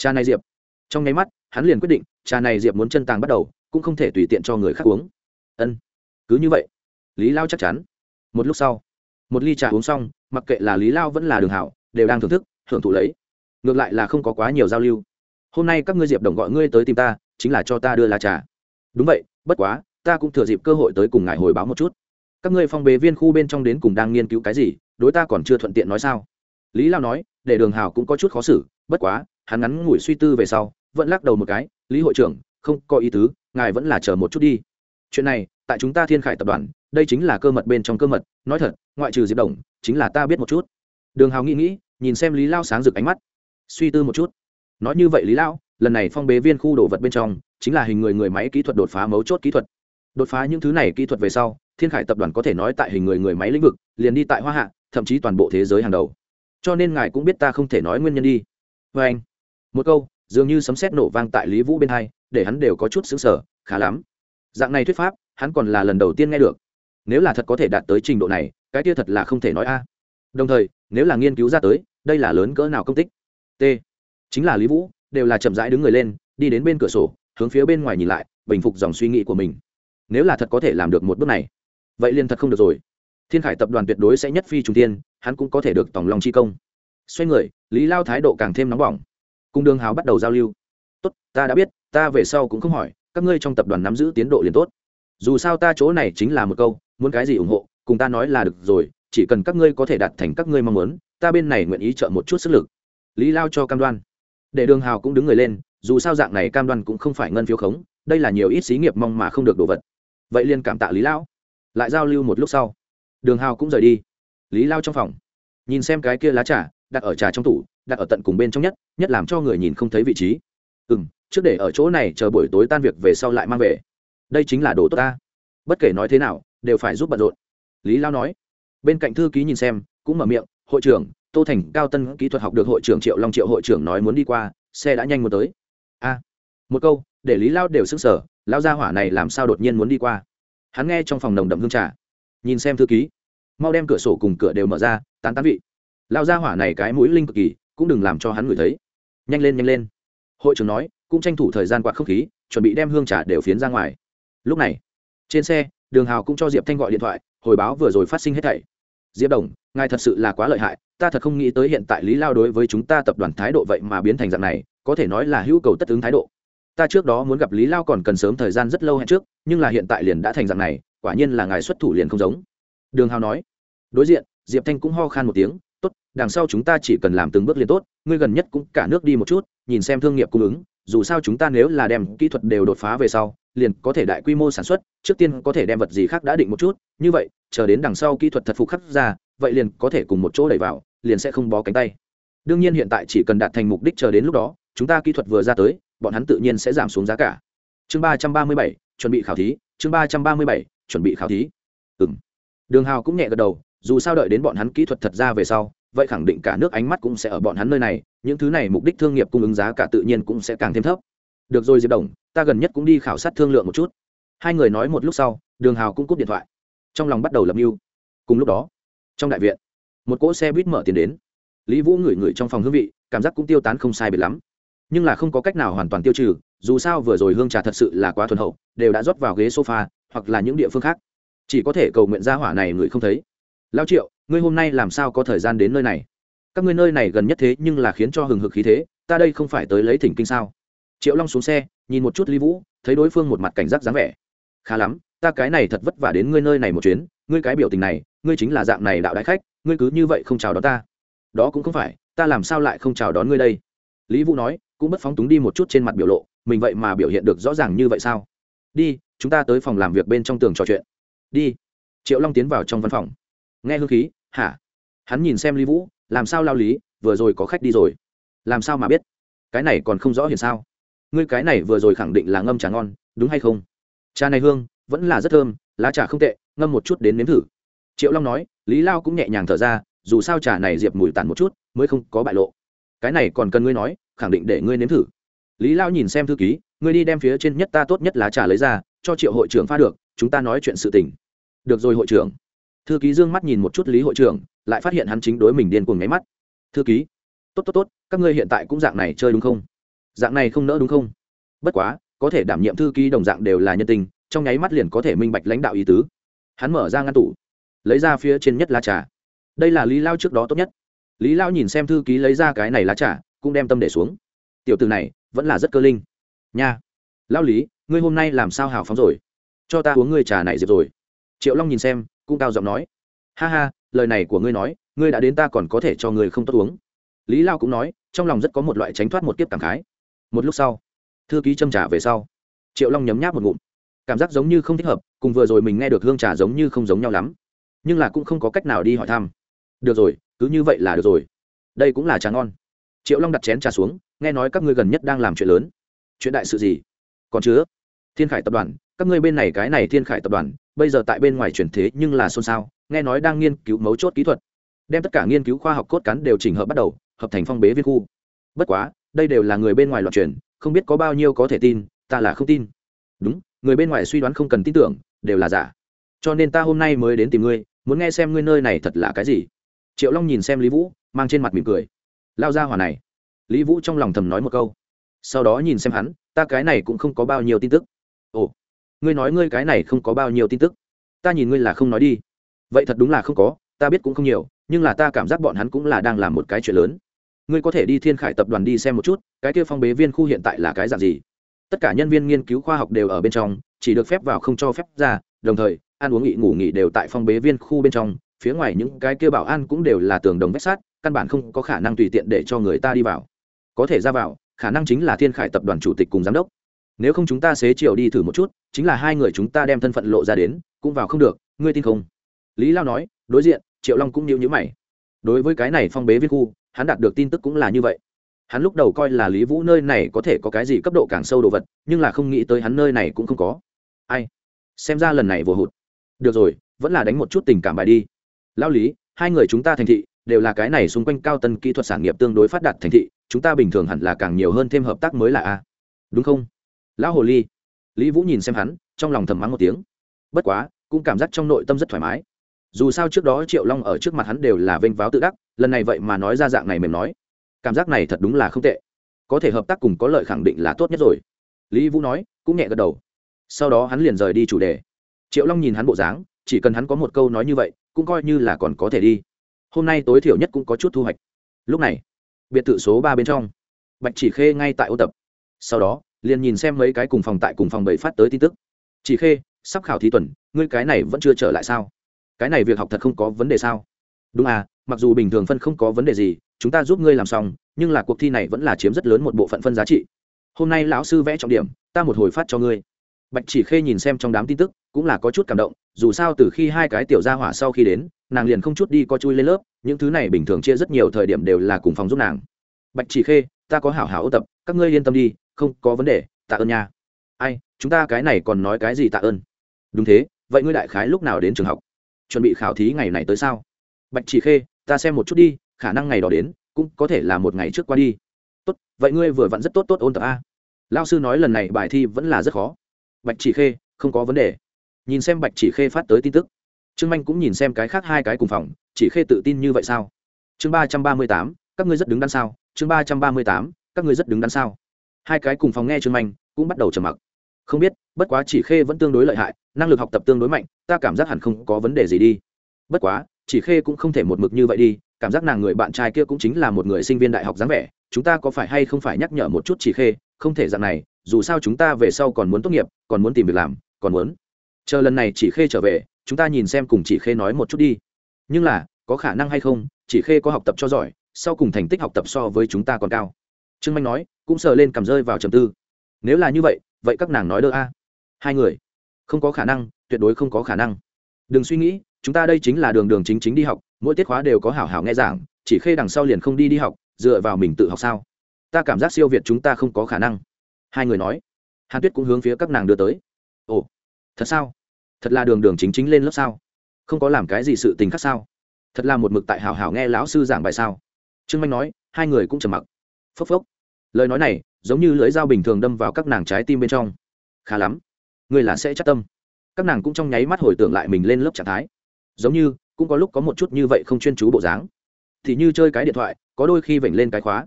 trà này diệp. Trong nháy mắt, hắn liền quyết định trà này diệp muốn chân tàng bắt đầu, cũng không thể tùy tiện cho người khác uống. Ân, cứ như vậy. Lý lao chắc chắn. Một lúc sau, một ly trà uống xong, mặc kệ là lý lao vẫn là đường hảo, đều đang thưởng thức hưởng thụ lấy. Ngược lại là không có quá nhiều giao lưu. Hôm nay các ngươi diệp đồng gọi ngươi tới tìm ta, chính là cho ta đưa lá trà. Đúng vậy, bất quá, ta cũng thừa dịp cơ hội tới cùng ngài hồi báo một chút. Các ngươi phong bế viên khu bên trong đến cùng đang nghiên cứu cái gì, đối ta còn chưa thuận tiện nói sao? Lý lao nói, để đường hào cũng có chút khó xử, bất quá hắn ngắn ngủi suy tư về sau, vẫn lắc đầu một cái, lý hội trưởng, không có ý tứ, ngài vẫn là chờ một chút đi. Chuyện này, tại chúng ta thiên khải tập đoàn, đây chính là cơ mật bên trong cơ mật, nói thật, ngoại trừ diệp đồng, chính là ta biết một chút. Đường hào nghĩ nghĩ, nhìn xem lý lao sáng rực ánh mắt, suy tư một chút. Nói như vậy lý lao, lần này phong bế viên khu đồ vật bên trong, chính là hình người người máy kỹ thuật đột phá mấu chốt kỹ thuật. Đột phá những thứ này kỹ thuật về sau, thiên khải tập đoàn có thể nói tại hình người người máy lĩnh vực, liền đi tại hoa hạ, thậm chí toàn bộ thế giới hàng đầu. Cho nên ngài cũng biết ta không thể nói nguyên nhân đi. Vê anh một câu, dường như sấm sét nổ vang tại lý vũ bên hai, để hắn đều có chút xứng sở khá lắm. Dạng này thuyết pháp, hắn còn là lần đầu tiên nghe được. Nếu là thật có thể đạt tới trình độ này, cái kia thật là không thể nói a. Đồng thời, nếu là nghiên cứu ra tới, đây là lớn cỡ nào công tích? T. Chính là lý vũ, đều là chậm rãi đứng người lên, đi đến bên cửa sổ, hướng phía bên ngoài nhìn lại, bình phục dòng suy nghĩ của mình. Nếu là thật có thể làm được một bước này, vậy liền thật không được rồi. Thiên khải tập đoàn tuyệt đối sẽ nhất phi trung tiên hắn cũng có thể được tổng lòng chi công. Xoay người, lý lao thái độ càng thêm nóng bỏng cung đường hào bắt đầu giao lưu. Tốt, ta đã biết, ta về sau cũng không hỏi, các ngươi trong tập đoàn nắm giữ tiến độ liền tốt. Dù sao ta chỗ này chính là một câu, muốn cái gì ủng hộ, cùng ta nói là được rồi, chỉ cần các ngươi có thể đạt thành các ngươi mong muốn, ta bên này nguyện ý trợ một chút sức lực. Lý lao cho cam đoan. Để đường hào cũng đứng người lên, dù sao dạng này cam đoan cũng không phải ngân phiếu khống, đây là nhiều ít xí nghiệp mong mà không được đồ vật. Vậy liền cảm tạ lý lão lại giao lưu một lúc sau, đường hào cũng rời đi. Lý lao trong phòng, nhìn xem cái kia lá trà, đặt ở trà trong tủ đặt ở tận cùng bên trong nhất nhất làm cho người nhìn không thấy vị trí. Ừ m trước để ở chỗ này chờ buổi tối tan việc về sau lại mang về. Đây chính là đồ tốt ta. Bất kể nói thế nào, đều phải giúp bận rộn. Lý lao nói. Bên cạnh thư ký nhìn xem, cũng mở miệng, hội trưởng, tô thành cao tân kỹ thuật học được hội trưởng triệu long triệu hội trưởng nói muốn đi qua, xe đã nhanh muốn tới. A. Một câu, để lý lao đều s ứ n g sở lao ra hỏa này làm sao đột nhiên muốn đi qua? Hắn nghe trong phòng nồng đậm hương trà. Nhìn xem thư ký. Mau đem cửa sổ cùng cửa đều mở ra, tán tán vị. Lao ra hỏa này cái mũi linh cực kỳ cũng đừng làm cho hắn ngửi thấy. Nhanh lên nhanh lên. Hội trưởng nói, cũng tranh thủ thời gian quạt không khí, chuẩn bị đem hương trà đều phiến ra ngoài. Lúc này, trên xe, đường hào cũng cho diệp thanh gọi điện thoại, hồi báo vừa rồi phát sinh hết thảy. Diệp đồng, ngài thật sự là quá lợi hại, ta thật không nghĩ tới hiện tại lý lao đối với chúng ta tập đoàn thái độ vậy mà biến thành dạng này, có thể nói là hữu cầu tất ứng thái độ. Ta trước đó muốn gặp lý lao còn cần sớm thời gian rất lâu hẹn trước, nhưng là hiện tại liền đã thành dạng này, quả nhiên là ngài xuất thủ liền không giống. Đường hào nói. Đối diện, diệp thanh cũng ho khan một tiếng tốt, đằng sau chúng ta chỉ cần làm từng bước liền tốt, ngươi gần nhất cũng cả nước đi một chút, nhìn xem thương nghiệp cung ứng, dù sao chúng ta nếu là đem kỹ thuật đều đột phá về sau, liền có thể đại quy mô sản xuất, trước tiên có thể đem vật gì khác đã định một chút, như vậy, chờ đến đằng sau kỹ thuật thật phục khắc ra, vậy liền có thể cùng một chỗ đẩy vào, liền sẽ không bó cánh tay. Đương nhiên hiện tại chỉ cần đạt thành mục đích chờ đến lúc đó, chúng ta kỹ thuật vừa ra tới, bọn hắn tự nhiên sẽ giảm xuống giá cả. Chương ba trăm ba mươi bảy, chuẩn bị khảo thí, chương ba trăm ba mươi bảy, chuẩn bị khảo thí. Ừ m đường hào cũng nhẹ gật đầu dù sao đợi đến bọn hắn kỹ thuật thật ra về sau, vậy khẳng định cả nước ánh mắt cũng sẽ ở bọn hắn nơi này, những thứ này mục đích thương nghiệp cung ứng giá cả tự nhiên cũng sẽ càng thêm thấp. Được rồi diệp đồng, ta gần nhất cũng đi khảo sát thương lượng một chút. Hai người nói một lúc sau, đường hào cũng cúp điện thoại. Trong lòng bắt đầu lập mưu. Cùng lúc đó, trong đại viện, một cỗ xe buýt mở tiền đến. Lý vũ ngửi ngửi trong phòng hương vị, cảm giác cũng tiêu tán không sai biệt lắm. Nhưng là không có cách nào hoàn toàn tiêu trừ, dù sao vừa rồi hương trà thật sự là quá thuần hậu, đều đã rót vào ghế sofa, hoặc là những địa phương khác. Chỉ có thể cầu nguyện gia hỏa này người không thấy lao triệu, ngươi hôm nay làm sao có thời gian đến nơi này? Các ngươi nơi này gần nhất thế nhưng là khiến cho hừng hực khí thế, ta đây không phải tới lấy thỉnh kinh sao? Triệu long xuống xe, nhìn một chút lý vũ, thấy đối phương một mặt cảnh giác dáng vẻ. Khá lắm, ta cái này thật vất vả đến ngươi nơi này một chuyến, ngươi cái biểu tình này, ngươi chính là dạng này đạo đại khách, ngươi cứ như vậy không chào đón ta. Đó cũng không phải, ta làm sao lại không chào đón ngươi đây? Lý vũ nói, cũng bất phóng túng đi một chút trên mặt biểu lộ, mình vậy mà biểu hiện được rõ ràng như vậy sao? Đi, chúng ta tới phòng làm việc bên trong tường trò chuyện. Đi. Triệu long tiến vào trong văn phòng nghe hương khí, hả? Hắn nhìn xem lý vũ, làm sao lao lý, vừa rồi có khách đi rồi. Làm sao mà biết? Cái này còn không rõ hiền sao. Ngươi cái này vừa rồi khẳng định là ngâm trà ngon, đúng hay không? Trà này hương, vẫn là rất thơm, lá trà không tệ, ngâm một chút đến nếm thử. Triệu long nói, lý lao cũng nhẹ nhàng thở ra, dù sao trà này diệp mùi tàn một chút, mới không có bại lộ. Cái này còn cần ngươi nói, khẳng định để ngươi nếm thử. Lý lao nhìn xem thư ký, ngươi đi đem phía trên nhất ta tốt nhất lá trà lấy ra, cho triệu hội trưởng pha được, chúng ta nói chuyện sự tình. Được rồi hội trưởng thư ký dương mắt nhìn một chút lý hội trưởng, lại phát hiện hắn chính đối mình điên cuồng nháy mắt. Thư ký, tốt tốt tốt, các ngươi hiện tại cũng dạng này chơi đúng không? Dạng này không nỡ đúng không? Bất quá, có thể đảm nhiệm thư ký đồng dạng đều là nhân tình, trong nháy mắt liền có thể minh bạch lãnh đạo ý tứ. Hắn mở ra ngăn tủ, lấy ra phía trên nhất lá trà. Đây là lý lao trước đó tốt nhất. Lý lao nhìn xem thư ký lấy ra cái này lá trà, cũng đem tâm để xuống. Tiểu từ này, vẫn là rất cơ linh. Nha. Lao lý, ngươi hôm nay làm sao hào phóng rồi? Cho ta uống ngươi trà này diệp rồi. Triệu long nhìn xem cũng cao giọng nói, ha ha, lời này của ngươi nói, ngươi đã đến ta còn có thể cho ngươi không tốt uống. Lý lao cũng nói, trong lòng rất có một loại tránh thoát một kiếp cảm khái. Một lúc sau, thư ký châm trả về sau, triệu long nhấm nháp một ngụm. Cảm giác giống như không thích hợp, cùng vừa rồi mình nghe được hương trà giống như không giống nhau lắm. Nhưng là cũng không có cách nào đi hỏi thăm. Được rồi, cứ như vậy là được rồi. Đây cũng là trà ngon. Triệu long đặt chén trà xuống, nghe nói các ngươi gần nhất đang làm chuyện lớn. Chuyện đại sự gì? Còn chứa thiên khải tập đoàn, các ngươi bên này cái này thiên khải tập đoàn bây giờ tại bên ngoài chuyển thế nhưng là xôn xao, nghe nói đang nghiên cứu mấu chốt kỹ thuật. Đem tất cả nghiên cứu khoa học cốt cán đều chỉnh hợp bắt đầu, hợp thành phong bế viên khu. Bất quá, đây đều là người bên ngoài loạt truyền không biết có bao nhiêu có thể tin, ta là không tin. Đúng, người bên ngoài suy đoán không cần tin tưởng, đều là giả. Cho nên ta hôm nay mới đến tìm ngươi, muốn nghe xem ngươi nơi này thật là cái gì. Triệu long nhìn xem lý vũ, mang trên mặt mỉm cười. Lao ra hỏa này. Lý vũ trong lòng thầm nói một câu. Sau đó nhìn xem hắn, ta cái này cũng không có bao nhiêu tin tức. Ồ ngươi nói ngươi cái này không có bao nhiêu tin tức. Ta nhìn ngươi là không nói đi. Vậy thật đúng là không có, ta biết cũng không nhiều, nhưng là ta cảm giác bọn hắn cũng là đang làm một cái chuyện lớn. Ngươi có thể đi thiên khải tập đoàn đi xem một chút, cái kia phong bế viên khu hiện tại là cái dạng gì? Tất cả nhân viên nghiên cứu khoa học đều ở bên trong, chỉ được phép vào không cho phép ra, đồng thời, ăn uống nghỉ ngủ nghỉ đều tại phong bế viên khu bên trong, phía ngoài những cái kia bảo an cũng đều là tường đồng vách sát căn bản không có khả năng tùy tiện để cho người ta đi vào. Có thể ra vào, khả năng chính là thiên khải tập đoàn chủ tịch cùng giám đốc nếu không chúng ta xế chiều đi thử một chút, chính là hai người chúng ta đem thân phận lộ ra đến, cũng vào không được, ngươi tin không? Lý lao nói, đối diện, triệu long cũng nhịu nhữ mày. Đối với cái này phong bế viên khu, hắn đạt được tin tức cũng là như vậy. Hắn lúc đầu coi là lý vũ nơi này có thể có cái gì cấp độ càng sâu đồ vật, nhưng là không nghĩ tới hắn nơi này cũng không có. Ai? Xem ra lần này vừa hụt. Được rồi, vẫn là đánh một chút tình cảm bài đi. Lao lý, hai người chúng ta thành thị, đều là cái này xung quanh cao tân kỹ thuật sản nghiệp tương đối phát đạt thành thị, chúng ta bình thường hẳn là càng nhiều hơn thêm hợp tác mới là a. Đúng không? Lão hồ ly. Lý vũ nhìn xem hắn, trong lòng thầm mắng một tiếng. Bất quá, cũng cảm giác trong nội tâm rất thoải mái. Dù sao trước đó triệu long ở trước mặt hắn đều là vênh váo tự đắc, lần này vậy mà nói ra dạng này mềm nói. Cảm giác này thật đúng là không tệ. Có thể hợp tác cùng có lợi khẳng định là tốt nhất rồi. Lý vũ nói, cũng nhẹ gật đầu. Sau đó hắn liền rời đi chủ đề. Triệu long nhìn hắn bộ dáng, chỉ cần hắn có một câu nói như vậy, cũng coi như là còn có thể đi. Hôm nay tối thiểu nhất cũng có chút thu hoạch. Lúc này, biệt thự số ba bên trong. Bạch chỉ khê ngay tại ô tập. Sau đó liền nhìn xem mấy cái cùng phòng tại cùng phòng bảy phát tới tin tức. Chỉ khê, sắp khảo thí tuần, ngươi cái này vẫn chưa trở lại sao? Cái này việc học thật không có vấn đề sao? Đúng à mặc dù bình thường phân không có vấn đề gì, chúng ta giúp ngươi làm xong, nhưng là cuộc thi này vẫn là chiếm rất lớn một bộ phận phân giá trị. Hôm nay lão sư vẽ trọng điểm, ta một hồi phát cho ngươi. Bạch chỉ khê nhìn xem trong đám tin tức, cũng là có chút cảm động, dù sao từ khi hai cái tiểu gia hỏa sau khi đến, nàng liền không chút đi co chui lên lớp, những thứ này bình thường chia rất nhiều thời điểm đều là cùng phòng giúp nàng. Bạch chỉ khê, ta có hảo hảo ôn tập, các ngươi yên tâm đi không có vấn đề, tạ ơn nha. Ai, chúng ta cái này còn nói cái gì tạ ơn? Đúng thế, vậy ngươi đại khái lúc nào đến trường học? Chuẩn bị khảo thí ngày này tới sao? Bạch chỉ khê, ta xem một chút đi, khả năng ngày đó đến, cũng có thể là một ngày trước qua đi. Tốt, vậy ngươi vừa vặn rất tốt tốt ôn tập a. Lao sư nói lần này bài thi vẫn là rất khó. Bạch chỉ khê, không có vấn đề. Nhìn xem bạch chỉ khê phát tới tin tức. Trương manh cũng nhìn xem cái khác hai cái cùng phòng, chỉ khê tự tin như vậy sao? Chương ba trăm ba mươi tám, các ngươi rất đứng đắn sao? Chương ba trăm ba mươi tám, các ngươi rất đứng đắn sao? Hai cái cùng phòng nghe trương manh cũng bắt đầu trầm mặc. Không biết, bất quá chỉ khê vẫn tương đối lợi hại, năng lực học tập tương đối mạnh, ta cảm giác hẳn không có vấn đề gì đi. Bất quá, chỉ khê cũng không thể một mực như vậy đi, cảm giác nàng người bạn trai kia cũng chính là một người sinh viên đại học dáng vẻ, chúng ta có phải hay không phải nhắc nhở một chút chỉ khê, không thể dạng này, dù sao chúng ta về sau còn muốn tốt nghiệp, còn muốn tìm việc làm, còn muốn. Chờ lần này chỉ khê trở về, chúng ta nhìn xem cùng chỉ khê nói một chút đi. Nhưng là, có khả năng hay không, chỉ khê có học tập cho giỏi, sau cùng thành tích học tập so với chúng ta còn cao trương manh nói, cũng sờ lên cầm rơi vào trầm tư. Nếu là như vậy vậy các nàng nói đỡ a. Hai người, không có khả năng, tuyệt đối không có khả năng. Đừng suy nghĩ, chúng ta đây chính là đường đường chính chính đi học, mỗi tiết khóa đều có hảo hảo nghe giảng, chỉ khê đằng sau liền không đi đi học, dựa vào mình tự học sao? Ta cảm giác siêu việt chúng ta không có khả năng. Hai người nói. Hàn tuyết cũng hướng phía các nàng đưa tới. Ồ, thật sao? Thật là đường đường chính chính lên lớp sao? Không có làm cái gì sự tình khác sao? Thật là một mực tại hảo hảo nghe lão sư giảng bài sao? Trương manh nói, hai người cũng trầm mặc. Phốc phốc lời nói này giống như lưỡi dao bình thường đâm vào các nàng trái tim bên trong. Khá lắm. Người là sẽ chắc tâm. Các nàng cũng trong nháy mắt hồi tưởng lại mình lên lớp trạng thái. Giống như, cũng có lúc có một chút như vậy không chuyên chú bộ dáng. Thì như chơi cái điện thoại, có đôi khi vểnh lên cái khóa.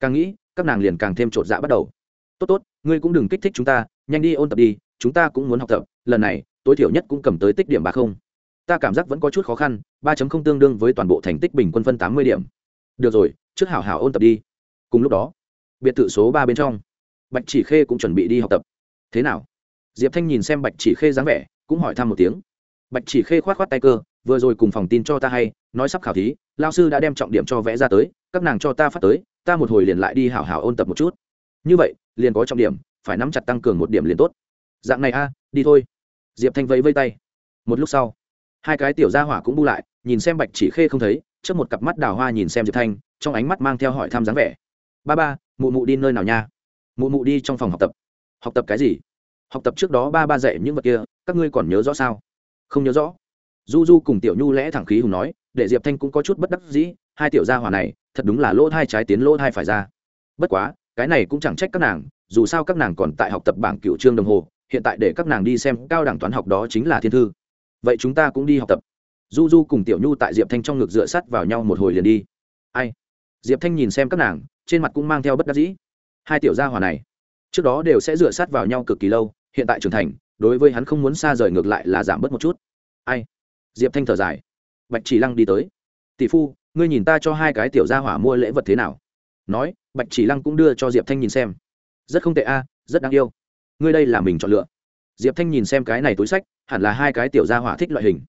Càng nghĩ, các nàng liền càng thêm t r ộ t dạ bắt đầu. Tốt tốt, ngươi cũng đừng kích thích chúng ta, nhanh đi ôn tập đi, chúng ta cũng muốn học tập, lần này, tối thiểu nhất cũng cầm tới tích điểm ba không. Ta cảm giác vẫn có chút khó khăn, ba không tương đương với toàn bộ thành tích bình quân phân tám mươi điểm. Được rồi, trước hảo hảo ôn tập đi. Cùng lúc đó biệt thự số ba bên trong. Bạch chỉ khê cũng chuẩn bị đi học tập. Thế nào? Diệp thanh nhìn xem bạch chỉ khê dáng vẻ, cũng hỏi thăm một tiếng. Bạch chỉ khê k h o á t k h o á t tay cơ, vừa rồi cùng phòng tin cho ta hay, nói sắp khảo thí lao sư đã đem trọng điểm cho vẽ ra tới, các nàng cho ta phát tới, ta một hồi liền lại đi hảo hảo ôn tập một chút. Như vậy, liền có trọng điểm, phải nắm chặt tăng cường một điểm liền tốt. Dạng này a, đi thôi. Diệp thanh vẫy vây tay. Một lúc sau, hai cái tiểu gia hỏa cũng bu lại, nhìn xem bạch chỉ khê không thấy trước một cặp mắt đào hoa nhìn xem diệp thanh, trong ánh mắt mang theo hỏi thăm dáng vẻ. Ba ba mụ mụ đi nơi nào nha? Mụ mụ đi trong phòng học tập. Học tập cái gì? Học tập trước đó ba ba dạy những vật kia, các ngươi còn nhớ rõ sao? Không nhớ rõ. Du du cùng tiểu nhu lẽ thẳng khí hùng nói, để diệp thanh cũng có chút bất đắc dĩ, hai tiểu gia hỏa này, thật đúng là lỗ hai trái tiến lỗ hai phải ra. Bất quá, cái này cũng chẳng trách các nàng, dù sao các nàng còn tại học tập bảng cựu trương đồng hồ, hiện tại để các nàng đi xem cao đẳng toán học đó chính là thiên thư. Vậy chúng ta cũng đi học tập. Du du cùng tiểu nhu tại diệp thanh trong ngực dựa sắt vào nhau một hồi liền đi. Ai? Diệp thanh nhìn xem các nàng trên mặt cũng mang theo bất đắc dĩ. Hai tiểu gia hỏa này, trước đó đều sẽ dựa sát vào nhau cực kỳ lâu, hiện tại trưởng thành, đối với hắn không muốn xa rời ngược lại là giảm bớt một chút. Ai? Diệp thanh thở dài. Bạch chỉ lăng đi tới. Tỷ phu, ngươi nhìn ta cho hai cái tiểu gia hỏa mua lễ vật thế nào? Nói, bạch chỉ lăng cũng đưa cho diệp thanh nhìn xem. Rất không tệ a, rất đáng yêu. Ngươi đây là mình chọn lựa. Diệp thanh nhìn xem cái này túi sách, hẳn là hai cái tiểu gia hỏa thích loại hình.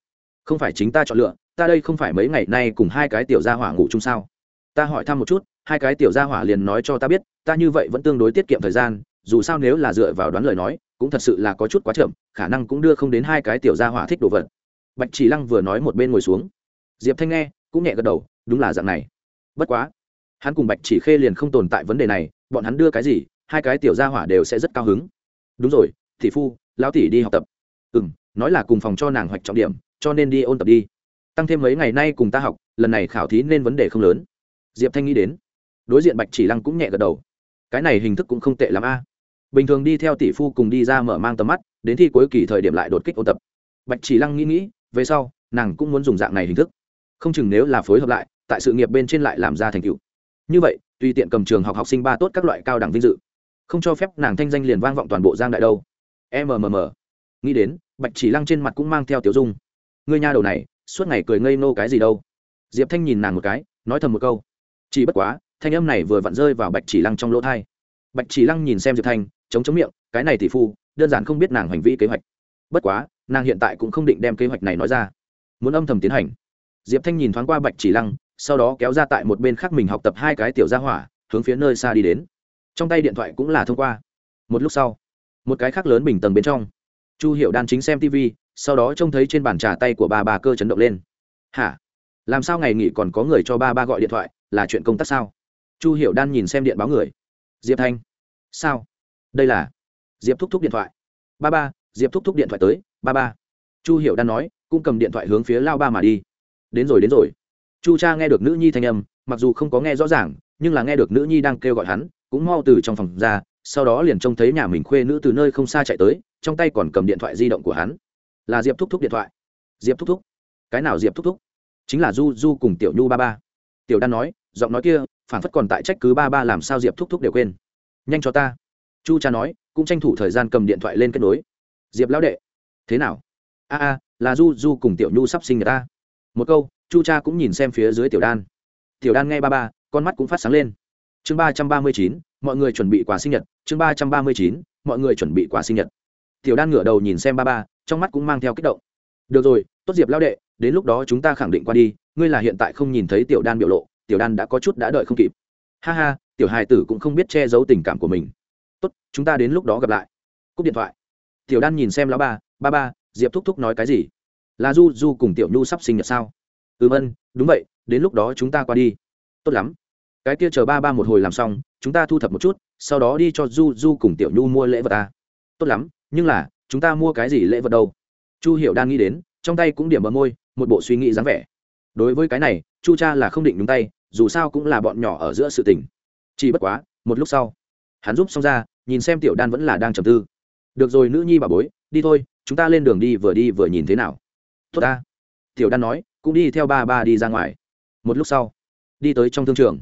Không phải chính ta chọn lựa, ta đây không phải mấy ngày nay cùng hai cái tiểu gia hỏa ngủ chung sao? Ta hỏi thăm một chút hai cái tiểu gia hỏa liền nói cho ta biết, ta như vậy vẫn tương đối tiết kiệm thời gian, dù sao nếu là dựa vào đoán lời nói, cũng thật sự là có chút quá chậm, khả năng cũng đưa không đến hai cái tiểu gia hỏa thích đồ vật. Bạch chỉ lăng vừa nói một bên ngồi xuống. Diệp thanh nghe, cũng nhẹ gật đầu, đúng là dạng này. Bất quá, hắn cùng bạch chỉ khê liền không tồn tại vấn đề này, bọn hắn đưa cái gì, hai cái tiểu gia hỏa đều sẽ rất cao hứng. Đúng rồi thị phu, lão tỷ đi học tập. Ừ m nói là cùng phòng cho nàng hoạch trọng điểm, cho nên đi ôn tập đi. Tăng thêm mấy ngày nay cùng ta học, lần này khảo thí nên vấn đề không lớn. Diệp thanh nghĩ đến đối diện bạch chỉ lăng cũng nhẹ gật đầu. Cái này hình thức cũng không tệ l ắ m a. Bình thường đi theo tỷ phu cùng đi ra mở mang tầm mắt, đến thi cuối kỳ thời điểm lại đột kích ôn tập. Bạch chỉ lăng nghĩ nghĩ, về sau, nàng cũng muốn dùng dạng này hình thức. Không chừng nếu là phối hợp lại, tại sự nghiệp bên trên lại làm ra thành tựu. Như vậy, tùy tiện cầm trường học học sinh ba tốt các loại cao đẳng vinh dự. Không cho phép nàng thanh danh liền vang vọng toàn bộ giang đại đâu. Mmm nghĩ đến, bạch chỉ lăng trên mặt cũng mang theo tiểu dung. Người nhà đầu này, suốt ngày cười ngây nô cái gì đâu. Diệp thanh nhìn nàng một cái, nói thầm một câu. Chỉ bất quá thanh âm này vừa vặn rơi vào bạch chỉ lăng trong lỗ thai bạch chỉ lăng nhìn xem diệp thanh, chống chống miệng, cái này tỷ phu, đơn giản không biết nàng hành vi kế hoạch. Bất quá, nàng hiện tại cũng không định đem kế hoạch này nói ra. Muốn âm thầm tiến hành. Diệp thanh nhìn thoáng qua bạch chỉ lăng, sau đó kéo ra tại một bên khác mình học tập hai cái tiểu gia hỏa, hướng phía nơi xa đi đến. Trong tay điện thoại cũng là thông qua. Một lúc sau, một cái khác lớn bình tầng bên trong, chu hiệu đan chính xem tv sau đó trông thấy trên bàn trà tay của ba bà cơ chấn động lên. Hả? Làm sao ngày nghỉ còn có người cho ba ba gọi điện thoại? Là chuyện công tác sao? Chu Hiểu đan nhìn xem điện báo người. Diệp thanh. Sao? Đây là diệp thúc thúc điện thoại. Ba ba, diệp thúc thúc điện thoại tới, ba ba. Chu hiểu đan nói, cũng cầm điện thoại hướng phía lao ba mà đi. Đến rồi đến rồi. Chu cha nghe được nữ nhi thanh âm, mặc dù không có nghe rõ ràng, nhưng là nghe được nữ nhi đang kêu gọi hắn, cũng mau từ trong phòng ra, sau đó liền trông thấy nhà mình khuê nữ từ nơi không xa chạy tới, trong tay còn cầm điện thoại di động của hắn. Là diệp thúc thúc điện thoại. Diệp thúc thúc. Cái nào diệp thúc thúc? Chính là du du cùng tiểu nhu ba ba. Tiểu đan nói, giọng nói kia phản phất còn tại trách cứ ba ba làm sao diệp thúc thúc đều quên. Nhanh cho ta. Chu cha nói, cũng tranh thủ thời gian cầm điện thoại lên kết nối. Diệp lão đệ, thế nào? A a, là du du cùng tiểu nhu sắp sinh người ta. Một câu, chu cha cũng nhìn xem phía dưới tiểu đan. Tiểu đan nghe ba ba, con mắt cũng phát sáng lên. Chương ba trăm ba mươi chín, mọi người chuẩn bị quà sinh nhật. Chương ba trăm ba mươi chín, mọi người chuẩn bị quà sinh nhật. Tiểu đan ngửa đầu nhìn xem ba ba, trong mắt cũng mang theo kích động. Được rồi, tốt diệp lao đệ, đến lúc đó chúng ta khẳng định qua đi, ngươi là hiện tại không nhìn thấy tiểu đan biểu lộ tiểu đan đã có chút đã đợi không kịp. Ha ha, tiểu hài tử cũng không biết che giấu tình cảm của mình. Tốt, chúng ta đến lúc đó gặp lại. Cúp điện thoại. Tiểu đan nhìn xem lão ba ba ba, diệp thúc thúc nói cái gì? Là du du cùng tiểu nhu sắp sinh nhật sao? Ừm ân đúng vậy, đến lúc đó chúng ta qua đi. Tốt lắm. Cái kia chờ ba ba một hồi làm xong, chúng ta thu thập một chút, sau đó đi cho du du cùng tiểu nhu mua lễ vật ta. Tốt lắm, nhưng là, chúng ta mua cái gì lễ vật đâu? Chu hiểu đang nghĩ đến, trong tay cũng điểm bờ môi, một bộ suy nghĩ dáng vẻ. Đối với cái này, chu cha là không định nhúng tay dù sao cũng là bọn nhỏ ở giữa sự tình. Chỉ bất quá, một lúc sau, hắn giúp xong ra, nhìn xem tiểu đan vẫn là đang trầm tư. Được rồi nữ nhi bà bối, đi thôi, chúng ta lên đường đi vừa đi vừa nhìn thế nào. Tốt ta. Tiểu đan nói, cũng đi theo ba ba đi ra ngoài. Một lúc sau, đi tới trong thương trường.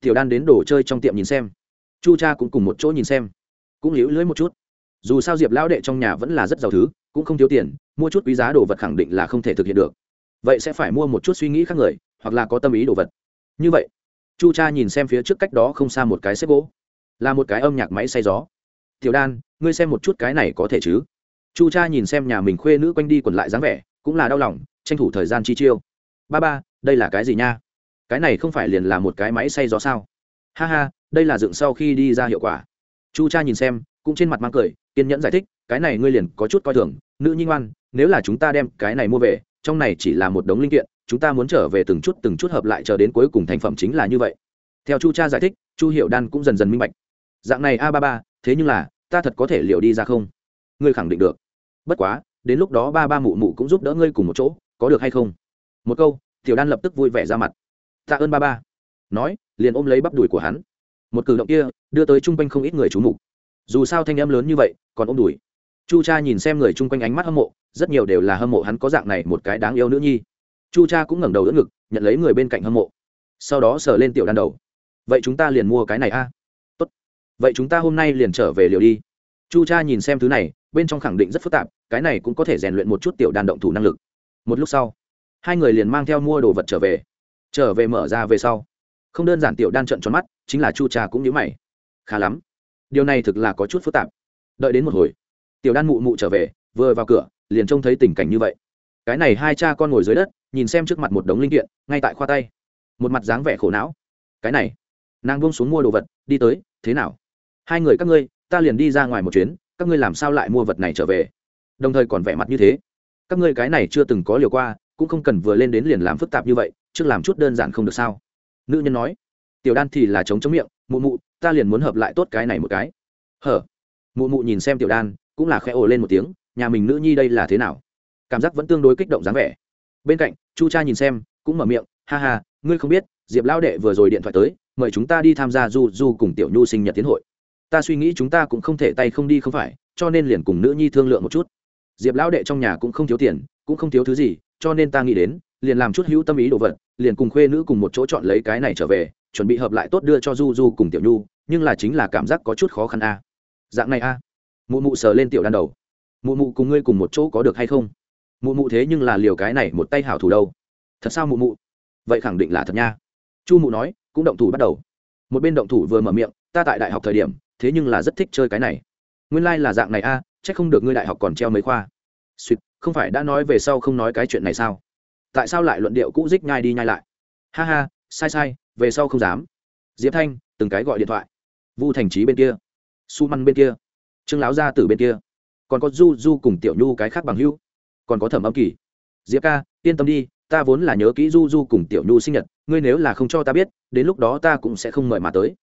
Tiểu đan đến đồ chơi trong tiệm nhìn xem. Chu cha cũng cùng một chỗ nhìn xem. Cũng liễu lưới một chút. Dù sao diệp lão đệ trong nhà vẫn là rất giàu thứ, cũng không thiếu tiền, mua chút quý giá đồ vật khẳng định là không thể thực hiện được. Vậy sẽ phải mua một chút suy nghĩ khác người, hoặc là có tâm ý đồ vật như vậy, chu cha nhìn xem phía trước cách đó không xa một cái xếp gỗ, là một cái âm nhạc máy xay gió. Tiểu đan, ngươi xem một chút cái này có thể chứ? Chu cha nhìn xem nhà mình khuê nữ quanh đi quẩn lại dáng vẻ, cũng là đau lòng, tranh thủ thời gian chi chiêu. Ba ba, đây là cái gì nha? Cái này không phải liền là một cái máy xay gió sao? Ha ha, đây là dựng sau khi đi ra hiệu quả. Chu cha nhìn xem, cũng trên mặt mang cười, kiên nhẫn giải thích, cái này ngươi liền có chút coi thường, nữ nhi ngoan, nếu là chúng ta đem cái này mua về, trong này chỉ là một đống linh kiện chúng ta muốn trở về từng chút từng chút hợp lại chờ đến cuối cùng thành phẩm chính là như vậy. Theo chu cha giải thích, chu hiệu đan cũng dần dần minh bạch. Dạng này a ba ba, thế nhưng là, ta thật có thể liệu đi ra không? Ngươi khẳng định được. Bất quá, đến lúc đó ba ba mụ mụ cũng giúp đỡ ngươi cùng một chỗ, có được hay không? Một câu, tiểu đan lập tức vui vẻ ra mặt. Tạ ơn ba ba. Nói, liền ôm lấy bắp đùi của hắn. Một cử động kia, đưa tới chung quanh không ít người trú mục. Dù sao thanh em lớn như vậy, còn ôm đùi. Chu cha nhìn xem người chung quanh ánh mắt hâm mộ, rất nhiều đều là hâm mộ hắn có dạng này một cái đáng yêu nữ nhi chu cha cũng ngẩng đầu đỡ ngực, nhận lấy người bên cạnh hâm mộ. Sau đó sờ lên tiểu đan đầu. Vậy chúng ta liền mua cái này a. Tốt. Vậy chúng ta hôm nay liền trở về liều đi. Chu cha nhìn xem thứ này, bên trong khẳng định rất phức tạp, cái này cũng có thể rèn luyện một chút tiểu đan động thủ năng lực. Một lúc sau, hai người liền mang theo mua đồ vật trở về. Trở về mở ra về sau. Không đơn giản tiểu đan trận tròn mắt, chính là chu cha cũng nhớ mày. Khá lắm. Điều này thực là có chút phức tạp. Đợi đến một hồi, tiểu đan mụ mụ trở về, vừa vào cửa, liền trông thấy tình cảnh như vậy cái này hai cha con ngồi dưới đất, nhìn xem trước mặt một đống linh kiện, ngay tại khoa tay. Một mặt dáng vẻ khổ não. Cái này, nàng buông xuống mua đồ vật, đi tới, thế nào? Hai người các ngươi, ta liền đi ra ngoài một chuyến, các ngươi làm sao lại mua vật này trở về? Đồng thời còn vẻ mặt như thế. Các ngươi cái này chưa từng có liều qua, cũng không cần vừa lên đến liền làm phức tạp như vậy, trước làm chút đơn giản không được sao? Nữ nhân nói. Tiểu đan thì là chống chống miệng, mụ mụ, ta liền muốn hợp lại tốt cái này một cái. Hở? Mụ mụ nhìn xem tiểu đan, cũng là khẽ ồ lên một tiếng, nhà mình nữ nhi đây là thế nào? Cảm giác vẫn tương đối kích động dáng vẻ. Bên cạnh, chu cha nhìn xem, cũng mở miệng, ha ha, ngươi không biết, diệp lao đệ vừa rồi điện thoại tới, mời chúng ta đi tham gia du du cùng tiểu nhu sinh nhật tiến hội. Ta suy nghĩ chúng ta cũng không thể tay không đi không phải, cho nên liền cùng nữ nhi thương lượng một chút. Diệp lão đệ trong nhà cũng không thiếu tiền, cũng không thiếu thứ gì, cho nên ta nghĩ đến, liền làm chút hữu tâm ý đồ vật, liền cùng khuê nữ cùng một chỗ chọn lấy cái này trở về, chuẩn bị hợp lại tốt đưa cho du du cùng tiểu nhu, nhưng là chính là cảm giác có chút khó khăn a. Dạng này a. Mụ mụ sờ lên tiểu đan đầu. Mụ mụ cùng ngươi cùng một chỗ có được hay không? Mụ mụ thế nhưng là liều cái này một tay hảo thủ đâu. Thật sao mụ mụ? Vậy khẳng định là thật nha. Chu mụ nói cũng động thủ bắt đầu. Một bên động thủ vừa mở miệng ta tại đại học thời điểm thế nhưng là rất thích chơi cái này. Nguyên lai、like、là dạng này a à, c h ắ c không được ngươi đại học còn treo mấy khoa. Suýt không phải đã nói về sau không nói cái chuyện này sao? Tại sao lại luận điệu cũ dích nhai đi nhai lại? Ha ha sai sai về sau không dám. Diệp thanh từng cái gọi điện thoại. Vu thành trí bên kia. Su măn bên kia. Trương láo gia tử bên kia. Còn có du du cùng tiểu nhu cái khác bằng hữu còn có thẩm âm kỳ. Diệp ca, yên tâm đi, ta vốn là nhớ kỹ du du cùng tiểu nhu sinh nhật, ngươi nếu là không cho ta biết, đến lúc đó ta cũng sẽ không mời mà tới.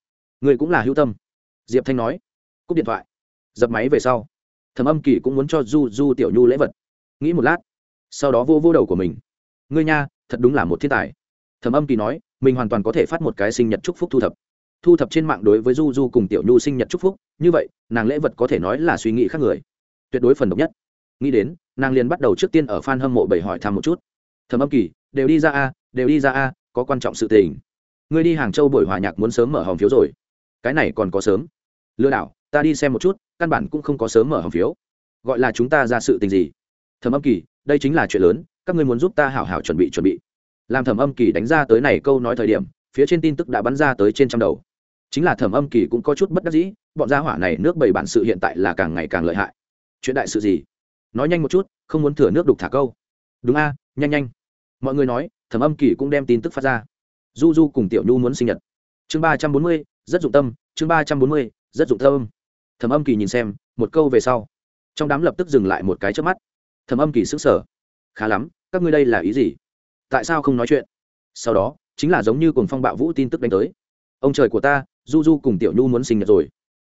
Ngươi cũng là hữu tâm. Diệp thanh nói. Cúp điện thoại. Dập máy về sau. Thẩm âm kỳ cũng muốn cho du du tiểu nhu lễ vật. Nghĩ một lát. Sau đó vô vô đầu của mình. Ngươi nha, thật đúng là một thiên tài. Thẩm âm kỳ nói, mình hoàn toàn có thể phát một cái sinh nhật chúc phúc thu thập. Thu thập trên mạng đối với du du cùng tiểu nhu sinh nhật chúc phúc. Như vậy, nàng lễ vật có thể nói là suy nghĩ khác người. Tuyệt đối phần độc nhất. Nghĩ đến nàng liền bắt đầu trước tiên ở fan hâm mộ bảy hỏi thăm một chút. Thẩm âm kỳ, đều đi ra a, đều đi ra a, có quan trọng sự tình. Ngươi đi hàng châu buổi hòa nhạc muốn sớm mở hòm phiếu rồi. Cái này còn có sớm. Lừa đảo, ta đi xem một chút, căn bản cũng không có sớm mở hòm phiếu. Gọi là chúng ta ra sự tình gì? Thẩm âm kỳ, đây chính là chuyện lớn, các ngươi muốn giúp ta hảo hảo chuẩn bị chuẩn bị. Làm thẩm âm kỳ đánh ra tới này câu nói thời điểm, phía trên tin tức đã bắn ra tới trên trăm đầu. Chính là thẩm âm kỳ cũng có chút bất đắc dĩ, bọn gia hỏa này nước bảy bản sự hiện tại là càng ngày càng lợi hại. Chuyện đại sự gì? Nói nhanh một chút không muốn thừa nước đục thả câu. Đúng a nhanh nhanh. Mọi người nói thẩm âm kỳ cũng đem tin tức phát ra. Du du cùng tiểu nhu muốn sinh nhật. Chương ba trăm bốn mươi rất dụng tâm chương ba trăm bốn mươi rất dụng tâm. Thẩm âm kỳ nhìn xem một câu về sau. Trong đám lập tức dừng lại một cái trước mắt. Thẩm âm kỳ sức sở, khá lắm các ngươi đây là ý gì? Tại sao không nói chuyện? Sau đó chính là giống như cùng phong bạo vũ tin tức đánh tới. Ông trời của ta du du cùng tiểu nhu muốn sinh nhật rồi.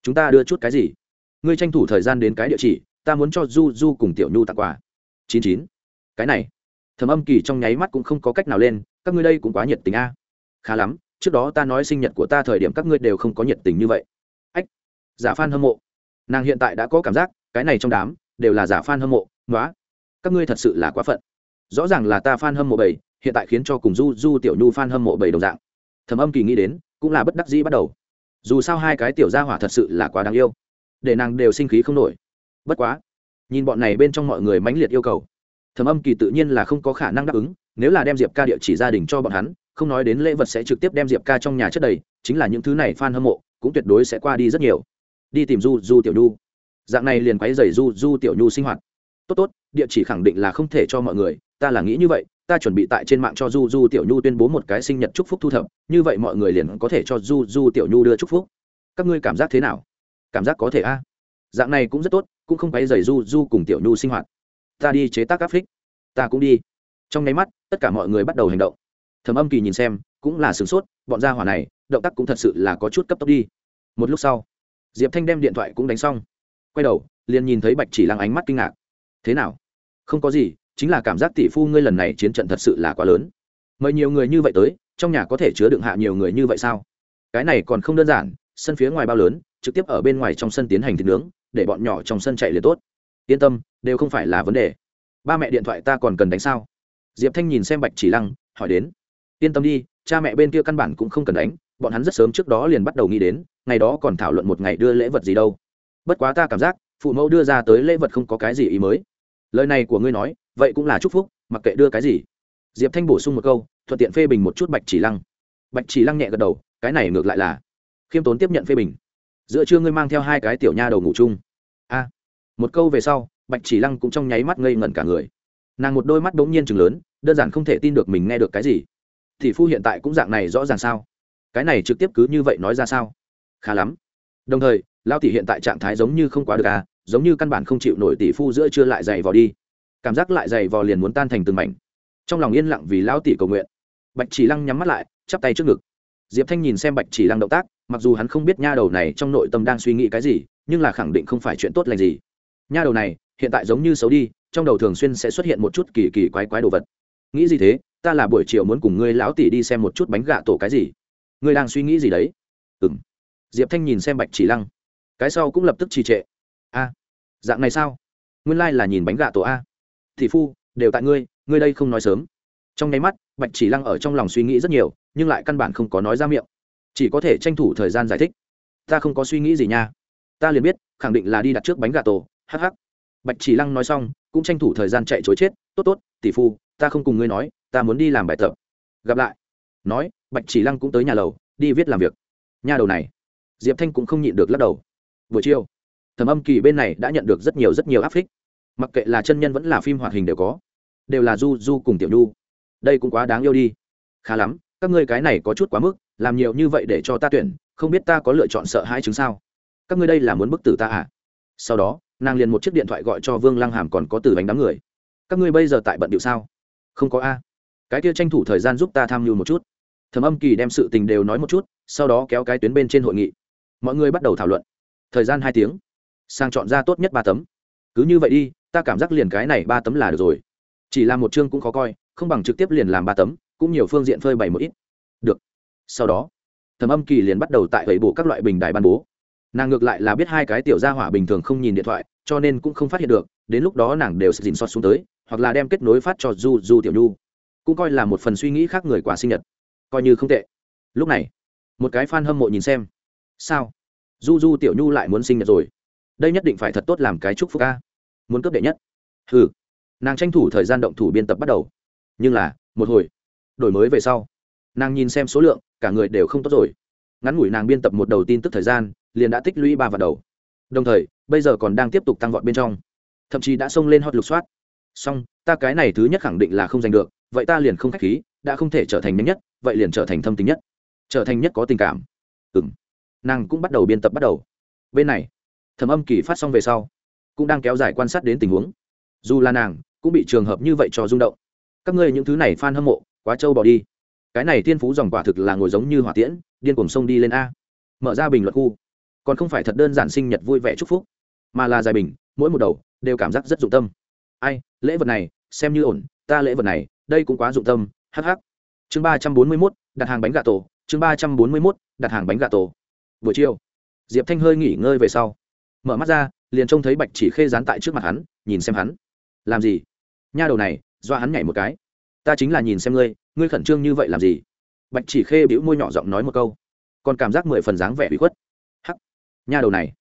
Chúng ta đưa chút cái gì? Ngươi tranh thủ thời gian đến cái địa chỉ ta muốn cho du du cùng tiểu nhu tặng quà. Chín chín. Cái này. Thầm âm kỳ trong nháy mắt cũng không có cách nào lên, các ngươi đây cũng quá nhiệt tình a. Khá lắm, trước đó ta nói sinh nhật của ta thời điểm các ngươi đều không có nhiệt tình như vậy. Ách, giả f a n hâm mộ. Nàng hiện tại đã có cảm giác, cái này trong đám, đều là giả f a n hâm mộ nói các ngươi thật sự là quá phận. Rõ ràng là ta f a n hâm mộ bảy hiện tại khiến cho cùng du du tiểu nhu f a n hâm mộ bảy đồng dạng. Thầm âm kỳ nghĩ đến, cũng là bất đắc dĩ bắt đầu. Dù sao hai cái tiểu gia hỏa thật sự là quá đáng yêu. Để nàng đều sinh khí không nổi bất quá, nhìn bọn này bên trong mọi người mãnh liệt yêu cầu, thầm âm kỳ tự nhiên là không có khả năng đáp ứng, nếu là đem diệp ca địa chỉ gia đình cho bọn hắn, không nói đến lễ vật sẽ trực tiếp đem diệp ca trong nhà chất đầy, chính là những thứ này f a n hâm mộ, cũng tuyệt đối sẽ qua đi rất nhiều. Đi tìm du du tiểu nhu. Dạng này liền quáy dày du du tiểu nhu sinh hoạt. Tốt tốt, địa chỉ khẳng định là không thể cho mọi người, ta là nghĩ như vậy, ta chuẩn bị tại trên mạng cho du du tiểu nhu tuyên bố một cái sinh nhật chúc phúc thu thập, như vậy mọi người liền có thể cho du du tiểu nhu đưa chúc phúc. Các ngươi cảm giác thế nào? Cảm giác có thể a? Dạng này cũng rất tốt cũng không quấy dày du du cùng tiểu nhu sinh hoạt. Ta đi chế tác áp phích. Ta cũng đi. Trong nháy mắt, tất cả mọi người bắt đầu hành động. Thầm âm kỳ nhìn xem, cũng là sửng sốt, bọn gia hỏa này, động tác cũng thật sự là có chút cấp tốc đi. Một lúc sau, diệp thanh đem điện thoại cũng đánh xong. Quay đầu, liền nhìn thấy bạch chỉ lăng ánh mắt kinh ngạc. Thế nào? Không có gì, chính là cảm giác tỷ phu ngươi lần này chiến trận thật sự là quá lớn. Mời nhiều người như vậy tới, trong nhà có thể chứa đựng hạ nhiều người như vậy sao? Cái này còn không đơn giản, sân phía ngoài bao lớn, trực tiếp ở bên ngoài trong sân tiến hành thịt nướng để bọn nhỏ trong sân chạy liền tốt. Yên tâm, đều không phải là vấn đề. Ba mẹ điện thoại ta còn cần đánh sao? Diệp thanh nhìn xem bạch chỉ lăng, hỏi đến. Yên tâm đi, cha mẹ bên kia căn bản cũng không cần đánh, bọn hắn rất sớm trước đó liền bắt đầu nghĩ đến, ngày đó còn thảo luận một ngày đưa lễ vật gì đâu. Bất quá ta cảm giác, phụ mẫu đưa ra tới lễ vật không có cái gì ý mới. Lời này của ngươi nói, vậy cũng là chúc phúc, mặc kệ đưa cái gì. Diệp thanh bổ sung một câu, thuận tiện phê bình một chút bạch chỉ lăng. Bạch chỉ lăng nhẹ gật đầu, cái này ngược lại là khiêm tốn tiếp nhận phê bình giữa trưa ngươi mang theo hai cái tiểu nha đầu ngủ chung. A, một câu về sau, bạch chỉ lăng cũng trong nháy mắt ngây ngẩn cả người. Nàng một đôi mắt đ ố n g nhiên chừng lớn, đơn giản không thể tin được mình nghe được cái gì. Thì phu hiện tại cũng dạng này rõ ràng sao? Cái này trực tiếp cứ như vậy nói ra sao? Khá lắm. Đồng thời lao tỷ hiện tại trạng thái giống như không quá được à giống như căn bản không chịu nổi tỷ phu giữa chưa lại dày vò đi. Cảm giác lại dày vò liền muốn tan thành từng mảnh. Trong lòng yên lặng vì lão tỷ cầu nguyện. Bạch chỉ lăng nhắm mắt lại, chắp tay trước ngực. Diệp thanh nhìn xem bạch chỉ lăng động tác mặc dù hắn không biết nha đầu này trong nội tâm đang suy nghĩ cái gì, nhưng là khẳng định không phải chuyện tốt lành gì. Nha đầu này, hiện tại giống như xấu đi, trong đầu thường xuyên sẽ xuất hiện một chút kỳ kỳ quái quái đồ vật. Nghĩ gì thế? Ta là buổi chiều muốn cùng ngươi lão tỷ đi xem một chút bánh gà tổ cái gì. Ngươi đang suy nghĩ gì đấy? Ừng diệp thanh nhìn xem bạch chỉ lăng. Cái sau cũng lập tức trì trệ. A, dạng này sao? Nguyên lai、like、là nhìn bánh gà tổ a. Thị phu, đều tại ngươi ngươi đây không nói sớm. Trong nháy mắt, bạch chỉ lăng ở trong lòng suy nghĩ rất nhiều, nhưng lại căn bản không có nói ra miệng chỉ có thể tranh thủ thời gian giải thích. Ta không có suy nghĩ gì nha. Ta liền biết, khẳng định là đi đặt trước bánh gà tổ hh bạch chỉ lăng nói xong, cũng tranh thủ thời gian chạy chối chết. Tốt tốt, tỷ phu, ta không cùng ngươi nói, ta muốn đi làm bài tập. Gặp lại. Nói, bạch chỉ lăng cũng tới nhà lầu, đi viết làm việc. Nhà đầu này, diệp thanh cũng không nhịn được lắc đầu. Buổi chiều, thẩm âm kỳ bên này đã nhận được rất nhiều rất nhiều áp phích. Mặc kệ là chân nhân vẫn là phim hoạt hình đều có, đều là du du cùng tiểu nhu. Đây cũng quá đáng yêu đi. Khá lắm, các ngươi cái này có chút quá mức làm nhiều như vậy để cho ta tuyển, không biết ta có lựa chọn sợ hai chứng sao? Các ngươi đây là muốn bức tử ta à? Sau đó, nàng liền một chiếc điện thoại gọi cho vương lăng hàm còn có từ bánh đám người. Các ngươi bây giờ tại bận điệu sao? Không có a. Cái kia tranh thủ thời gian giúp ta tham mưu một chút. Thẩm âm kỳ đem sự tình đều nói một chút, sau đó kéo cái tuyến bên trên hội nghị. Mọi người bắt đầu thảo luận. Thời gian hai tiếng. Sang chọn ra tốt nhất ba tấm. Cứ như vậy đi, ta cảm giác liền cái này ba tấm là được rồi. Chỉ làm một chương cũng khó coi, không bằng trực tiếp liền làm ba tấm, cũng nhiều phương diện phơi bày một ít sau đó thẩm âm kỳ liền bắt đầu tại gậy bộ các loại bình đài ban bố. Nàng ngược lại là biết hai cái tiểu gia hỏa bình thường không nhìn điện thoại, cho nên cũng không phát hiện được, đến lúc đó nàng đều sẽ dình xót xuống tới, hoặc là đem kết nối phát cho du du tiểu nhu. Cũng coi là một phần suy nghĩ khác người quả sinh nhật. Coi như không tệ. Lúc này, một cái f a n hâm mộ nhìn xem. Sao? Du du tiểu nhu lại muốn sinh nhật rồi. Đây nhất định phải thật tốt làm cái chúc phúc ca muốn cấp đệ nhất. Ừ nàng tranh thủ thời gian động thủ biên tập bắt đầu. Nhưng là, một hồi, đổi mới về sau, nàng nhìn xem số lượng cả người đều không tốt rồi. Ngắn ngủi nàng biên tập một đầu tin tức thời gian, liền đã tích lũy ba vạn đầu. Đồng thời, bây giờ còn đang tiếp tục tăng vọt bên trong. Thậm chí đã xông lên hot lục soát. Song ta cái này thứ nhất khẳng định là không giành được, vậy ta liền không k h á c h khí, đã không thể trở thành nhanh nhất, vậy liền trở thành thâm tính nhất. Trở thành nhất có tình cảm. Ừ m nàng cũng bắt đầu biên tập bắt đầu. Bên này, thẩm âm kỳ phát xong về sau, cũng đang kéo dài quan sát đến tình huống. Dù là nàng, cũng bị trường hợp như vậy cho rung động. Các ngươi những thứ này f a n hâm mộ, quá trâu bỏ đi cái này thiên phú dòng quả thực là ngồi giống như hỏa tiễn, điên cuồng sông đi lên a. Mở ra bình luận khu. Còn không phải thật đơn giản sinh nhật vui vẻ chúc phúc, mà là dài bình, mỗi một đầu đều cảm giác rất dụng tâm. Ai, lễ vật này, xem như ổn, ta lễ vật này, đây cũng quá dụng tâm hh chương ba trăm bốn mươi mốt, đặt hàng bánh gà tổ. Chương ba trăm bốn mươi mốt, đặt hàng bánh gà tổ. Buổi chiều, diệp thanh hơi nghỉ ngơi về sau. Mở mắt ra, liền trông thấy bạch chỉ khê dán tại trước mặt hắn, nhìn xem hắn. Làm gì? Nha đầu này do hắn nhảy một cái ta chính là nhìn xem ngươi ngươi khẩn trương như vậy làm gì? Bạch chỉ khê bĩu môi nhỏ giọng nói một câu. Còn cảm giác mười phần dáng vẻ bị khuất. Hắc. Nha đầu này.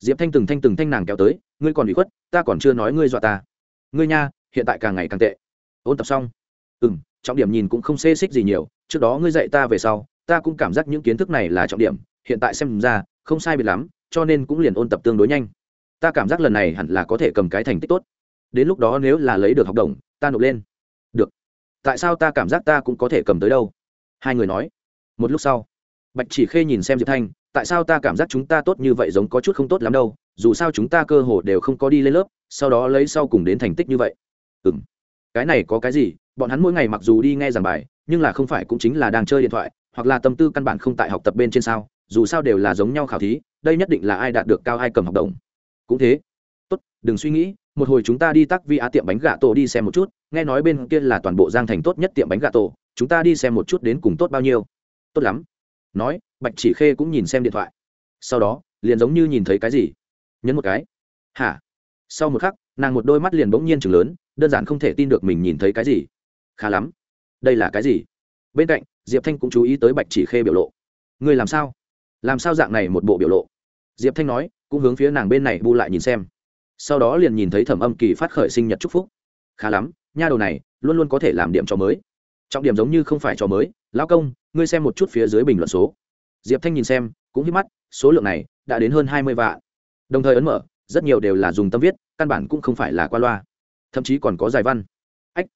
Diệp thanh từng thanh từng thanh nàng kéo tới, ngươi còn bị khuất, ta còn chưa nói ngươi dọa ta. Ngươi nha, hiện tại càng ngày càng tệ. Ôn tập xong. Ừ m trọng điểm nhìn cũng không xê xích gì nhiều, trước đó ngươi dạy ta về sau, ta cũng cảm giác những kiến thức này là trọng điểm, hiện tại xem ra, không sai biệt lắm, cho nên cũng liền ôn tập tương đối nhanh. Ta cảm giác lần này hẳn là có thể cầm cái thành tích tốt. Đến lúc đó nếu là lấy được học đồng, ta nộp lên tại sao ta cảm giác ta cũng có thể cầm tới đâu? Hai người nói. Một lúc sau, bạch chỉ khê nhìn xem diệp thanh, tại sao ta cảm giác chúng ta tốt như vậy giống có chút không tốt lắm đâu? Dù sao chúng ta cơ hồ đều không có đi lên lớp, sau đó lấy sau cùng đến thành tích như vậy. Ừ m cái này có cái gì? Bọn hắn mỗi ngày mặc dù đi nghe giảng bài, nhưng là không phải cũng chính là đang chơi điện thoại, hoặc là tâm tư căn bản không tại học tập bên trên sao? Dù sao đều là giống nhau khảo thí, đây nhất định là ai đạt được cao, ai cầm học đồng. Cũng thế. Tốt, đừng suy nghĩ một hồi chúng ta đi tắc vi á tiệm bánh gà tổ đi xem một chút, nghe nói bên kia là toàn bộ giang thành tốt nhất tiệm bánh gà tổ, chúng ta đi xem một chút đến cùng tốt bao nhiêu. Tốt lắm. Nói, bạch chỉ khê cũng nhìn xem điện thoại. Sau đó, liền giống như nhìn thấy cái gì? Nhấn một cái. Hả? Sau một khắc, nàng một đôi mắt liền bỗng nhiên chừng lớn, đơn giản không thể tin được mình nhìn thấy cái gì. Khá lắm. Đây là cái gì? Bên cạnh, diệp thanh cũng chú ý tới bạch chỉ khê biểu lộ. Người làm sao? Làm sao dạng này một bộ biểu lộ? Diệp thanh nói, cũng hướng phía nàng bên này bu lại nhìn xem sau đó liền nhìn thấy thẩm âm kỳ phát khởi sinh nhật chúc phúc. Khá lắm, nha đầu này luôn luôn có thể làm điểm cho mới. Trọng điểm giống như không phải cho mới. Lão công, ngươi xem một chút phía dưới bình luận số. Diệp thanh nhìn xem, cũng hít mắt, số lượng này đã đến hơn hai mươi vạn. Đồng thời ấn mở, rất nhiều đều là dùng tâm viết, căn bản cũng không phải là qua loa. Thậm chí còn có giải văn. Ách!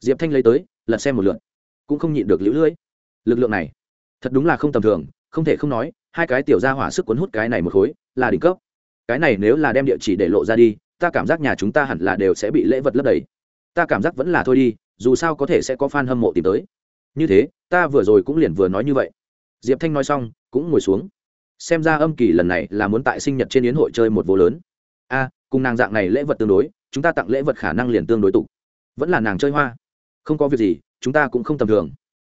Diệp thanh lấy tới, lật xem một lượt. Cũng không nhịn được lũ lưỡi. Lực lượng này, thật đúng là không tầm thường, không thể không nói, hai cái tiểu ra hỏa sức cuốn hút cái này một khối, là đỉnh cấp cái này nếu là đem địa chỉ để lộ ra đi, ta cảm giác nhà chúng ta hẳn là đều sẽ bị lễ vật lấp đầy. Ta cảm giác vẫn là thôi đi, dù sao có thể sẽ có f a n hâm mộ tìm tới. Như thế, ta vừa rồi cũng liền vừa nói như vậy. Diệp thanh nói xong, cũng ngồi xuống. Xem ra âm kỳ lần này là muốn tại sinh nhật trên yến hội chơi một vô lớn. A, cùng nàng dạng này lễ vật tương đối, chúng ta tặng lễ vật khả năng liền tương đối tục. Vẫn là nàng chơi hoa. Không có việc gì, chúng ta cũng không tầm thường.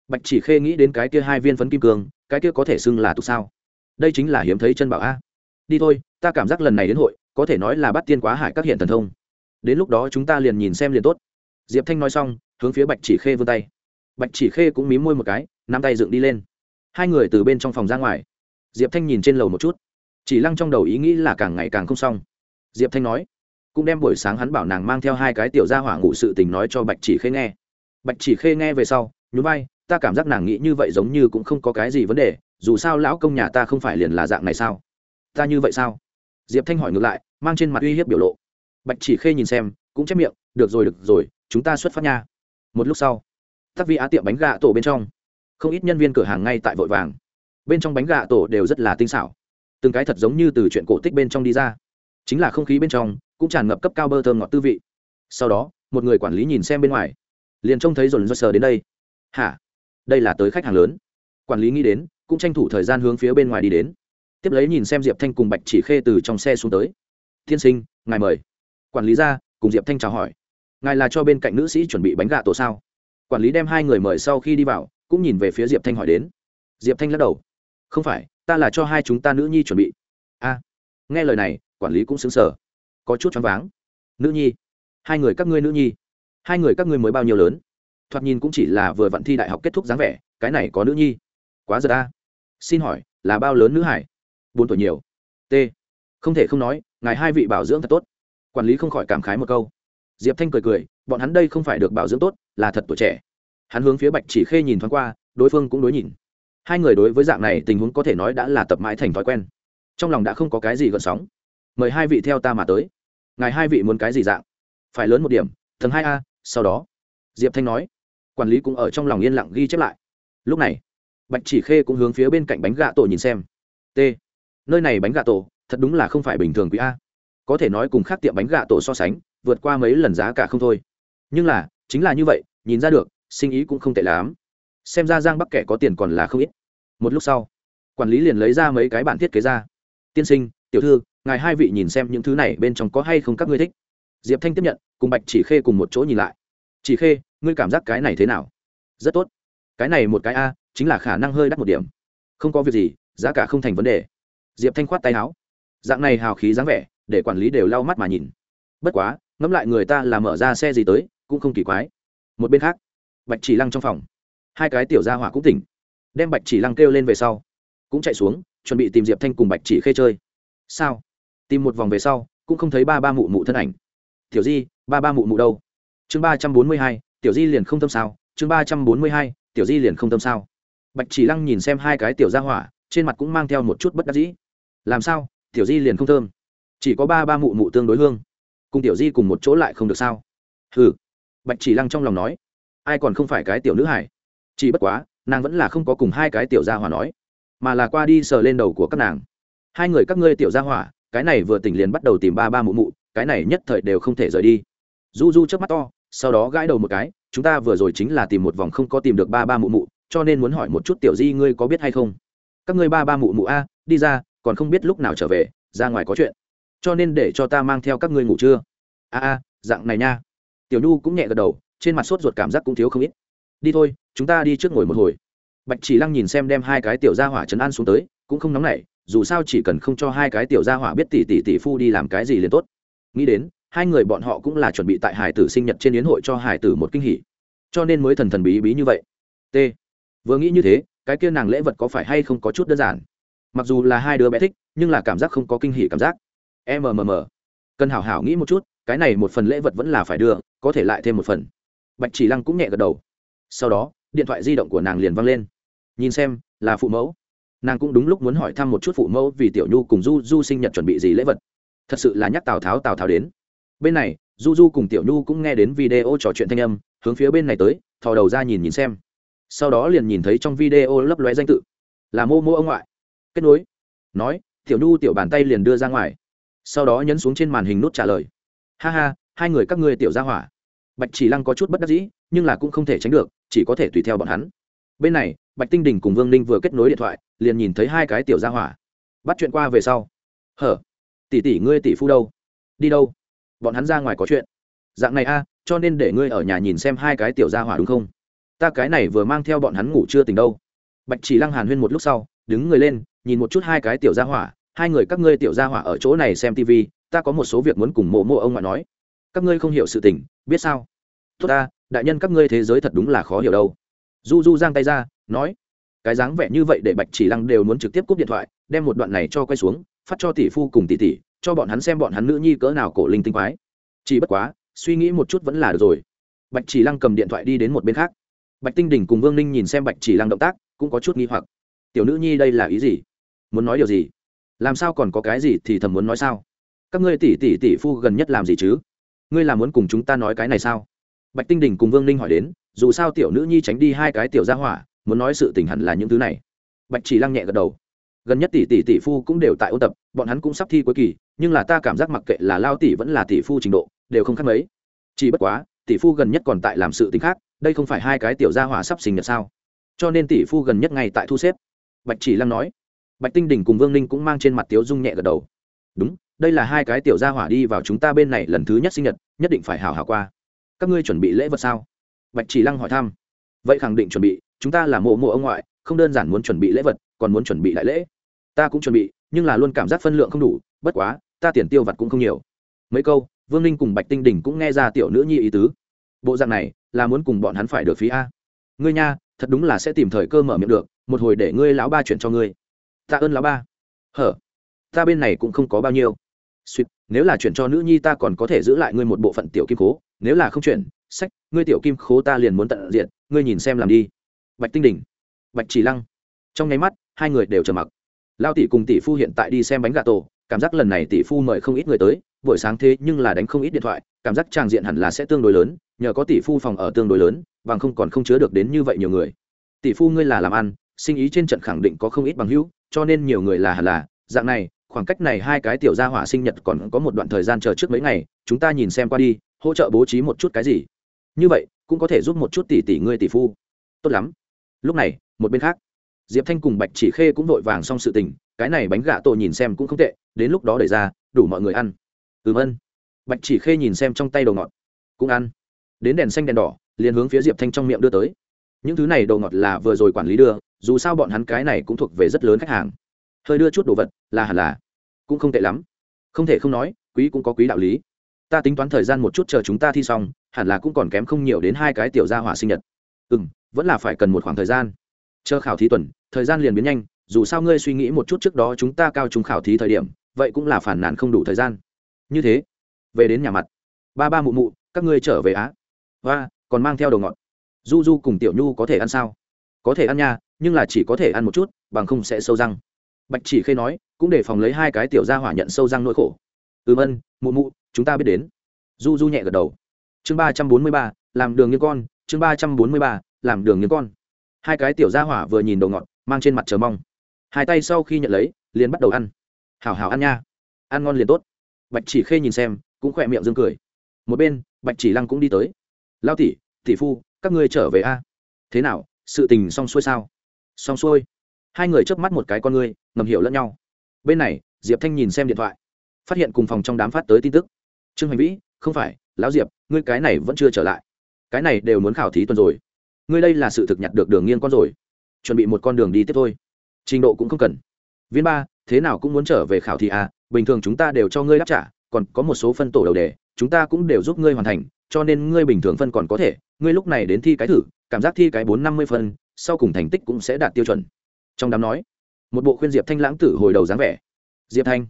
Bạch chỉ khê nghĩ đến cái kia hai viên phấn kim cương, cái kia có thể xưng là tục sao? Đây chính là hiếm thấy chân bảo a đi thôi, ta cảm giác lần này đến hội, có thể nói là bắt tiên quá hải các hiện thần thông. Đến lúc đó chúng ta liền nhìn xem liền tốt. Diệp thanh nói xong, hướng phía bạch chỉ khê vươn tay. Bạch chỉ khê cũng mím môi một cái, nắm tay dựng đi lên. Hai người từ bên trong phòng ra ngoài. Diệp thanh nhìn trên lầu một chút. Chỉ lăng trong đầu ý nghĩ là càng ngày càng không xong. Diệp thanh nói, cũng đem buổi sáng hắn bảo nàng mang theo hai cái tiểu gia hỏa ngủ sự tình nói cho bạch chỉ khê nghe. Bạch chỉ khê nghe về sau, nhún vai, ta cảm giác nàng nghĩ như vậy giống như cũng không có cái gì vấn đề, dù sao lão công nhà ta không phải liền là dạng này sao? Ta như vậy sao? Diệp thanh hỏi ngược lại, mang trên mặt uy hiếp biểu lộ. Bạch chỉ khê nhìn xem, cũng chép miệng, được rồi được rồi, chúng ta xuất phát nha. Một lúc sau, tắc vi á tiệm bánh gà tổ bên trong, không ít nhân viên cửa hàng ngay tại vội vàng. Bên trong bánh gà tổ đều rất là tinh xảo. Từng cái thật giống như từ chuyện cổ tích bên trong đi ra. Chính là không khí bên trong, cũng tràn ngập cấp cao bơ thơm ngọt tư vị. Sau đó, một người quản lý nhìn xem bên ngoài. Liền trông thấy dồn dơ sờ đến đây. Hả? Đây là tới khách hàng lớn. Quản lý nghĩ đến, cũng tranh thủ thời gian hướng phía bên ngoài đi đến tiếp lấy nhìn xem diệp thanh cùng bạch chỉ khê từ trong xe xuống tới. Tiên sinh, ngài mời. Quản lý ra, cùng diệp thanh chào hỏi. Ngài là cho bên cạnh nữ sĩ chuẩn bị bánh gà tổ sao? Quản lý đem hai người mời sau khi đi vào, cũng nhìn về phía diệp thanh hỏi đến. Diệp thanh lắc đầu. Không phải, ta là cho hai chúng ta nữ nhi chuẩn bị. A. Nghe lời này, quản lý cũng xứng sở có chút choáng váng. Nữ nhi? Hai người các ngươi nữ nhi? Hai người các ngươi mới bao nhiêu lớn? Thoạt nhìn cũng chỉ là vừa vặn thi đại học kết thúc dáng vẻ, cái này có nữ nhi? Quá giật ta xin hỏi, là bao lớn nữ hải? Bốn tuổi nhiều. T. Không thể không nói, ngài hai vị bảo dưỡng thật tốt. Quản lý không khỏi cảm khái một câu. Diệp thanh cười cười, bọn hắn đây không phải được bảo dưỡng tốt, là thật tuổi trẻ. Hắn hướng phía bạch chỉ khê nhìn thoáng qua, đối phương cũng đối nhìn. Hai người đối với dạng này tình huống có thể nói đã là tập mãi thành thói quen. Trong lòng đã không có cái gì gợn sóng. Mời hai vị theo ta mà tới. Ngài hai vị muốn cái gì dạng? Phải lớn một điểm, tầng hai a, sau đó. Diệp thanh nói. Quản lý cũng ở trong lòng yên lặng ghi chép lại. Lúc này, bạch chỉ khê cũng hướng phía bên cạnh bánh gà tổ nhìn xem. T nơi này bánh gà tổ, thật đúng là không phải bình thường quý a. Có thể nói cùng khác tiệm bánh gà tổ so sánh, vượt qua mấy lần giá cả không thôi. Nhưng là, chính là như vậy, nhìn ra được, sinh ý cũng không tệ lắm. Xem ra giang bắc kẻ có tiền còn là không ít. Một lúc sau, quản lý liền lấy ra mấy cái bản thiết kế ra. Tiên sinh, tiểu thư, ngài hai vị nhìn xem những thứ này bên trong có hay không các ngươi thích. Diệp thanh tiếp nhận, cùng bạch chỉ khê cùng một chỗ nhìn lại. Chỉ khê, ngươi cảm giác cái này thế nào? Rất tốt. Cái này một cái a, chính là khả năng hơi đắt một điểm. Không có việc gì, giá cả không thành vấn đề diệp thanh khoát tay áo. Dạng này hào khí dáng vẻ, để quản lý đều lau mắt mà nhìn. Bất quá, ngẫm lại người ta là mở ra xe gì tới, cũng không kỳ quái. Một bên khác, bạch chỉ lăng trong phòng. Hai cái tiểu gia hỏa cũng tỉnh. Đem bạch chỉ lăng kêu lên về sau, cũng chạy xuống, chuẩn bị tìm diệp thanh cùng bạch chỉ khê chơi. Sao? Tìm một vòng về sau, cũng không thấy ba ba mụ mụ thân ảnh. Tiểu di, ba ba mụ mụ đâu? Chương ba trăm bốn mươi hai, tiểu di liền không tâm sao? Chương ba trăm bốn mươi hai, tiểu di liền không tâm sao? Bạch chỉ lăng nhìn xem hai cái tiểu gia hỏa, trên mặt cũng mang theo một chút bất đắc dĩ làm sao? Tiểu di liền không thơm. Chỉ có ba ba mụ mụ tương đối hương. Cùng tiểu di cùng một chỗ lại không được sao? Hừ. Bạch chỉ lăng trong lòng nói. Ai còn không phải cái tiểu nữ hải chỉ bất quá, nàng vẫn là không có cùng hai cái tiểu gia hỏa nói. Mà là qua đi sờ lên đầu của các nàng. Hai người các ngươi tiểu gia hỏa, cái này vừa tỉnh liền bắt đầu tìm ba ba mụ mụ, cái này nhất thời đều không thể rời đi. Du du trước mắt to, sau đó gãi đầu một cái, chúng ta vừa rồi chính là tìm một vòng không có tìm được ba ba mụ mụ, cho nên muốn hỏi một chút tiểu di ngươi có biết hay không? Các ngươi ba ba mụ mụ a, đi ra còn không biết lúc nào trở về, ra ngoài có chuyện. Cho nên để cho ta mang theo các ngươi ngủ trưa a a, dạng này nha. Tiểu nhu cũng nhẹ gật đầu, trên mặt sốt ruột cảm giác cũng thiếu không ít. Đi thôi, chúng ta đi trước ngồi một hồi. Bạch chỉ lăng nhìn xem đem hai cái tiểu gia hỏa chấn an xuống tới, cũng không nóng nảy, dù sao chỉ cần không cho hai cái tiểu gia hỏa biết tỷ tỷ tỷ phu đi làm cái gì liền tốt. Nghĩ đến, hai người bọn họ cũng là chuẩn bị tại hải tử sinh nhật trên yến hội cho hải tử một kinh hỉ. Cho nên mới thần thần bí bí như vậy. T. Vừa nghĩ như thế, cái kia nàng lễ vật có phải hay không có chút đơn giản? Mặc dù là hai đứa bé thích, nhưng là cảm giác không có kinh hỉ cảm giác. Mmm cần hảo hảo nghĩ một chút, cái này một phần lễ vật vẫn là phải đưa, có thể lại thêm một phần. Bạch chỉ lăng cũng nhẹ gật đầu. Sau đó, điện thoại di động của nàng liền văng lên. Nhìn xem, là phụ mẫu. Nàng cũng đúng lúc muốn hỏi thăm một chút phụ mẫu vì tiểu nhu cùng du du sinh nhật chuẩn bị gì lễ vật. Thật sự là nhắc tào tháo tào tháo đến. Bên này, du du cùng tiểu nhu cũng nghe đến video trò chuyện thanh âm, hướng phía bên này tới, thò đầu ra nhìn nhìn xem. Sau đó liền nhìn thấy trong video lấp lóe danh tự. Là mô mô ông ngoại kết nối. Nói, tiểu nhu tiểu bàn tay liền đưa ra ngoài. Sau đó nhấn xuống trên màn hình nút trả lời. Ha ha, hai người các ngươi tiểu ra hỏa. Bạch chỉ lăng có chút bất đắc dĩ, nhưng là cũng không thể tránh được, chỉ có thể tùy theo bọn hắn. Bên này, bạch tinh đình cùng vương ninh vừa kết nối điện thoại, liền nhìn thấy hai cái tiểu ra hỏa. Bắt chuyện qua về sau. Hở, tỷ tỷ ngươi tỷ phu đâu? Đi đâu? Bọn hắn ra ngoài có chuyện. Dạng này a, cho nên để ngươi ở nhà nhìn xem hai cái tiểu ra hỏa đúng không? Ta cái này vừa mang theo bọn hắn ngủ chưa tỉnh đâu. Bạch chỉ lăng hàn huyên một lúc sau, đứng người lên nhìn một chút hai cái tiểu gia hỏa, hai người các ngươi tiểu gia hỏa ở chỗ này xem tv ta có một số việc muốn cùng mộ mộ ông ngoại nói. Các ngươi không hiểu sự tình, biết sao? Tốt ta, đại nhân các ngươi thế giới thật đúng là khó hiểu đâu. Du du giang tay ra, nói, cái dáng vẻ như vậy để bạch chỉ lăng đều muốn trực tiếp cúp điện thoại, đem một đoạn này cho quay xuống, phát cho tỷ phu cùng tỷ tỷ, cho bọn hắn xem bọn hắn nữ nhi cỡ nào cổ linh tinh quái. Chỉ bất quá, suy nghĩ một chút vẫn là được rồi. Bạch chỉ lăng cầm điện thoại đi đến một bên khác. Bạch tinh đỉnh cùng vương ninh nhìn xem bạch chỉ lăng động tác, cũng có chút nghi hoặc. Tiểu nữ nhi đây là ý gì? Muốn nói điều gì? Làm sao còn có cái gì thì thầm muốn nói sao? Các ngươi tỷ tỷ tỷ phu gần nhất làm gì chứ? Ngươi là muốn cùng chúng ta nói cái này sao? Bạch tinh đình cùng vương ninh hỏi đến, dù sao tiểu nữ nhi tránh đi hai cái tiểu gia hỏa, muốn nói sự tình hẳn là những thứ này. Bạch chỉ lăng nhẹ gật đầu. Gần nhất tỷ tỷ tỷ phu cũng đều tại ôn tập, bọn hắn cũng sắp thi cuối kỳ, nhưng là ta cảm giác mặc kệ là lao tỷ vẫn là tỷ phu trình độ, đều không khác mấy. Chỉ bất quá, tỷ phu gần nhất còn tại làm sự t khác, đây không phải hai cái tiểu gia hỏa sắp sinh nhật sao? Cho nên tỷ phu gần nhất ngay tại thu xếp. Bạch chỉ lăng nói bạch tinh đình cùng vương ninh cũng mang trên mặt tiếu dung nhẹ gật đầu. Đúng, đây là hai cái tiểu gia hỏa đi vào chúng ta bên này lần thứ nhất sinh nhật, nhất định phải hào hào qua. Các ngươi chuẩn bị lễ vật sao? Bạch chỉ lăng hỏi thăm. Vậy khẳng định chuẩn bị, chúng ta là mộ mộ ông ngoại, không đơn giản muốn chuẩn bị lễ vật, còn muốn chuẩn bị đại lễ. Ta cũng chuẩn bị, nhưng là luôn cảm giác phân lượng không đủ, bất quá, ta tiền tiêu vặt cũng không nhiều. Mấy câu, vương ninh cùng bạch tinh đình cũng nghe ra tiểu nữ nhi ý tứ. Bộ dạng này, là muốn cùng bọn hắn phải được phí a. Ngươi nha, thật đúng là sẽ tìm thời cơ mở miệng được, một hồi để ngươi lão ba chuyển cho ngươi tạ ơn lão ba. Hở? Ta bên này cũng không có bao nhiêu. Suýt, nếu là chuyển cho nữ nhi ta còn có thể giữ lại ngươi một bộ phận tiểu kim khố. Nếu là không chuyển, sách, ngươi tiểu kim khố ta liền muốn tận diện ngươi nhìn xem làm đi. Bạch tinh đỉnh bạch chỉ lăng. Trong nháy mắt, hai người đều trầm mặc. Lao tỷ cùng tỷ phu hiện tại đi xem bánh gà tổ, cảm giác lần này tỷ phu mời không ít người tới, buổi sáng thế nhưng là đánh không ít điện thoại, cảm giác tràng diện hẳn là sẽ tương đối lớn, nhờ có tỷ phu phòng ở tương đối lớn, bằng không còn không chứa được đến như vậy nhiều người. Tỷ phu ngươi là làm ăn, sinh ý trên trận khẳng định có không ít bằng hữu cho nên nhiều người là hẳn là, dạng này, khoảng cách này hai cái tiểu gia hỏa sinh nhật còn có một đoạn thời gian chờ trước mấy ngày, chúng ta nhìn xem qua đi, hỗ trợ bố trí một chút cái gì. Như vậy, cũng có thể giúp một chút tỷ tỷ ngươi tỷ phu. Tốt lắm. Lúc này, một bên khác, diệp thanh cùng bạch chỉ khê cũng vội vàng xong sự tình, cái này bánh gà tổ nhìn xem cũng không tệ, đến lúc đó đẩy ra, đủ mọi người ăn. Ừm ân. Bạch chỉ khê nhìn xem trong tay đồ ngọt, cũng ăn. Đến đèn xanh đèn đỏ, liền hướng phía diệp thanh trong miệng đưa tới. Những thứ này đồ ngọt là vừa rồi quản lý đưa dù sao bọn hắn cái này cũng thuộc về rất lớn khách hàng. Hơi đưa chút đồ vật, là hẳn là. Cũng không tệ lắm. Không thể không nói, quý cũng có quý đạo lý. Ta tính toán thời gian một chút chờ chúng ta thi xong, hẳn là cũng còn kém không nhiều đến hai cái tiểu gia hỏa sinh nhật. Ừ m vẫn là phải cần một khoảng thời gian. Chờ khảo thí tuần, thời gian liền biến nhanh, dù sao ngươi suy nghĩ một chút trước đó chúng ta cao chúng khảo thí thời điểm, vậy cũng là phản nàn không đủ thời gian. Như thế, về đến nhà mặt. Ba ba mụ mụ, các ngươi trở về á. Và còn mang theo đồ ngọt. Du du cùng tiểu nhu có thể ăn sao? Có thể ăn nha nhưng là chỉ có thể ăn một chút, bằng không sẽ sâu răng. Bạch chỉ khê nói, cũng để phòng lấy hai cái tiểu gia hỏa nhận sâu răng nỗi khổ. Ừm ân, mụ mụ, chúng ta biết đến. Du du nhẹ gật đầu. Chương ba trăm bốn mươi ba, làm đường như con, chương ba trăm bốn mươi ba, làm đường như con. Hai cái tiểu gia hỏa vừa nhìn đồ ngọt, mang trên mặt chờ mong. Hai tay sau khi nhận lấy, liền bắt đầu ăn. Hảo hảo ăn nha. Ăn ngon liền tốt. Bạch chỉ khê nhìn xem, cũng khỏe miệng dương cười. Một bên, bạch chỉ lăng cũng đi tới. Lao tỷ tỷ phu, các ngươi trở về a? Thế nào, sự tình xong xuôi sao? Xong xuôi. Hai người chớp mắt một cái con ngươi ngầm hiểu lẫn nhau. Bên này, diệp thanh nhìn xem điện thoại. Phát hiện cùng phòng trong đám phát tới tin tức. Trương hành vĩ, không phải, lão diệp, ngươi cái này vẫn chưa trở lại. Cái này đều muốn khảo thí tuần rồi. Ngươi đây là sự thực nhặt được đường nghiêng con rồi. Chuẩn bị một con đường đi tiếp thôi. Trình độ cũng không cần. Viên ba, thế nào cũng muốn trở về khảo thí à? Bình thường chúng ta đều cho ngươi đáp trả, còn có một số phân tổ đầu đề, chúng ta cũng đều giúp ngươi hoàn thành, cho nên ngươi bình thường phân còn có thể. Ngươi lúc này đến thi cái thử, cảm giác thi cái bốn năm mươi phân sau cùng thành tích cũng sẽ đạt tiêu chuẩn. Trong đám nói, một bộ khuyên diệp thanh lãng tử hồi đầu dáng vẻ. Diệp thanh,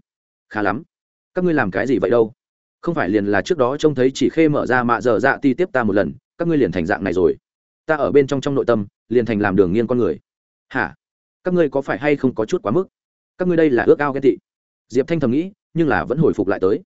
khá lắm. Các ngươi làm cái gì vậy đâu? Không phải liền là trước đó trông thấy chỉ khê mở ra mạ dở dạ ti tiếp ta một lần, các ngươi liền thành dạng này rồi. Ta ở bên trong trong nội tâm, liền thành làm đường nghiêng con người. Hả? Các ngươi có phải hay không có chút quá mức? Các ngươi đây là ước ao ghen tị. Diệp thanh thầm nghĩ, nhưng là vẫn hồi phục lại tới.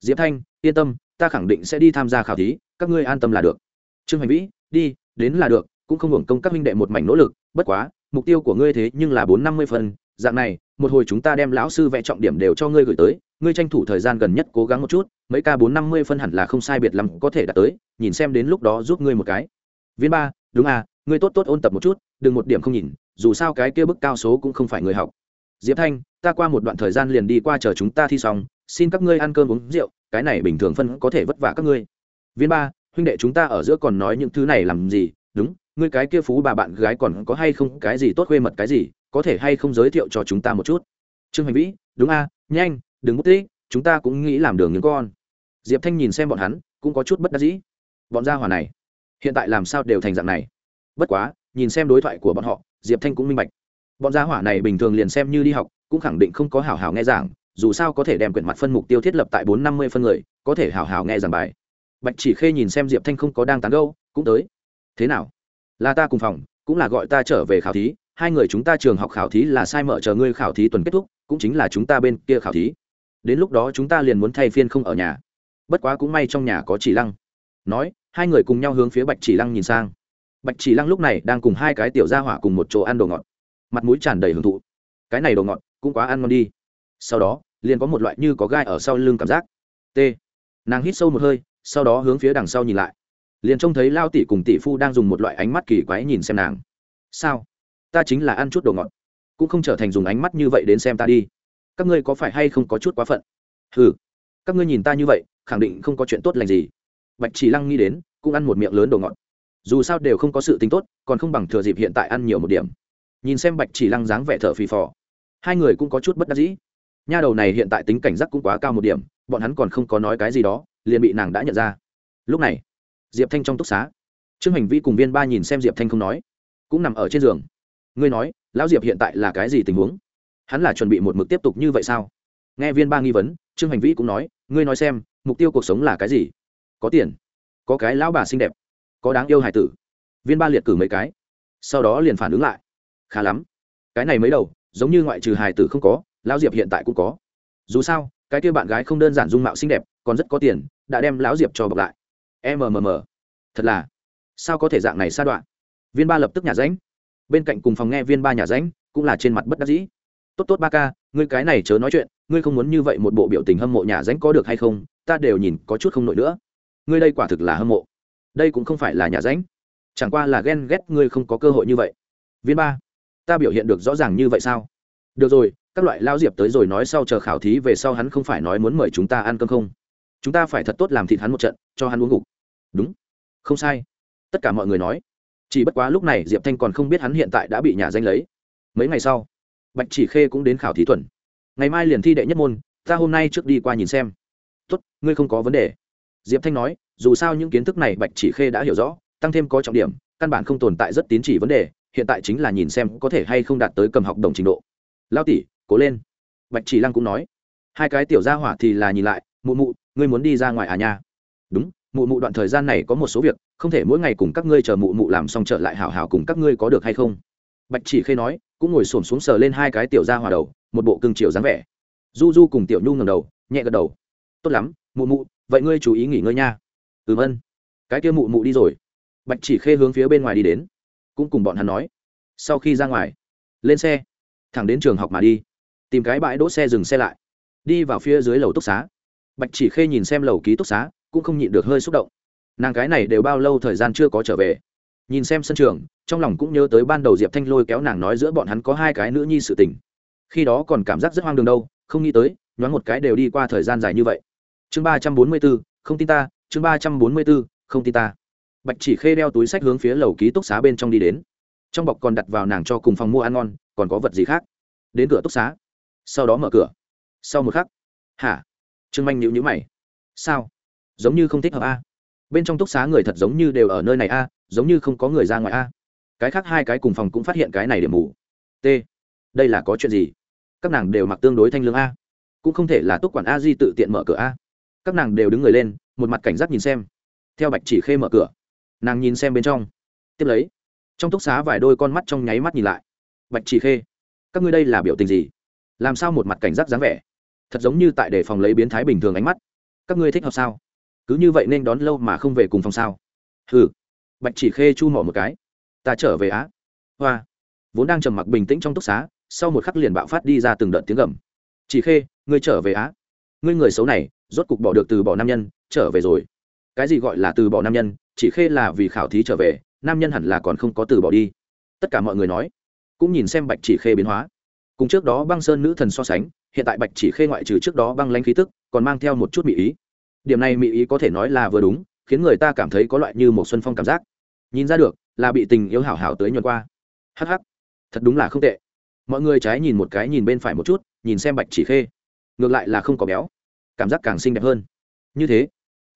Diệp thanh, yên tâm, ta khẳng định sẽ đi tham gia khảo thí, các ngươi an tâm là được. Trương hành vĩ, đi, đến là được cũng không hưởng công các minh đệ một mảnh nỗ lực, bất quá, mục tiêu của ngươi thế nhưng là bốn năm mươi phần. Dạng này, một hồi chúng ta đem lão sư vẽ trọng điểm đều cho ngươi gửi tới, ngươi tranh thủ thời gian gần nhất cố gắng một chút, mấy ca bốn năm mươi phân hẳn là không sai biệt lắm có thể đạt tới, nhìn xem đến lúc đó giúp ngươi một cái. Viên ba, đúng à ngươi tốt tốt ôn tập một chút, đừng một điểm không nhìn, dù sao cái kia bức cao số cũng không phải người học. Diệp thanh, ta qua một đoạn thời gian liền đi qua chờ chúng ta thi xong, xin các ngươi ăn cơm uống rượu, cái này bình thường phân có thể vất vả các ngươi. Viên ba, huynh đệ chúng ta ở giữa còn nói những thứ này làm gì? Đúng ngươi cái kia phú bà bạn gái còn có hay không cái gì tốt khuê mật cái gì, có thể hay không giới thiệu cho chúng ta một chút? Trương hành vĩ, đúng a, nhanh, đừng mất tích chúng ta cũng nghĩ làm đường những con. Diệp thanh nhìn xem bọn hắn, cũng có chút bất đắc dĩ. Bọn gia hòa này, hiện tại làm sao đều thành dạng này? Bất quá, nhìn xem đối thoại của bọn họ, diệp thanh cũng minh bạch. Bọn gia hỏa này bình thường liền xem như đi học, cũng khẳng định không có hảo hảo nghe giảng, dù sao có thể đem quyển mặt phân mục tiêu thiết lập tại bốn năm mươi phân người, có thể hảo hảo nghe giảng bài. Bạch chỉ khê nhìn xem diệp thanh không có đang tán gâu cũng tới. Thế nào? Là ta cùng phòng, cũng là gọi ta trở về khảo thí, hai người chúng ta trường học khảo thí là sai mở chờ ngươi khảo thí tuần kết thúc, cũng chính là chúng ta bên kia khảo thí. Đến lúc đó chúng ta liền muốn thay phiên không ở nhà. Bất quá cũng may trong nhà có chỉ lăng. Nói, hai người cùng nhau hướng phía bạch chỉ lăng nhìn sang. Bạch chỉ lăng lúc này đang cùng hai cái tiểu gia hỏa cùng một chỗ ăn đồ ngọt. Mặt mũi tràn đầy hưởng thụ. Cái này đồ ngọt, cũng quá ăn ngon đi. Sau đó, liền có một loại như có gai ở sau lưng cảm giác. T. Nàng hít sâu một hơi, sau đó hướng phía đằng sau nhìn lại liền trông thấy lao tỷ cùng tỷ phu đang dùng một loại ánh mắt kỳ quái nhìn xem nàng. Sao? Ta chính là ăn chút đồ ngọt, cũng không trở thành dùng ánh mắt như vậy đến xem ta đi. Các ngươi có phải hay không có chút quá phận? Ừ các ngươi nhìn ta như vậy, khẳng định không có chuyện tốt lành gì. Bạch chỉ lăng nghĩ đến, cũng ăn một miệng lớn đồ ngọt. Dù sao đều không có sự tính tốt, còn không bằng thừa dịp hiện tại ăn nhiều một điểm. Nhìn xem bạch chỉ lăng dáng vẻ thở phì phò, hai người cũng có chút bất đắc dĩ. Nha đầu này hiện tại tính cảnh giác cũng quá cao một điểm, bọn hắn còn không có nói cái gì đó, liền bị nàng đã nhận ra. Lúc này diệp thanh trong túc xá. Trương hành vi cùng viên ba nhìn xem diệp thanh không nói, cũng nằm ở trên giường. Ngươi nói, lão diệp hiện tại là cái gì tình huống? Hắn là chuẩn bị một mực tiếp tục như vậy sao? Nghe viên ba nghi vấn, trương hành vĩ cũng nói, ngươi nói xem, mục tiêu cuộc sống là cái gì? Có tiền, có cái lão bà xinh đẹp, có đáng yêu hài tử. Viên ba liệt cử mấy cái, sau đó liền phản ứng lại. Khá lắm, cái này mới đầu, giống như ngoại trừ hài tử không có, lão diệp hiện tại cũng có. Dù sao, cái kia bạn gái không đơn giản dung mạo xinh đẹp, còn rất có tiền, đã đem lão diệp cho bọc lại mmm thật là, sao có thể dạng này sa đoạn? Viên ba lập tức nhà ránh bên cạnh cùng phòng nghe viên ba nhà ránh cũng là trên mặt bất đắc dĩ. Tốt tốt ba ca, ngươi cái này chớ nói chuyện, ngươi không muốn như vậy một bộ biểu tình hâm mộ nhà ránh có được hay không, ta đều nhìn có chút không nổi nữa. Ngươi đây quả thực là hâm mộ. Đây cũng không phải là nhà ránh chẳng qua là ghen ghét ngươi không có cơ hội như vậy. Viên ba, ta biểu hiện được rõ ràng như vậy sao? Được rồi, các loại lao diệp tới rồi nói sau chờ khảo thí về sau hắn không phải nói muốn mời chúng ta ăn cơm không? Chúng ta phải thật tốt làm thịt hắn một trận, cho hắn uống ngục. Đúng. Không sai. Tất cả mọi người nói. Chỉ bất quá lúc này diệp thanh còn không biết hắn hiện tại đã bị nhà danh lấy. Mấy ngày sau, bạch chỉ khê cũng đến khảo thí thuần ngày mai liền thi đệ nhất môn, ta hôm nay trước đi qua nhìn xem. Tốt, ngươi không có vấn đề. Diệp thanh nói, dù sao những kiến thức này bạch chỉ khê đã hiểu rõ, tăng thêm có trọng điểm, căn bản không tồn tại rất tín chỉ vấn đề, hiện tại chính là nhìn xem có thể hay không đạt tới cầm học đồng trình độ. Lao tỷ, cố lên. Bạch chỉ lăng cũng nói. Hai cái tiểu gia hỏa thì là nhìn lại, mụ mụ ngươi muốn đi ra ngoài à nha? Đúng, mụ mụ đoạn thời gian này có một số việc, không thể mỗi ngày cùng các ngươi chờ mụ mụ làm xong trở lại hào hào cùng các ngươi có được hay không? Bạch chỉ khê nói, cũng ngồi xổm xuống sờ lên hai cái tiểu ra hỏa đầu, một bộ cưng chiều dáng vẻ. Du du cùng tiểu nhu ngầm đầu, nhẹ gật đầu. Tốt lắm, mụ mụ, vậy ngươi chú ý nghỉ ngơi nha. Ừm ân. Cái kia mụ mụ đi rồi. Bạch chỉ khê hướng phía bên ngoài đi đến. Cũng cùng bọn hắn nói. Sau khi ra ngoài, lên xe. Thẳng đến trường học mà đi. Tìm cái bãi đỗ xe dừng xe lại. Đi vào phía dưới lầu túc xá bạch chỉ khê nhìn xem lầu ký túc xá, cũng không nhịn được hơi xúc động. Nàng cái này đều bao lâu thời gian chưa có trở về? Nhìn xem sân trường, trong lòng cũng nhớ tới ban đầu diệp thanh lôi kéo nàng nói giữa bọn hắn có hai cái nữ nhi sự tình. Khi đó còn cảm giác rất hoang đường đâu, không nghĩ tới, nhoáng một cái đều đi qua thời gian dài như vậy. Chương ba trăm bốn mươi b ố không tin ta, chương ba trăm bốn mươi b ố không tin ta. Bạch chỉ khê đeo túi sách hướng phía lầu ký túc xá bên trong đi đến. Trong bọc còn đặt vào nàng cho cùng phòng mua ăn ngon, còn có vật gì khác? Đến cửa túc xá. Sau đó mở cửa. Sau một khắc. Hả? Trương manh nhữ nhữ mày. Sao? Giống như không thích hợp a. Bên trong túc xá người thật giống như đều ở nơi này a, giống như không có người ra ngoài a. Cái khác hai cái cùng phòng cũng phát hiện cái này điểm mù. T. Đây là có chuyện gì? Các nàng đều mặc tương đối thanh lương a. Cũng không thể là túc quản a di tự tiện mở cửa a. Các nàng đều đứng người lên, một mặt cảnh giác nhìn xem. Theo bạch chỉ khê mở cửa, nàng nhìn xem bên trong. Tiếp lấy, trong túc xá vài đôi con mắt trong nháy mắt nhìn lại. Bạch chỉ khê, các ngươi đây là biểu tình gì? Làm sao một mặt cảnh giác dáng vẻ? Thật giống như tại để phòng lấy biến thái bình thường ánh mắt. Các ngươi thích hợp sao? Cứ như vậy nên đón lâu mà không về cùng phòng sao? Hừ. Bạch chỉ khê chu mỏ một cái. Ta trở về á. Hoa. Vốn đang trầm mặc bình tĩnh trong túc xá, sau một khắc liền bạo phát đi ra từng đợt tiếng gầm. Chỉ khê, ngươi trở về á. Ngươi người xấu này, rốt cục bỏ được từ bỏ nam nhân, trở về rồi. Cái gì gọi là từ bỏ nam nhân? Chỉ khê là vì khảo thí trở về, nam nhân hẳn là còn không có từ bỏ đi. Tất cả mọi người nói, cũng nhìn xem bạch chỉ khê biến hóa. Cùng trước đó băng sơn nữ thần so sánh hiện tại bạch chỉ khê ngoại trừ trước đó băng lãnh khí tức, còn mang theo một chút mỹ ý. Điểm này mỹ ý có thể nói là vừa đúng, khiến người ta cảm thấy có loại như một xuân phong cảm giác. Nhìn ra được, là bị tình yêu hảo hảo tới nhuần qua. Hh thật đúng là không tệ. Mọi người trái nhìn một cái nhìn bên phải một chút, nhìn xem bạch chỉ khê. Ngược lại là không có béo. Cảm giác càng xinh đẹp hơn. Như thế,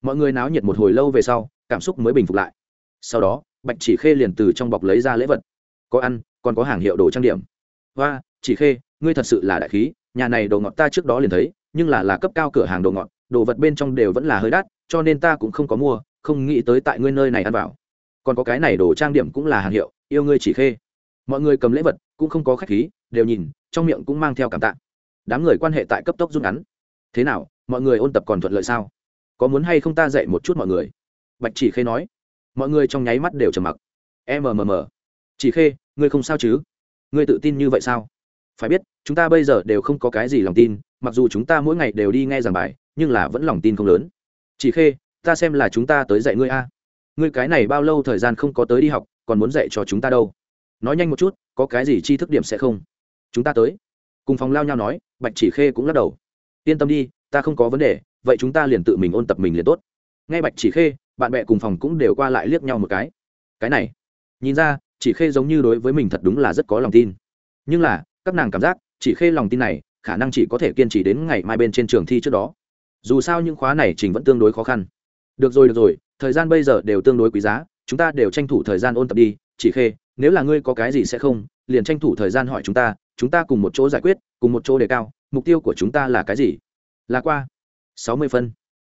mọi người náo nhiệt một hồi lâu về sau, cảm xúc mới bình phục lại. Sau đó, bạch chỉ khê liền từ trong bọc lấy ra lễ vật. Có ăn, còn có hàng hiệu đồ trang điểm. Và chỉ khê, ngươi thật sự là đại khí nhà này đồ ngọt ta trước đó liền thấy, nhưng là là cấp cao cửa hàng đồ ngọt, đồ vật bên trong đều vẫn là hơi đắt, cho nên ta cũng không có mua, không nghĩ tới tại ngươi nơi này ăn vào. Còn có cái này đồ trang điểm cũng là hàng hiệu, yêu ngươi chỉ khê. Mọi người cầm lễ vật, cũng không có khách khí, đều nhìn, trong miệng cũng mang theo cảm tạ. Đám người quan hệ tại cấp tốc rút ngắn. Thế nào, mọi người ôn tập còn thuận lợi sao? Có muốn hay không ta dạy một chút mọi người? Bạch chỉ khê nói. Mọi người trong nháy mắt đều trầm mặc. Mmm chỉ khê, ngươi không sao chứ? Ngươi tự tin như vậy sao? Phải biết, chúng ta bây giờ đều không có cái gì lòng tin, mặc dù chúng ta mỗi ngày đều đi nghe giảng bài, nhưng là vẫn lòng tin không lớn. Chỉ khê, ta xem là chúng ta tới dạy ngươi a. Ngươi cái này bao lâu thời gian không có tới đi học, còn muốn dạy cho chúng ta đâu? Nói nhanh một chút, có cái gì chi thức điểm sẽ không? Chúng ta tới. Cùng phòng lao nhau nói, bạch chỉ khê cũng lắc đầu. Yên tâm đi, ta không có vấn đề, vậy chúng ta liền tự mình ôn tập mình liền tốt. Ngay bạch chỉ khê, bạn bè cùng phòng cũng đều qua lại liếc nhau một cái. Cái này, nhìn ra, chỉ khê giống như đối với mình thật đúng là rất có lòng tin. Nhưng là các nàng cảm giác, chỉ khê lòng tin này, khả năng chỉ có thể kiên trì đến ngày mai bên trên trường thi trước đó. Dù sao những khóa này trình vẫn tương đối khó khăn. Được rồi được rồi, thời gian bây giờ đều tương đối quý giá, chúng ta đều tranh thủ thời gian ôn tập đi, chỉ khê, nếu là ngươi có cái gì sẽ không, liền tranh thủ thời gian hỏi chúng ta chúng ta cùng một chỗ giải quyết, cùng một chỗ đề cao, mục tiêu của chúng ta là cái gì? Là qua sáu mươi phân.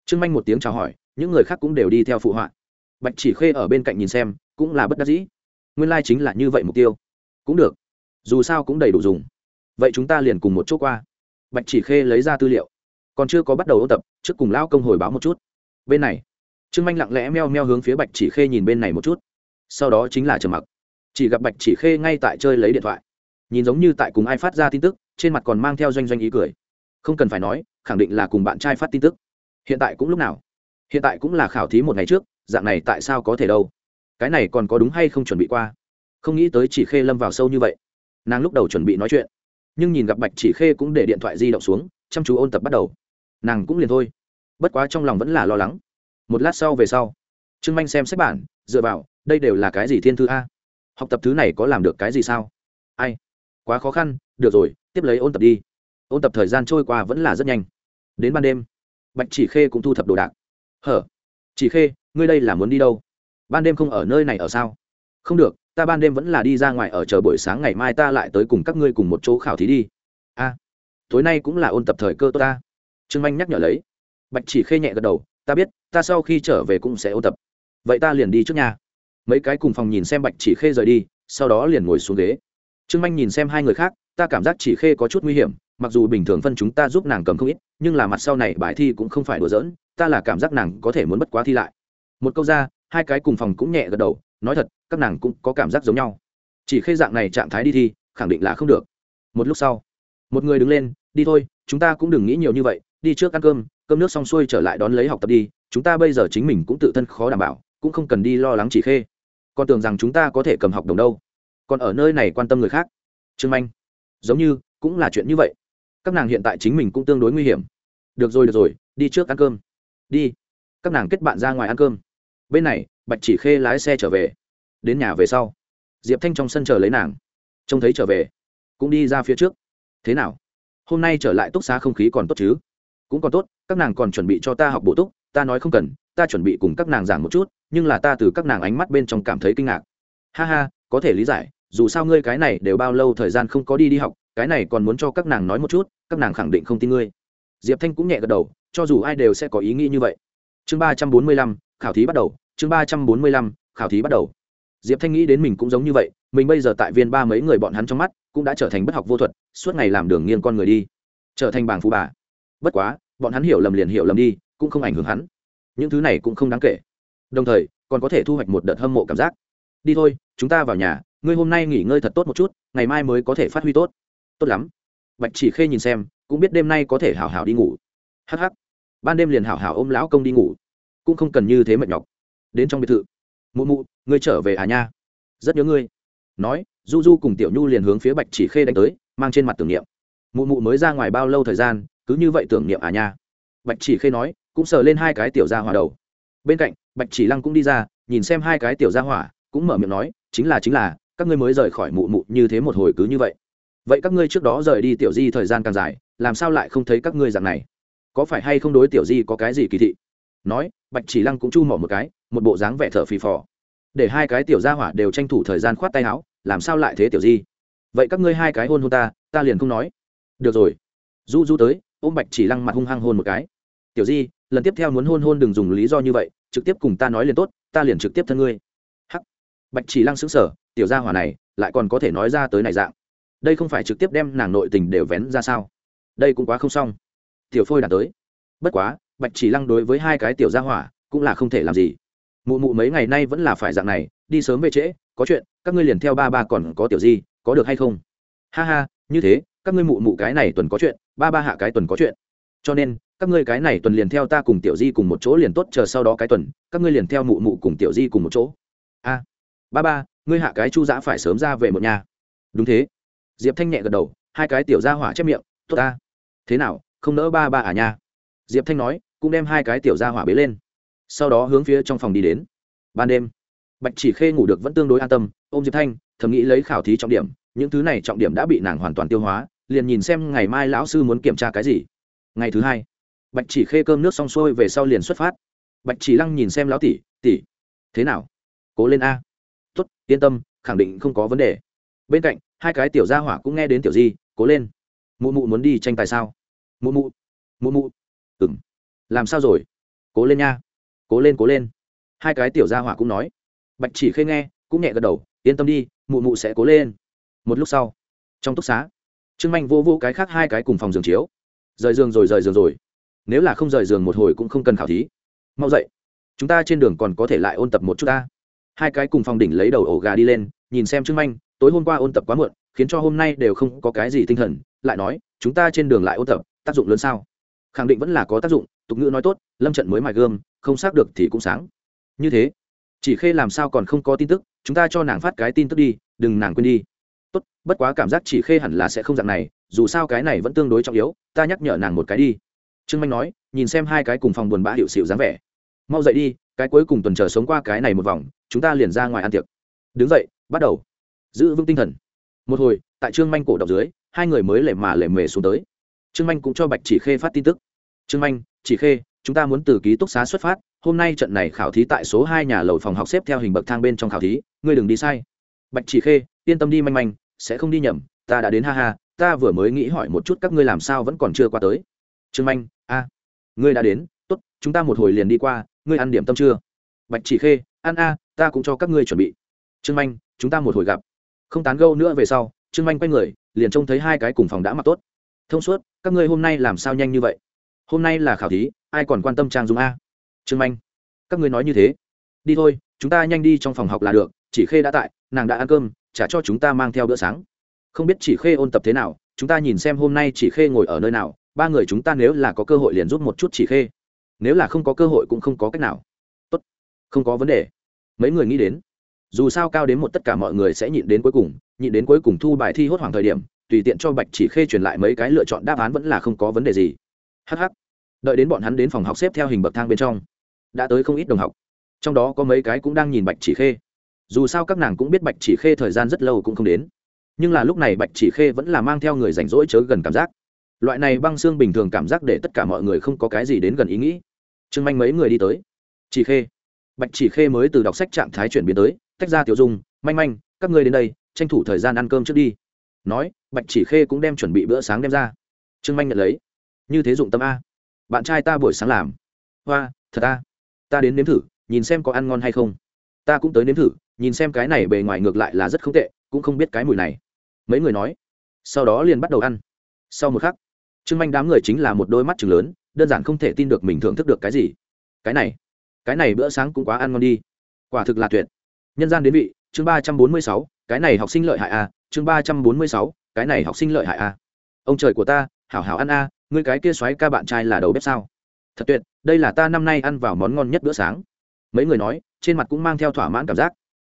Trương manh một tiếng chào hỏi, những người khác cũng đều đi theo phụ họa. Bạch chỉ khê ở bên cạnh nhìn xem, cũng là bất đắc dĩ. Nguyên lai chính là như vậy mục tiêu. Cũng được dù sao cũng đầy đủ dùng. Vậy chúng ta liền cùng một chỗ qua. Bạch chỉ khê lấy ra tư liệu. Còn chưa có bắt đầu ôn tập, trước cùng lao công hồi báo một chút. Bên này, trương manh lặng lẽ meo meo hướng phía bạch chỉ khê nhìn bên này một chút. Sau đó chính là trầm mặc. Chỉ gặp bạch chỉ khê ngay tại chơi lấy điện thoại. Nhìn giống như tại cùng ai phát ra tin tức, trên mặt còn mang theo doanh doanh ý cười. Không cần phải nói, khẳng định là cùng bạn trai phát tin tức. Hiện tại cũng lúc nào? Hiện tại cũng là khảo thí một ngày trước, dạng này tại sao có thể đâu? Cái này còn có đúng hay không chuẩn bị qua? Không nghĩ tới chỉ khê lâm vào sâu như vậy nàng lúc đầu chuẩn bị nói chuyện, nhưng nhìn gặp bạch chỉ khê cũng để điện thoại di động xuống, chăm chú ôn tập bắt đầu. Nàng cũng liền thôi. Bất quá trong lòng vẫn là lo lắng. Một lát sau về sau, trương manh xem sách bản, dựa vào, đây đều là cái gì thiên thư a? Học tập thứ này có làm được cái gì sao? Ai? Quá khó khăn, được rồi, tiếp lấy ôn tập đi. Ôn tập thời gian trôi qua vẫn là rất nhanh. Đến ban đêm, bạch chỉ khê cũng thu thập đồ đạc. Hở? Chỉ khê, ngươi đây là muốn đi đâu? Ban đêm không ở nơi này ở sao? Không được ta ban đêm vẫn là đi ra ngoài ở chờ buổi sáng ngày mai ta lại tới cùng các ngươi cùng một chỗ khảo thí đi. A, tối nay cũng là ôn tập thời cơ tốt ta. Trương anh nhắc nhở lấy. Bạch chỉ khê nhẹ gật đầu, ta biết, ta sau khi trở về cũng sẽ ôn tập. Vậy ta liền đi trước nhà mấy cái cùng phòng nhìn xem bạch chỉ khê rời đi, sau đó liền ngồi xuống ghế. Trương anh nhìn xem hai người khác, ta cảm giác chỉ khê có chút nguy hiểm, mặc dù bình thường phân chúng ta giúp nàng cầm không ít, nhưng là mặt sau này bài thi cũng không phải đùa giỡn, ta là cảm giác nàng có thể muốn bất quá thi lại. Một câu ra, hai cái cùng phòng cũng nhẹ gật đầu nói thật, các nàng cũng có cảm giác giống nhau. Chỉ khê dạng này trạng thái đi thi khẳng định là không được. Một lúc sau, một người đứng lên, đi thôi, chúng ta cũng đừng nghĩ nhiều như vậy, đi trước ăn cơm cơm nước xong xuôi trở lại đón lấy học tập đi, chúng ta bây giờ chính mình cũng tự thân khó đảm bảo, cũng không cần đi lo lắng chỉ khê. Còn tưởng rằng chúng ta có thể cầm học đồng đâu. Còn ở nơi này quan tâm người khác. Trương anh giống như, cũng là chuyện như vậy. Các nàng hiện tại chính mình cũng tương đối nguy hiểm. Được rồi được rồi, đi trước ăn cơm. Đi. Các nàng kết bạn ra ngoài ăn cơm. Bên này bạch chỉ khê lái xe trở về. Đến nhà về sau, diệp thanh trong sân chờ lấy nàng. Trông thấy trở về, cũng đi ra phía trước. Thế nào? Hôm nay trở lại túc xá không khí còn tốt chứ? Cũng còn tốt, các nàng còn chuẩn bị cho ta học bổ túc, ta nói không cần, ta chuẩn bị cùng các nàng giảng một chút, nhưng là ta từ các nàng ánh mắt bên trong cảm thấy kinh ngạc. Ha ha, có thể lý giải, dù sao ngươi cái này đều bao lâu thời gian không có đi đi học, cái này còn muốn cho các nàng nói một chút, các nàng khẳng định không tin ngươi. Diệp thanh cũng nhẹ gật đầu, cho dù ai đều sẽ có ý nghĩ như vậy. Chương ba trăm bốn mươi lăm, khảo thí bắt đầu chương ba trăm bốn mươi lăm, khảo thí bắt đầu. Diệp thanh nghĩ đến mình cũng giống như vậy, mình bây giờ tại viên ba mấy người bọn hắn trong mắt, cũng đã trở thành bất học vô thuật, suốt ngày làm đường nghiêng con người đi, trở thành bảng phú bà. Bất quá, bọn hắn hiểu lầm liền hiểu lầm đi, cũng không ảnh hưởng hắn. Những thứ này cũng không đáng kể. Đồng thời, còn có thể thu hoạch một đợt hâm mộ cảm giác. Đi thôi, chúng ta vào nhà, ngươi hôm nay nghỉ ngơi thật tốt một chút, ngày mai mới có thể phát huy tốt. Tốt lắm. Bạch chỉ khê nhìn xem, cũng biết đêm nay có thể hào hào đi ngủ. Hh ban đêm liền hào hào ôm lão công đi ngủ. Cũng không cần như thế mệt nhọc đến trong biệt thự. Mụ mụ, ngươi trở về à nha? Rất nhớ ngươi. Nói, du du cùng tiểu nhu liền hướng phía bạch chỉ khê đánh tới, mang trên mặt tưởng niệm. Mụ mụ mới ra ngoài bao lâu thời gian, cứ như vậy tưởng niệm à nha? Bạch chỉ khê nói, cũng sờ lên hai cái tiểu gia hỏa đầu. Bên cạnh, bạch chỉ lăng cũng đi ra, nhìn xem hai cái tiểu gia hỏa, cũng mở miệng nói, chính là chính là, các ngươi mới rời khỏi mụ mụ như thế một hồi cứ như vậy. Vậy các ngươi trước đó rời đi tiểu di thời gian càng dài, làm sao lại không thấy các ngươi dạng này? Có phải hay không đối tiểu di có cái gì kỳ thị? Nói, bạch chỉ lăng cũng chu mỏ một cái, một bộ dáng vẻ thở phì phò. Để hai cái tiểu gia hỏa đều tranh thủ thời gian khoát tay áo, làm sao lại thế tiểu di? Vậy các ngươi hai cái hôn hôn ta ta liền không nói. Được rồi. Du du tới, ôm bạch chỉ lăng mặt hung hăng hôn một cái. Tiểu di, lần tiếp theo muốn hôn hôn đừng dùng lý do như vậy, trực tiếp cùng ta nói liền tốt, ta liền trực tiếp thân ngươi. Hắc. Bạch chỉ lăng xứng sở tiểu gia hỏa này lại còn có thể nói ra tới này dạng. Đây không phải trực tiếp đem nàng nội tình đều vén ra sao? Đây cũng quá không xong. Tiểu phôi đã tới. Bất quá bạch chỉ lăng đối với hai cái tiểu gia hỏa cũng là không thể làm gì. Mụ mụ mấy ngày nay vẫn là phải dạng này, đi sớm về trễ, có chuyện, các ngươi liền theo ba ba còn có tiểu gì có được hay không? Ha ha, như thế, các ngươi mụ mụ cái này tuần có chuyện, ba ba hạ cái tuần có chuyện. Cho nên, các ngươi cái này tuần liền theo ta cùng tiểu di cùng một chỗ liền tốt, chờ sau đó cái tuần, các ngươi liền theo mụ mụ cùng tiểu di cùng một chỗ. A, ba ba, ngươi hạ cái chu giã phải sớm ra về một nhà. Đúng thế. Diệp thanh nhẹ gật đầu, hai cái tiểu ra hỏa chép miệng, tốt ta. Thế nào, không nỡ ba ba à nha? Diệp thanh nói cũng đem hai cái tiểu ra hỏa bế lên. Sau đó hướng phía trong phòng đi đến. Ban đêm bạch chỉ khê ngủ được vẫn tương đối an tâm ôm diệp thanh thầm nghĩ lấy khảo thí trọng điểm những thứ này trọng điểm đã bị nàng hoàn toàn tiêu hóa liền nhìn xem ngày mai lão sư muốn kiểm tra cái gì. Ngày thứ hai bạch chỉ khê cơm nước xong xuôi về sau liền xuất phát. Bạch chỉ lăng nhìn xem lão tỷ tỷ thế nào? Cố lên a. Tuất, yên tâm khẳng định không có vấn đề. Bên cạnh hai cái tiểu gia hỏa cũng nghe đến tiểu di cố lên. Mụ mụ muốn đi tranh tài sao? Mụ mụ mụ mụ. Ừng làm sao rồi? Cố lên nha. Cố lên cố lên. Hai cái tiểu gia hỏa cũng nói. Bạch chỉ khê nghe, cũng nhẹ gật đầu, yên tâm đi, mụ mụ sẽ cố lên. Một lúc sau, trong túc xá, trương manh vô vô cái khác hai cái cùng phòng giường chiếu. Rời giường rồi, rời giường rồi. Nếu là không rời giường một hồi cũng không cần khảo thí. Mau dậy. Chúng ta trên đường còn có thể lại ôn tập một chút ta. Hai cái cùng phòng đỉnh lấy đầu ổ gà đi lên, nhìn xem trương manh, tối hôm qua ôn tập quá muộn, khiến cho hôm nay đều không có cái gì tinh thần, lại nói, chúng ta trên đường lại ôn tập, tác dụng lớn sao? Khẳng định vẫn là có tác dụng, tục ngữ nói tốt, lâm trận mới mài gươm, không xác được thì cũng sáng. Như thế, chỉ khê làm sao còn không có tin tức, chúng ta cho nàng phát cái tin tức đi, đừng nàng quên đi. Tốt, bất quá cảm giác chỉ khê hẳn là sẽ không dạng này, dù sao cái này vẫn tương đối trọng yếu, ta nhắc nhở nàng một cái đi. Trương manh nói, nhìn xem hai cái cùng phòng buồn bã hiệu xịu dáng vẻ. Mau dậy đi, cái cuối cùng tuần chờ sống qua cái này một vòng, chúng ta liền ra ngoài ăn tiệc. Đứng dậy, bắt đầu. Giữ vững tinh thần. Một hồi, tại trương manh cổ đọc dưới, hai người mới lề mà lề mề xuống tới. Trương manh cũng cho bạch chỉ khê phát tin tức trương anh chỉ khê, chúng ta muốn từ ký túc xá xuất phát, hôm nay trận này khảo thí tại số hai nhà lầu phòng học xếp theo hình bậc thang bên trong khảo thí, ngươi đừng đi sai. Bạch chỉ khê, yên tâm đi manh manh, sẽ không đi nhầm, ta đã đến ha ha, ta vừa mới nghĩ hỏi một chút các ngươi làm sao vẫn còn chưa qua tới. Trương manh, a, ngươi đã đến, tốt, chúng ta một hồi liền đi qua, ngươi ăn điểm tâm chưa? Bạch chỉ khê, ăn a, ta cũng cho các ngươi chuẩn bị. Trương manh, chúng ta một hồi gặp. Không tán gâu nữa về sau, trương manh quay người, liền trông thấy hai cái cùng phòng đã mặc tốt. Thông suốt, các ngươi hôm nay làm sao nhanh như vậy? Hôm nay là khảo thí, ai còn quan tâm trang dung a? Trương manh, các ngươi nói như thế. Đi thôi, chúng ta nhanh đi trong phòng học là được, chỉ khê đã tại, nàng đã ăn cơm, trả cho chúng ta mang theo bữa sáng. Không biết chỉ khê ôn tập thế nào, chúng ta nhìn xem hôm nay chỉ khê ngồi ở nơi nào, ba người chúng ta nếu là có cơ hội liền giúp một chút chỉ khê. Nếu là không có cơ hội cũng không có cách nào. Tốt, không có vấn đề. Mấy người nghĩ đến, dù sao cao đến một tất cả mọi người sẽ nhịn đến cuối cùng, nhịn đến cuối cùng thu bài thi hốt hoảng thời điểm, tùy tiện cho bạch chỉ khê truyền lại mấy cái lựa chọn đáp án vẫn là không có vấn đề gì hh đợi đến bọn hắn đến phòng học xếp theo hình bậc thang bên trong, đã tới không ít đồng học. Trong đó có mấy cái cũng đang nhìn bạch chỉ khê. Dù sao các nàng cũng biết bạch chỉ khê thời gian rất lâu cũng không đến. Nhưng là lúc này bạch chỉ khê vẫn là mang theo người rảnh rỗi chớ gần cảm giác. Loại này băng xương bình thường cảm giác để tất cả mọi người không có cái gì đến gần ý nghĩ. Trương manh mấy người đi tới. Chỉ khê. Bạch chỉ khê mới từ đọc sách trạng thái chuyển biến tới, tách ra tiểu dung, manh manh, các ngươi đến đây, tranh thủ thời gian ăn cơm trước đi. Nói, bạch chỉ khê cũng đem chuẩn bị bữa sáng đem ra. Trương manh nhận lấy như thế dụng tâm a. Bạn trai ta buổi sáng làm. Hoa thật a. Ta đến nếm thử nhìn xem có ăn ngon hay không. Ta cũng tới nếm thử nhìn xem cái này bề ngoài ngược lại là rất không tệ cũng không biết cái mùi này. Mấy người nói. Sau đó liền bắt đầu ăn. Sau một khắc trương manh đám người chính là một đôi mắt chừng lớn đơn giản không thể tin được mình thưởng thức được cái gì. Cái này cái này bữa sáng cũng quá ăn ngon đi. Quả thực là tuyệt. Nhân gian đến vị chương ba trăm bốn mươi sáu cái này học sinh lợi hại a à. chương ba trăm bốn mươi sáu cái này học sinh lợi hại a. À. ông trời của ta hảo hảo ăn a à, ngươi cái kia xoáy ca bạn trai là đầu bếp sao? Thật tuyệt, đây là ta năm nay ăn vào món ngon nhất bữa sáng. Mấy người nói, trên mặt cũng mang theo thỏa mãn cảm giác.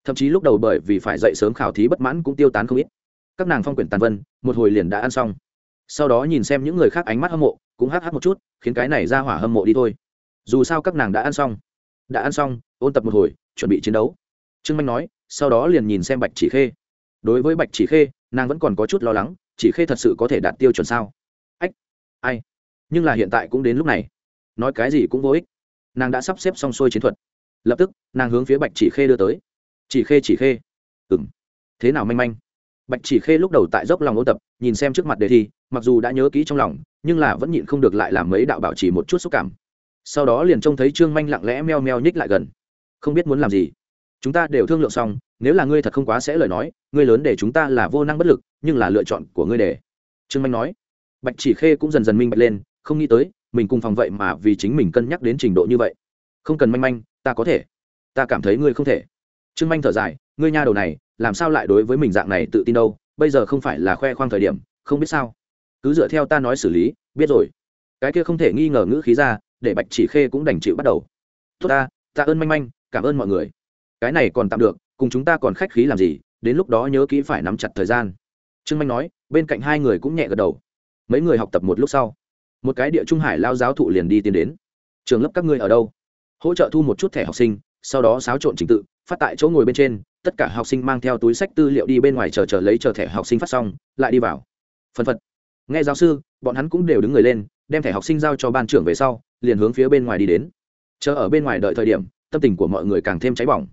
Thậm chí lúc đầu bởi vì phải dậy sớm khảo thí bất mãn cũng tiêu tán không ít. Các nàng phong quyển tàn vân, một hồi liền đã ăn xong. Sau đó nhìn xem những người khác ánh mắt hâm mộ, cũng hắc hắc một chút, khiến cái này ra hỏa hâm mộ đi thôi. Dù sao các nàng đã ăn xong. Đã ăn xong, ôn tập một hồi, chuẩn bị chiến đấu. Trương manh nói, sau đó liền nhìn xem bạch chỉ khê. Đối với bạch chỉ khê, nàng vẫn còn có chút lo lắng, chỉ khê thật sự có thể đạt tiêu chuẩn sao? Ai? Nhưng là hiện tại cũng đến lúc này. Nói cái gì cũng vô ích. Nàng đã sắp xếp xong xuôi chiến thuật. Lập tức, nàng hướng phía bạch chỉ khê đưa tới. Chỉ khê chỉ khê. Ừng thế nào manh manh? Bạch chỉ khê lúc đầu tại dốc lòng ôn tập, nhìn xem trước mặt đề thi, mặc dù đã nhớ kỹ trong lòng, nhưng là vẫn nhịn không được lại làm mấy đạo bảo trì một chút xúc cảm. Sau đó liền trông thấy trương manh lặng lẽ meo meo nhích lại gần. Không biết muốn làm gì. Chúng ta đều thương lượng xong, nếu là ngươi thật không quá sẽ lời nói, ngươi lớn để chúng ta là vô năng bất lực, nhưng là lựa chọn của ngươi để. Trương manh nói bạch chỉ khê cũng dần dần minh bạch lên, không nghĩ tới, mình cùng phòng vậy mà vì chính mình cân nhắc đến trình độ như vậy. Không cần manh manh, ta có thể. Ta cảm thấy ngươi không thể. Trương manh thở dài, ngươi nha đầu này, làm sao lại đối với mình dạng này tự tin đâu? Bây giờ không phải là khoe khoang thời điểm, không biết sao. Cứ dựa theo ta nói xử lý, biết rồi. Cái kia không thể nghi ngờ ngữ khí ra, để bạch chỉ khê cũng đành chịu bắt đầu. Tốt ta ta ơn manh manh, cảm ơn mọi người. Cái này còn tạm được, cùng chúng ta còn khách khí làm gì, đến lúc đó nhớ kỹ phải nắm chặt thời gian. Trương manh nói, bên cạnh hai người cũng nhẹ gật đầu mấy người học tập một lúc sau, một cái địa trung hải lao giáo thụ liền đi tiến đến. Trường lớp các ngươi ở đâu? Hỗ trợ thu một chút thẻ học sinh, sau đó xáo trộn trình tự, phát tại chỗ ngồi bên trên, tất cả học sinh mang theo túi sách tư liệu đi bên ngoài chờ chờ lấy chờ thẻ học sinh phát xong, lại đi vào. Phân phật. Nghe giáo sư, bọn hắn cũng đều đứng người lên, đem thẻ học sinh giao cho ban trưởng về sau, liền hướng phía bên ngoài đi đến. Chờ ở bên ngoài đợi thời điểm, tâm tình của mọi người càng thêm cháy bỏng.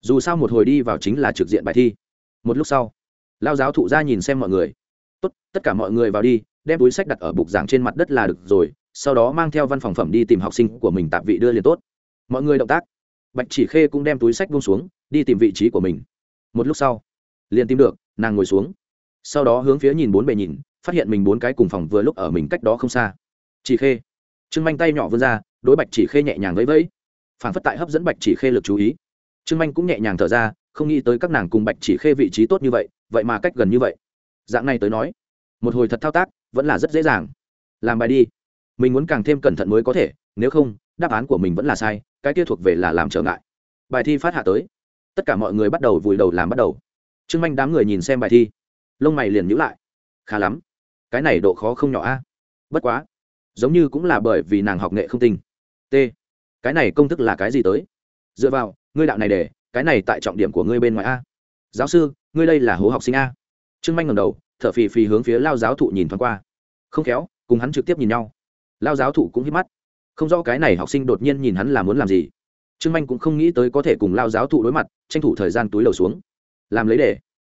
Dù sao một hồi đi vào chính là trực diện bài thi. Một lúc sau, lao giáo thụ ra nhìn xem mọi người. Tốt, tất cả mọi người vào đi đem túi sách đặt ở bục giảng trên mặt đất là được rồi, sau đó mang theo văn phòng phẩm đi tìm học sinh của mình tạp vị đưa liền tốt. Mọi người động tác. Bạch chỉ khê cũng đem túi sách buông xuống, đi tìm vị trí của mình. Một lúc sau, liền tìm được, nàng ngồi xuống. Sau đó hướng phía nhìn bốn bề nhìn, phát hiện mình bốn cái cùng phòng vừa lúc ở mình cách đó không xa. Chỉ khê. Trương manh tay nhỏ vươn ra, đối bạch chỉ khê nhẹ nhàng vẫy vẫy. Phản phất tại hấp dẫn bạch chỉ khê lực chú ý. Trương manh cũng nhẹ nhàng thở ra, không nghĩ tới các nàng cùng bạch chỉ khê vị trí tốt như vậy vậy mà cách gần như vậy. Dạng này tới nói, một hồi thật thao tác vẫn là rất dễ dàng. Làm bài đi. Mình muốn càng thêm cẩn thận mới có thể, nếu không, đáp án của mình vẫn là sai, cái kia thuộc về là làm trở ngại. Bài thi phát hạ tới. Tất cả mọi người bắt đầu vùi đầu làm bắt đầu. Trương manh đám người nhìn xem bài thi. Lông mày liền nhữ lại. Khá lắm. Cái này độ khó không nhỏ a. Bất quá. Giống như cũng là bởi vì nàng học nghệ không tinh. T. Cái này công thức là cái gì tới? Dựa vào, ngươi đạo này để, cái này tại trọng điểm của ngươi bên ngoài a. Giáo sư, ngươi đây là hố học sinh a. Trương manh ngầm đầu thở phì phì hướng phía lao giáo thụ nhìn thoáng qua. Không khéo, cùng hắn trực tiếp nhìn nhau. Lao giáo thụ cũng hít mắt. Không rõ cái này học sinh đột nhiên nhìn hắn là muốn làm gì. Trương manh cũng không nghĩ tới có thể cùng lao giáo thụ đối mặt, tranh thủ thời gian túi lầu xuống. Làm lấy để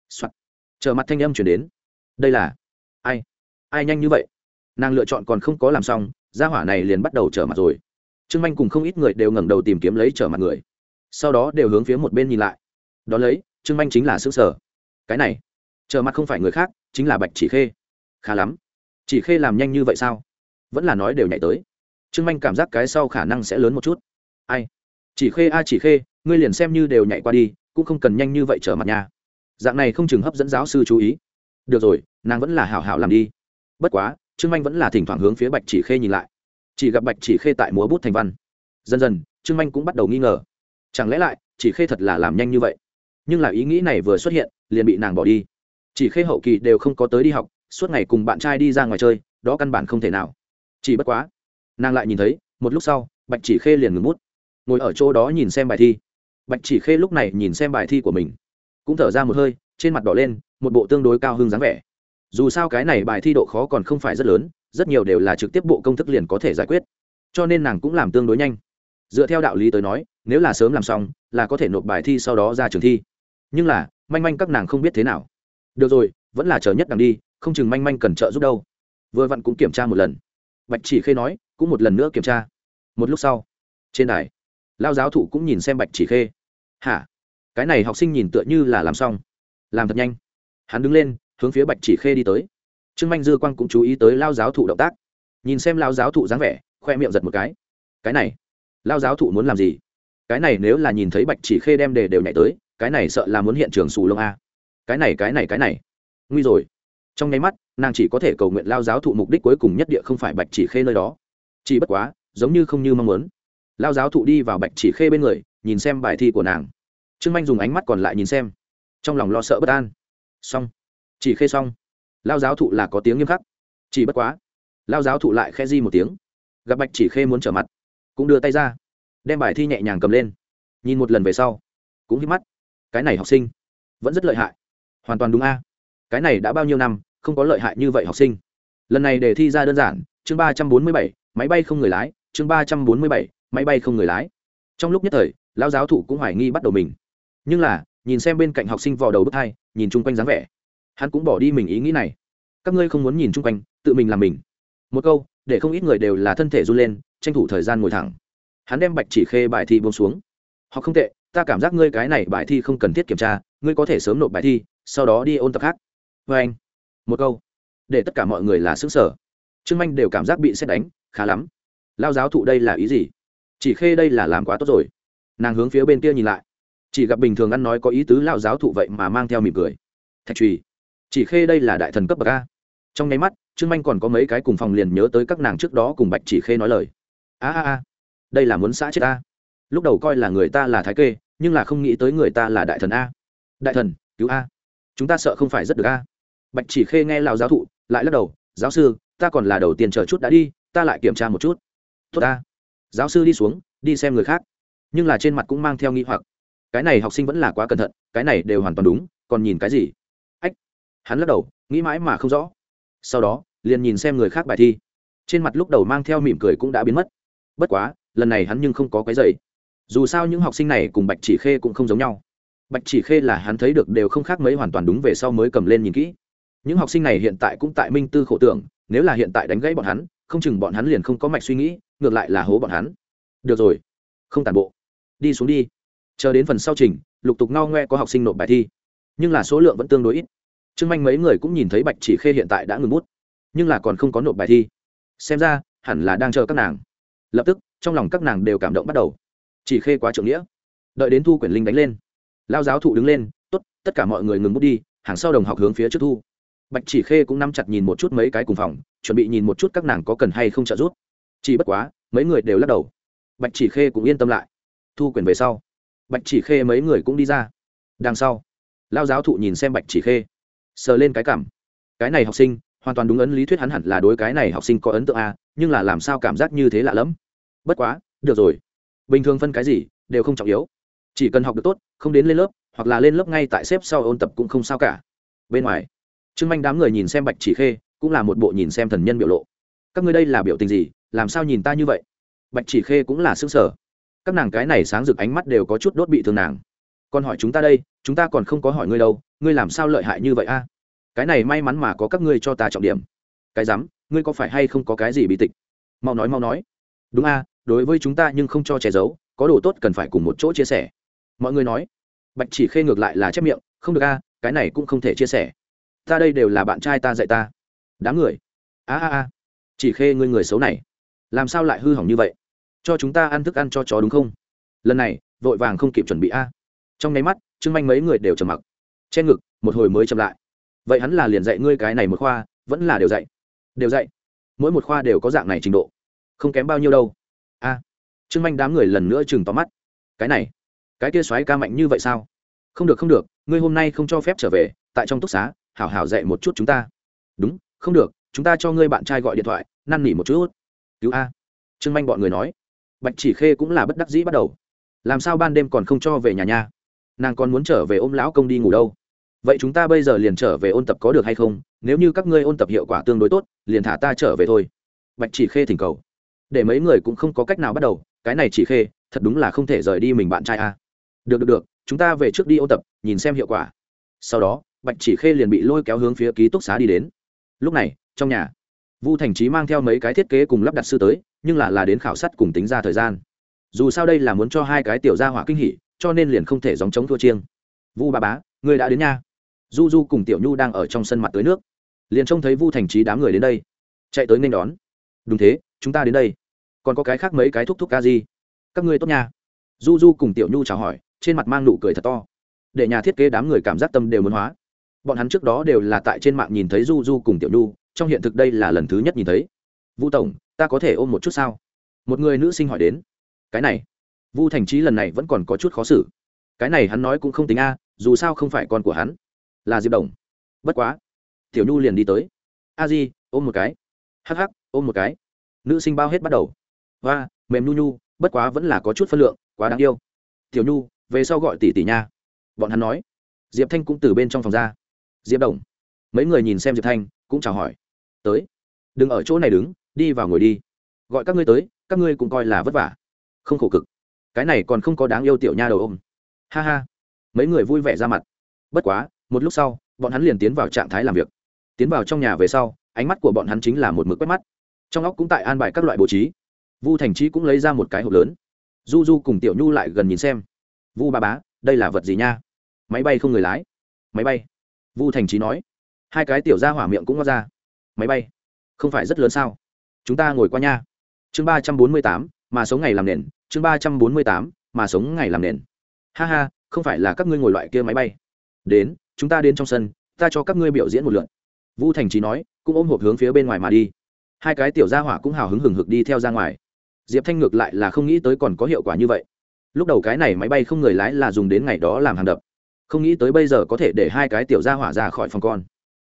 soạt. Chờ mặt thanh âm chuyển đến. Đây là ai? Ai nhanh như vậy? Nàng lựa chọn còn không có làm xong, gia hỏa này liền bắt đầu trở mặt rồi. Trương manh cùng không ít người đều ngẩng đầu tìm kiếm lấy trở mặt người. Sau đó đều hướng phía một bên nhìn lại. Đ ó lấy, trương manh chính là xứ sở. Cái này, trở mặt không phải người khác chính là bạch chỉ khê. Khá lắm. Chỉ khê làm nhanh như vậy sao? Vẫn là nói đều nhảy tới. Trương manh cảm giác cái sau khả năng sẽ lớn một chút. Ai? Chỉ khê a chỉ khê, ngươi liền xem như đều nhảy qua đi, cũng không cần nhanh như vậy trở mặt nha. Dạng này không chừng hấp dẫn giáo sư chú ý. Được rồi, nàng vẫn là hảo hảo làm đi. Bất quá, trương manh vẫn là thỉnh thoảng hướng phía bạch chỉ khê nhìn lại. Chỉ gặp bạch chỉ khê tại múa bút thành văn. Dần dần, trương manh cũng bắt đầu nghi ngờ. Chẳng lẽ lại, chỉ khê thật là làm nhanh như vậy? Nhưng là ý nghĩ này vừa xuất hiện, liền bị nàng bỏ đi chỉ khê hậu kỳ đều không có tới đi học, suốt ngày cùng bạn trai đi ra ngoài chơi, đó căn bản không thể nào. Chỉ bất quá, nàng lại nhìn thấy, một lúc sau, bạch chỉ khê liền ngừng bút. Ngồi ở chỗ đó nhìn xem bài thi. Bạch chỉ khê lúc này nhìn xem bài thi của mình. Cũng thở ra một hơi, trên mặt đỏ lên, một bộ tương đối cao hưng dáng vẻ. Dù sao cái này bài thi độ khó còn không phải rất lớn, rất nhiều đều là trực tiếp bộ công thức liền có thể giải quyết. Cho nên nàng cũng làm tương đối nhanh. Dựa theo đạo lý tới nói, nếu là sớm làm xong, là có thể nộp bài thi sau đó ra trường thi. Nhưng là, manh manh các nàng không biết thế nào được rồi, vẫn là chờ nhất đằng đi, không chừng manh manh cần trợ giúp đâu. Vừa vặn cũng kiểm tra một lần. Bạch chỉ khê nói, cũng một lần nữa kiểm tra. Một lúc sau, trên đài, lao giáo thụ cũng nhìn xem bạch chỉ khê. Hả? Cái này học sinh nhìn tựa như là làm xong. Làm thật nhanh. Hắn đứng lên, hướng phía bạch chỉ khê đi tới. Trương manh dư quang cũng chú ý tới lao giáo thụ động tác. Nhìn xem lao giáo thụ dáng vẻ, khoe miệng giật một cái. Cái này, lao giáo thụ muốn làm gì? Cái này nếu là nhìn thấy bạch chỉ khê đem đề đều nhảy tới, cái này sợ là muốn hiện trường xù lông a cái này cái này cái này. Nguy rồi. Trong nháy mắt, nàng chỉ có thể cầu nguyện lao giáo thụ mục đích cuối cùng nhất địa không phải bạch chỉ khê nơi đó. Chỉ bất quá, giống như không như mong muốn. Lao giáo thụ đi vào bạch chỉ khê bên người, nhìn xem bài thi của nàng. Trương manh dùng ánh mắt còn lại nhìn xem. Trong lòng lo sợ bất an. Xong. Chỉ khê xong. Lao giáo thụ là có tiếng nghiêm khắc. Chỉ bất quá, lao giáo thụ lại khe di một tiếng. Gặp bạch chỉ khê muốn trở mặt, cũng đưa tay ra, đem bài thi nhẹ nhàng cầm lên. Nhìn một lần về sau, cũng hít mắt. Cái này học sinh, vẫn rất lợi hại hoàn toàn đúng a. Cái này đã bao nhiêu năm, không có lợi hại như vậy học sinh. Lần này đề thi ra đơn giản, chương ba trăm bốn mươi bảy, máy bay không người lái, chương ba trăm bốn mươi bảy, máy bay không người lái. Trong lúc nhất thời, lão giáo thụ cũng hoài nghi bắt đầu mình. Nhưng là, nhìn xem bên cạnh học sinh vò đầu bước hai, nhìn chung quanh dáng vẻ, hắn cũng bỏ đi mình ý nghĩ này. Các ngươi không muốn nhìn chung quanh, tự mình làm mình. Một câu, để không ít người đều là thân thể run lên, tranh thủ thời gian ngồi thẳng. Hắn đem bạch chỉ khê bài thi buông xuống. Họ không tệ, ta cảm giác ngươi cái này bài thi không cần thiết kiểm tra, ngươi có thể sớm nộp bài thi sau đó đi ôn tập khác. Vê anh, một câu, để tất cả mọi người là xứng sở trương manh đều cảm giác bị xét đánh, khá lắm. Lao giáo thụ đây là ý gì? Chỉ khê đây là làm quá tốt rồi. Nàng hướng phía bên kia nhìn lại. Chỉ gặp bình thường ăn nói có ý tứ lao giáo thụ vậy mà mang theo mỉm cười. Thạch trùy, chỉ khê đây là đại thần cấp bậc a. Trong nháy mắt, trương manh còn có mấy cái cùng phòng liền nhớ tới các nàng trước đó cùng bạch chỉ khê nói lời. A a a, đây là muốn xã chết a lúc đầu coi là người ta là thái kê, nhưng là không nghĩ tới người ta là đại thần a. Đại thần, cứu a chúng ta sợ không phải rất được a. Bạch chỉ khê nghe lão giáo thụ, lại lắc đầu, giáo sư, ta còn là đầu tiên chờ chút đã đi, ta lại kiểm tra một chút. Tốt ta. Giáo sư đi xuống, đi xem người khác. Nhưng là trên mặt cũng mang theo nghi hoặc. Cái này học sinh vẫn là quá cẩn thận, cái này đều hoàn toàn đúng, còn nhìn cái gì? Ách! Hắn lắc đầu, nghĩ mãi mà không rõ. Sau đó, liền nhìn xem người khác bài thi. Trên mặt lúc đầu mang theo mỉm cười cũng đã biến mất. Bất quá, lần này hắn nhưng không có cái dày dù sao những học sinh này cùng bạch chỉ khê cũng không giống nhau bạch chỉ khê là hắn thấy được đều không khác mấy hoàn toàn đúng về sau mới cầm lên nhìn kỹ. Những học sinh này hiện tại cũng tại minh tư khổ tưởng, nếu là hiện tại đánh gãy bọn hắn, không chừng bọn hắn liền không có mạch suy nghĩ, ngược lại là hố bọn hắn. Được rồi, không tàn bộ. Đi xuống đi. Chờ đến phần sau trình, lục tục ngao ngoe có học sinh nộp bài thi. Nhưng là số lượng vẫn tương đối ít. Trương manh mấy người cũng nhìn thấy bạch chỉ khê hiện tại đã ngừng bút. Nhưng là còn không có nộp bài thi. Xem ra, hẳn là đang chờ các nàng. Lập tức, trong lòng các nàng đều cảm động bắt đầu. Chỉ khê quá trưởng nghĩa. Đợi đến thu quyển linh đánh lên lao giáo thụ đứng lên t ố t tất cả mọi người ngừng bút đi, hàng sau đồng học hướng phía trước thu. Bạch chỉ khê cũng nắm chặt nhìn một chút mấy cái cùng phòng, chuẩn bị nhìn một chút các nàng có cần hay không trợ giúp. Chỉ bất quá, mấy người đều lắc đầu. Bạch chỉ khê cũng yên tâm lại. Thu quyển về sau, bạch chỉ khê mấy người cũng đi ra. Đằng sau, lao giáo thụ nhìn xem bạch chỉ khê, sờ lên cái cảm. Cái này học sinh, hoàn toàn đúng ấn lý thuyết hắn hẳn là đối cái này học sinh có ấn tượng a, nhưng là làm sao cảm giác như thế lạ lẫm? Bất quá, được rồi. Bình thường phân cái gì, đều không trọng yếu chỉ cần học được tốt, không đến lên lớp, hoặc là lên lớp ngay tại xếp sau ôn tập cũng không sao cả. Bên ngoài, trương manh đám người nhìn xem bạch chỉ khê, cũng là một bộ nhìn xem thần nhân biểu lộ. Các ngươi đây là biểu tình gì? Làm sao nhìn ta như vậy? Bạch chỉ khê cũng là xương sở các nàng cái này sáng rực ánh mắt đều có chút đốt bị thương nàng. Còn hỏi chúng ta đây, chúng ta còn không có hỏi ngươi đâu, ngươi làm sao lợi hại như vậy a? Cái này may mắn mà có các ngươi cho ta trọng điểm. Cái dám ngươi có phải hay không có cái gì bị tịch? Mau nói mau nói. Đúng a, đối với chúng ta nhưng không cho che giấu, có đồ tốt cần phải cùng một chỗ chia sẻ mọi người nói, bạch chỉ khê ngược lại là chép miệng, không được a, cái này cũng không thể chia sẻ. Ta đây đều là bạn trai ta dạy ta. Đám người? A a a. Chỉ khê, ngươi người xấu này, làm sao lại hư hỏng như vậy? Cho chúng ta ăn thức ăn cho chó đúng không? Lần này, vội vàng không kịp chuẩn bị a. Trong nháy mắt, trương manh mấy người đều trầm mặc. Trên ngực, một hồi mới chậm lại. Vậy hắn là liền dạy ngươi cái này một khoa, vẫn là đều dạy? Đều dạy. Mỗi một khoa đều có dạng này trình độ. Không kém bao nhiêu đâu. A. Trương manh đám người lần nữa chừng tóm mắt. Cái này cái kia xoáy ca mạnh như vậy sao? Không được không được, ngươi hôm nay không cho phép trở về, tại trong túc xá, hảo hảo dạy một chút chúng ta. Đúng, không được, chúng ta cho ngươi bạn trai gọi điện thoại, năn nỉ một chút. Cứu a. Trương manh bọn người nói. Bạch chỉ khê cũng là bất đắc dĩ bắt đầu. Làm sao ban đêm còn không cho về nhà nha? Nàng còn muốn trở về ôm lão công đi ngủ đâu? Vậy chúng ta bây giờ liền trở về ôn tập có được hay không? Nếu như các ngươi ôn tập hiệu quả tương đối tốt, liền thả ta trở về thôi. Bạch chỉ khê thỉnh cầu. Để mấy người cũng không có cách nào bắt đầu. Cái này chỉ khê, thật đúng là không thể rời đi mình bạn trai a được được được, chúng ta về trước đi ôn tập, nhìn xem hiệu quả. Sau đó, bạch chỉ khê liền bị lôi kéo hướng phía ký túc xá đi đến. Lúc này, trong nhà, vu thành trí mang theo mấy cái thiết kế cùng lắp đặt sư tới, nhưng là là đến khảo sát cùng tính ra thời gian. Dù sao đây là muốn cho hai cái tiểu gia hỏa kinh hỉ, cho nên liền không thể dòng chống thua chiêng. Vu ba bá, người đã đến nha. Du du cùng tiểu nhu đang ở trong sân mặt tới nước. Liền trông thấy vu thành trí đám người đến đây. Chạy tới nên đón. Đúng thế, chúng ta đến đây. Còn có cái khác mấy cái thúc thúc ca gì các ngươi tốt nha. Du du cùng tiểu nhu chào hỏi trên mặt mang nụ cười thật to. Để nhà thiết kế đám người cảm giác tâm đều muốn hóa. Bọn hắn trước đó đều là tại trên mạng nhìn thấy du du cùng tiểu nhu, trong hiện thực đây là lần thứ nhất nhìn thấy. Vu tổng, ta có thể ôm một chút sao? Một người nữ sinh hỏi đến. Cái này. Vu thành trí lần này vẫn còn có chút khó xử. Cái này hắn nói cũng không tính a, dù sao không phải con của hắn. Là diệp đồng. Bất quá. Tiểu nhu liền đi tới. A di, ôm một cái. Hắc hắc, ôm một cái. Nữ sinh bao hết bắt đầu. Và mềm nhu nhu, bất quá vẫn là có chút phân lượng, quá đáng yêu. Tiểu nhu về sau gọi tỷ tỷ nha. Bọn hắn nói. Diệp thanh cũng từ bên trong phòng ra. Diệp đồng. Mấy người nhìn xem diệp thanh, cũng chào hỏi. Tới. Đừng ở chỗ này đứng, đi vào ngồi đi. Gọi các ngươi tới, các ngươi cũng coi là vất vả. Không khổ cực. Cái này còn không có đáng yêu tiểu nha đầu ôm. Ha ha. Mấy người vui vẻ ra mặt. Bất quá, một lúc sau, bọn hắn liền tiến vào trạng thái làm việc. Tiến vào trong nhà về sau, ánh mắt của bọn hắn chính là một mực quét mắt. Trong óc cũng tại an bài các loại bố trí. Vu thành trí cũng lấy ra một cái hộp lớn. Du du cùng tiểu nhu lại gần nhìn xem vu ba bá, đây là vật gì nha? Máy bay không người lái. Máy bay. Vu thành trí nói. Hai cái tiểu ra hỏa miệng cũng ngó ra. Máy bay. Không phải rất lớn sao? Chúng ta ngồi qua nha. Chương ba trăm bốn mươi tám, mà sống ngày làm nền. Chương ba trăm bốn mươi tám, mà sống ngày làm nền. Ha ha, không phải là các ngươi ngồi loại kia máy bay. Đến, chúng ta đến trong sân, ta cho các ngươi biểu diễn một lượn vu thành trí nói, cũng ôm hộp hướng phía bên ngoài mà đi. Hai cái tiểu gia hỏa cũng hào hứng hừng hực đi theo ra ngoài. Diệp thanh ngược lại là không nghĩ tới còn có hiệu quả như vậy lúc đầu cái này máy bay không người lái là dùng đến ngày đó làm hàng đập. Không nghĩ tới bây giờ có thể để hai cái tiểu gia hỏa ra khỏi phòng con.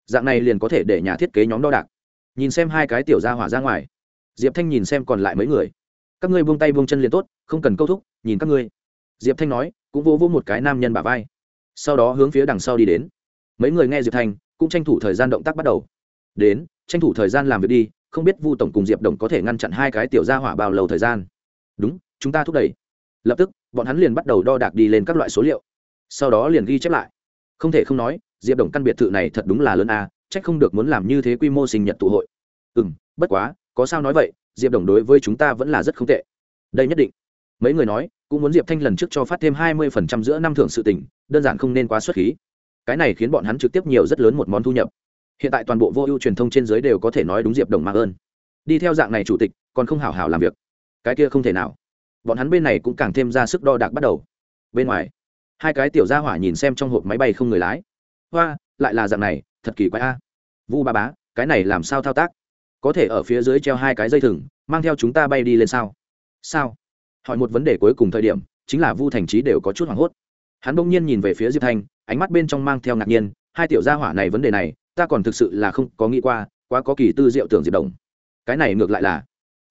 Dạng này liền có thể để nhà thiết kế nhóm đo đạc. Nhìn xem hai cái tiểu gia hỏa ra ngoài. Diệp thanh nhìn xem còn lại mấy người. Các ngươi buông tay buông chân liền tốt, không cần câu thúc, nhìn các ngươi. Diệp thanh nói, cũng vô vô một cái nam nhân bả vai. Sau đó hướng phía đằng sau đi đến. Mấy người nghe diệp thanh, cũng tranh thủ thời gian động tác bắt đầu. Đến, tranh thủ thời gian làm việc đi, không biết vu tổng cùng diệp đồng có thể ngăn chặn hai cái tiểu gia hỏa bao lâu thời gian. Đúng, chúng ta thúc đẩy lập tức bọn hắn liền bắt đầu đo đạc đi lên các loại số liệu. Sau đó liền ghi chép lại. Không thể không nói diệp đồng căn biệt thự này thật đúng là lớn a à, c h ắ c không được muốn làm như thế quy mô sinh nhật tụ hội. Ừ m bất quá có sao nói vậy diệp đồng đối với chúng ta vẫn là rất không tệ. Đây nhất định. Mấy người nói cũng muốn diệp thanh lần trước cho phát thêm hai mươi phần trăm giữa năm thưởng sự tỉnh đơn giản không nên quá xuất khí. Cái này khiến bọn hắn trực tiếp nhiều rất lớn một món thu nhập. Hiện tại toàn bộ vô ưu truyền thông trên giới đều có thể nói đúng diệp đồng mạng ơn. Đi theo dạng này chủ tịch còn không hảo hảo làm việc. Cái kia không thể nào bọn hắn bên này cũng càng thêm ra sức đo đạc bắt đầu. Bên ngoài, hai cái tiểu gia hỏa nhìn xem trong hộp máy bay không người lái. Hoa, lại là dạng này, thật kỳ quái a. Vu ba bá, cái này làm sao thao tác? Có thể ở phía dưới treo hai cái dây thừng, mang theo chúng ta bay đi lên sao? Sao? Hỏi một vấn đề cuối cùng thời điểm, chính là vu thành trí đều có chút hoảng hốt. Hắn bỗng nhiên nhìn về phía diệp thanh ánh mắt bên trong mang theo ngạc nhiên, hai tiểu gia hỏa này vấn đề này, ta còn thực sự là không có nghĩ qua, quá có kỳ tư diệu tưởng diệp đồng. Cái này ngược lại là.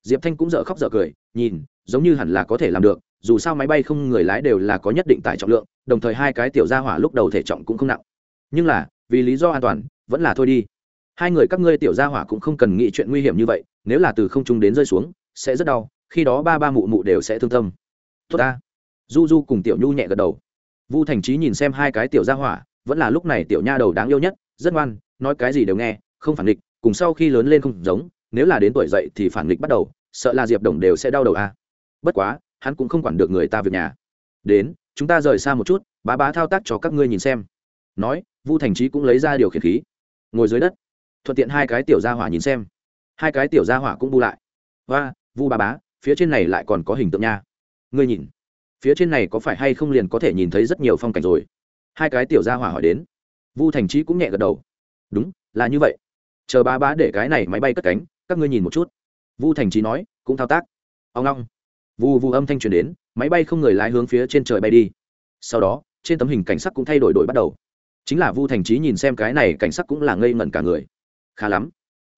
Diệp thanh cũng dở khóc dở cười, nhìn giống như hẳn là có thể làm được, dù sao máy bay không người lái đều là có nhất định tải trọng lượng, đồng thời hai cái tiểu gia hỏa lúc đầu thể trọng cũng không nặng. Nhưng là, vì lý do an toàn, vẫn là thôi đi. Hai người các ngươi tiểu gia hỏa cũng không cần nghĩ chuyện nguy hiểm như vậy, nếu là từ không trung đến rơi xuống, sẽ rất đau, khi đó ba ba mụ mụ đều sẽ thương tâm. Tốt ta. Du du cùng tiểu nhu nhẹ gật đầu. Vu thành trí nhìn xem hai cái tiểu gia hỏa, vẫn là lúc này tiểu nha đầu đáng yêu nhất, rất ngoan, nói cái gì đều nghe, không phản nghịch, cùng sau khi lớn lên không giống, nếu là đến tuổi dậy thì phản nghịch bắt đầu, sợ là diệp đồng đều sẽ đau đầu a bất quá, hắn cũng không quản được người ta việc nhà. Đến, chúng ta rời xa một chút, bá bá thao tác cho các ngươi nhìn xem. Nói, vu thành trí cũng lấy ra điều khiển khí. Ngồi dưới đất, thuận tiện hai cái tiểu gia hỏa nhìn xem. Hai cái tiểu gia hỏa cũng bu lại. Và vu bá bá, phía trên này lại còn có hình tượng nha. Ngươi nhìn, phía trên này có phải hay không liền có thể nhìn thấy rất nhiều phong cảnh rồi? Hai cái tiểu gia hỏa hỏi đến. Vu thành trí cũng nhẹ gật đầu. Đúng, là như vậy. Chờ ba bá để cái này máy bay cất cánh, các ngươi nhìn một chút. Vu thành trí nói, cũng thao tác. Ông long vu vu âm thanh truyền đến, máy bay không người lái hướng phía trên trời bay đi. Sau đó, trên tấm hình cảnh sắc cũng thay đổi đổi bắt đầu. Chính là vu thành trí nhìn xem cái này cảnh sắc cũng là ngây ngẩn cả người. Khá lắm.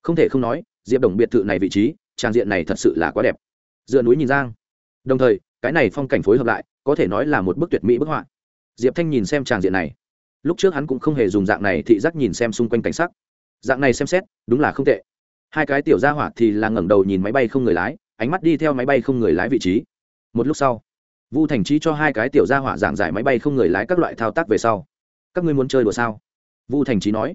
Không thể không nói, diệp đồng biệt thự này vị trí, trang diện này thật sự là quá đẹp. Dựa núi nhìn giang. Đồng thời, cái này phong cảnh phối hợp lại, có thể nói là một bức tuyệt mỹ bức họa. Diệp thanh nhìn xem tràng diện này. Lúc trước hắn cũng không hề dùng dạng này thị giác nhìn xem xung quanh cảnh sắc. Dạng này xem xét, đúng là không tệ. Hai cái tiểu gia hỏa thì là ngẩng đầu nhìn máy bay không người lái ánh mắt đi theo máy bay không người lái vị trí. Một lúc sau, vu thành trí cho hai cái tiểu gia hỏa giảng giải máy bay không người lái các loại thao tác về sau. Các ngươi muốn chơi đùa sao? Vu thành trí nói.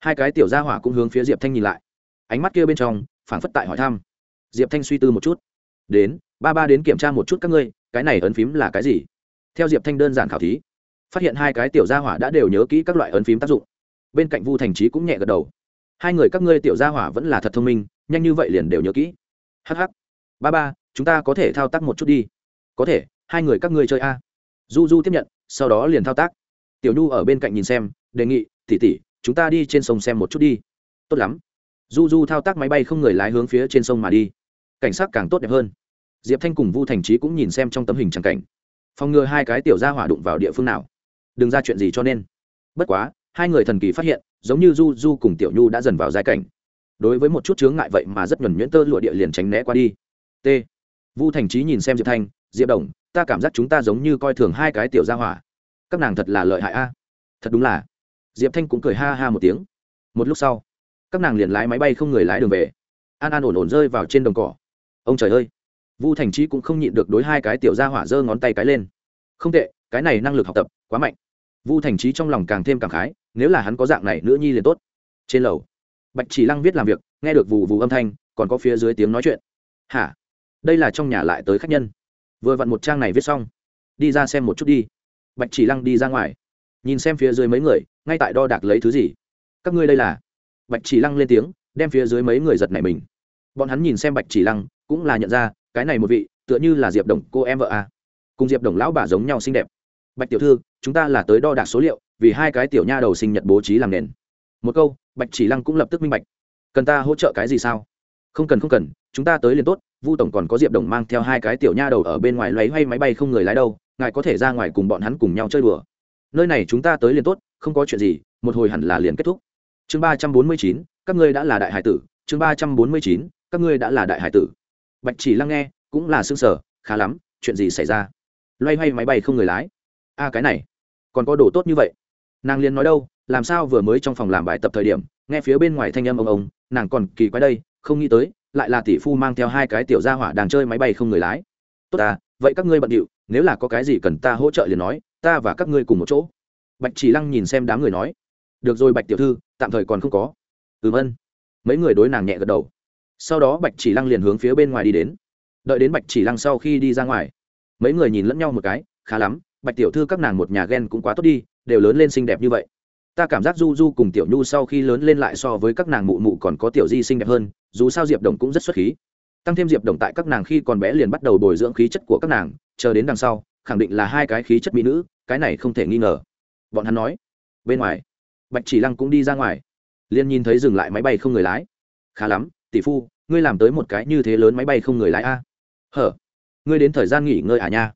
Hai cái tiểu gia hỏa cũng hướng phía diệp thanh nhìn lại. Ánh mắt kia bên trong, phảng phất tại hỏi thăm. Diệp thanh suy tư một chút. Đến, ba ba đến kiểm tra một chút các ngươi, cái này ấn phím là cái gì? Theo diệp thanh đơn giản khảo thí, phát hiện hai cái tiểu gia hỏa đã đều nhớ kỹ các loại ấn phím tác dụng. Bên cạnh vu thành trí cũng nhẹ gật đầu. Hai người các ngươi tiểu gia hỏa vẫn là thật thông minh, nhanh như vậy liền đều nhớ kỹ. Hh ba ba, chúng ta có thể thao tác một chút đi. Có thể, hai người các ngươi chơi a. Du du tiếp nhận, sau đó liền thao tác. Tiểu nhu ở bên cạnh nhìn xem, đề nghị tỉ tỉ chúng ta đi trên sông xem một chút đi. Tốt lắm. Du du thao tác máy bay không người lái hướng phía trên sông mà đi. Cảnh sát càng tốt đẹp hơn. Diệp thanh cùng vu thành trí cũng nhìn xem trong tấm hình trắng cảnh. Phòng ngừa hai cái tiểu gia hỏa đụng vào địa phương nào. Đừng ra chuyện gì cho nên. Bất quá, hai người thần kỳ phát hiện, giống như du du cùng tiểu nhu đã dần vào giai cảnh. Đối với một chút chướng ngại vậy mà rất nhuẩn nhuyễn tơ lụa địa liền tránh né qua đi t. Vu thành trí nhìn xem diệp thanh, diệp đồng, ta cảm giác chúng ta giống như coi thường hai cái tiểu gia hỏa. Các nàng thật là lợi hại a. Thật đúng là. Diệp thanh cũng cười ha ha một tiếng. Một lúc sau, các nàng liền lái máy bay không người lái đường về. An an ổn ổn rơi vào trên đồng cỏ. Ông trời ơi. Vu thành trí cũng không nhịn được đối hai cái tiểu gia hỏa giơ ngón tay cái lên. Không tệ, cái này năng lực học tập quá mạnh. Vu thành trí trong lòng càng thêm càng khái, nếu là hắn có dạng này nữa nhi liền tốt. Trên lầu, bạch chỉ lăng viết làm việc, nghe được vù vù âm thanh, còn có phía dưới tiếng nói chuyện. Hả? Đây là trong nhà lại tới khách nhân. Vừa vặn một trang này viết xong. Đi ra xem một chút đi. Bạch chỉ lăng đi ra ngoài. Nhìn xem phía dưới mấy người, ngay tại đo đạc lấy thứ gì. Các ngươi đây là? Bạch chỉ lăng lên tiếng, đem phía dưới mấy người giật này mình. Bọn hắn nhìn xem bạch chỉ lăng, cũng là nhận ra, cái này một vị, tựa như là diệp đồng cô em vợ a cùng diệp đồng lão bà giống nhau xinh đẹp. Bạch tiểu thư, chúng ta là tới đo đạc số liệu, vì hai cái tiểu nha đầu sinh nhật bố trí làm nền. Một câu, bạch chỉ lăng cũng lập tức minh bạch. Cần ta hỗ trợ cái gì sao? Không cần không cần, chúng ta tới liền tốt vu tổng còn có diệp đồng mang theo hai cái tiểu nha đầu ở bên ngoài loay hoay máy bay không người lái đâu, ngài có thể ra ngoài cùng bọn hắn cùng nhau chơi đùa. Nơi này chúng ta tới liền tốt, không có chuyện gì, một hồi hẳn là liền kết thúc. Chương ba trăm bốn mươi chín, các ngươi đã là đại hải tử. Chương ba trăm bốn mươi chín, các ngươi đã là đại hải tử. Bạch chỉ lăng nghe, cũng là xương sở khá lắm, chuyện gì xảy ra? Loay hoay máy bay không người lái. A cái này, còn có đồ tốt như vậy. Nàng liền nói đâu, làm sao vừa mới trong phòng làm bài tập thời điểm, nghe phía bên ngoài thanh âm ông ông, nàng còn kỳ quái đây, không nghĩ tới lại là tỷ phu mang theo hai cái tiểu gia hỏa đang chơi máy bay không người lái. Tốt à vậy các ngươi bận điệu, nếu là có cái gì cần ta hỗ trợ liền nói, ta và các ngươi cùng một chỗ. Bạch chỉ lăng nhìn xem đám người nói, được rồi bạch tiểu thư, tạm thời còn không có. Ừm ân. Mấy người đối nàng nhẹ gật đầu. Sau đó bạch chỉ lăng liền hướng phía bên ngoài đi đến. Đợi đến bạch chỉ lăng sau khi đi ra ngoài, mấy người nhìn lẫn nhau một cái, khá lắm, bạch tiểu thư các nàng một nhà ghen cũng quá tốt đi, đều lớn lên xinh đẹp như vậy. Ta cảm giác du du cùng tiểu nhu sau khi lớn lên lại so với các nàng mụ mụ còn có tiểu di xinh đẹp hơn dù sao diệp đồng cũng rất xuất khí. Tăng thêm diệp đồng tại các nàng khi còn bé liền bắt đầu bồi dưỡng khí chất của các nàng, chờ đến đằng sau, khẳng định là hai cái khí chất mỹ nữ, cái này không thể nghi ngờ. Bọn hắn nói, bên ngoài, bạch chỉ lăng cũng đi ra ngoài. Liền nhìn thấy dừng lại máy bay không người lái. Khá lắm, tỷ phu, ngươi làm tới một cái như thế lớn máy bay không người lái a. Hở, ngươi đến thời gian nghỉ ngơi à nha?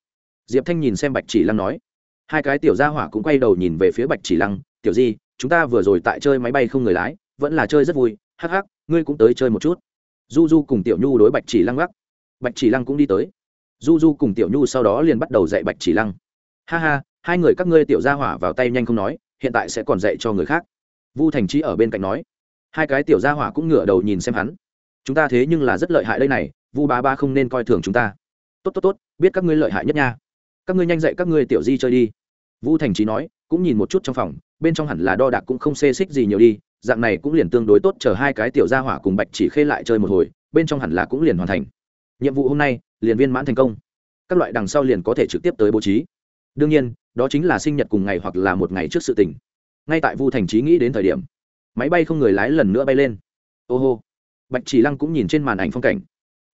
Diệp thanh nhìn xem bạch chỉ lăng nói. Hai cái tiểu gia hỏa cũng quay đầu nhìn về phía bạch chỉ lăng. Tiểu di, chúng ta vừa rồi tại chơi máy bay không người lái, vẫn là chơi rất vui, hắc hắc ngươi cũng tới chơi một chút. Du du cùng tiểu nhu đối bạch chỉ lăng gác bạch chỉ lăng cũng đi tới. Du du cùng tiểu nhu sau đó liền bắt đầu dạy bạch chỉ lăng. Ha ha, hai người các ngươi tiểu gia hỏa vào tay nhanh không nói, hiện tại sẽ còn dạy cho người khác. Vu thành trí ở bên cạnh nói. Hai cái tiểu gia hỏa cũng ngửa đầu nhìn xem hắn. Chúng ta thế nhưng là rất lợi hại đây này, vu ba ba không nên coi thường chúng ta. Tốt tốt tốt, biết các ngươi lợi hại nhất nha. Các ngươi nhanh dạy các ngươi tiểu di chơi đi. Vu thành trí nói, cũng nhìn một chút trong phòng, bên trong hẳn là đo đạc cũng không xê xích gì nhiều đi dạng này cũng liền tương đối tốt chờ hai cái tiểu gia hỏa cùng bạch chỉ khê lại chơi một hồi, bên trong hẳn là cũng liền hoàn thành. Nhiệm vụ hôm nay, liền viên mãn thành công. Các loại đằng sau liền có thể trực tiếp tới bố trí. Đương nhiên, đó chính là sinh nhật cùng ngày hoặc là một ngày trước sự tình. Ngay tại vu thành trí nghĩ đến thời điểm, máy bay không người lái lần nữa bay lên. Ô hô. Bạch chỉ lăng cũng nhìn trên màn ảnh phong cảnh.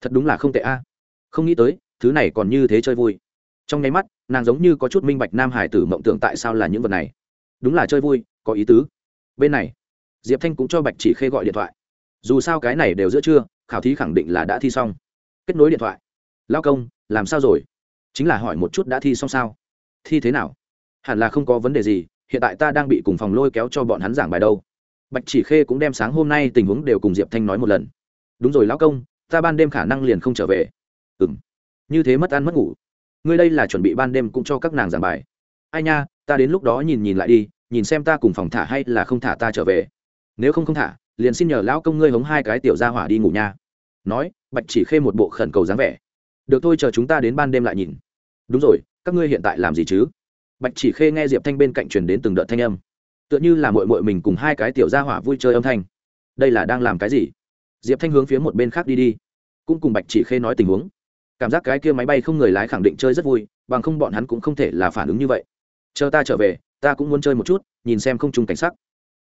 Thật đúng là không tệ a. Không nghĩ tới, thứ này còn như thế chơi vui. Trong nháy mắt, nàng giống như có chút minh bạch nam hải tử mộng tưởng tại sao là những vật này. Đúng là chơi vui, có ý tứ. Bên này diệp thanh cũng cho bạch chỉ khê gọi điện thoại. Dù sao cái này đều giữa trưa, khảo thí khẳng định là đã thi xong. Kết nối điện thoại. Lao công, làm sao rồi? Chính là hỏi một chút đã thi xong sao? Thi thế nào? Hẳn là không có vấn đề gì, hiện tại ta đang bị cùng phòng lôi kéo cho bọn hắn giảng bài đâu. Bạch chỉ khê cũng đem sáng hôm nay tình huống đều cùng diệp thanh nói một lần. Đúng rồi lão công, ta ban đêm khả năng liền không trở về. Ừ m như thế mất ăn mất ngủ. Ngươi đây là chuẩn bị ban đêm cũng cho các nàng giảng bài. Ai nha, ta đến lúc đó nhìn nhìn lại đi, nhìn xem ta cùng phòng thả hay là không thả ta trở về nếu không không thả, liền xin nhờ lão công ngươi hống hai cái tiểu ra hỏa đi ngủ nha nói, bạch chỉ khê một bộ khẩn cầu dáng vẻ. Được thôi, chờ chúng ta đến ban đêm lại nhìn. Đúng rồi, các ngươi hiện tại làm gì chứ? Bạch chỉ khê nghe diệp thanh bên cạnh truyền đến từng đợt thanh âm. Tựa như là mội mội mình cùng hai cái tiểu gia hỏa vui chơi âm thanh. Đây là đang làm cái gì? Diệp thanh hướng phía một bên khác đi đi. Cũng cùng bạch chỉ khê nói tình huống. Cảm giác cái kia máy bay không người lái khẳng định chơi rất vui, bằng không bọn hắn cũng không thể là phản ứng như vậy. Chờ ta trở về, ta cũng muốn chơi một chút, nhìn xem không chung cảnh sắc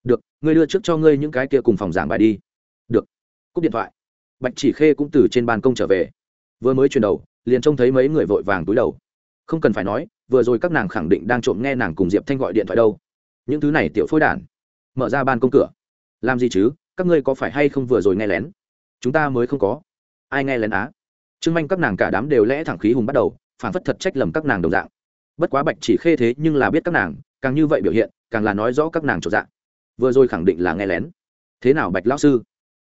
được, ngươi đưa trước cho ngươi những cái kia cùng phòng giảng bài đi. Được. Cúp điện thoại. Bạch chỉ khê cũng từ trên ban công trở về. Vừa mới chuyển đầu, liền trông thấy mấy người vội vàng túi đầu. Không cần phải nói, vừa rồi các nàng khẳng định đang trộm nghe nàng cùng diệp thanh gọi điện thoại đâu. Những thứ này tiểu phôi đản. Mở ra ban công cửa. Làm gì chứ, các ngươi có phải hay không vừa rồi nghe lén? Chúng ta mới không có. Ai nghe lén á? Chứng manh các nàng cả đám đều lẽ thẳng khí hùng bắt đầu phản phất thật trách lầm các nàng đồng dạng. Bất quá bạch chỉ khê thế nhưng là biết các nàng, càng như vậy biểu hiện, càng là nói rõ các nàng trộn dạng vừa rồi khẳng định là nghe lén. Thế nào, bạch lão sư?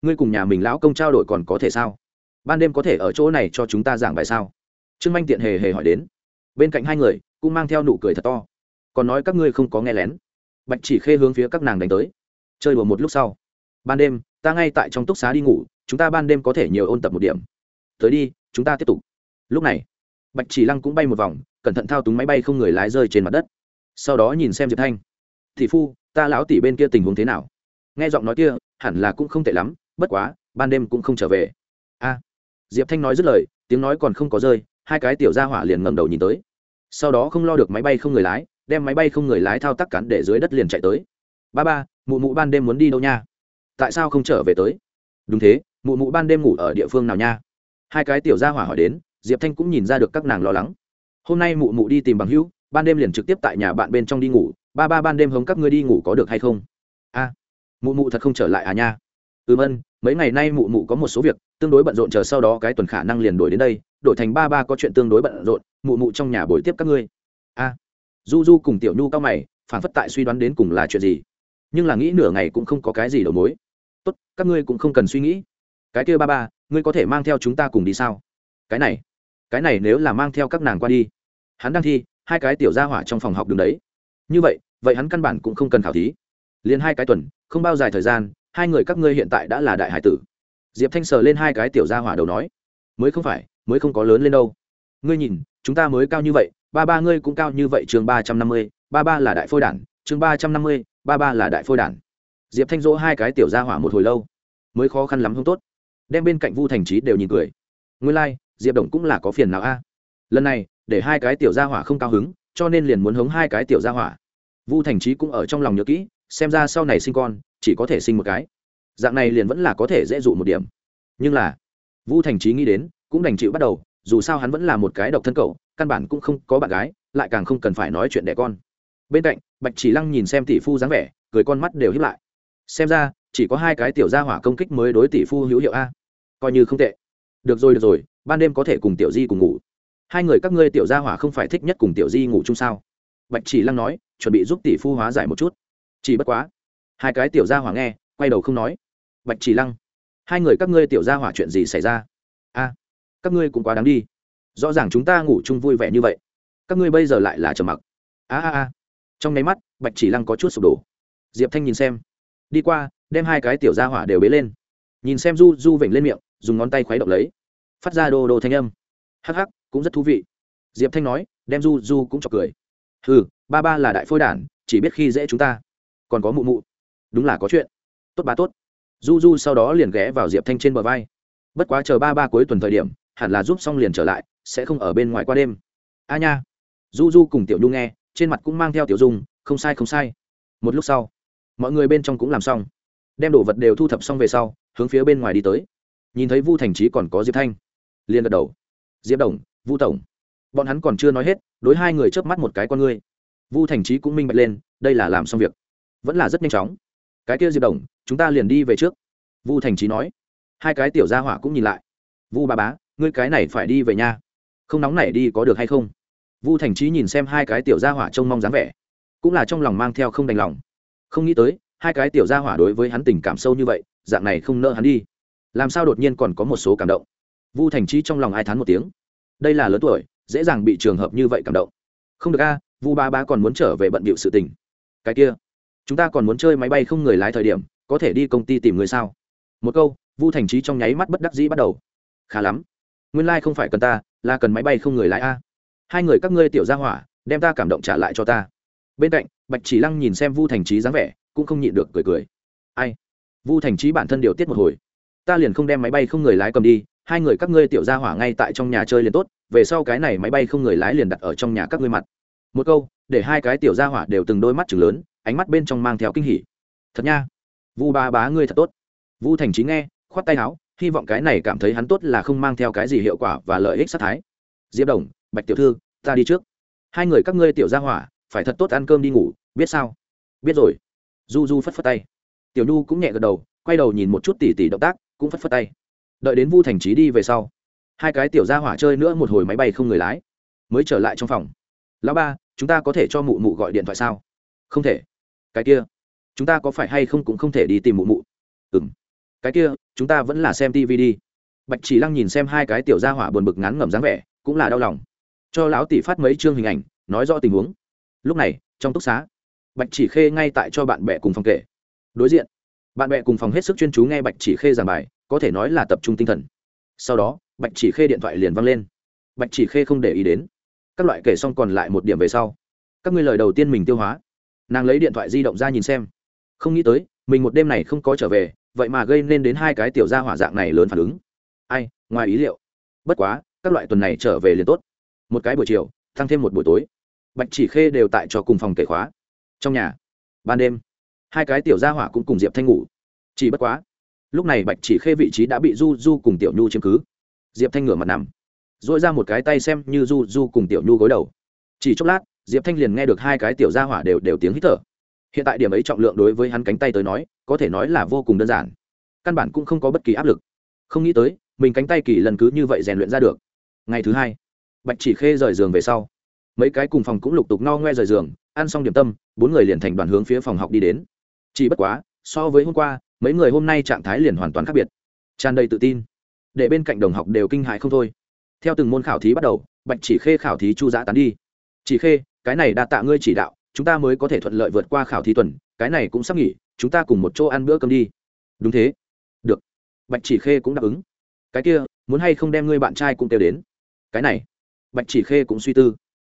Ngươi cùng nhà mình lão công trao đổi còn có thể sao? Ban đêm có thể ở chỗ này cho chúng ta giảng bài sao? Trương manh tiện hề hề hỏi đến. Bên cạnh hai người, cũng mang theo nụ cười thật to. Còn nói các ngươi không có nghe lén. Bạch chỉ khê hướng phía các nàng đánh tới. Chơi đùa một lúc sau. Ban đêm, ta ngay tại trong túc xá đi ngủ, chúng ta ban đêm có thể nhiều ôn tập một điểm. Tới đi, chúng ta tiếp tục. Lúc này, bạch chỉ lăng cũng bay một vòng, cẩn thận thao túng máy bay không người lái rơi trên mặt đất. Sau đó nhìn xem diệp thanh thị phu, ta lão tỷ bên kia tình huống thế nào? Nghe giọng nói kia, hẳn là cũng không tệ lắm, bất quá, ban đêm cũng không trở về. A. Diệp thanh nói dứt lời, tiếng nói còn không có rơi, hai cái tiểu gia hỏa liền ngầm đầu nhìn tới. Sau đó không lo được máy bay không người lái, đem máy bay không người lái thao tác cắn để dưới đất liền chạy tới. Ba ba, mụ mụ ban đêm muốn đi đâu nha? Tại sao không trở về tới? Đúng thế, mụ mụ ban đêm ngủ ở địa phương nào nha? Hai cái tiểu gia hỏa hỏi đến, diệp thanh cũng nhìn ra được các nàng lo lắng. Hôm nay mụ mụ đi tìm bằng hữu, ban đêm liền trực tiếp tại nhà bạn bên trong đi ngủ ba ba ban đêm hống các ngươi đi ngủ có được hay không? A, mụ mụ thật không trở lại à nha. Ừm ân mấy ngày nay mụ mụ có một số việc, tương đối bận rộn chờ sau đó cái tuần khả năng liền đổi đến đây, đổi thành ba ba có chuyện tương đối bận rộn, mụ mụ trong nhà buổi tiếp các ngươi. A, du du cùng tiểu nhu cao mày phản phất tại suy đoán đến cùng là chuyện gì. Nhưng là nghĩ nửa ngày cũng không có cái gì đầu mối. Tốt, các ngươi cũng không cần suy nghĩ. Cái kia ba ba, ngươi có thể mang theo chúng ta cùng đi sao? Cái này cái này nếu là mang theo các nàng qua đi. Hắn đang thi, hai cái tiểu gia hỏa trong phòng học đường đấy như vậy vậy hắn căn bản cũng không cần khảo thí. Liền hai cái tuần không bao dài thời gian hai người các ngươi hiện tại đã là đại hải tử. Diệp thanh sờ lên hai cái tiểu gia hỏa đầu nói mới không phải mới không có lớn lên đâu. Ngươi nhìn chúng ta mới cao như vậy ba ba ngươi cũng cao như vậy chương ba trăm năm mươi ba ba là đại phôi đản chương ba trăm năm mươi ba ba là đại phôi đản. Diệp thanh dỗ hai cái tiểu gia hỏa một hồi lâu mới khó khăn lắm không tốt. Đem bên cạnh vu thành trí đều nhìn cười. Nguyên lai、like, diệp đồng cũng là có phiền nào a. Lần này để hai cái tiểu gia hỏa không cao hứng cho nên liền muốn hống hai cái tiểu gia hỏa. Vu thành trí cũng ở trong lòng nhớ kỹ, xem ra sau này sinh con, chỉ có thể sinh một cái. Dạng này liền vẫn là có thể dễ dụ một điểm. Nhưng là, vu thành trí nghĩ đến, cũng đành chịu bắt đầu, dù sao hắn vẫn là một cái độc thân cậu, căn bản cũng không có bạn gái, lại càng không cần phải nói chuyện đẻ con. Bên cạnh, bạch chỉ lăng nhìn xem tỷ phu dáng vẻ, cười con mắt đều hiếp lại. Xem ra, chỉ có hai cái tiểu gia hỏa công kích mới đối tỷ phu hữu hiệu a. Coi như không tệ. Được rồi được rồi, ban đêm có thể cùng tiểu di cùng ngủ hai người các ngươi tiểu gia hỏa không phải thích nhất cùng tiểu di ngủ chung sao? Bạch chỉ lăng nói, chuẩn bị giúp tỷ phu hóa giải một chút. Chỉ bất quá, hai cái tiểu gia hỏa nghe, quay đầu không nói. Bạch chỉ lăng, hai người các ngươi tiểu gia hỏa chuyện gì xảy ra? A, các ngươi cũng quá đáng đi. Rõ ràng chúng ta ngủ chung vui vẻ như vậy. Các ngươi bây giờ lại là trầm mặc. A a a. Trong nháy mắt, bạch chỉ lăng có chút sụp đổ. Diệp thanh nhìn xem. Đi qua, đem hai cái tiểu gia hỏa đều bế lên. Nhìn xem du du vểnh lên miệng, dùng ngón tay khuấy động lấy. Phát ra đồ đồ thanh âm. Hắc hắc cũng rất thú vị. Diệp thanh nói, đem du du cũng chọc cười. Ừ ba ba là đại phôi đản, chỉ biết khi dễ chúng ta. Còn có mụ mụ. Đúng là có chuyện. Tốt ba tốt. Du du sau đó liền ghé vào diệp thanh trên bờ vai. Bất quá chờ ba ba cuối tuần thời điểm, hẳn là giúp xong liền trở lại, sẽ không ở bên ngoài qua đêm. A nha. Du du cùng tiểu nhu nghe, trên mặt cũng mang theo tiểu dung, không sai không sai. Một lúc sau, mọi người bên trong cũng làm xong. Đem đồ vật đều thu thập xong về sau, hướng phía bên ngoài đi tới. Nhìn thấy vu thành trí còn có diệp thanh, liền gật đầu. Diệp đồng vu tổng. Bọn hắn còn chưa nói hết, đối hai người chớp mắt một cái con ngươi. Vu thành trí cũng minh bạch lên, đây là làm xong việc. Vẫn là rất nhanh chóng. Cái kia diệp đồng, chúng ta liền đi về trước. Vu thành trí nói. Hai cái tiểu gia hỏa cũng nhìn lại. Vu ba bá, ngươi cái này phải đi về nhà không nóng này đi có được hay không? Vu thành trí nhìn xem hai cái tiểu gia hỏa trông mong dáng vẻ. Cũng là trong lòng mang theo không đành lòng. Không nghĩ tới, hai cái tiểu gia hỏa đối với hắn tình cảm sâu như vậy, dạng này không nỡ hắn đi. Làm sao đột nhiên còn có một số cảm động? Vu thành trí trong lòng ai thán một tiếng đây là lớn tuổi, dễ dàng bị trường hợp như vậy cảm động. Không được a, vu ba ba còn muốn trở về bận bịu sự tình. Cái kia, chúng ta còn muốn chơi máy bay không người lái thời điểm, có thể đi công ty tìm người sao? Một câu, vu thành trí trong nháy mắt bất đắc dĩ bắt đầu. Khá lắm. Nguyên lai、like、không phải cần ta, là cần máy bay không người lái a. Hai người các ngươi tiểu ra hỏa, đem ta cảm động trả lại cho ta. Bên cạnh, bạch chỉ lăng nhìn xem vu thành trí dáng vẻ, cũng không nhịn được cười cười. Ai? Vu thành trí bản thân điều tiết một hồi. Ta liền không đem máy bay không người lái cầm đi hai người các ngươi tiểu ra hỏa ngay tại trong nhà chơi liền tốt, về sau cái này máy bay không người lái liền đặt ở trong nhà các ngươi mặt. Một câu, để hai cái tiểu ra hỏa đều từng đôi mắt chừng lớn, ánh mắt bên trong mang theo kinh hỉ. Thật nha. Vu ba bá ngươi thật tốt. Vu thành trí nghe, khoát tay áo, hy vọng cái này cảm thấy hắn tốt là không mang theo cái gì hiệu quả và lợi ích sát thái. Diệp đồng, bạch tiểu thư, ta đi trước. Hai người các ngươi tiểu ra hỏa, phải thật tốt ăn cơm đi ngủ, biết sao? Biết rồi. Du du phất phất tay. Tiểu nhu cũng nhẹ gật đầu, quay đầu nhìn một chút tỉ tỉ động tác, cũng phất phất tay đợi đến vu thành trí đi về sau, hai cái tiểu ra hỏa chơi nữa một hồi máy bay không người lái, mới trở lại trong phòng. Lão ba, chúng ta có thể cho mụ mụ gọi điện thoại sao? Không thể. Cái kia, chúng ta có phải hay không cũng không thể đi tìm mụ mụ? Ừ m cái kia, chúng ta vẫn là xem tv đi. Bạch chỉ lăng nhìn xem hai cái tiểu gia hỏa buồn bực ngắn ngẩm dáng vẻ, cũng là đau lòng. Cho lão tỷ phát mấy chương hình ảnh, nói rõ tình huống. Lúc này, trong túc xá, bạch chỉ khê ngay tại cho bạn bè cùng phòng kể. Đối diện bạn bè cùng phòng hết sức chuyên chú nghe bạch chỉ khê giảng bài, có thể nói là tập trung tinh thần. Sau đó, bạch chỉ khê điện thoại liền văng lên. Bạch chỉ khê không để ý đến. Các loại kể xong còn lại một điểm về sau. Các ngươi lời đầu tiên mình tiêu hóa. Nàng lấy điện thoại di động ra nhìn xem. Không nghĩ tới, mình một đêm này không có trở về, vậy mà gây nên đến hai cái tiểu gia hỏa dạng này lớn phản ứng. Ai, ngoài ý liệu. Bất quá, các loại tuần này trở về liền tốt. Một cái buổi chiều tăng thêm một buổi tối. Bạch chỉ khê đều tại cho cùng phòng kể khóa. Trong nhà, ban đêm hai cái tiểu gia hỏa cũng cùng diệp thanh ngủ. Chỉ bất quá, lúc này bạch chỉ khê vị trí đã bị du du cùng tiểu nhu chiếm cứ. Diệp thanh ngửa mặt nằm dội ra một cái tay xem như du du cùng tiểu nhu gối đầu. Chỉ chốc lát, diệp thanh liền nghe được hai cái tiểu gia hỏa đều đều tiếng hít thở. Hiện tại điểm ấy trọng lượng đối với hắn cánh tay tới nói, có thể nói là vô cùng đơn giản. Căn bản cũng không có bất kỳ áp lực. Không nghĩ tới, mình cánh tay kỳ lần cứ như vậy rèn luyện ra được. Ngày thứ hai, bạch chỉ khê rời giường về sau. Mấy cái cùng phòng cũng lục tục no ngoe rời giường, ăn xong điểm tâm, bốn người liền thành đoàn hướng phía phòng học đi đến chỉ bất quá, so với hôm qua, mấy người hôm nay trạng thái liền hoàn toàn khác biệt. Tràn đầy tự tin. Để bên cạnh đồng học đều kinh hại không thôi. Theo từng môn khảo thí bắt đầu, bạch chỉ khê khảo thí chu giã tán đi. Chỉ khê, cái này đa tạ ngươi chỉ đạo, chúng ta mới có thể thuận lợi vượt qua khảo thí tuần, cái này cũng sắp nghỉ, chúng ta cùng một chỗ ăn bữa cơm đi. Đúng thế. Được. Bạch chỉ khê cũng đáp ứng. Cái kia, muốn hay không đem ngươi bạn trai cũng kêu đến? Cái này. Bạch chỉ khê cũng suy tư.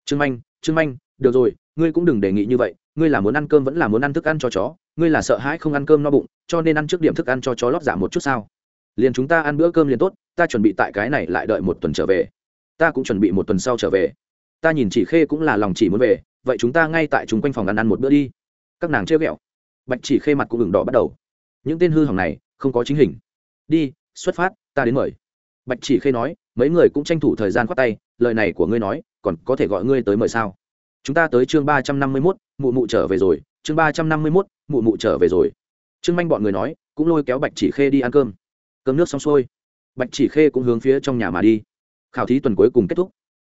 Trương manh trương manh, được rồi, ngươi cũng đừng đề nghị như vậy, ngươi là muốn ăn cơm vẫn là muốn ăn thức ăn cho chó ngươi là sợ hãi không ăn cơm no bụng, cho nên ăn trước điểm thức ăn cho chó lót giả một chút sao? Liền chúng ta ăn bữa cơm liền tốt, ta chuẩn bị tại cái này lại đợi một tuần trở về. Ta cũng chuẩn bị một tuần sau trở về. Ta nhìn chỉ khê cũng là lòng chỉ muốn về, vậy chúng ta ngay tại chúng quanh phòng ăn ăn một bữa đi. Các nàng treo ghẹo. Bạch chỉ khê mặt cũng ửng đỏ bắt đầu. Những tên hư hỏng này, không có chính hình. Đi, xuất phát, ta đến mời. Bạch chỉ khê nói, mấy người cũng tranh thủ thời gian khoát tay, lời này của ngươi nói, còn có thể gọi ngươi tới mời sao? Chúng ta tới chương ba trăm năm mươi mốt, mụ mụ trở về rồi, chương ba trăm năm mươi mốt mụ mụ trở về rồi. Trương manh bọn người nói, cũng lôi kéo bạch chỉ khê đi ăn cơm. Cơm nước xong xuôi, bạch chỉ khê cũng hướng phía trong nhà mà đi. Khảo thí tuần cuối cùng kết thúc.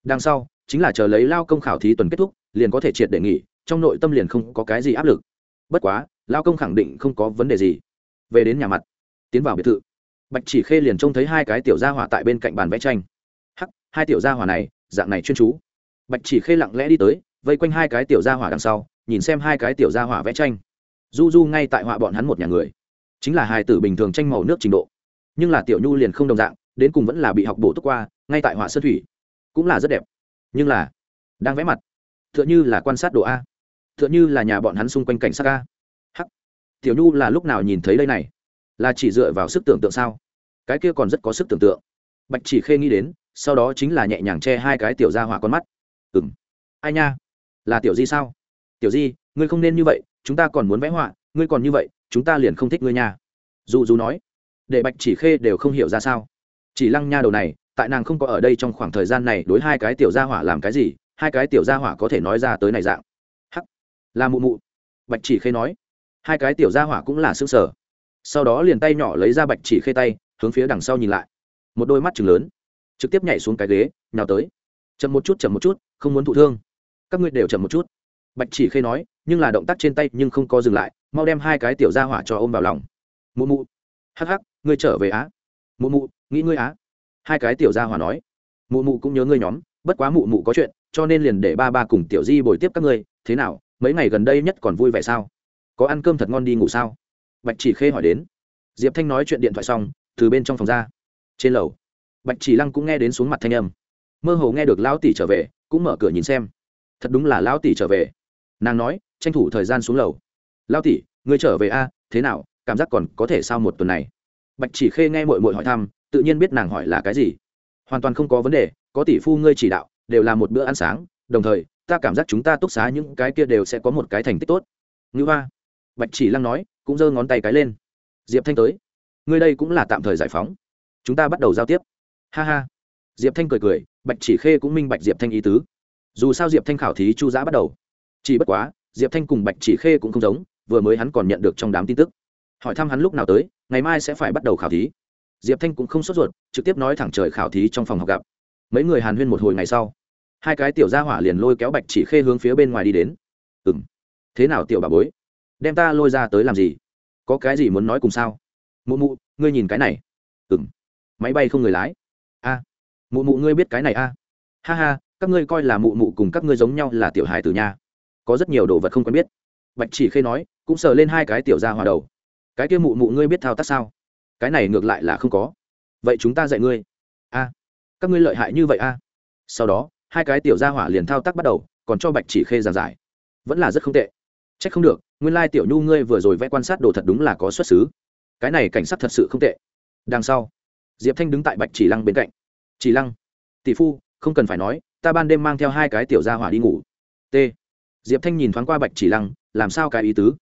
Đằng sau, chính là chờ lấy lao công khảo thí tuần kết thúc, liền có thể triệt để nghỉ, trong nội tâm liền không có cái gì áp lực. Bất quá, lao công khẳng định không có vấn đề gì. Về đến nhà mặt, tiến vào biệt thự. Bạch chỉ khê liền trông thấy hai cái tiểu gia hỏa tại bên cạnh bàn vẽ tranh. Hắc, hai tiểu gia hỏa này, dạng này chuyên chú. Bạch chỉ khê lặng lẽ đi tới, vây quanh hai cái tiểu gia hỏa đằng sau, nhìn xem hai cái tiểu gia hỏa vẽ tranh du du ngay tại họa bọn hắn một nhà người. Chính là hài tử bình thường tranh màu nước trình độ. Nhưng là tiểu nhu liền không đồng dạng, đến cùng vẫn là bị học bổ túc qua, ngay tại họa sơn thủy. Cũng là rất đẹp. Nhưng là đang vẽ mặt. T h ư ợ n h ư là quan sát độ a. T h ư ợ n h ư là nhà bọn hắn xung quanh cảnh sát a. Hắc. Tiểu nhu là lúc nào nhìn thấy đây này? Là chỉ dựa vào sức tưởng tượng sao? Cái kia còn rất có sức tưởng tượng. Bạch chỉ khê nghĩ đến, sau đó chính là nhẹ nhàng che hai cái tiểu ra hỏa con mắt. Ừng ai nha? Là tiểu di sao? Tiểu di, ngươi không nên như vậy chúng ta còn muốn vẽ họa, ngươi còn như vậy, chúng ta liền không thích ngươi nha. Dù dù nói, để bạch chỉ khê đều không hiểu ra sao. Chỉ lăng nha đầu này, tại nàng không có ở đây trong khoảng thời gian này đối hai cái tiểu gia hỏa làm cái gì, hai cái tiểu gia hỏa có thể nói ra tới này dạng. Hắc. Là mụ mụ. Bạch chỉ khê nói. Hai cái tiểu gia hỏa cũng là xương sở sau đó liền tay nhỏ lấy ra bạch chỉ khê tay, hướng phía đằng sau nhìn lại. Một đôi mắt chừng lớn. Trực tiếp nhảy xuống cái ghế nào tới. Chậm một chút, chậm một chút, không muốn thụ thương. Các ngươi đều chậm một chút. Bạch chỉ khê nói nhưng là động tác trên tay nhưng không có dừng lại, mau đem hai cái tiểu gia hỏa cho ôm vào lòng. Mụ mụ. Hắc hắc, ngươi trở về á. Mụ mụ, nghĩ ngươi á. Hai cái tiểu gia hỏa nói. Mụ mụ cũng nhớ ngươi nhóm, bất quá mụ mụ có chuyện, cho nên liền để ba ba cùng tiểu di bồi tiếp các ngươi. Thế nào, mấy ngày gần đây nhất còn vui vẻ sao? Có ăn cơm thật ngon đi ngủ sao? Bạch chỉ khê hỏi đến. Diệp thanh nói chuyện điện thoại xong, từ bên trong phòng ra. Trên lầu, bạch chỉ lăng cũng nghe đến xuống mặt thanh âm. Mơ hồ nghe được lão tỷ trở về, cũng mở cửa nhìn xem. Thật đúng là lão tỷ trở về. Nàng nói tranh thủ thời gian xuống lầu. Lao tỷ, ngươi trở về a, thế nào, cảm giác còn có thể sao một tuần này? Bạch chỉ khê nghe mội mội hỏi thăm, tự nhiên biết nàng hỏi là cái gì. Hoàn toàn không có vấn đề, có tỷ phu ngươi chỉ đạo, đều là một bữa ăn sáng, đồng thời, ta cảm giác chúng ta túc xá những cái kia đều sẽ có một cái thành tích tốt. Ngữ hoa, bạch chỉ lăng nói, cũng giơ ngón tay cái lên. Diệp thanh tới, ngươi đây cũng là tạm thời giải phóng, chúng ta bắt đầu giao tiếp. Ha ha. Diệp thanh cười cười, bạch chỉ khê cũng minh bạch diệp thanh ý tứ. Dù sao diệp thanh khảo thí chu giã bắt đầu, chỉ bất quá diệp thanh cùng bạch chỉ khê cũng không giống, vừa mới hắn còn nhận được trong đám tin tức. Hỏi thăm hắn lúc nào tới, ngày mai sẽ phải bắt đầu khảo thí. Diệp thanh cũng không sốt ruột, trực tiếp nói thẳng trời khảo thí trong phòng học gặp. Mấy người hàn huyên một hồi ngày sau, hai cái tiểu gia hỏa liền lôi kéo bạch chỉ khê hướng phía bên ngoài đi đến. Ừ m thế nào tiểu bà bối? Đem ta lôi ra tới làm gì? Có cái gì muốn nói cùng sao? Mụ mụ, ngươi nhìn cái này. Ừ m máy bay không người lái. A, mụ mụ ngươi biết cái này a. Ha ha, các ngươi coi là mụ mụ cùng các ngươi giống nhau là tiểu hài từ nhà có rất nhiều đồ vật không quen biết. Bạch chỉ khê nói, cũng sờ lên hai cái tiểu gia hỏa đầu. Cái kia mụ mụ ngươi biết thao tác sao? Cái này ngược lại là không có. Vậy chúng ta dạy ngươi. A, các ngươi lợi hại như vậy a? Sau đó, hai cái tiểu gia hỏa liền thao tác bắt đầu, còn cho bạch chỉ khê giảng giải. Vẫn là rất không tệ. C h ắ c không được, nguyên lai tiểu nhu ngươi vừa rồi vẽ quan sát đồ thật đúng là có xuất xứ. Cái này cảnh sát thật sự không tệ. Đằng sau, diệp thanh đứng tại bạch chỉ lăng bên cạnh. Chỉ lăng, tỷ phu, không cần phải nói, ta ban đêm mang theo hai cái tiểu gia hỏa đi ngủ. T diệp thanh nhìn thoáng qua bạch chỉ lăng, làm sao cái ý tứ?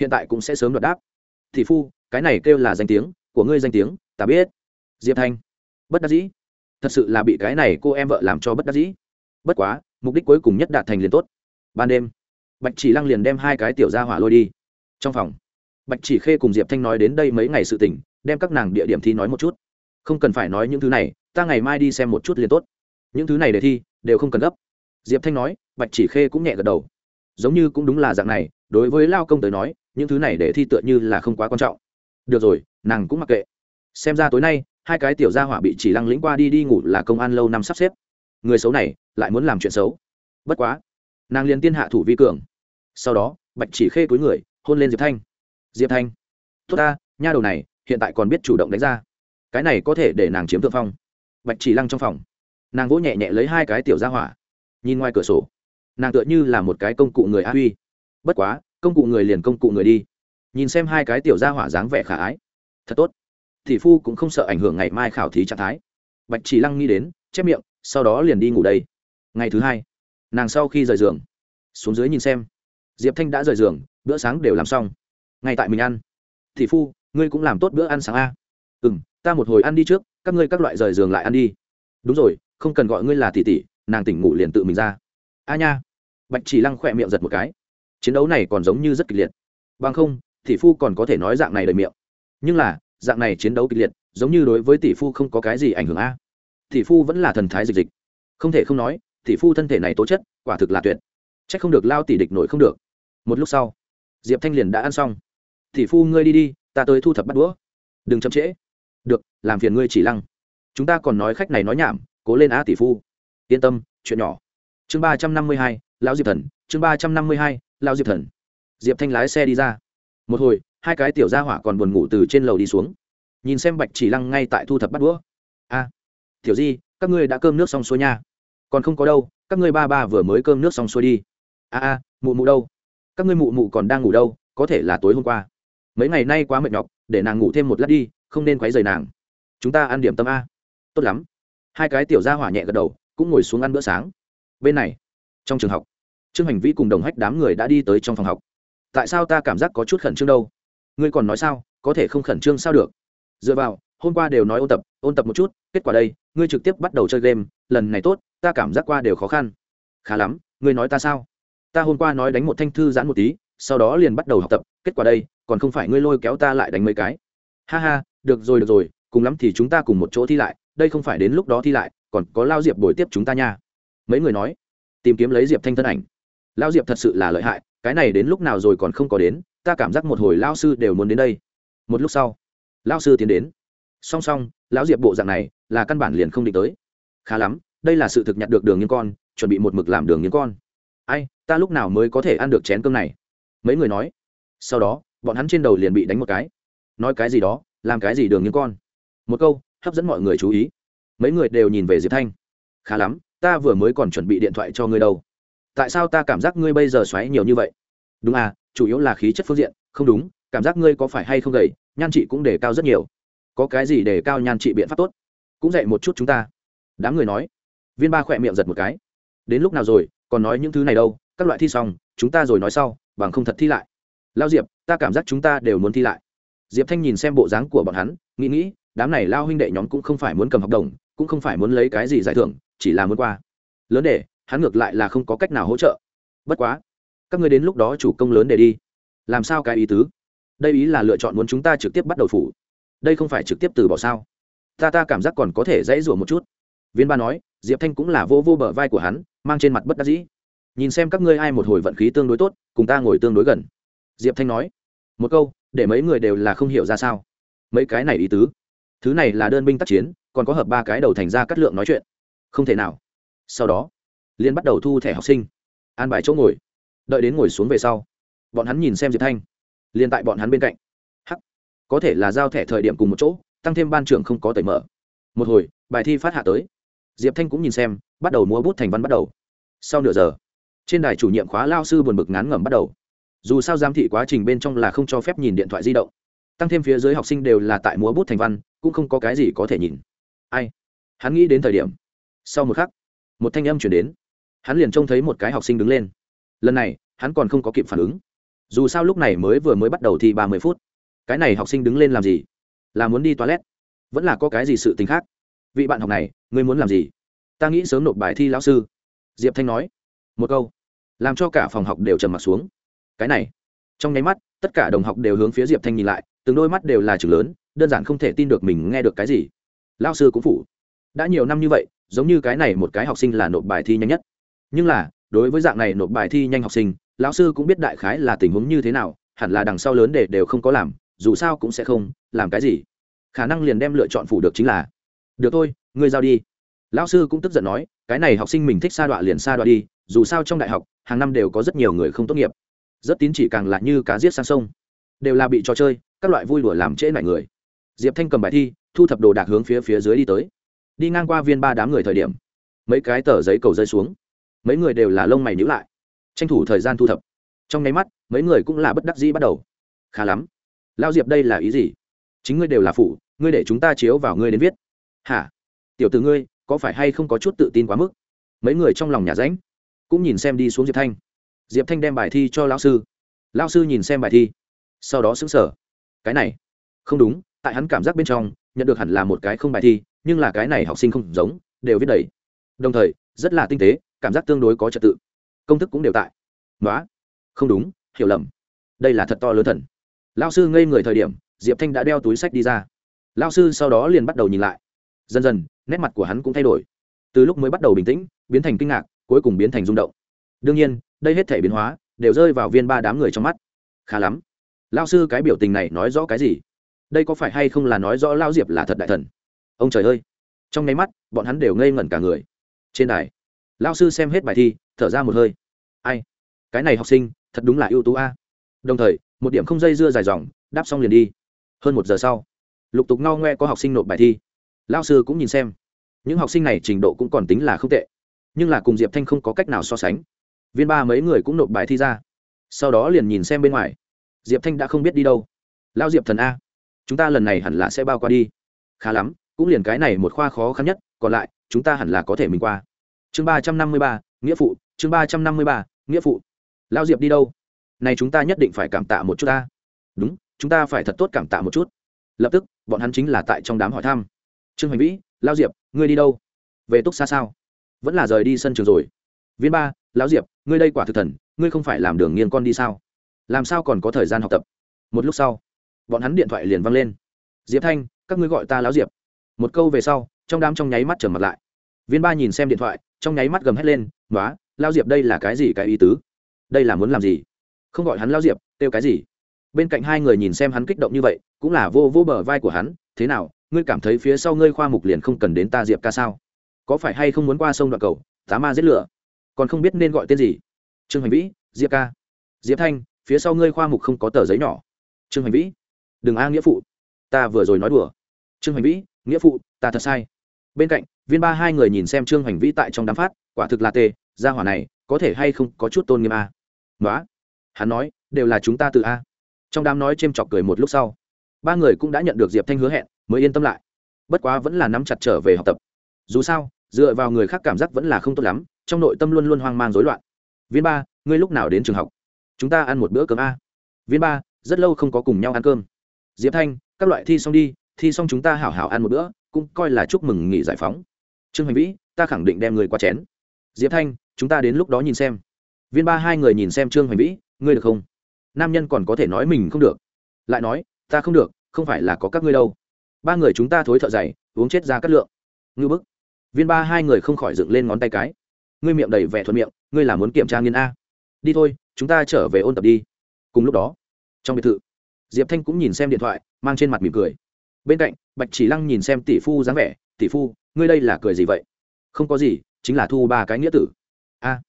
Hiện tại cũng sẽ sớm đoạt đáp. Thì phu, cái này kêu là danh tiếng, của ngươi danh tiếng, ta biết. Diệp thanh, bất đắc dĩ. Thật sự là bị cái này cô em vợ làm cho bất đắc dĩ. Bất quá, mục đích cuối cùng nhất đạt thành liền tốt. Ban đêm, bạch chỉ lăng liền đem hai cái tiểu ra hỏa lôi đi. Trong phòng, bạch chỉ khê cùng diệp thanh nói đến đây mấy ngày sự tỉnh đem các nàng địa điểm thi nói một chút. Không cần phải nói những thứ này, ta ngày mai đi xem một chút liền tốt. Những thứ này để thi, đều không cần gấp. Diệp thanh nói, bạch chỉ khê cũng nhẹ gật đầu giống như cũng đúng là dạng này, đối với lao công tới nói, những thứ này để thi tựa như là không quá quan trọng. Được rồi, nàng cũng mặc kệ. Xem ra tối nay, hai cái tiểu gia hỏa bị chỉ lăng lĩnh qua đi đi ngủ là công an lâu năm sắp xếp. Người xấu này, lại muốn làm chuyện xấu. Bất quá, nàng liền tiên hạ thủ vi cường. Sau đó, bạch chỉ khê túi người, hôn lên diệp thanh. Diệp thanh, tốt ta, nha đầu này, hiện tại còn biết chủ động đánh ra. Cái này có thể để nàng chiếm thượng phong. Bạch chỉ lăng trong phòng, nàng vỗ nhẹ nhẹ lấy hai cái tiểu gia hỏa. Nhìn ngoài cửa sổ nàng tựa như là một cái công cụ người a huy. Bất quá, công cụ người liền công cụ người đi. Nhìn xem hai cái tiểu gia hỏa dáng vẻ khả ái. Thật tốt. Thì phu cũng không sợ ảnh hưởng ngày mai khảo thí trạng thái. Bạch chỉ lăng nghĩ đến, chép miệng, sau đó liền đi ngủ đây. Ngày thứ hai, nàng sau khi rời giường, xuống dưới nhìn xem. Diệp thanh đã rời giường, bữa sáng đều làm xong. Ngay tại mình ăn. Thì phu, ngươi cũng làm tốt bữa ăn sáng a. Ừ m ta một hồi ăn đi trước, các ngươi các loại rời giường lại ăn đi. Đúng rồi, không cần gọi ngươi là tỷ tỷ, nàng tỉnh ngủ liền tự mình ra a nha. Bạch chỉ lăng khỏe miệng giật một cái. Chiến đấu này còn giống như rất kịch liệt. Bằng không, tỷ phu còn có thể nói dạng này đời miệng. Nhưng là, dạng này chiến đấu kịch liệt, giống như đối với tỷ phu không có cái gì ảnh hưởng a. Tỷ phu vẫn là thần thái dịch dịch. Không thể không nói, tỷ phu thân thể này tố chất, quả thực là tuyệt. C h ắ c không được lao tỷ địch nổi không được. Một lúc sau, diệp thanh liền đã ăn xong. Tỷ phu ngươi đi đi, ta tới thu thập bắt đũa. Đừng chậm trễ. Được, làm phiền ngươi chỉ lăng. Chúng ta còn nói khách này nói nhảm, cố lên á tỷ phu. Yên tâm, chuyện nhỏ chương ba trăm năm mươi hai, lão diệp thần. Chương ba trăm năm mươi hai, lão diệp thần. Diệp thanh lái xe đi ra. Một hồi, hai cái tiểu gia hỏa còn buồn ngủ từ trên lầu đi xuống. Nhìn xem bạch chỉ lăng ngay tại thu thập bắt đũa. A, tiểu di, các ngươi đã cơm nước xong xuôi nha. Còn không có đâu, các ngươi ba ba vừa mới cơm nước xong xuôi đi. A a, mụ mụ đâu? Các ngươi mụ mụ còn đang ngủ đâu, có thể là tối hôm qua. Mấy ngày nay quá mệt nhọc, để nàng ngủ thêm một lát đi, không nên quấy rầy nàng. Chúng ta ăn điểm tâm a. Tốt lắm. Hai cái tiểu gia hỏa nhẹ gật đầu, cũng ngồi xuống ăn bữa sáng bên này. Trong trường học, trương hành vi cùng đồng hách đám người đã đi tới trong phòng học. Tại sao ta cảm giác có chút khẩn trương đâu? Ngươi còn nói sao? Có thể không khẩn trương sao được? Dựa vào, hôm qua đều nói ôn tập ôn tập một chút, kết quả đây, ngươi trực tiếp bắt đầu chơi game, lần này tốt, ta cảm giác qua đều khó khăn. Khá lắm, ngươi nói ta sao? Ta hôm qua nói đánh một thanh thư giãn một tí, sau đó liền bắt đầu học tập, kết quả đây, còn không phải ngươi lôi kéo ta lại đánh mấy cái. Ha ha, được rồi được rồi, cùng lắm thì chúng ta cùng một chỗ thi lại, đây không phải đến lúc đó thi lại, còn có lao diệp bồi tiếp chúng ta nha mấy người nói, tìm kiếm lấy diệp thanh thân ảnh. Lao diệp thật sự là lợi hại, cái này đến lúc nào rồi còn không có đến, ta cảm giác một hồi lao sư đều muốn đến đây. Một lúc sau lao sư tiến đến. Song song, lão diệp bộ dạng này là căn bản liền không định tới. Khá lắm, đây là sự thực nhặt được đường nghiêng con, chuẩn bị một mực làm đường nghiêng con. Ai, ta lúc nào mới có thể ăn được chén cơm này? Mấy người nói. Sau đó, bọn hắn trên đầu liền bị đánh một cái. Nói cái gì đó, làm cái gì đường nghiêng con? Một câu, hấp dẫn mọi người chú ý. Mấy người đều nhìn về diệp thanh. Khá lắm ta vừa mới còn chuẩn bị điện thoại cho ngươi đâu. Tại sao ta cảm giác ngươi bây giờ xoáy nhiều như vậy? Đúng à chủ yếu là khí chất phương diện, không đúng, cảm giác ngươi có phải hay không gầy, nhan chị cũng đề cao rất nhiều. Có cái gì để cao nhan trị biện pháp tốt? Cũng dạy một chút chúng ta. Đám người nói. Viên ba khỏe miệng giật một cái. Đến lúc nào rồi, còn nói những thứ này đâu, các loại thi xong, chúng ta rồi nói sau, bằng không thật thi lại. Lao diệp, ta cảm giác chúng ta đều muốn thi lại. Diệp thanh nhìn xem bộ dáng của bọn hắn, nghĩ nghĩ, đám này lao huynh đệ nhóm cũng không phải muốn cầm hợp đồng, cũng không phải muốn lấy cái gì giải thưởng chỉ là muốn qua. Lớn để, hắn ngược lại là không có cách nào hỗ trợ. Bất quá, các ngươi đến lúc đó chủ công lớn để đi. Làm sao cái ý tứ? Đây ý là lựa chọn muốn chúng ta trực tiếp bắt đầu phủ. Đây không phải trực tiếp từ bỏ sao? Ta ta cảm giác còn có thể dãy rủa một chút. Viên ba nói, diệp thanh cũng là vô vô bờ vai của hắn, mang trên mặt bất đắc dĩ. Nhìn xem các ngươi ai một hồi vận khí tương đối tốt, cùng ta ngồi tương đối gần. Diệp thanh nói, một câu, để mấy người đều là không hiểu ra sao. Mấy cái này ý tứ. Thứ này là đơn binh tác chiến, còn có hợp ba cái đầu thành ra cắt lượng nói chuyện không thể nào. Sau đó, liên bắt đầu thu thẻ học sinh. An bài chỗ ngồi. Đợi đến ngồi xuống về sau, bọn hắn nhìn xem diệp thanh. Liên tại bọn hắn bên cạnh. Hắc. Có thể là giao thẻ thời điểm cùng một chỗ, tăng thêm ban trưởng không có tẩy mở. Một hồi, bài thi phát hạ tới. Diệp thanh cũng nhìn xem, bắt đầu mua bút thành văn bắt đầu. Sau nửa giờ, trên đài chủ nhiệm khóa lao sư buồn bực ngán ngẩm bắt đầu. Dù sao giám thị quá trình bên trong là không cho phép nhìn điện thoại di động. Tăng thêm phía dưới học sinh đều là tại múa bút thành văn, cũng không có cái gì có thể nhìn. Ai? Hắn nghĩ đến thời điểm sau một khắc, một thanh âm chuyển đến. Hắn liền trông thấy một cái học sinh đứng lên. Lần này, hắn còn không có kịp phản ứng. Dù sao lúc này mới vừa mới bắt đầu thi ba mươi phút. Cái này học sinh đứng lên làm gì? Là muốn đi toilet? Vẫn là có cái gì sự t ì n h khác? Vị bạn học này, ngươi muốn làm gì? Ta nghĩ sớm nộp bài thi lão sư. Diệp thanh nói. Một câu. Làm cho cả phòng học đều trầm m ặ t xuống. Cái này. Trong nháy mắt, tất cả đồng học đều hướng phía diệp thanh nhìn lại, từng đôi mắt đều là chừng lớn, đơn giản không thể tin được mình nghe được cái gì. Lao sư cũng phủ. Đã nhiều năm như vậy giống như cái này một cái học sinh là nộp bài thi nhanh nhất. Nhưng là, đối với dạng này nộp bài thi nhanh học sinh, lão sư cũng biết đại khái là tình huống như thế nào, hẳn là đằng sau lớn để đều không có làm, dù sao cũng sẽ không, làm cái gì. Khả năng liền đem lựa chọn phủ được chính là, được thôi, ngươi giao đi. Lão sư cũng tức giận nói, cái này học sinh mình thích sa đọa liền sa đọa đi, dù sao trong đại học, hàng năm đều có rất nhiều người không tốt nghiệp. Rất tín chỉ càng là như cá giết sang sông. Đều là bị trò chơi, các loại vui đùa làm trễ lại người. Diệp thanh cầm bài thi, thu thập đồ đạc hướng phía phía dưới đi tới đi ngang qua viên ba đám người thời điểm, mấy cái tờ giấy cầu rơi xuống. Mấy người đều là lông mày nhữ lại. Tranh thủ thời gian thu thập. Trong nháy mắt, mấy người cũng là bất đắc dĩ bắt đầu. Khá lắm. Lao diệp đây là ý gì? Chính ngươi đều là phụ, ngươi để chúng ta chiếu vào ngươi đến viết. Hả? Tiểu t ử ngươi, có phải hay không có chút tự tin quá mức? Mấy người trong lòng nhà ránh cũng nhìn xem đi xuống diệp thanh. Diệp thanh đem bài thi cho lão sư. Lão sư nhìn xem bài thi, sau đó xứng sở cái này, không đúng, tại hắn cảm giác bên trong, nhận được hẳn là một cái không bài thi nhưng là cái này học sinh không giống, đều viết đầy. Đồng thời, rất là tinh tế, cảm giác tương đối có trật tự. Công thức cũng đều tại. Nói không đúng, hiểu lầm. Đây là thật to lớn thần. Lao sư ngây người thời điểm, diệp thanh đã đeo túi sách đi ra. Lao sư sau đó liền bắt đầu nhìn lại. Dần dần, nét mặt của hắn cũng thay đổi. Từ lúc mới bắt đầu bình tĩnh, biến thành kinh ngạc, cuối cùng biến thành rung động. Đương nhiên, đây hết thể biến hóa, đều rơi vào viên ba đám người trong mắt. Khá lắm. Lao sư cái biểu tình này nói rõ cái gì? Đây có phải hay không là nói rõ lao diệp là thật đại thần? Ông trời ơi! Trong nháy mắt, bọn hắn đều ngây ngẩn cả người. Trên đài lao sư xem hết bài thi, thở ra một hơi. Ai? Cái này học sinh, thật đúng là ưu tú a. Đồng thời, một điểm không dây dưa dài dòng, đáp xong liền đi. Hơn một giờ sau, lục tục ngao ngoe có học sinh nộp bài thi. Lao sư cũng nhìn xem. Những học sinh này trình độ cũng còn tính là không tệ, nhưng là cùng diệp thanh không có cách nào so sánh. Viên ba mấy người cũng nộp bài thi ra. Sau đó liền nhìn xem bên ngoài. Diệp thanh đã không biết đi đâu. Lao diệp thần a, chúng ta lần này hẳn là sẽ bao qua đi. Khá lắm cũng liền cái này một khoa khó khăn nhất, còn lại, chúng ta hẳn là có thể mình qua. Chương ba trăm năm mươi ba, nghĩa phụ, chương ba trăm năm mươi ba, nghĩa phụ. Lao diệp đi đâu? Này chúng ta nhất định phải cảm tạ một chút ta. Đúng, chúng ta phải thật tốt cảm tạ một chút. Lập tức, bọn hắn chính là tại trong đám hỏi thăm. Trương hoành vĩ, lao diệp, ngươi đi đâu? Về túc xa sao? Vẫn là rời đi sân trường rồi. Viên ba lão diệp, ngươi đây quả thực thần, ngươi không phải làm đường nghiên con đi sao? Làm sao còn có thời gian học tập? Một lúc sau, bọn hắn điện thoại liền văng lên. Diệp thanh, các ngươi gọi ta lão diệp một câu về sau, trong đám trong nháy mắt trở mặt lại. Viên ba nhìn xem điện thoại, trong nháy mắt gầm hét lên nói lao diệp đây là cái gì cái ý tứ? Đây là muốn làm gì? Không gọi hắn lao diệp, kêu cái gì? Bên cạnh hai người nhìn xem hắn kích động như vậy, cũng là vô vô bờ vai của hắn, thế nào, ngươi cảm thấy phía sau ngươi khoa mục liền không cần đến ta diệp ca sao? Có phải hay không muốn qua sông đoạn cầu, tá ma giết lửa? Còn không biết nên gọi tên gì? Trương hành vĩ, diệp ca. Diệp thanh, phía sau ngươi khoa mục không có tờ giấy nhỏ. Trương hành vĩ, đừng a nghĩa phụ, ta vừa rồi nói đùa. Trương hành vĩ nghĩa phụ, ta thật sai. Bên cạnh, viên ba hai người nhìn xem trương hoành vĩ tại trong đám phát, quả thực là tê, gia hỏa này, có thể hay không có chút tôn nghiêm a? Nói hắn nói, đều là chúng ta tự a. Trong đám nói c h ê m chọc cười một lúc sau, ba người cũng đã nhận được diệp thanh hứa hẹn, mới yên tâm lại. Bất quá vẫn là nắm chặt trở về học tập. Dù sao, dựa vào người khác cảm giác vẫn là không tốt lắm, trong nội tâm luôn luôn hoang mang rối loạn. Viên ba, ngươi lúc nào đến trường học? Chúng ta ăn một bữa cơm a. Viên ba, rất lâu không có cùng nhau ăn cơm. Diệp thanh, các loại thi xong đi thi xong chúng ta hảo hảo ăn một bữa, cũng coi là chúc mừng nghỉ giải phóng. Trương hành vĩ, ta khẳng định đem người qua chén. Diệp thanh, chúng ta đến lúc đó nhìn xem. Viên ba hai người nhìn xem trương hành vĩ, ngươi được không? Nam nhân còn có thể nói mình không được. Lại nói, ta không được, không phải là có các ngươi đâu. Ba người chúng ta thối thợ dày, uống chết ra cắt lượng. Ngư bức. Viên ba hai người không khỏi dựng lên ngón tay cái. Ngươi miệng đầy vẻ thuận miệng, ngươi là muốn kiểm tra nghiên a. Đi thôi, chúng ta trở về ôn tập đi. Cùng lúc đó, trong biệt thự, diệp thanh cũng nhìn xem điện thoại, mang trên mặt mỉm cười bên cạnh, bạch chỉ lăng nhìn xem tỷ phu dáng vẻ, tỷ phu, ngươi đây là cười gì vậy? Không có gì, chính là thu ba cái nghĩa tử. A.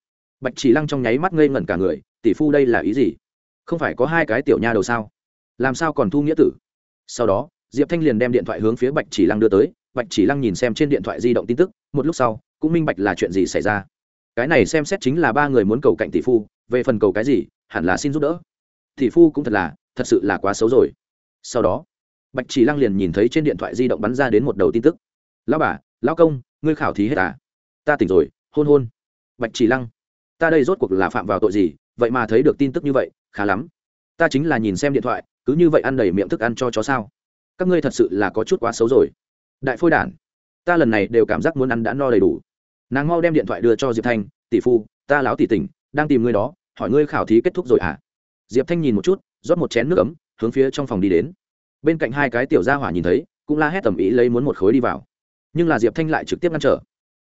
Bạch chỉ lăng trong nháy mắt ngây ngẩn cả người, tỷ phu đây là ý gì? Không phải có hai cái tiểu nha đầu sao? Làm sao còn thu nghĩa tử? Sau đó, diệp thanh liền đem điện thoại hướng phía bạch chỉ lăng đưa tới. Bạch chỉ lăng nhìn xem trên điện thoại di động tin tức, một lúc sau, cũng minh bạch là chuyện gì xảy ra. Cái này xem xét chính là ba người muốn cầu cạnh tỷ phu, về phần cầu cái gì, hẳn là xin giúp đỡ. Tỷ phu cũng thật là, thật sự là quá xấu rồi. Sau đó bạch chỉ lăng liền nhìn thấy trên điện thoại di động bắn ra đến một đầu tin tức. Lão bà, lão công, ngươi khảo thí hết à? Ta tỉnh rồi, hôn hôn. Bạch chỉ lăng, ta đây rốt cuộc là phạm vào tội gì, vậy mà thấy được tin tức như vậy, khá lắm. Ta chính là nhìn xem điện thoại, cứ như vậy ăn đầy miệng thức ăn cho chó sao. Các ngươi thật sự là có chút quá xấu rồi. Đại phôi đản, ta lần này đều cảm giác muốn ăn đã no đầy đủ. Nàng mau đem điện thoại đưa cho diệp thanh, tỷ phu, ta láo tỷ tỉnh, đang tìm ngươi đó, hỏi ngươi khảo thí kết thúc rồi à? Diệp thanh nhìn một chút, rót một chén nước ấm, hướng phía trong phòng đi đến bên cạnh hai cái tiểu gia hỏa nhìn thấy, cũng la hét tầm ý lấy muốn một khối đi vào. Nhưng là diệp thanh lại trực tiếp ngăn trở.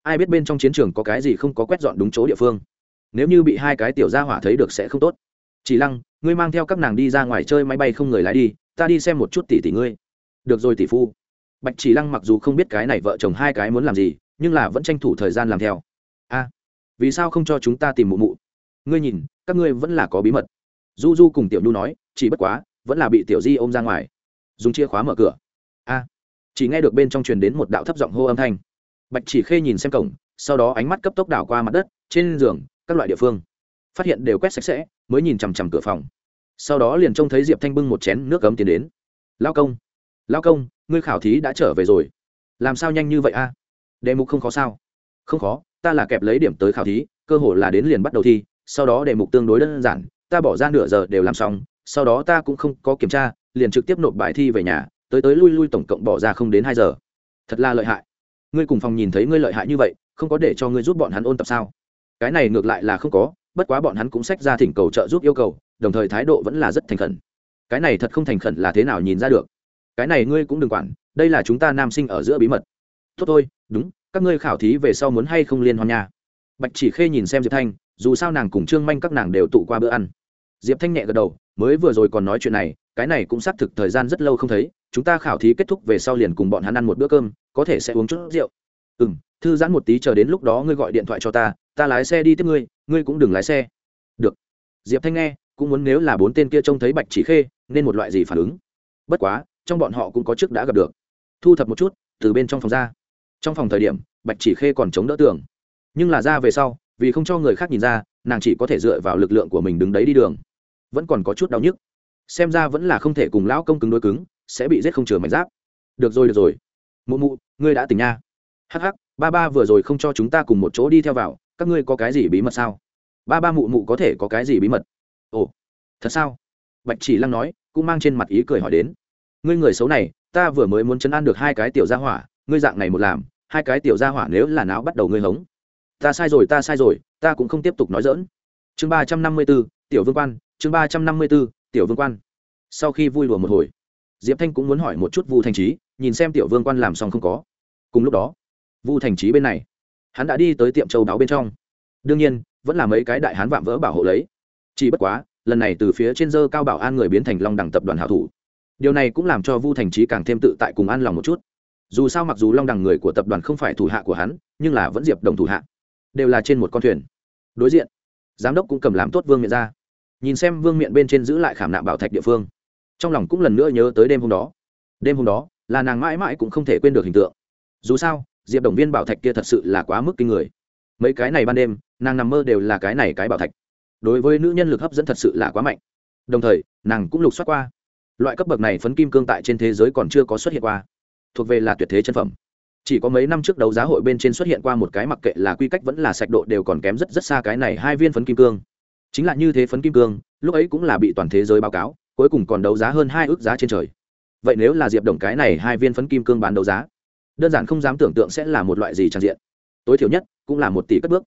Ai biết bên trong chiến trường có cái gì không có quét dọn đúng chỗ địa phương. Nếu như bị hai cái tiểu gia hỏa thấy được sẽ không tốt. Chỉ lăng, ngươi mang theo các nàng đi ra ngoài chơi máy bay không người lái đi, ta đi xem một chút tỷ tỷ ngươi. Được rồi tỷ phu. Bạch chỉ lăng mặc dù không biết cái này vợ chồng hai cái muốn làm gì, nhưng là vẫn tranh thủ thời gian làm theo. A, vì sao không cho chúng ta tìm mụ mụ? Ngươi nhìn, các ngươi vẫn là có bí mật. Du du cùng tiểu nhu nói, chỉ bất quá, vẫn là bị tiểu di ôm ra ngoài dùng chìa khóa mở cửa. A. Chỉ nghe được bên trong truyền đến một đạo thấp giọng hô âm thanh. Bạch chỉ khê nhìn xem cổng, sau đó ánh mắt cấp tốc đảo qua mặt đất, trên giường, các loại địa phương. Phát hiện đều quét sạch sẽ, mới nhìn chằm chằm cửa phòng. Sau đó liền trông thấy diệp thanh bưng một chén nước cấm tiến đến. Lao công lao công, ngươi khảo thí đã trở về rồi. Làm sao nhanh như vậy a? Đề mục không khó sao? Không khó, ta là kẹp lấy điểm tới khảo thí, cơ hội là đến liền bắt đầu thi, sau đó đề mục tương đối đơn giản, ta bỏ ra nửa giờ đều làm xong, sau đó ta cũng không có kiểm tra liền trực tiếp nộp bài thi về nhà, tới tới lui lui tổng cộng bỏ ra không đến hai giờ. Thật là lợi hại. Ngươi cùng phòng nhìn thấy ngươi lợi hại như vậy, không có để cho ngươi giúp bọn hắn ôn tập sao? Cái này ngược lại là không có, bất quá bọn hắn cũng sách ra thỉnh cầu trợ giúp yêu cầu, đồng thời thái độ vẫn là rất thành khẩn. Cái này thật không thành khẩn là thế nào nhìn ra được? Cái này ngươi cũng đừng quản, đây là chúng ta nam sinh ở giữa bí mật. Tốt thôi, đúng, các ngươi khảo thí về sau muốn hay không liên hoan nha. Bạch chỉ khê nhìn xem diệp thanh, dù sao nàng cùng trương manh các nàng đều tụ qua bữa ăn. Diệp thanh nhẹ gật đầu, mới vừa rồi còn nói chuyện này cái này cũng xác thực thời gian rất lâu không thấy, chúng ta khảo thí kết thúc về sau liền cùng bọn hắn ăn một bữa cơm, có thể sẽ uống chút rượu. Ừ m thư giãn một tí chờ đến lúc đó ngươi gọi điện thoại cho ta ta lái xe đi tiếp ngươi ngươi cũng đừng lái xe. Được. Diệp thanh nghe, cũng muốn nếu là bốn tên kia trông thấy bạch chỉ khê, nên một loại gì phản ứng? Bất quá, trong bọn họ cũng có trước đã gặp được. Thu thập một chút, từ bên trong phòng ra. Trong phòng thời điểm, bạch chỉ khê còn chống đỡ tường. Nhưng là ra về sau, vì không cho người khác nhìn ra, nàng chỉ có thể dựa vào lực lượng của mình đứng đấy đi đường. Vẫn còn có chút đau nhức xem ra vẫn là không thể cùng lão công cứng đối cứng, sẽ bị giết không chừa mảnh giáp. Được rồi được rồi. Mụ mụ, ngươi đã tỉnh nha. Hắc hắc, ba ba vừa rồi không cho chúng ta cùng một chỗ đi theo vào, các ngươi có cái gì bí mật sao? Ba ba mụ mụ có thể có cái gì bí mật? Ồ, thật sao? Bạch chỉ lăng nói, cũng mang trên mặt ý cười hỏi đến. Ngươi người xấu này, ta vừa mới muốn chấn an được hai cái tiểu gia hỏa, ngươi dạng này một làm, hai cái tiểu gia hỏa nếu là não bắt đầu ngươi hống. Ta sai rồi, ta sai rồi, ta cũng không tiếp tục nói dỡn chương ba trăm năm mươi b ố tiểu vương quan, chương ba trăm năm mươi b ố tiểu vương quan. Sau khi vui đùa một hồi, diệp thanh cũng muốn hỏi một chút vu thành trí nhìn xem tiểu vương quan làm xong không có. Cùng lúc đó, vu thành trí bên này, hắn đã đi tới tiệm châu đáo bên trong. Đương nhiên, vẫn là mấy cái đại hán vạm vỡ bảo hộ lấy. Chỉ bất quá, lần này từ phía trên dơ cao bảo an người biến thành long đẳng tập đoàn hảo thủ. Điều này cũng làm cho vu thành trí càng thêm tự tại cùng an lòng một chút. Dù sao mặc dù long đẳng người của tập đoàn không phải thủ hạ của hắn, nhưng là vẫn diệp đồng thủ hạ. Đều là trên một con thuyền. Đối diện, giám đốc cũng cầm làm tốt vương miệng ra nhìn xem vương miện bên trên giữ lại khảm nạm bảo thạch địa phương. Trong lòng cũng lần nữa nhớ tới đêm hôm đó. Đêm hôm đó, là nàng mãi mãi cũng không thể quên được hình tượng. Dù sao, diệp đồng viên bảo thạch kia thật sự là quá mức kinh người. Mấy cái này ban đêm, nàng nằm mơ đều là cái này cái bảo thạch. Đối với nữ nhân lực hấp dẫn thật sự là quá mạnh. Đồng thời, nàng cũng lục soát qua. Loại cấp bậc này phấn kim cương tại trên thế giới còn chưa có xuất hiện qua. Thuộc về là tuyệt thế chân phẩm. Chỉ có mấy năm trước đấu giá hội bên trên xuất hiện qua một cái mặc kệ là quy cách vẫn là sạch độ đều còn kém rất rất xa cái này hai viên phấn kim cương chính là như thế phấn kim cương, lúc ấy cũng là bị toàn thế giới báo cáo, cuối cùng còn đấu giá hơn hai ước giá trên trời. Vậy nếu là diệp đồng cái này hai viên phấn kim cương bán đấu giá, đơn giản không dám tưởng tượng sẽ là một loại gì trang diện. Tối thiểu nhất, cũng là một tỷ cất bước.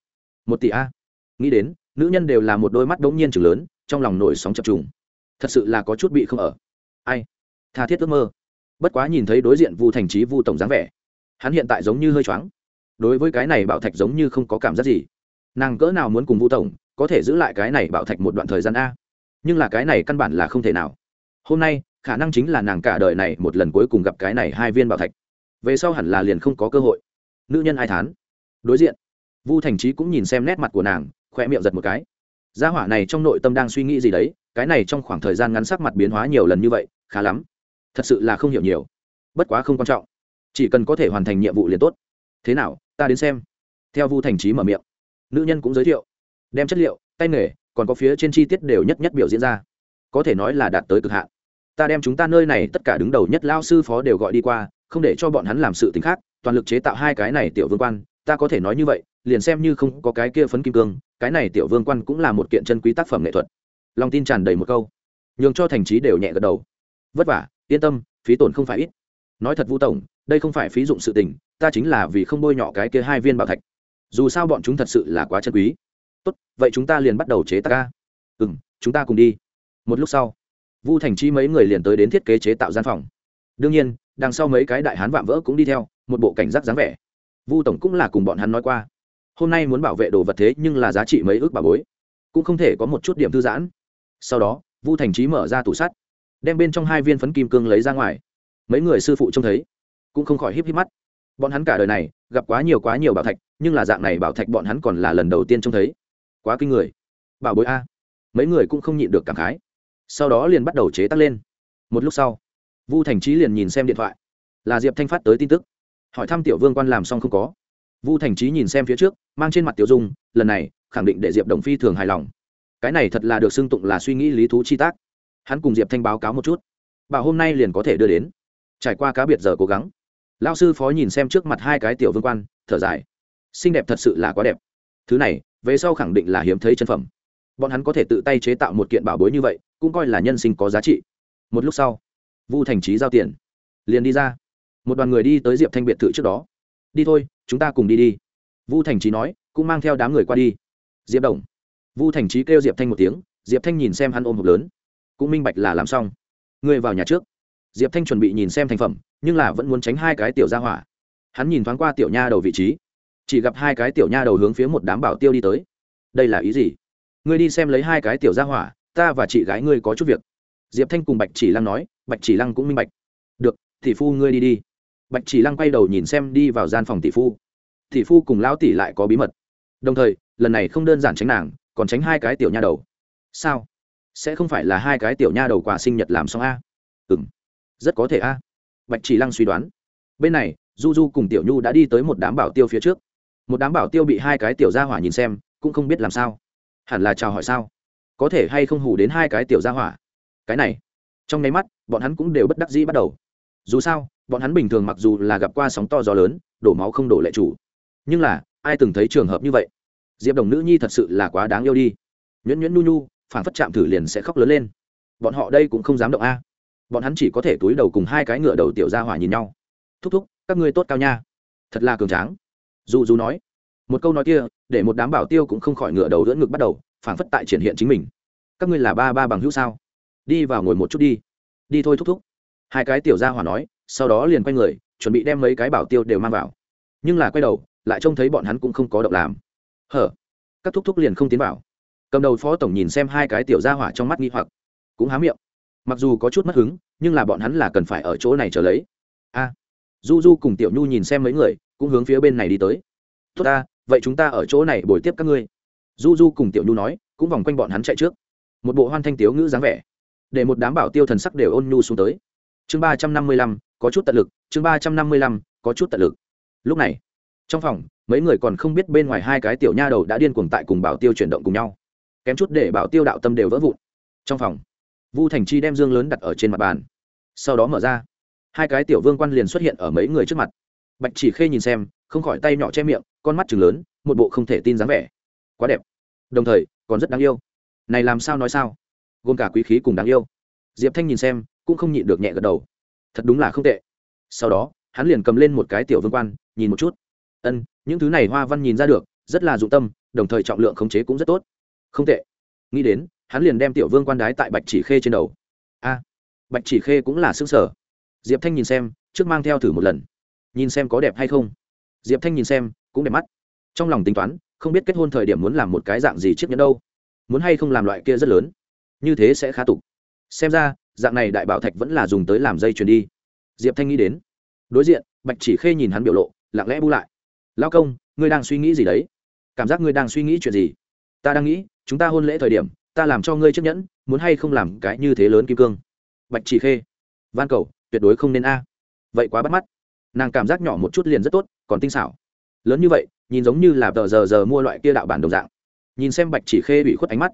Một tỷ a. Nghĩ đến, nữ nhân đều là một đôi mắt đ ố n g nhiên chừng lớn, trong lòng nổi sóng chập trùng. Thật sự là có chút bị không ở. Ai? Tha thiết ước mơ. Bất quá nhìn thấy đối diện vu thành trí vu tổng dáng vẻ, hắn hiện tại giống như hơi choáng. Đối với cái này bảo thạch giống như không có cảm giác gì. Nàng cỡ nào muốn cùng vu tổng có thể giữ lại cái này bảo thạch một đoạn thời gian a. Nhưng là cái này căn bản là không thể nào. Hôm nay, khả năng chính là nàng cả đời này một lần cuối cùng gặp cái này hai viên bảo thạch. Về sau hẳn là liền không có cơ hội. Nữ nhân ai thán? Đối diện. Vu thành trí cũng nhìn xem nét mặt của nàng khoe miệng giật một cái. Gia hỏa này trong nội tâm đang suy nghĩ gì đấy, cái này trong khoảng thời gian ngắn sắc mặt biến hóa nhiều lần như vậy, khá lắm. Thật sự là không hiểu nhiều. Bất quá không quan trọng. Chỉ cần có thể hoàn thành nhiệm vụ liền tốt. Thế nào, ta đến xem. Theo vu thành trí mở miệng. Nữ nhân cũng giới thiệu đem chất liệu, tay nghề, còn có phía trên chi tiết đều nhất nhất biểu diễn ra. Có thể nói là đạt tới cực hạn. Ta đem chúng ta nơi này tất cả đứng đầu nhất lao sư phó đều gọi đi qua, không để cho bọn hắn làm sự t ì n h khác, toàn lực chế tạo hai cái này tiểu vương quan. Ta có thể nói như vậy, liền xem như không có cái kia phấn kim cương, cái này tiểu vương quan cũng là một kiện chân quý tác phẩm nghệ thuật. Lòng tin tràn đầy một câu. Nhường cho thành trí đều nhẹ gật đầu. Vất vả, yên tâm, phí tổn không phải ít. Nói thật vu tổng, đây không phải phí dụng sự tình, ta chính là vì không bôi nhọ cái kia hai viên bảo thạch. Dù sao bọn chúng thật sự là quá chân quý tốt, vậy chúng ta liền bắt đầu chế tác ca. Ừ m chúng ta cùng đi. Một lúc sau, vu thành chi mấy người liền tới đến thiết kế chế tạo gian phòng. Đương nhiên, đằng sau mấy cái đại hán vạm vỡ cũng đi theo, một bộ cảnh giác dáng vẻ. Vu tổng cũng là cùng bọn hắn nói qua. Hôm nay muốn bảo vệ đồ vật thế nhưng là giá trị mấy ước bà bối. Cũng không thể có một chút điểm thư giãn. Sau đó, vu thành trí mở ra tủ sắt, đem bên trong hai viên phấn kim cương lấy ra ngoài. Mấy người sư phụ trông thấy, cũng không khỏi híp híp mắt. Bọn hắn cả đời này, gặp quá nhiều quá nhiều bảo thạch, nhưng là dạng này bảo thạch bọn hắn còn là lần đầu tiên trông thấy quá kinh người. Bảo bối a. Mấy người cũng không nhịn được cảm khái. Sau đó liền bắt đầu chế tác lên. Một lúc sau, vu thành trí liền nhìn xem điện thoại. Là diệp thanh phát tới tin tức. Hỏi thăm tiểu vương quan làm xong không có. Vu thành trí nhìn xem phía trước, mang trên mặt tiểu dung, lần này, khẳng định để diệp đồng phi thường hài lòng. Cái này thật là được xưng tụng là suy nghĩ lý thú chi tác. Hắn cùng diệp thanh báo cáo một chút. Bảo hôm nay liền có thể đưa đến. Trải qua cá biệt giờ cố gắng. Lao sư phó nhìn xem trước mặt hai cái tiểu vương quan, thở dài. Xinh đẹp thật sự là quá đẹp thứ này, về sau khẳng định là hiếm thấy chân phẩm. Bọn hắn có thể tự tay chế tạo một kiện bảo bối như vậy, cũng coi là nhân sinh có giá trị. Một lúc sau, vu thành trí giao tiền, liền đi ra. Một đoàn người đi tới diệp thanh biệt thự trước đó. Đi thôi, chúng ta cùng đi đi. Vu thành trí nói, cũng mang theo đám người qua đi. Diệp đồng. Vu thành trí kêu diệp thanh một tiếng, diệp thanh nhìn xem hắn ôm hộp lớn. Cũng minh bạch là làm xong. Ngươi vào nhà trước. Diệp thanh chuẩn bị nhìn xem thành phẩm, nhưng là vẫn muốn tránh hai cái tiểu ra hỏa. Hắn nhìn thoáng qua tiểu nha đầu vị trí chỉ gặp hai cái tiểu nha đầu hướng phía một đám bảo tiêu đi tới. Đây là ý gì? Ngươi đi xem lấy hai cái tiểu ra hỏa, ta và chị gái ngươi có chút việc. Diệp thanh cùng bạch chỉ lăng nói, bạch chỉ lăng cũng minh bạch. Được, tỷ phu ngươi đi đi. Bạch chỉ lăng quay đầu nhìn xem đi vào gian phòng tỷ phu. Tỷ phu cùng lão tỷ lại có bí mật. Đồng thời, lần này không đơn giản tránh nàng, còn tránh hai cái tiểu nha đầu. Sao? Sẽ không phải là hai cái tiểu nha đầu quà sinh nhật làm xong a? Ừ m rất có thể a. Bạch chỉ lăng suy đoán. Bên này, du du cùng tiểu nhu đã đi tới một đám bảo tiêu phía trước một đám bảo tiêu bị hai cái tiểu gia hỏa nhìn xem, cũng không biết làm sao. Hẳn là chào hỏi sao? Có thể hay không hủ đến hai cái tiểu gia hỏa? Cái này, trong nháy mắt, bọn hắn cũng đều bất đắc dĩ bắt đầu. Dù sao, bọn hắn bình thường mặc dù là gặp qua sóng to gió lớn, đổ máu không đổ lệ chủ. Nhưng là, ai từng thấy trường hợp như vậy? Diệp đồng nữ nhi thật sự là quá đáng yêu đi. Nhuyễn nhuyễn nu nu phản phất chạm thử liền sẽ khóc lớn lên. Bọn họ đây cũng không dám động a. Bọn hắn chỉ có thể túi đầu cùng hai cái ngựa đầu tiểu ra hỏa nhìn nhau. Thúc thúc, các ngươi tốt cao nha. Thật là cường tráng dù dù nói, một câu nói kia, để một đám bảo tiêu cũng không khỏi ngựa đầu đỡ ngực bắt đầu phản phất tại triển hiện chính mình. Các ngươi là ba ba bằng hữu sao? Đi vào ngồi một chút đi. Đi thôi thúc thúc. Hai cái tiểu gia hỏa nói, sau đó liền quay người, chuẩn bị đem mấy cái bảo tiêu đều mang vào. Nhưng là quay đầu, lại trông thấy bọn hắn cũng không có động làm. Hở? Các thúc thúc liền không tiến vào. Cầm đầu phó tổng nhìn xem hai cái tiểu gia hỏa trong mắt nghi hoặc, cũng há miệng. Mặc dù có chút mất hứng, nhưng là bọn hắn là cần phải ở chỗ này trở lấy. A du du cùng tiểu nhu nhìn xem mấy người, cũng hướng phía bên này đi tới. Tốt ta, vậy chúng ta ở chỗ này bồi tiếp các ngươi. Du du cùng tiểu nhu nói, cũng vòng quanh bọn hắn chạy trước. Một bộ hoan thanh tiếu ngữ dáng vẻ, để một đám bảo tiêu thần sắc đều ôn nhu xuống tới. Chương ba trăm năm mươi lăm, có chút tận lực, chương ba trăm năm mươi lăm, có chút tận lực. Lúc này, trong phòng, mấy người còn không biết bên ngoài hai cái tiểu nha đầu đã điên cuồng tại cùng bảo tiêu chuyển động cùng nhau. Kém chút để bảo tiêu đạo tâm đều vỡ vụn. Trong phòng, vu thành chi đem dương lớn đặt ở trên mặt bàn, sau đó mở ra hai cái tiểu vương quan liền xuất hiện ở mấy người trước mặt. Bạch chỉ khê nhìn xem, không khỏi tay nhỏ che miệng, con mắt chừng lớn, một bộ không thể tin dáng vẻ. Quá đẹp. Đồng thời, còn rất đáng yêu. Này làm sao nói sao? Gồm cả quý khí cùng đáng yêu. Diệp thanh nhìn xem, cũng không nhịn được nhẹ gật đầu. Thật đúng là không tệ. Sau đó, hắn liền cầm lên một cái tiểu vương quan, nhìn một chút. Ân, những thứ này hoa văn nhìn ra được, rất là dụng tâm, đồng thời trọng lượng khống chế cũng rất tốt. Không tệ. Nghĩ đến, hắn liền đem tiểu vương quan đái tại bạch chỉ khê trên đầu. A, bạch chỉ khê cũng là xương sở diệp thanh nhìn xem, trước mang theo thử một lần. Nhìn xem có đẹp hay không. Diệp thanh nhìn xem, cũng đẹp mắt. Trong lòng tính toán, không biết kết hôn thời điểm muốn làm một cái dạng gì chiếc nhẫn đâu. Muốn hay không làm loại kia rất lớn. Như thế sẽ khá tục. Xem ra, dạng này đại bảo thạch vẫn là dùng tới làm dây chuyền đi. Diệp thanh nghĩ đến. Đối diện, bạch chỉ khê nhìn hắn biểu lộ, lặng lẽ bu lại. Lao công, ngươi đang suy nghĩ gì đấy? Cảm giác ngươi đang suy nghĩ chuyện gì? Ta đang nghĩ, chúng ta hôn lễ thời điểm, ta làm cho ngươi chiếc nhẫn, muốn hay không làm cái như thế lớn kim cương? Bạch chỉ khê. Van cầu tuyệt đối không nên a. Vậy quá bắt mắt. Nàng cảm giác nhỏ một chút liền rất tốt, còn tinh xảo. Lớn như vậy, nhìn giống như là tờ giờ giờ mua loại kia đạo bản đồng dạng. Nhìn xem bạch chỉ khê bị khuất ánh mắt.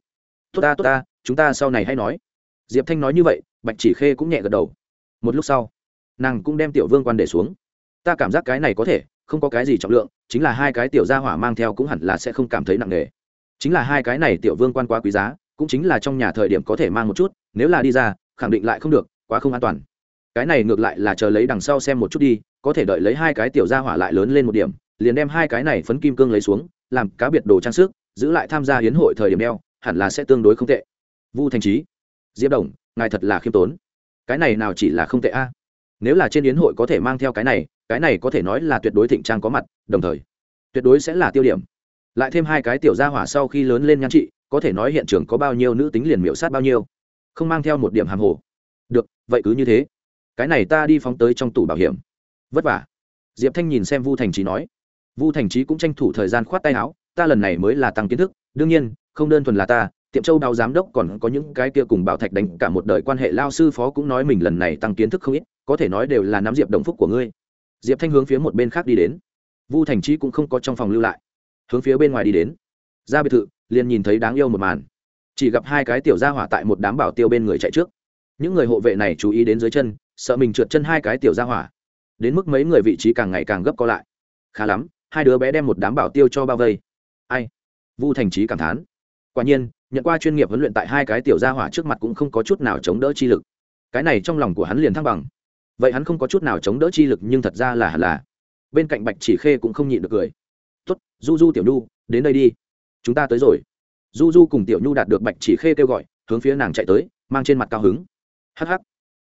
Tốt ta tốt ta, chúng ta sau này hay nói. Diệp thanh nói như vậy, bạch chỉ khê cũng nhẹ gật đầu. Một lúc sau, nàng cũng đem tiểu vương quan để xuống. Ta cảm giác cái này có thể, không có cái gì trọng lượng, chính là hai cái tiểu gia hỏa mang theo cũng hẳn là sẽ không cảm thấy nặng nề. Chính là hai cái này tiểu vương quan quá quý giá, cũng chính là trong nhà thời điểm có thể mang một chút, nếu là đi ra, khẳng định lại không được, quá không an toàn cái này ngược lại là chờ lấy đằng sau xem một chút đi, có thể đợi lấy hai cái tiểu gia hỏa lại lớn lên một điểm, liền đem hai cái này phấn kim cương lấy xuống, làm cá biệt đồ trang sức, giữ lại tham gia hiến hội thời điểm đeo, hẳn là sẽ tương đối không tệ. Vu thành trí diệp đồng, ngài thật là khiêm tốn. Cái này nào chỉ là không tệ a? Nếu là trên yến hội có thể mang theo cái này cái này có thể nói là tuyệt đối thịnh trang có mặt, đồng thời, tuyệt đối sẽ là tiêu điểm. Lại thêm hai cái tiểu gia hỏa sau khi lớn lên nhan trị, có thể nói hiện trường có bao nhiêu nữ tính liền miễu sát bao nhiêu. Không mang theo một điểm hàng hồ. Được, vậy cứ như thế cái này ta đi phóng tới trong tủ bảo hiểm. Vất vả. Diệp thanh nhìn xem vu thành trí nói. Vu thành trí cũng tranh thủ thời gian khoát tay áo, ta lần này mới là tăng kiến thức, đương nhiên, không đơn thuần là ta, tiệm châu đào giám đốc còn có những cái kia cùng bảo thạch đánh cả một đời quan hệ lao sư phó cũng nói mình lần này tăng kiến thức không ít, có thể nói đều là nắm diệp đồng phúc của ngươi. Diệp thanh hướng phía một bên khác đi đến. Vu thành trí cũng không có trong phòng lưu lại. Hướng phía bên ngoài đi đến. Ra biệt thự, liền nhìn thấy đáng yêu một màn. Chỉ gặp hai cái tiểu gia hỏa tại một đám bảo tiêu bên người chạy trước. Những người hộ vệ này chú ý đến dưới chân sợ mình trượt chân hai cái tiểu ra hỏa. Đến mức mấy người vị trí càng ngày càng gấp co lại. Khá lắm, hai đứa bé đem một đám bảo tiêu cho bao vây. Ai? Vu thành trí cảm thán. Quả nhiên, nhận qua chuyên nghiệp huấn luyện tại hai cái tiểu gia hỏa trước mặt cũng không có chút nào chống đỡ chi lực. Cái này trong lòng của hắn liền thăng bằng. Vậy hắn không có chút nào chống đỡ chi lực nhưng thật ra là hẳn là. Bên cạnh bạch chỉ khê cũng không nhịn được cười. Tuất du du tiểu nhu, đến đây đi. Chúng ta tới rồi. Du du cùng tiểu nhu đạt được bạch chỉ khê kêu gọi, hướng phía nàng chạy tới, mang trên mặt cao hứng. Hh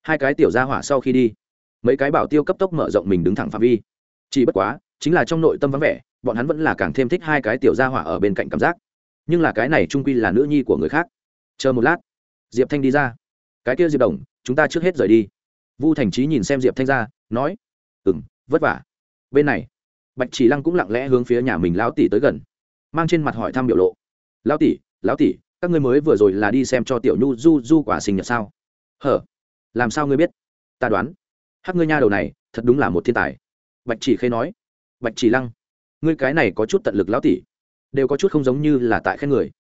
hai cái tiểu gia hỏa sau khi đi. Mấy cái bảo tiêu cấp tốc mở rộng mình đứng thẳng phạm vi. Chỉ bất quá, chính là trong nội tâm vắng vẻ, bọn hắn vẫn là càng thêm thích hai cái tiểu gia hỏa ở bên cạnh cảm giác. Nhưng là cái này trung quy là nữ nhi của người khác. Chờ một lát, diệp thanh đi ra. Cái kia diệp đồng, chúng ta trước hết rời đi. Vu thành trí nhìn xem diệp thanh ra, nói ừ m vất vả. Bên này, bạch chỉ lăng cũng lặng lẽ hướng phía nhà mình lão tỷ tới gần, mang trên mặt hỏi thăm biểu lộ. Lão tỷ lão tỷ, các ngươi mới vừa rồi là đi xem cho tiểu nhu du du quả sinh nhật sao? Hở làm sao ngươi biết? Ta đoán, hắc ngươi nha đầu này, thật đúng là một thiên tài. Bạch chỉ khê nói. Bạch chỉ lăng, ngươi cái này có chút tận lực lão tỷ, đều có chút không giống như là tại khen người.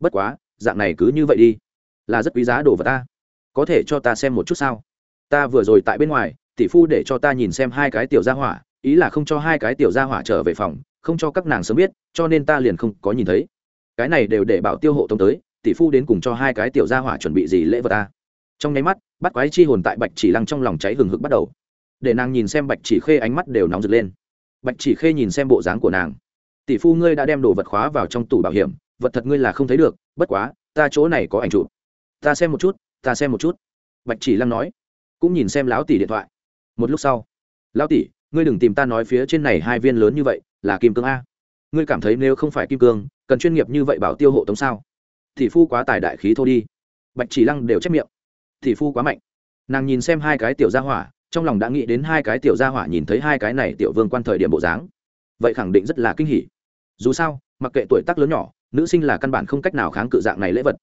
Bất quá, dạng này cứ như vậy đi, là rất quý giá đồ vật ta. Có thể cho ta xem một chút sao? Ta vừa rồi tại bên ngoài, tỷ phu để cho ta nhìn xem hai cái tiểu gia hỏa, ý là không cho hai cái tiểu gia hỏa trở về phòng, không cho các nàng sớm biết, cho nên ta liền không có nhìn thấy. Cái này đều để bảo tiêu hộ tống tới, tỷ phu đến cùng cho hai cái tiểu gia hỏa chuẩn bị gì lễ vật ta? Trong nháy mắt bắt quái chi hồn tại bạch chỉ lăng trong lòng cháy hừng hực bắt đầu. Để nàng nhìn xem bạch chỉ khê ánh mắt đều nóng rực lên. Bạch chỉ khê nhìn xem bộ dáng của nàng. Tỷ phu ngươi đã đem đồ vật khóa vào trong tủ bảo hiểm, vật thật ngươi là không thấy được, bất quá, ta chỗ này có ảnh chụp. Ta xem một chút, ta xem một chút. Bạch chỉ lăng nói. Cũng nhìn xem lão tỷ điện thoại. Một lúc sau, lão tỷ, ngươi đừng tìm ta nói phía trên này hai viên lớn như vậy, là kim cương a. Ngươi cảm thấy nếu không phải kim cương, cần chuyên nghiệp như vậy bảo tiêu hộ tống sao? Tỷ phu quá tài đại khí thôi đi. Bạch chỉ lăng đều chép miệng tỷ phu quá mạnh. Nàng nhìn xem hai cái tiểu gia hỏa, trong lòng đã nghĩ đến hai cái tiểu gia hỏa nhìn thấy hai cái này tiểu vương quan thời điểm bộ dáng. Vậy khẳng định rất là kinh hỉ. Dù sao, mặc kệ tuổi tác lớn nhỏ, nữ sinh là căn bản không cách nào kháng cự dạng này lễ vật.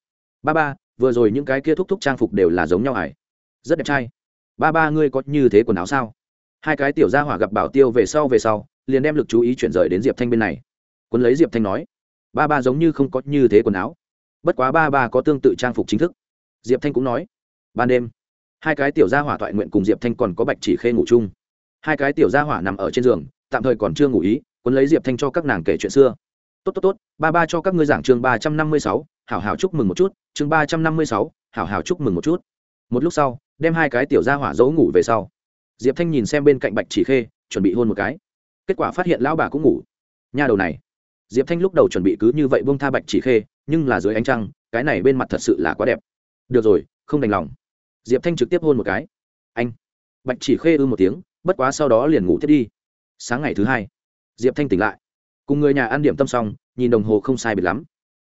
Ba ba, vừa rồi những cái kia thúc thúc trang phục đều là giống nhau hải rất đẹp trai. Ba ba, ngươi có như thế quần áo sao? Hai cái tiểu gia hỏa gặp bảo tiêu về sau về sau, liền đem lực chú ý chuyển rời đến diệp thanh bên này. Quân lấy diệp thanh nói, ba ba giống như không có như thế quần áo. Bất quá ba ba có tương tự trang phục chính thức. Diệp thanh cũng nói ban đêm. Hai cái tiểu gia hỏa thoại nguyện cùng diệp thanh còn có bạch chỉ khê ngủ chung. Hai cái tiểu gia hỏa nằm ở trên giường, tạm thời còn chưa ngủ ý quấn lấy diệp thanh cho các nàng kể chuyện xưa. Tốt tốt tốt, ba ba cho các ngươi giảng chương ba trăm năm mươi sáu, hảo hảo chúc mừng một chút, chương ba trăm năm mươi sáu, hảo hảo chúc mừng một chút. Một lúc sau, đem hai cái tiểu gia hỏa giấu ngủ về sau. Diệp thanh nhìn xem bên cạnh bạch chỉ khê, chuẩn bị hôn một cái. Kết quả phát hiện lão bà cũng ngủ. Nha đầu này. Diệp thanh lúc đầu chuẩn bị cứ như vậy bông tha bạch chỉ khê, nhưng là dưới ánh trăng, cái này bên mặt thật sự là quá đẹp. Được rồi, không đành lòng diệp thanh trực tiếp hôn một cái. Anh. Bạch chỉ khê ư một tiếng, bất quá sau đó liền ngủ thiết đi. Sáng ngày thứ hai, diệp thanh tỉnh lại. Cùng người nhà ăn điểm tâm xong, nhìn đồng hồ không sai biệt lắm.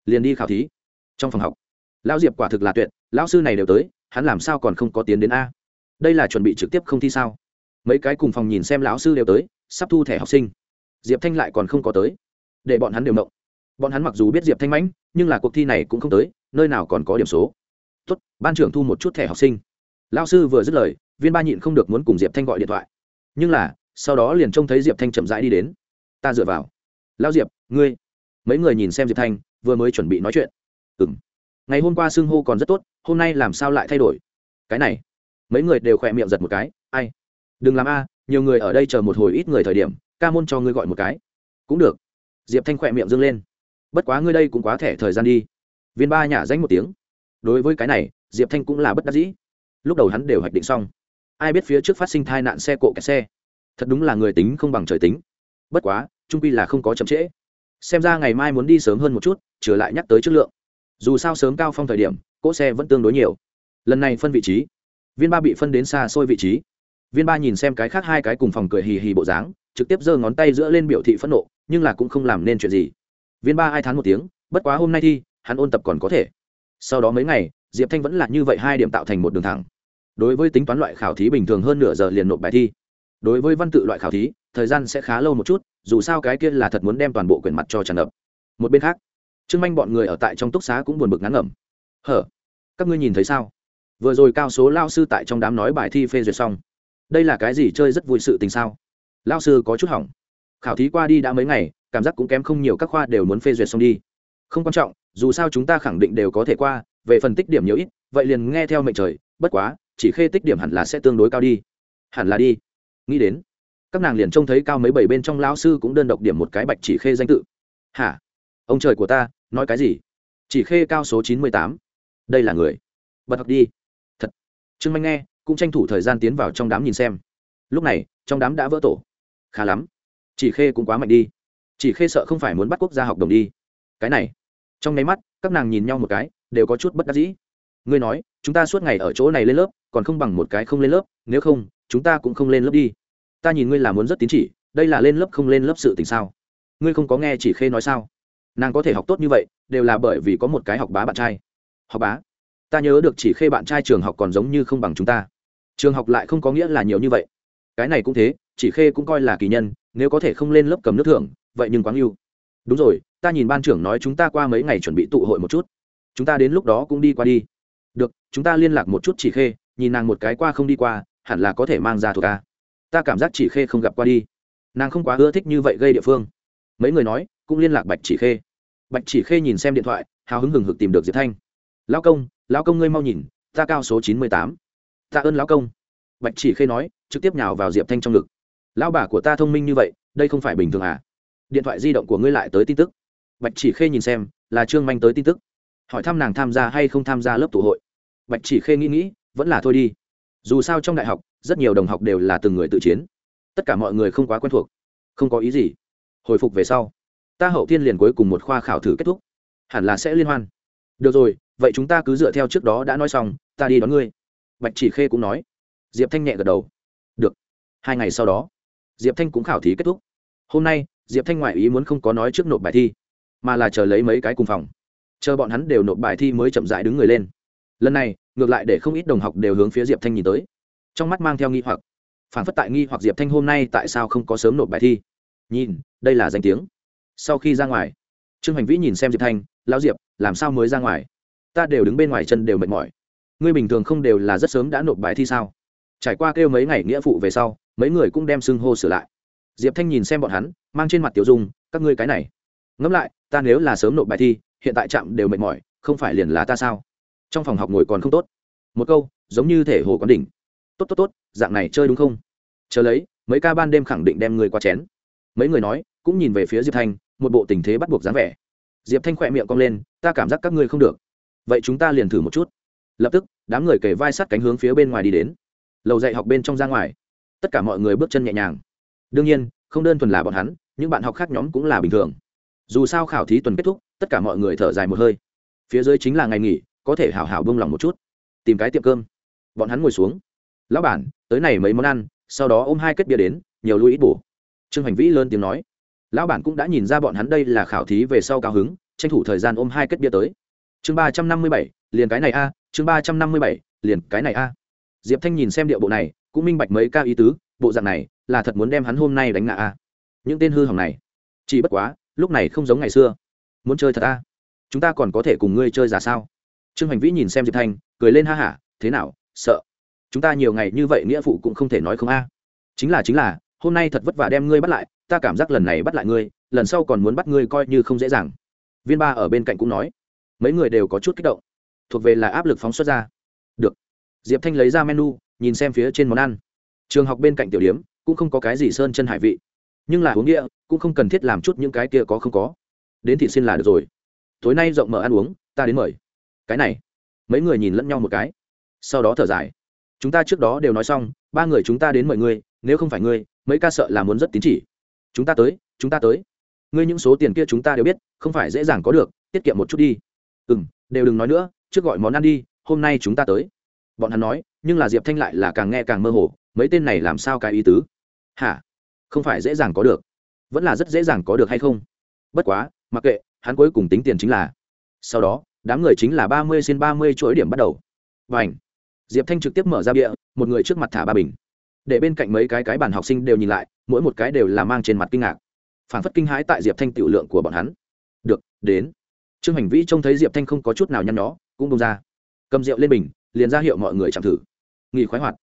Liền đi khảo thí. Trong phòng học, lão diệp quả thực là tuyệt, lão sư này đều tới, hắn làm sao còn không có tiến đến a? Đây là chuẩn bị trực tiếp không thi sao? Mấy cái cùng phòng nhìn xem lão sư đều tới, sắp thu thẻ học sinh. Diệp thanh lại còn không có tới. Để bọn hắn đều mộng bọn hắn mặc dù biết diệp thanh mãnh, nhưng là cuộc thi này cũng không tới, nơi nào còn có điểm số tốt, ban trưởng thu một chút thẻ học sinh. Lão sư vừa dứt lời, viên ba nhịn không được muốn cùng diệp thanh gọi điện thoại. Nhưng là, sau đó liền trông thấy diệp thanh chậm rãi đi đến. Ta dựa vào. Lão diệp, ngươi. Mấy người nhìn xem diệp thanh, vừa mới chuẩn bị nói chuyện. Ừ m ngày hôm qua xưng hô còn rất tốt, hôm nay làm sao lại thay đổi? Cái này. Mấy người đều khỏe miệng giật một cái. Ai? Đừng làm a, nhiều người ở đây chờ một hồi ít người thời điểm, ca môn cho ngươi gọi một cái. Cũng được. Diệp thanh khỏe miệng dâng lên. Bất quá ngươi đây cũng quá thẻ thời gian đi. Viên ba nhả danh một tiếng đối với cái này, diệp thanh cũng là bất đắc dĩ. Lúc đầu hắn đều hoạch định xong. Ai biết phía trước phát sinh tai nạn xe cộ kẹt xe. Thật đúng là người tính không bằng trời tính. Bất quá, trung pi là không có chậm trễ. Xem ra ngày mai muốn đi sớm hơn một chút, trở lại nhắc tới chất lượng. Dù sao sớm cao phong thời điểm, cỗ xe vẫn tương đối nhiều. Lần này phân vị trí. Viên ba bị phân đến xa xôi vị trí. Viên ba nhìn xem cái khác hai cái cùng phòng cười hì hì bộ dáng, trực tiếp giơ ngón tay giữa lên biểu thị phẫn nộ, nhưng là cũng không làm nên chuyện gì. Viên ba ai thán một tiếng, bất quá hôm nay thi, hắn ôn tập còn có thể sau đó mấy ngày, diệp thanh vẫn là như vậy hai điểm tạo thành một đường thẳng. Đối với tính toán loại khảo thí bình thường hơn nửa giờ liền nộp bài thi. Đối với văn tự loại khảo thí, thời gian sẽ khá lâu một chút, dù sao cái kia là thật muốn đem toàn bộ quyển mặt cho tràn ngập. Một bên khác, trương manh bọn người ở tại trong túc xá cũng buồn bực ngắn ngẩm. Hở, các ngươi nhìn thấy sao? Vừa rồi cao số lao sư tại trong đám nói bài thi phê duyệt xong. Đây là cái gì chơi rất vui sự tình sao? Lao sư có chút hỏng. Khảo thí qua đi đã mấy ngày, cảm giác cũng kém không nhiều, các khoa đều muốn phê duyệt xong đi. Không quan trọng dù sao chúng ta khẳng định đều có thể qua, về phần tích điểm nhiều ít, vậy liền nghe theo mệnh trời, bất quá, chỉ khê tích điểm hẳn là sẽ tương đối cao đi. Hẳn là đi. Nghĩ đến, các nàng liền trông thấy cao mấy bảy bên trong lão sư cũng đơn độc điểm một cái bạch chỉ khê danh tự. Hả? Ông trời của ta, nói cái gì? Chỉ khê cao số chín mươi tám. Đây là người. Bật học đi. Thật. Trương manh nghe, cũng tranh thủ thời gian tiến vào trong đám nhìn xem. Lúc này, trong đám đã vỡ tổ. Khá lắm. Chỉ khê cũng quá mạnh đi. Chỉ khê sợ không phải muốn bắt quốc gia học đồng đi. Cái này trong nháy mắt, các nàng nhìn nhau một cái, đều có chút bất đắc dĩ. Ngươi nói, chúng ta suốt ngày ở chỗ này lên lớp, còn không bằng một cái không lên lớp, nếu không, chúng ta cũng không lên lớp đi. Ta nhìn ngươi là muốn rất tín chỉ, đây là lên lớp không lên lớp sự tình sao? Ngươi không có nghe chỉ khê nói sao? Nàng có thể học tốt như vậy, đều là bởi vì có một cái học bá bạn trai. Học bá? Ta nhớ được chỉ khê bạn trai trường học còn giống như không bằng chúng ta. Trường học lại không có nghĩa là nhiều như vậy. Cái này cũng thế, chỉ khê cũng coi là kỳ nhân, nếu có thể không lên lớp cầm nước thưởng, vậy nhưng quáng yêu đúng rồi, ta nhìn ban trưởng nói chúng ta qua mấy ngày chuẩn bị tụ hội một chút. Chúng ta đến lúc đó cũng đi qua đi. Được, chúng ta liên lạc một chút chỉ khê, nhìn nàng một cái qua không đi qua, hẳn là có thể mang ra thuộc ta ta cảm giác chỉ khê không gặp qua đi. Nàng không quá ưa thích như vậy gây địa phương. Mấy người nói, cũng liên lạc bạch chỉ khê. Bạch chỉ khê nhìn xem điện thoại, hào hứng hừng hực tìm được diệp thanh. Lão công lão công ngươi mau nhìn, ta cao số chín mươi tám. Ta ơn lão công. Bạch chỉ khê nói, trực tiếp nhào vào diệp thanh trong ngực. Lão bà của ta thông minh như vậy, đây không phải bình thường à? Điện thoại di động của ngươi lại tới tin tức. Bạch chỉ khê nhìn xem, là trương manh tới tin tức. Hỏi thăm nàng tham gia hay không tham gia lớp tụ hội. Bạch chỉ khê nghĩ nghĩ, vẫn là thôi đi. Dù sao trong đại học, rất nhiều đồng học đều là từng người tự chiến. Tất cả mọi người không quá quen thuộc. Không có ý gì. Hồi phục về sau, ta hậu thiên liền cuối cùng một khoa khảo thử kết thúc. Hẳn là sẽ liên hoan. Được rồi, vậy chúng ta cứ dựa theo trước đó đã nói xong, ta đi đón ngươi. Bạch chỉ khê cũng nói. Diệp thanh nhẹ gật đầu. Được. Hai ngày sau đó, diệp thanh cũng khảo thí kết thúc. Hôm nay diệp thanh ngoại ý muốn không có nói trước nộp bài thi, mà là chờ lấy mấy cái cùng phòng. Chờ bọn hắn đều nộp bài thi mới chậm dại đứng người lên. Lần này, ngược lại để không ít đồng học đều hướng phía diệp thanh nhìn tới. Trong mắt mang theo nghi hoặc phản phất tại nghi hoặc diệp thanh hôm nay tại sao không có sớm nộp bài thi. Nhìn, đây là danh tiếng. Sau khi ra ngoài, trương hành vĩ nhìn xem diệp thanh lao diệp, làm sao mới ra ngoài? Ta đều đứng bên ngoài chân đều mệt mỏi. Ngươi bình thường không đều là rất sớm đã nộp bài thi sao? Trải qua kêu mấy ngày nghĩa phụ về sau, mấy người cũng đem xưng hô sửa lại diệp thanh nhìn xem bọn hắn, mang trên mặt tiểu dung, các ngươi cái này, ngẫm lại, ta nếu là sớm nộp bài thi, hiện tại trạm đều mệt mỏi, không phải liền là ta sao? Trong phòng học ngồi còn không tốt. Một câu, giống như thể hồ quán đỉnh. Tốt tốt tốt, dạng này chơi đúng không? Chờ lấy, mấy ca ban đêm khẳng định đem người qua chén. Mấy người nói, cũng nhìn về phía diệp thanh, một bộ tình thế bắt buộc dáng vẻ. Diệp thanh khỏe miệng cong lên, ta cảm giác các ngươi không được. Vậy chúng ta liền thử một chút. Lập tức, đám người kề vai sát cánh hướng phía bên ngoài đi đến. Lầu dạy học bên trong ra ngoài. Tất cả mọi người bước chân nhẹ nhàng đương nhiên, không đơn thuần là bọn hắn, những bạn học khác nhóm cũng là bình thường. Dù sao khảo thí tuần kết thúc, tất cả mọi người thở dài một hơi. Phía dưới chính là ngày nghỉ, có thể hảo hảo bông lòng một chút. Tìm cái tiệm cơm. Bọn hắn ngồi xuống. Lão bản, tới này mấy món ăn, sau đó ôm hai kết bia đến, nhiều lưu ít bổ. Trương hành vĩ lớn tiếng nói. Lão bản cũng đã nhìn ra bọn hắn đây là khảo thí về sau cao hứng, tranh thủ thời gian ôm hai kết bia tới. Chương ba trăm năm mươi bảy, liền cái này a, chương ba trăm năm mươi bảy, liền cái này a. Diệp thanh nhìn xem điệu bộ này, cũng minh bạch mấy ca ý tứ bộ dạng này là thật muốn đem hắn hôm nay đánh ngã a những tên hư hỏng này, chỉ bất quá, lúc này không giống ngày xưa. Muốn chơi thật a chúng ta còn có thể cùng ngươi chơi giả sao? Trương hành vĩ nhìn xem diệp thanh, cười lên ha hả, thế nào, sợ. Chúng ta nhiều ngày như vậy nghĩa phụ cũng không thể nói không a. Chính là chính là, hôm nay thật vất vả đem ngươi bắt lại, ta cảm giác lần này bắt lại ngươi, lần sau còn muốn bắt ngươi coi như không dễ dàng. Viên ba ở bên cạnh cũng nói. Mấy người đều có chút kích động. Thuộc về là áp lực phóng xuất ra. Được. Diệp thanh lấy ra menu, nhìn xem phía trên món ăn trường học bên cạnh tiểu điếm, cũng không có cái gì sơn chân hải vị. Nhưng là uống địa, cũng không cần thiết làm chút những cái kia có không có. Đến thị xin là được rồi. Tối nay rộng mở ăn uống, ta đến mời. Cái này, mấy người nhìn lẫn nhau một cái. Sau đó thở dài. Chúng ta trước đó đều nói xong, ba người chúng ta đến mời ngươi, nếu không phải ngươi, mấy ca sợ là muốn rất tín chỉ. Chúng ta tới, chúng ta tới. Ngươi những số tiền kia chúng ta đều biết, không phải dễ dàng có được, tiết kiệm một chút đi. Ừ m đều đừng nói nữa, trước gọi món ăn đi, hôm nay chúng ta tới. Bọn hắn nói nhưng là diệp thanh lại là càng nghe càng mơ hồ, mấy tên này làm sao cái ý tứ? Hả? Không phải dễ dàng có được. Vẫn là rất dễ dàng có được hay không? Bất quá, mặc kệ, hắn cuối cùng tính tiền chính là. Sau đó, đám người chính là ba mươi xin ba mươi chuỗi điểm bắt đầu. Và ảnh diệp thanh trực tiếp mở ra bia một người trước mặt thả ba bình. Để bên cạnh mấy cái cái bàn học sinh đều nhìn lại, mỗi một cái đều là mang trên mặt kinh ngạc. Phản phất kinh hãi tại diệp thanh tiểu lượng của bọn hắn. Được, đến. Trương hành vĩ trông thấy diệp thanh không có chút nào nhăn nhó, cũng bông ra. Cầm rượu lên bình, liền ra hiệu mọi người chạm thử nghỉ khoái hoạt.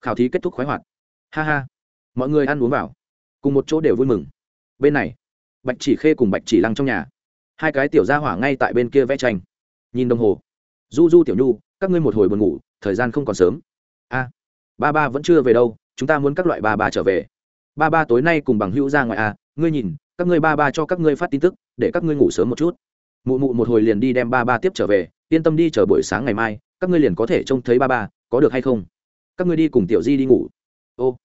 Khảo thí kết thúc khoái hoạt. Ha ha. Mọi người ăn uống vào. Cùng một chỗ đều vui mừng. Bên này bạch chỉ khê cùng bạch chỉ lăng trong nhà. Hai cái tiểu gia hỏa ngay tại bên kia vẽ tranh. Nhìn đồng hồ. Du du tiểu nhu các ngươi một hồi buồn ngủ thời gian không còn sớm. A, ba ba vẫn chưa về đâu chúng ta muốn các loại ba ba trở về. Ba ba tối nay cùng bằng hữu ra ngoài à ngươi nhìn các ngươi ba ba cho các ngươi phát tin tức để các ngươi ngủ sớm một chút. Mụ mụ một hồi liền đi đem ba ba tiếp trở về yên tâm đi chờ buổi sáng ngày mai các ngươi liền có thể trông thấy ba ba có được hay không? Các ngươi đi cùng tiểu di đi ngủ. Ô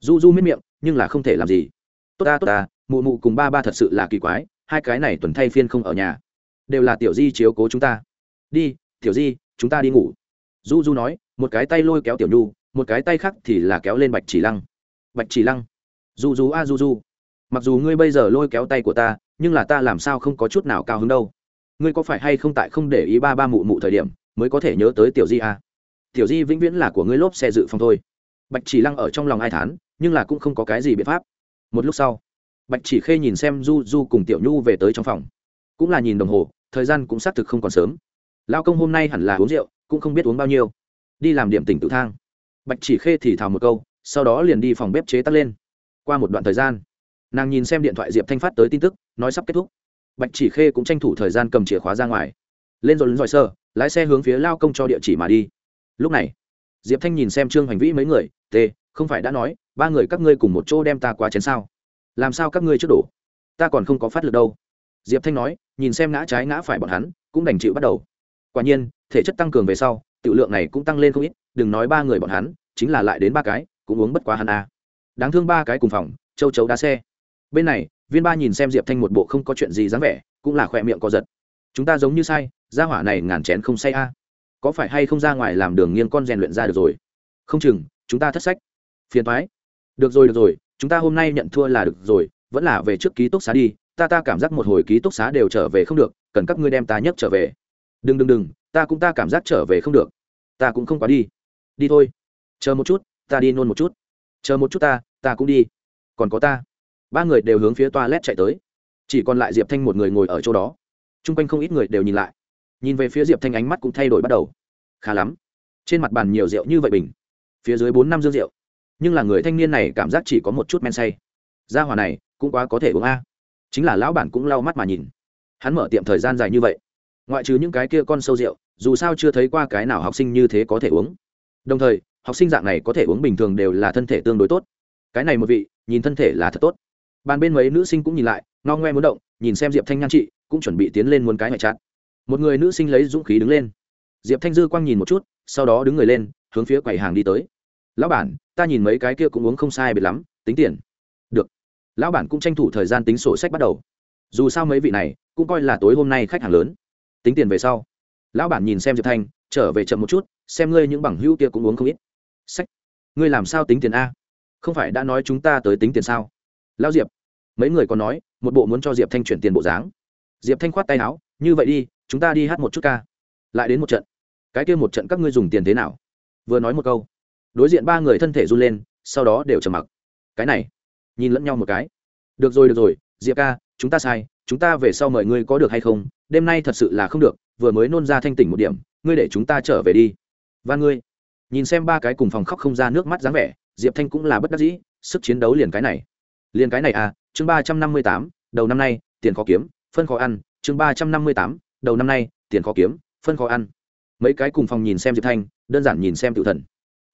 du du miết miệng, nhưng là không thể làm gì. Tốt ta tốt ta, mụ mụ cùng ba ba thật sự là kỳ quái, hai cái này tuần thay phiên không ở nhà. Đều là tiểu di chiếu cố chúng ta. Đi, tiểu di, chúng ta đi ngủ. Du du nói, một cái tay lôi kéo tiểu nhu, một cái tay khác thì là kéo lên bạch chỉ lăng. Bạch chỉ lăng. Du du a du du mặc dù ngươi bây giờ lôi kéo tay của ta, nhưng là ta làm sao không có chút nào cao hứng đâu. Ngươi có phải hay không tại không để ý ba ba mụ mụ thời điểm, mới có thể nhớ tới tiểu di a? Tiểu di vĩnh viễn là của ngươi lốp xe dự phòng thôi. Bạch chỉ lăng ở trong lòng ai thán, nhưng là cũng không có cái gì biện pháp. Một lúc sau, bạch chỉ khê nhìn xem du du cùng tiểu nhu về tới trong phòng. Cũng là nhìn đồng hồ, thời gian cũng xác thực không còn sớm. Lao công hôm nay hẳn là uống rượu, cũng không biết uống bao nhiêu. Đi làm điểm tỉnh tự thang. Bạch chỉ khê thì thào một câu, sau đó liền đi phòng bếp chế tắt lên. Qua một đoạn thời gian, nàng nhìn xem điện thoại diệp thanh phát tới tin tức, nói sắp kết thúc. Bạch chỉ khê cũng tranh thủ thời gian cầm chìa khóa ra ngoài. Lên rồi lớn giỏi sơ lái xe hướng phía lao công cho địa chỉ mà đi lúc này, diệp thanh nhìn xem trương hoành vĩ mấy người t không phải đã nói, ba người các ngươi cùng một chỗ đem ta qua chén sao? Làm sao các ngươi trước đổ? Ta còn không có phát lực đâu. Diệp thanh nói, nhìn xem ngã trái ngã phải bọn hắn, cũng đành chịu bắt đầu. Quả nhiên, thể chất tăng cường về sau tự lượng này cũng tăng lên không ít, đừng nói ba người bọn hắn, chính là lại đến ba cái, cũng uống bất quá hắn a. Đáng thương ba cái cùng phòng, châu chấu đá xe. Bên này, viên ba nhìn xem diệp thanh một bộ không có chuyện gì dáng vẻ, cũng là khỏe miệng co giật. Chúng ta giống như sai ra hỏa này ngàn chén không say a có phải hay không ra ngoài làm đường nghiêng con rèn luyện ra được rồi? Không chừng, chúng ta thất sách. Phiền thoái được rồi được rồi, chúng ta hôm nay nhận thua là được rồi, vẫn là về trước ký túc xá đi, ta ta cảm giác một hồi ký túc xá đều trở về không được, cần các ngươi đem ta nhấc trở về. Đừng đừng đừng, ta cũng, ta cảm giác trở về không được. Ta cũng không quá đi. Đi thôi. Chờ một chút, ta đi nôn một chút. Chờ một chút ta ta cũng đi. Còn có ta. Ba người đều hướng phía toilet chạy tới. Chỉ còn lại diệp thanh một người ngồi ở chỗ đó. T r u n g quanh không ít người đều nhìn lại nhìn về phía diệp thanh ánh mắt cũng thay đổi bắt đầu. Khá lắm. Trên mặt bàn nhiều rượu như vậy bình. Phía dưới bốn năm dương rượu. Nhưng là người thanh niên này cảm giác chỉ có một chút men say. Gia hòa này, cũng quá có thể uống a. Chính là lão bản cũng lau mắt mà nhìn. Hắn mở tiệm thời gian dài như vậy. Ngoại trừ những cái kia con sâu rượu, dù sao chưa thấy qua cái nào học sinh như thế có thể uống. Đồng thời, học sinh dạng này có thể uống bình thường đều là thân thể tương đối tốt. Cái này một vị, nhìn thân thể là thật tốt. Bàn bên mấy nữ sinh cũng nhìn lại no ngoe muốn động, nhìn xem diệp thanh nhan chị cũng chuẩn bị tiến lên muốn cái ngoại chát một người nữ sinh lấy dũng khí đứng lên. Diệp thanh dư quang nhìn một chút, sau đó đứng người lên, hướng phía quầy hàng đi tới. Lão bản, ta nhìn mấy cái kia cũng uống không sai biệt lắm, tính tiền. Được. Lão bản cũng tranh thủ thời gian tính sổ sách bắt đầu. Dù sao mấy vị này cũng coi là tối hôm nay khách hàng lớn. Tính tiền về sau, lão bản nhìn xem diệp thanh, trở về chậm một chút, xem ngươi những bằng hữu kia cũng uống không ít. Sách, ngươi làm sao tính tiền a? Không phải đã nói chúng ta tới tính tiền sao? Lão diệp. Mấy người còn nói, một bộ muốn cho diệp thanh chuyển tiền bộ dáng. Diệp thanh khoát tay áo, như vậy đi chúng ta đi hát một chút ca. Lại đến một trận. Cái kia một trận các ngươi dùng tiền thế nào? Vừa nói một câu, đối diện ba người thân thể run lên, sau đó đều trầm mặc. Cái này, nhìn lẫn nhau một cái. Được rồi được rồi, diệp ca, chúng ta sai, chúng ta về sau mời ngươi có được hay không? Đêm nay thật sự là không được, vừa mới nôn ra thanh tỉnh một điểm, ngươi để chúng ta trở về đi. Và ngươi, nhìn xem ba cái cùng phòng khóc không ra nước mắt dáng vẻ, diệp thanh cũng là bất đắc dĩ, sức chiến đấu liền cái này. Liền cái này à chương ba trăm năm mươi tám, đầu năm nay, tiền khó kiếm, phân khó ăn, chương ba trăm năm mươi tám đầu năm nay, tiền khó kiếm, phân khó ăn. Mấy cái cùng phòng nhìn xem diệp thanh, đơn giản nhìn xem tự thần.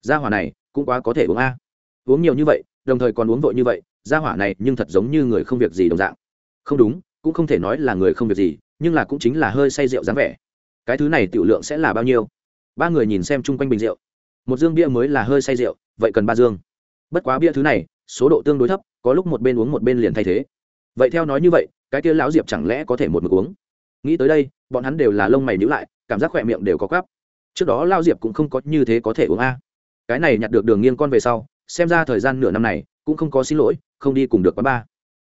Gia hỏa này cũng quá có thể uống a. Uống nhiều như vậy, đồng thời còn uống vội như vậy, gia hỏa này nhưng thật giống như người không việc gì đồng dạng. Không đúng, cũng không thể nói là người không việc gì, nhưng là cũng chính là hơi say rượu dáng vẻ. Cái thứ này tiểu lượng sẽ là bao nhiêu? Ba người nhìn xem chung quanh bình rượu. Một dương bia mới là hơi say rượu, vậy cần ba dương. Bất quá bia thứ này, số độ tương đối thấp, có lúc một bên uống một bên liền thay thế. Vậy theo nói như vậy, cái kia lão diệp chẳng lẽ có thể một mực uống? Nghĩ tới đây, bọn hắn đều là lông mày nhữ lại, cảm giác khỏe miệng đều có cắp. trước đó lao diệp cũng không có như thế có thể uống a. Cái này nhặt được đường nghiêng con về sau, xem ra thời gian nửa năm này cũng không có xin lỗi, không đi cùng được quán ba.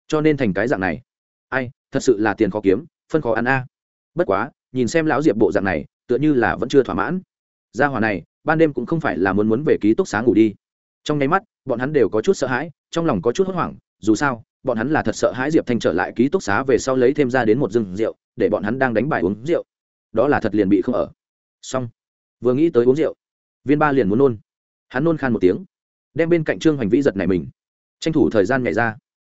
Cho nên thành cái dạng này. Ai, thật sự là tiền khó kiếm, phân khó ăn a. Bất quá, nhìn xem lão diệp bộ dạng này, tựa như là vẫn chưa thỏa mãn. Gia hòa này, ban đêm cũng không phải là muốn muốn về ký túc xá ngủ đi. Trong nháy mắt, bọn hắn đều có chút sợ hãi, trong lòng có chút hốt hoảng, dù sao, bọn hắn là thật sợ hãi diệp thanh trở lại ký túc xá về sau lấy thêm ra đến một rừng rượu để bọn hắn đang đánh bài uống rượu. Đó là thật liền bị không ở. Xong. Vừa nghĩ tới uống rượu, viên ba liền muốn nôn. Hắn nôn khan một tiếng, đem bên cạnh trương hoành vĩ giật này mình. Tranh thủ thời gian nhảy ra.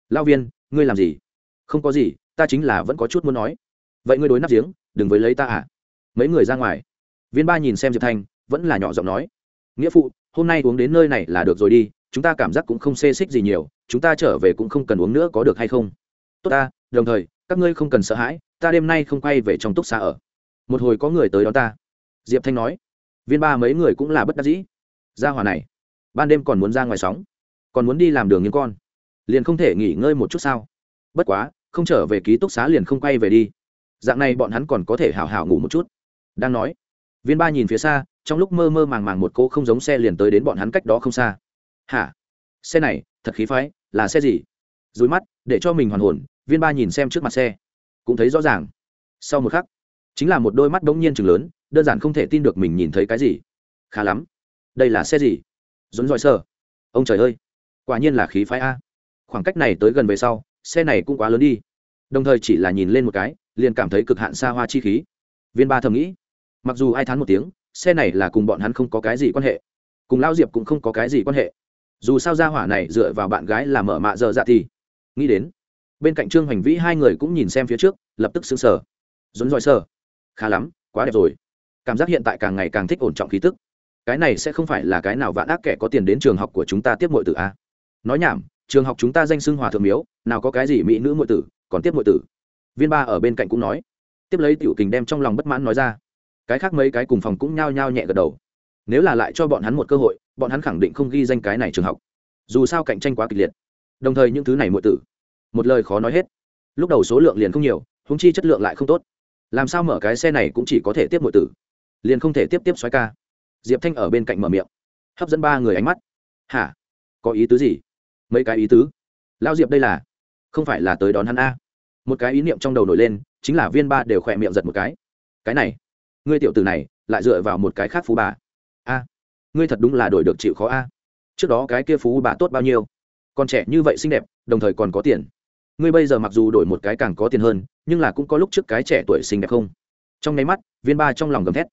Lao viên, ngươi làm gì? Không có gì, ta chính là vẫn có chút muốn nói. Vậy ngươi đối nắp giếng, đừng với lấy ta à? Mấy người ra ngoài. Viên ba nhìn xem diệp thanh, vẫn là nhỏ giọng nói. Nghĩa phụ, hôm nay uống đến nơi này là được rồi đi, chúng ta cảm giác cũng không xê xích gì nhiều, chúng ta trở về cũng không cần uống nữa có được hay không? Tốt ta, đồng thời các ngươi không cần sợ hãi, ta đêm nay không quay về trong túc xa ở. Một hồi có người tới đón ta. Diệp thanh nói. Viên ba mấy người cũng là bất đắc dĩ. Ra hòa này, ban đêm còn muốn ra ngoài sóng, còn muốn đi làm đường như con, liền không thể nghỉ ngơi một chút sao? Bất quá, không trở về ký túc xá liền không quay về đi. Dạng này bọn hắn còn có thể hào hào ngủ một chút. Đang nói, viên ba nhìn phía xa, trong lúc mơ mơ màng màng một cô không giống xe liền tới đến bọn hắn cách đó không xa. Hả? Xe này, thật khí phái, là xe gì? Dối mắt, để cho mình hoàn hồn viên ba nhìn xem trước mặt xe, cũng thấy rõ ràng. Sau một khắc, chính là một đôi mắt đống nhiên chừng lớn, đơn giản không thể tin được mình nhìn thấy cái gì. Khá lắm. Đây là xe gì? Dốn dọi sơ. Ông trời ơi. Quả nhiên là khí phái a. Khoảng cách này tới gần về sau, xe này cũng quá lớn đi. Đồng thời chỉ là nhìn lên một cái, liền cảm thấy cực hạn xa hoa chi khí. Viên ba thầm nghĩ. Mặc dù ai thán một tiếng, xe này là cùng bọn hắn không có cái gì quan hệ. Cùng lao diệp cũng không có cái gì quan hệ. Dù sao ra hỏa này dựa vào bạn gái là mở mạ giờ dạ thì. Nghĩ đến bên cạnh trương hoành vĩ hai người cũng nhìn xem phía trước, lập tức xứng sở dốn dòi sơ khá lắm, quá đẹp rồi. Cảm giác hiện tại càng ngày càng thích ổn trọng khí tức. Cái này sẽ không phải là cái nào vạn ác kẻ có tiền đến trường học của chúng ta tiếp mọi tử a? Nói nhảm, trường học chúng ta danh xưng hòa thượng miếu, nào có cái gì mỹ nữ mọi tử, còn tiếp mọi tử. Viên ba ở bên cạnh cũng nói. Tiếp lấy tiểu kình đem trong lòng bất mãn nói ra. Cái khác mấy cái cùng phòng cũng nhao nhao nhẹ gật đầu. Nếu là lại cho bọn hắn một cơ hội, bọn hắn khẳng định không ghi danh cái này trường học. Dù sao cạnh tranh quá kịch liệt. Đồng thời những thứ này mọi tử một lời khó nói hết. Lúc đầu số lượng liền không nhiều húng chi chất lượng lại không tốt. Làm sao mở cái xe này cũng chỉ có thể tiếp mọi tử. Liền không thể tiếp tiếp xoáy ca. Diệp thanh ở bên cạnh mở miệng, hấp dẫn ba người ánh mắt. Hả? Có ý tứ gì? Mấy cái ý tứ? Lao diệp đây là? Không phải là tới đón hắn a? Một cái ý niệm trong đầu nổi lên, chính là viên ba đều khỏe miệng giật một cái. Cái này, ngươi tiểu tử này, lại dựa vào một cái khác phú bà. A, ngươi thật đúng là đổi được chịu khó a. Trước đó cái kia phú bà tốt bao nhiêu? Còn trẻ như vậy xinh đẹp, đồng thời còn có tiền ngươi bây giờ mặc dù đổi một cái càng có tiền hơn, nhưng là cũng có lúc trước cái trẻ tuổi xinh đẹp không? Trong nháy mắt, viên ba trong lòng gầm thét.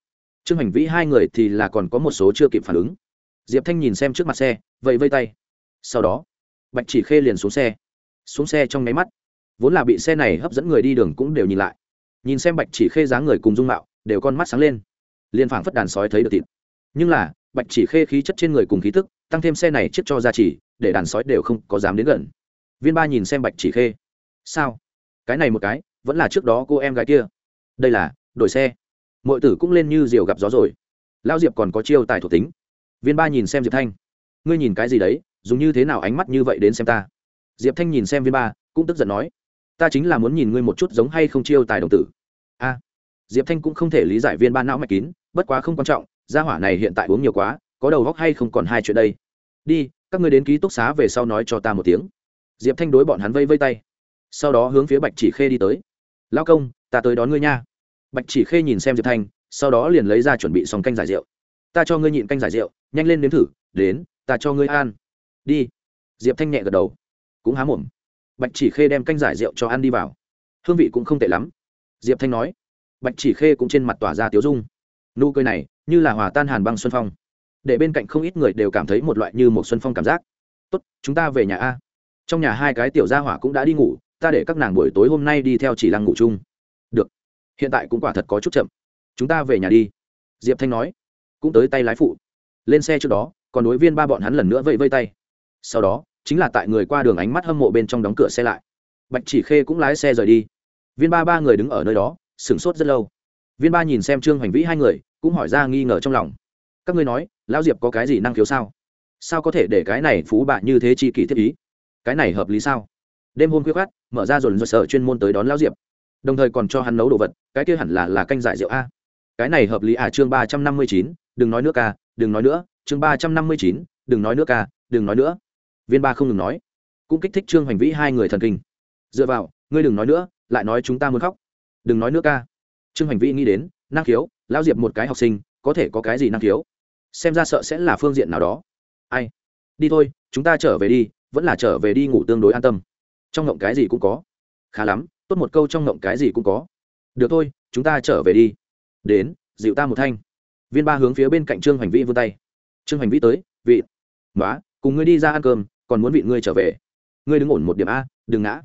Trương hành vĩ hai người thì là còn có một số chưa kịp phản ứng. Diệp thanh nhìn xem trước mặt xe vậy vây tay. Sau đó, bạch chỉ khê liền xuống xe. Xuống xe trong nháy mắt, vốn là bị xe này hấp dẫn người đi đường cũng đều nhìn lại. Nhìn xem bạch chỉ khê dáng người cùng dung mạo, đều con mắt sáng lên. Liền phảng phất đàn sói thấy được thịt. Nhưng là, bạch chỉ khê khí chất trên người cùng khí thức tăng thêm xe này chiếc cho ra chỉ để đàn sói đều không có dám đến gần viên ba nhìn xem bạch chỉ khê. Sao? Cái này một cái, vẫn là trước đó cô em gái kia. Đây là, đổi xe. Mọi tử cũng lên như diều gặp gió rồi. Lao diệp còn có chiêu tài thuộc tính. Viên ba nhìn xem diệp thanh. Ngươi nhìn cái gì đấy, dùng như thế nào ánh mắt như vậy đến xem ta? Diệp thanh nhìn xem viên ba, cũng tức giận nói. Ta chính là muốn nhìn ngươi một chút giống hay không chiêu tài đồng tử. A. Diệp thanh cũng không thể lý giải viên ba não mạch kín, bất quá không quan trọng, gia hỏa này hiện tại uống nhiều quá, có đầu góc hay không còn hai chuyện đây. Đi, các ngươi đến ký túc xá về sau nói cho ta một tiếng diệp thanh đối bọn hắn vây vây tay. Sau đó hướng phía bạch chỉ khê đi tới. Lao công, ta tới đón ngươi nha. Bạch chỉ khê nhìn xem diệp thanh, sau đó liền lấy ra chuẩn bị xong canh giải rượu. Ta cho ngươi nhịn canh giải rượu, nhanh lên nếm thử, đến, ta cho ngươi ăn. Đi. Diệp thanh nhẹ gật đầu. Cũng há mồm. Bạch chỉ khê đem canh giải rượu cho ăn đi vào. Hương vị cũng không tệ lắm. Diệp thanh nói. Bạch chỉ khê cũng trên mặt tỏa ra tiếu dung. Nụ cười này, như là hòa tan hàn băng xuân phong. Để bên cạnh không ít người đều cảm thấy một loại như một xuân phong cảm giác. Tốt, chúng ta về nhà a trong nhà hai cái tiểu gia hỏa cũng đã đi ngủ, ta để các nàng buổi tối hôm nay đi theo chỉ lăng ngủ chung. Được. Hiện tại cũng quả thật có chút chậm. Chúng ta về nhà đi. Diệp thanh nói. Cũng tới tay lái phụ. Lên xe trước đó, còn đối viên ba bọn hắn lần nữa vẫy vây tay. Sau đó, chính là tại người qua đường ánh mắt hâm mộ bên trong đóng cửa xe lại. Bạch chỉ khê cũng lái xe rời đi. Viên ba ba người đứng ở nơi đó, sửng sốt rất lâu. Viên ba nhìn xem trương hoành vĩ hai người, cũng hỏi ra nghi ngờ trong lòng. Các ngươi nói, lão diệp có cái gì năng khiếu sao? Sao có thể để cái này phú bạ như thế chi kỷ thiết ý? Cái này hợp lý sao? Đêm hôm khuya khoát mở ra dồn dồn sở chuyên môn tới đón lão diệp. Đồng thời còn cho hắn nấu đồ vật, cái kia hẳn là là canh giải rượu a. Cái này hợp lý à chương ba trăm năm mươi chín, đừng nói nữa ca, đừng nói nữa. Chương ba trăm năm mươi chín, đừng nói nữa ca, đừng nói nữa. Viên ba không ngừng nói. Cũng kích thích trương hoành vĩ hai người thần kinh. Dựa vào, ngươi đừng nói nữa, lại nói chúng ta muốn khóc. Đừng nói nữa ca. Trương hoành vĩ nghĩ đến, năng khiếu, lão diệp một cái học sinh, có thể có cái gì năng khiếu? Xem ra sợ sẽ là phương diện nào đó. Ai? Đi thôi, chúng ta trở về đi vẫn là trở về đi ngủ tương đối an tâm. Trong ngộng cái gì cũng có. Khá lắm, tốt một câu trong ngộng cái gì cũng có. Được thôi, chúng ta trở về đi. Đến, dịu ta một thanh. Viên ba hướng phía bên cạnh trương hoành vĩ vươn tay. Trương hoành vĩ tới, vị. Nói cùng ngươi đi ra ăn cơm, còn muốn vị ngươi trở về. Ngươi đứng ổn một điểm a, đừng ngã.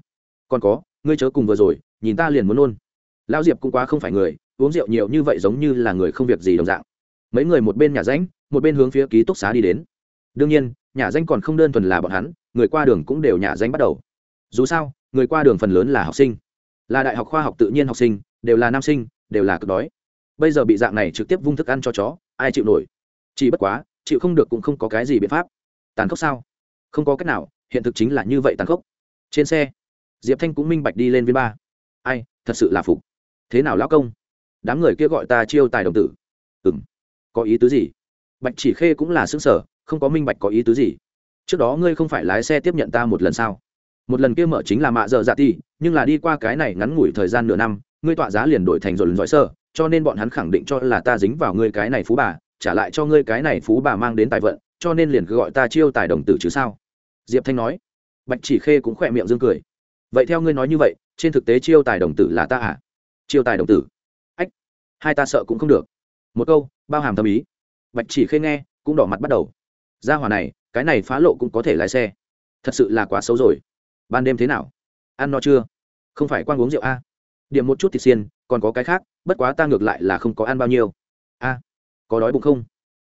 Còn có, ngươi chớ cùng vừa rồi, nhìn ta liền muốn nôn lão diệp cũng quá không phải người, uống rượu nhiều như vậy giống như là người không việc gì đồng dạng. Mấy người một bên nhà ránh một bên hướng phía ký túc xá đi đến. Đương nhiên, nhà danh còn không đơn thuần là bọn hắn người qua đường cũng đều nhả danh bắt đầu. Dù sao, người qua đường phần lớn là học sinh. Là đại học khoa học tự nhiên học sinh, đều là nam sinh, đều là cực đói. Bây giờ bị dạng này trực tiếp vung thức ăn cho chó, ai chịu nổi? Chỉ bất quá, chịu không được cũng không có cái gì biện pháp. Tàn khốc sao? Không có cách nào, hiện thực chính là như vậy tàn khốc. Trên xe, diệp thanh cũng minh bạch đi lên viên ba. Ai, thật sự là phục. Thế nào lão công? Đám người kia gọi ta chiêu tài đồng tử. Ừ m có ý tứ gì? Bạch chỉ khê cũng là xứng sở không có minh bạch có ý tứ gì trước đó ngươi không phải lái xe tiếp nhận ta một lần sao? Một lần kia mở chính là mạ dợ dạ ti nhưng là đi qua cái này ngắn ngủi thời gian nửa năm, ngươi tọa giá liền đổi thành rồi lần giỏi sơ, cho nên bọn hắn khẳng định cho là ta dính vào ngươi cái này phú bà, trả lại cho ngươi cái này phú bà mang đến tài vận, cho nên liền cứ gọi ta chiêu tài đồng tử chứ sao? Diệp thanh nói. Bạch chỉ khê cũng khỏe miệng dương cười. Vậy theo ngươi nói như vậy, trên thực tế chiêu tài đồng tử là ta à? Chiêu tài đồng tử? Ách, hai ta sợ cũng không được. Một câu, bao hàm thâm ý. Bạch chỉ khê nghe, cũng đỏ mặt bắt đầu ra hỏa này, cái này phá lộ cũng có thể lái xe. Thật sự là quá xấu rồi. Ban đêm thế nào? Ăn no chưa? Không phải quan uống rượu a điểm một chút thịt xiên, còn có cái khác, bất quá ta ngược lại là không có ăn bao nhiêu. A có đói bụng không?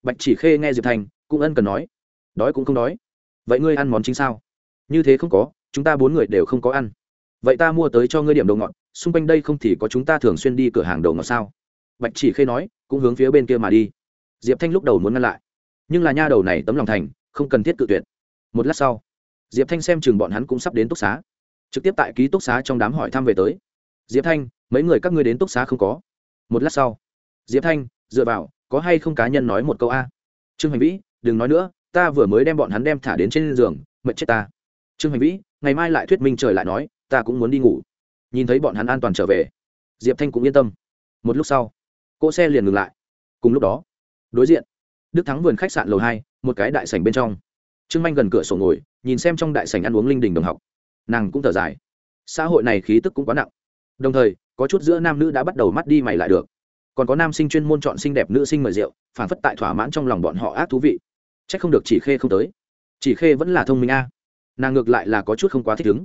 Bạch chỉ khê nghe diệp thành, cũng ân cần nói. Đói cũng không đói. Vậy ngươi ăn món chính sao? Như thế không có, chúng ta bốn người đều không có ăn. Vậy ta mua tới cho ngươi điểm đồ ngọt, xung quanh đây không thì có chúng ta thường xuyên đi cửa hàng đồ ngọt sao? Bạch chỉ khê nói, cũng hướng phía bên kia mà đi. Diệp thanh lúc đầu muốn ngăn lại nhưng là nha đầu này tấm lòng thành, không cần thiết cự tuyệt. Một lát sau, diệp thanh xem chừng bọn hắn cũng sắp đến túc xá. Trực tiếp tại ký túc xá trong đám hỏi thăm về tới. Diệp thanh, mấy người các ngươi đến túc xá không có? Một lát sau, diệp thanh, dựa vào, có hay không cá nhân nói một câu a? Trương hành vĩ, đừng nói nữa, ta vừa mới đem bọn hắn đem thả đến trên giường, mệt chết ta. Trương hành vĩ, ngày mai lại thuyết minh trời lại nói, ta cũng muốn đi ngủ. Nhìn thấy bọn hắn an toàn trở về, diệp thanh cũng yên tâm. Một lúc sau, cỗ xe liền ngừng lại. Cùng lúc đó, đối diện đức thắng vườn khách sạn lầu hai, một cái đại sảnh bên trong. Trương manh gần cửa sổ ngồi, nhìn xem trong đại sảnh ăn uống linh đình đồng học. Nàng cũng thở dài. Xã hội này khí tức cũng quá nặng. Đồng thời, có chút giữa nam nữ đã bắt đầu mắt đi mày lại được. Còn có nam sinh chuyên môn chọn xinh đẹp nữ sinh mời rượu phản phất tại thỏa mãn trong lòng bọn họ ác thú vị. C h ắ c không được chỉ khê không tới. Chỉ khê vẫn là thông minh a. Nàng ngược lại là có chút không quá thích ứng.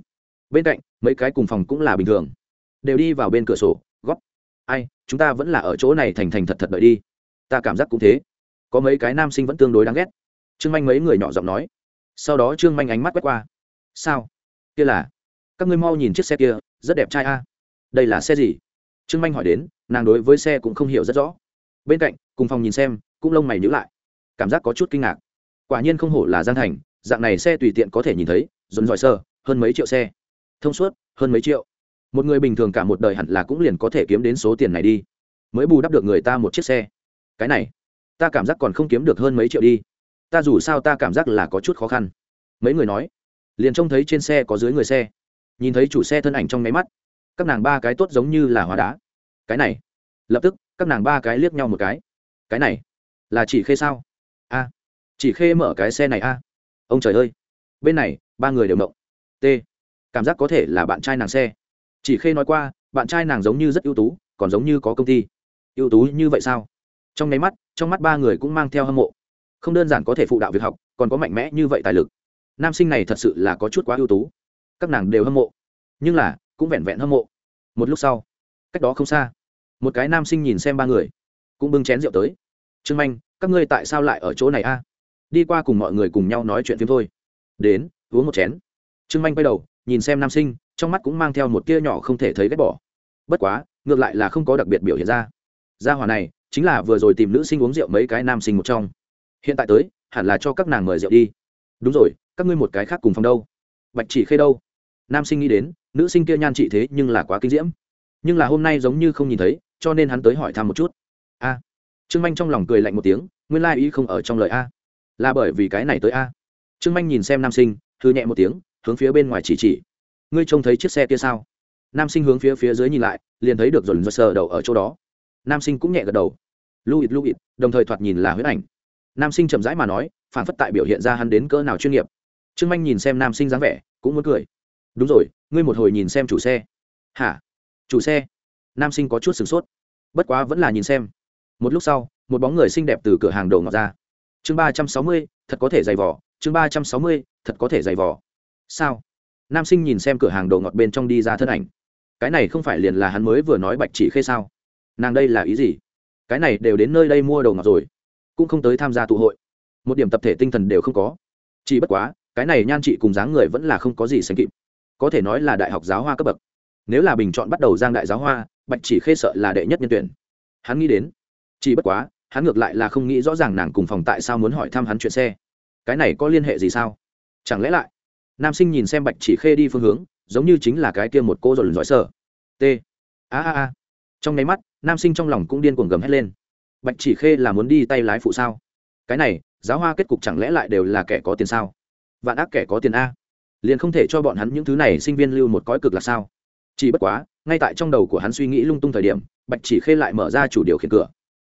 Bên cạnh, mấy cái cùng phòng cũng là bình thường. Đều đi vào bên cửa sổ, góp. Ai, chúng ta vẫn là ở chỗ này thành thành thật thật đợi đi. Ta cảm giác cũng thế có mấy cái nam sinh vẫn tương đối đáng ghét. Trương manh mấy người nhỏ giọng nói. Sau đó trương manh ánh mắt quét qua. Sao? Kia là? Các ngươi mau nhìn chiếc xe kia, rất đẹp trai a. Đây là xe gì? Trương manh hỏi đến, nàng đối với xe cũng không hiểu rất rõ. Bên cạnh, cùng phòng nhìn xem, cũng lông mày nhữ lại. Cảm giác có chút kinh ngạc. Quả nhiên không hổ là giang thành, dạng này xe tùy tiện có thể nhìn thấy dồn dòi sơ, hơn mấy triệu xe. Thông suốt, hơn mấy triệu. Một người bình thường cả một đời hẳn là cũng liền có thể kiếm đến số tiền này đi. Mới bù đắp được người ta một chiếc xe. Cái này ta cảm giác còn không kiếm được hơn mấy triệu đi. Ta dù sao ta cảm giác là có chút khó khăn. Mấy người nói, liền trông thấy trên xe có dưới người xe. Nhìn thấy chủ xe thân ảnh trong máy mắt, các nàng ba cái tốt giống như là hóa đá. Cái này, lập tức, các nàng ba cái liếc nhau một cái. Cái này, là chỉ khê sao? A, chỉ khê mở cái xe này a. Ông trời ơi, bên này, ba người đều động. T, cảm giác có thể là bạn trai nàng xe. Chỉ khê nói qua, bạn trai nàng giống như rất ưu tú, còn giống như có công ty. Ưu tú như vậy sao? Trong nháy mắt, trong mắt ba người cũng mang theo hâm mộ. Không đơn giản có thể phụ đạo việc học, còn có mạnh mẽ như vậy tài lực. Nam sinh này thật sự là có chút quá ưu tú. Các nàng đều hâm mộ, nhưng là cũng vẹn vẹn hâm mộ. Một lúc sau, cách đó không xa, một cái nam sinh nhìn xem ba người, cũng bưng chén rượu tới. Trương manh, các ngươi tại sao lại ở chỗ này a? Đi qua cùng mọi người cùng nhau nói chuyện phim thôi. Đến, uống một chén. Trương manh quay đầu, nhìn xem nam sinh, trong mắt cũng mang theo một tia nhỏ không thể thấy ghét bỏ. Bất quá, ngược lại là không có đặc biệt biểu hiện ra. Gia hòa này chính là vừa rồi tìm nữ sinh uống rượu mấy cái nam sinh một trong. Hiện tại tới, hẳn là cho các nàng mời rượu đi. Đúng rồi, các ngươi một cái khác cùng phòng đâu? Bạch chỉ khê đâu? Nam sinh nghĩ đến, nữ sinh kia nhan trị thế nhưng là quá kinh diễm. Nhưng là hôm nay giống như không nhìn thấy, cho nên hắn tới hỏi thăm một chút. A. Trương manh trong lòng cười lạnh một tiếng, nguyên lai ý không ở trong lời a. Là bởi vì cái này tới a. Trương manh nhìn xem nam sinh thư nhẹ một tiếng, hướng phía bên ngoài chỉ chỉ. Ngươi trông thấy chiếc xe kia sao? Nam sinh hướng phía phía dưới nhìn lại, liền thấy được dồn dơ sờ đầu ở chỗ đó. Nam sinh cũng nhẹ gật đầu luit luit đồng thời thoạt nhìn là huyết ảnh. Nam sinh chậm rãi mà nói phản phất tại biểu hiện ra hắn đến cỡ nào chuyên nghiệp. Trương manh nhìn xem nam sinh dáng vẻ, cũng muốn cười. Đúng rồi, ngươi một hồi nhìn xem chủ xe. Hả? Chủ xe? Nam sinh có chút sửng sốt. Bất quá vẫn là nhìn xem. Một lúc sau, một bóng người xinh đẹp từ cửa hàng đầu ngọt ra. Chương ba trăm sáu mươi, thật có thể dày vỏ chương ba trăm sáu mươi, thật có thể dày vỏ sao? Nam sinh nhìn xem cửa hàng đồ ngọt bên trong đi ra thân ảnh. Cái này không phải liền là hắn mới vừa nói bạch chỉ khê sao? Nàng đây là ý gì? Cái này đều đến nơi đây mua đồ ngọt rồi, cũng không tới tham gia tụ hội. Một điểm tập thể tinh thần đều không có. Chỉ bất quá, cái này nhan chị cùng dáng người vẫn là không có gì sánh kịp. Có thể nói là đại học giáo hoa cấp bậc. Nếu là bình chọn bắt đầu giang đại giáo hoa, bạch chỉ khê sợ là đệ nhất nhân tuyển. Hắn nghĩ đến, chỉ bất quá, hắn ngược lại là không nghĩ rõ ràng nàng cùng phòng tại sao muốn hỏi thăm hắn chuyện xe. Cái này có liên hệ gì sao? Chẳng lẽ lại, nam sinh nhìn xem bạch chỉ khê đi phương hướng, giống như chính là cái kia một cô dồn lần giỏi t. A a a. Trong nháy mắt nam sinh trong lòng cũng điên cuồng gầm hét lên. Bạch chỉ khê là muốn đi tay lái phụ sao? Cái này, giáo hoa kết cục chẳng lẽ lại đều là kẻ có tiền sao? Vạn ác kẻ có tiền a. Liền không thể cho bọn hắn những thứ này sinh viên lưu một cõi cực là sao? Chỉ bất quá, ngay tại trong đầu của hắn suy nghĩ lung tung thời điểm, bạch chỉ khê lại mở ra chủ điều khiển cửa.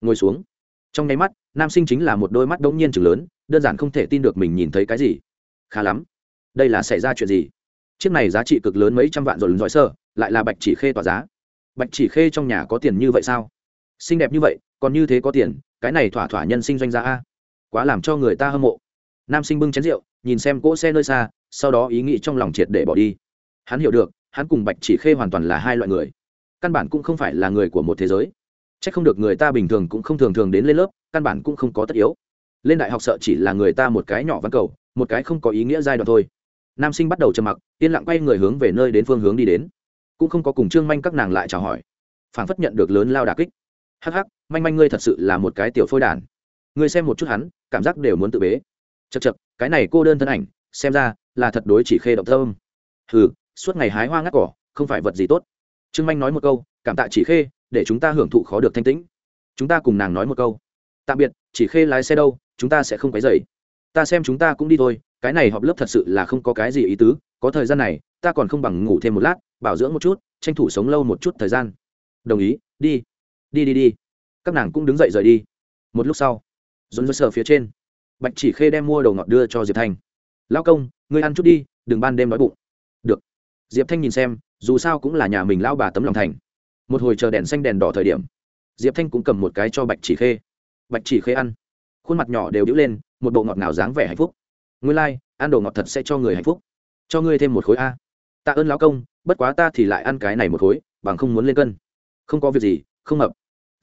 Ngồi xuống. Trong nháy mắt, nam sinh chính là một đôi mắt đống nhiên chừng lớn, đơn giản không thể tin được mình nhìn thấy cái gì. Khá lắm. Đây là xảy ra chuyện gì? Chiếc này giá trị cực lớn mấy trăm vạn rồi lần giỏi sơ, lại là bạch chỉ khê tỏa giá bạch chỉ khê trong nhà có tiền như vậy sao? Xinh đẹp như vậy, còn như thế có tiền, cái này thỏa thỏa nhân sinh doanh gia a. Quá làm cho người ta hâm mộ. Nam sinh bưng chén rượu, nhìn xem cỗ xe nơi xa, sau đó ý nghĩ trong lòng triệt để bỏ đi. Hắn hiểu được, hắn cùng bạch chỉ khê hoàn toàn là hai loại người. Căn bản cũng không phải là người của một thế giới. C h ắ c không được người ta bình thường cũng không thường thường đến lên lớp, căn bản cũng không có tất yếu. Lên đại học sợ chỉ là người ta một cái nhỏ văn cầu, một cái không có ý nghĩa giai đoạn thôi. Nam sinh bắt đầu trầm mặc, yên lặng quay người hướng về nơi đến phương hướng đi đến cũng không có cùng trương manh các nàng lại chào hỏi. Phản phất nhận được lớn lao đà kích. Hắc hắc, manh manh ngươi thật sự là một cái tiểu phôi đản ngươi xem một chút hắn, cảm giác đều muốn tự bế. Chật chật cái này cô đơn thân ảnh, xem ra là thật đối chỉ khê động thơm hừ, suốt ngày hái hoa ngắt cỏ, không phải vật gì tốt. Trương manh nói một câu, cảm tạ chỉ khê, để chúng ta hưởng thụ khó được thanh tĩnh. Chúng ta cùng nàng nói một câu. Tạm biệt, chỉ khê lái xe đâu, chúng ta sẽ không quấy dày ta xem chúng ta cũng đi thôi, cái này họp lớp thật sự là không có cái gì ý tứ, có thời gian này ta còn không bằng ngủ thêm một lát bảo dưỡng một chút tranh thủ sống lâu một chút thời gian. Đồng ý đi đi đi đi. Các nàng cũng đứng dậy rời đi. Một lúc sau dồn dơ sờ phía trên. Bạch chỉ khê đem mua đầu ngọt đưa cho diệp thanh. Lao công ngươi ăn chút đi đừng ban đêm đói bụng. Được. Diệp thanh nhìn xem dù sao cũng là nhà mình lao bà tấm lòng thành. Một hồi chờ đèn xanh đèn đỏ thời điểm diệp thanh cũng cầm một cái cho bạch chỉ khê. Bạch chỉ khê ăn. Khuôn mặt nhỏ đều đĩu lên một bộ ngọt ngào dáng vẻ hạnh phúc. Ngươi lai、like, ăn đồ ngọt thật sẽ cho người hạnh phúc. Cho ngươi thêm một khối a tạ ơn lão công, bất quá ta thì lại ăn cái này một khối, bằng không muốn lên cân. Không có việc gì, không hợp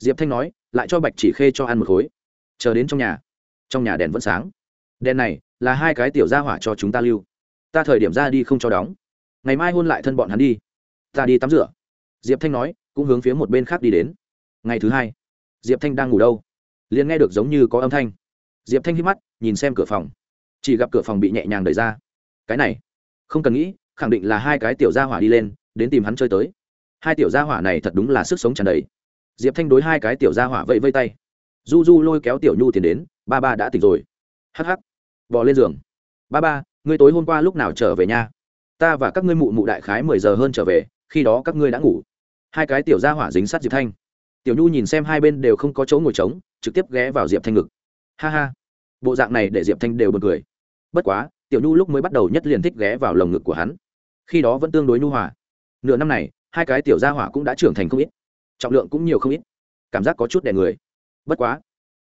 diệp thanh nói, lại cho bạch chỉ khê cho ăn một khối. Chờ đến trong nhà. Trong nhà đèn vẫn sáng. Đèn này là hai cái tiểu gia hỏa cho chúng ta lưu. Ta thời điểm ra đi không cho đóng. Ngày mai hôn lại thân bọn hắn đi. Ta đi tắm rửa. Diệp thanh nói, cũng hướng phía một bên khác đi đến. Ngày thứ hai, diệp thanh đang ngủ đâu? Liền nghe được giống như có âm thanh. Diệp thanh hít mắt, nhìn xem cửa phòng. Chỉ gặp cửa phòng bị nhẹ nhàng đẩy ra. Cái này, không cần nghĩ khẳng định là hai cái tiểu gia hỏa đi lên, đến tìm hắn chơi tới. Hai tiểu gia hỏa này thật đúng là sức sống tràn đầy. Diệp thanh đối hai cái tiểu gia hỏa vẫy vây tay. Du du lôi kéo tiểu nhu tiền đến, ba ba đã tỉnh rồi. Hắc hắc. Bò lên giường. Ba ba, ngươi tối hôm qua lúc nào trở về nhà ta và các ngươi mụ mụ đại khái mười giờ hơn trở về, khi đó các ngươi đã ngủ. Hai cái tiểu gia hỏa dính sát diệp thanh. Tiểu nhu nhìn xem hai bên đều không có chỗ ngồi trống, trực tiếp ghé vào diệp thanh ngực. Ha ha. Bộ dạng này để diệp thanh đều bật cười. Bất quá, tiểu nhu lúc mới bắt đầu nhất liền thích ghé vào lồng ngực của hắn khi đó vẫn tương đối nhu hòa. Nửa năm này, hai cái tiểu gia hỏa cũng đã trưởng thành không ít, trọng lượng cũng nhiều không ít, cảm giác có chút đè người. Bất quá,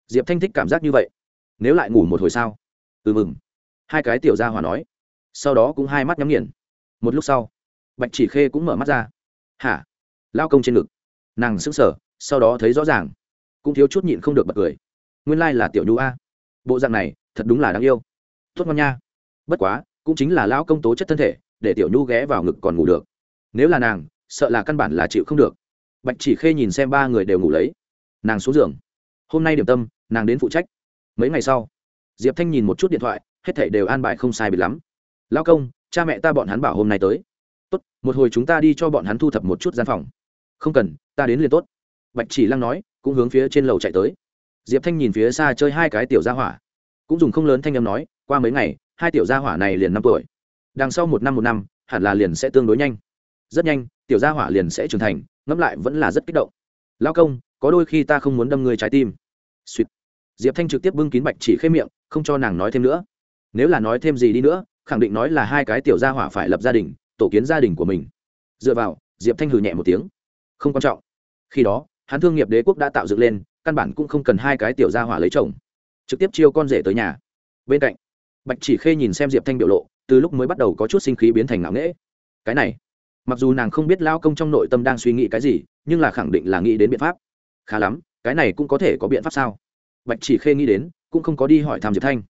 diệp thanh thích cảm giác như vậy. Nếu lại ngủ một hồi sao? Ừ mừng. Hai cái tiểu gia hỏa nói. Sau đó cũng hai mắt nhắm nghiền. Một lúc sau, bạch chỉ khê cũng mở mắt ra. Hả? Lao công trên ngực. Nàng sững sờ, sau đó thấy rõ ràng. Cũng thiếu chút nhịn không được bật cười. Nguyên lai là tiểu nhu a. Bộ dạng này, thật đúng là đáng yêu. Tốt ngon nha. Bất quá, cũng chính là lão công tố chất thân thể để tiểu nhu ghé vào ngực còn ngủ được. Nếu là nàng, sợ là căn bản là chịu không được. Bạch chỉ khê nhìn xem ba người đều ngủ lấy. Nàng xuống giường. Hôm nay điểm tâm, nàng đến phụ trách. Mấy ngày sau, diệp thanh nhìn một chút điện thoại, hết thảy đều an bài không sai bị lắm. Lao công, cha mẹ ta bọn hắn bảo hôm nay tới. Tốt, một hồi chúng ta đi cho bọn hắn thu thập một chút gian phòng. Không cần, ta đến liền tốt. Bạch chỉ lăng nói, cũng hướng phía trên lầu chạy tới. Diệp thanh nhìn phía xa chơi hai cái tiểu gia hỏa. Cũng dùng không lớn thanh â m nói, qua mấy ngày, hai tiểu gia hỏa này liền năm tuổi đằng sau một năm một năm, hẳn là liền sẽ tương đối nhanh. Rất nhanh, tiểu gia hỏa liền sẽ trưởng thành, ngẫm lại vẫn là rất kích động. Lao công, có đôi khi ta không muốn đâm người trái tim. Suýt diệp thanh trực tiếp bưng kín bạch chỉ khê miệng, không cho nàng nói thêm nữa. Nếu là nói thêm gì đi nữa, khẳng định nói là hai cái tiểu gia hỏa phải lập gia đình, tổ kiến gia đình của mình. Dựa vào, diệp thanh hừ nhẹ một tiếng. Không quan trọng. Khi đó, hắn thương nghiệp đế quốc đã tạo dựng lên, căn bản cũng không cần hai cái tiểu gia hỏa lấy chồng. Trực tiếp chiêu con rể tới nhà. Bên cạnh, bạch chỉ khê nhìn xem diệp thanh biểu lộ từ lúc mới bắt đầu có chút sinh khí biến thành ngạo nghễ. Cái này, mặc dù nàng không biết lao công trong nội tâm đang suy nghĩ cái gì, nhưng là khẳng định là nghĩ đến biện pháp. Khá lắm, cái này cũng có thể có biện pháp sao? Bạch chỉ khê nghĩ đến, cũng không có đi hỏi thăm diệp thanh.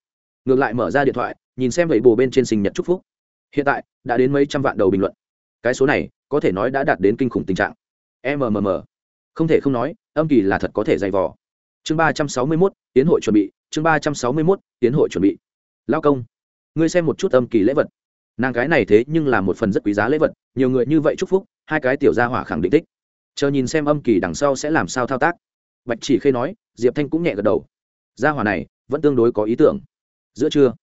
Ngược lại mở ra điện thoại, nhìn xem vậy bồ bên trên sinh nhật chúc phúc. Hiện tại, đã đến mấy trăm vạn đầu bình luận. Cái số này, có thể nói đã đạt đến kinh khủng tình trạng. Mmm không thể không nói, âm kỳ là thật có thể dày vò. Chương ba trăm sáu mươi mốt, tiến hội chuẩn bị, chương ba trăm sáu mươi mốt, tiến hội chuẩn bị. Lao công ngươi xem một chút âm kỳ lễ vật. Nàng cái này thế nhưng là một phần rất quý giá lễ vật, nhiều người như vậy chúc phúc, hai cái tiểu gia hỏa khẳng định thích. Chờ nhìn xem âm kỳ đằng sau sẽ làm sao thao tác. Bạch chỉ khê nói, diệp thanh cũng nhẹ gật đầu. Gia hỏa này, vẫn tương đối có ý tưởng. Giữa trưa,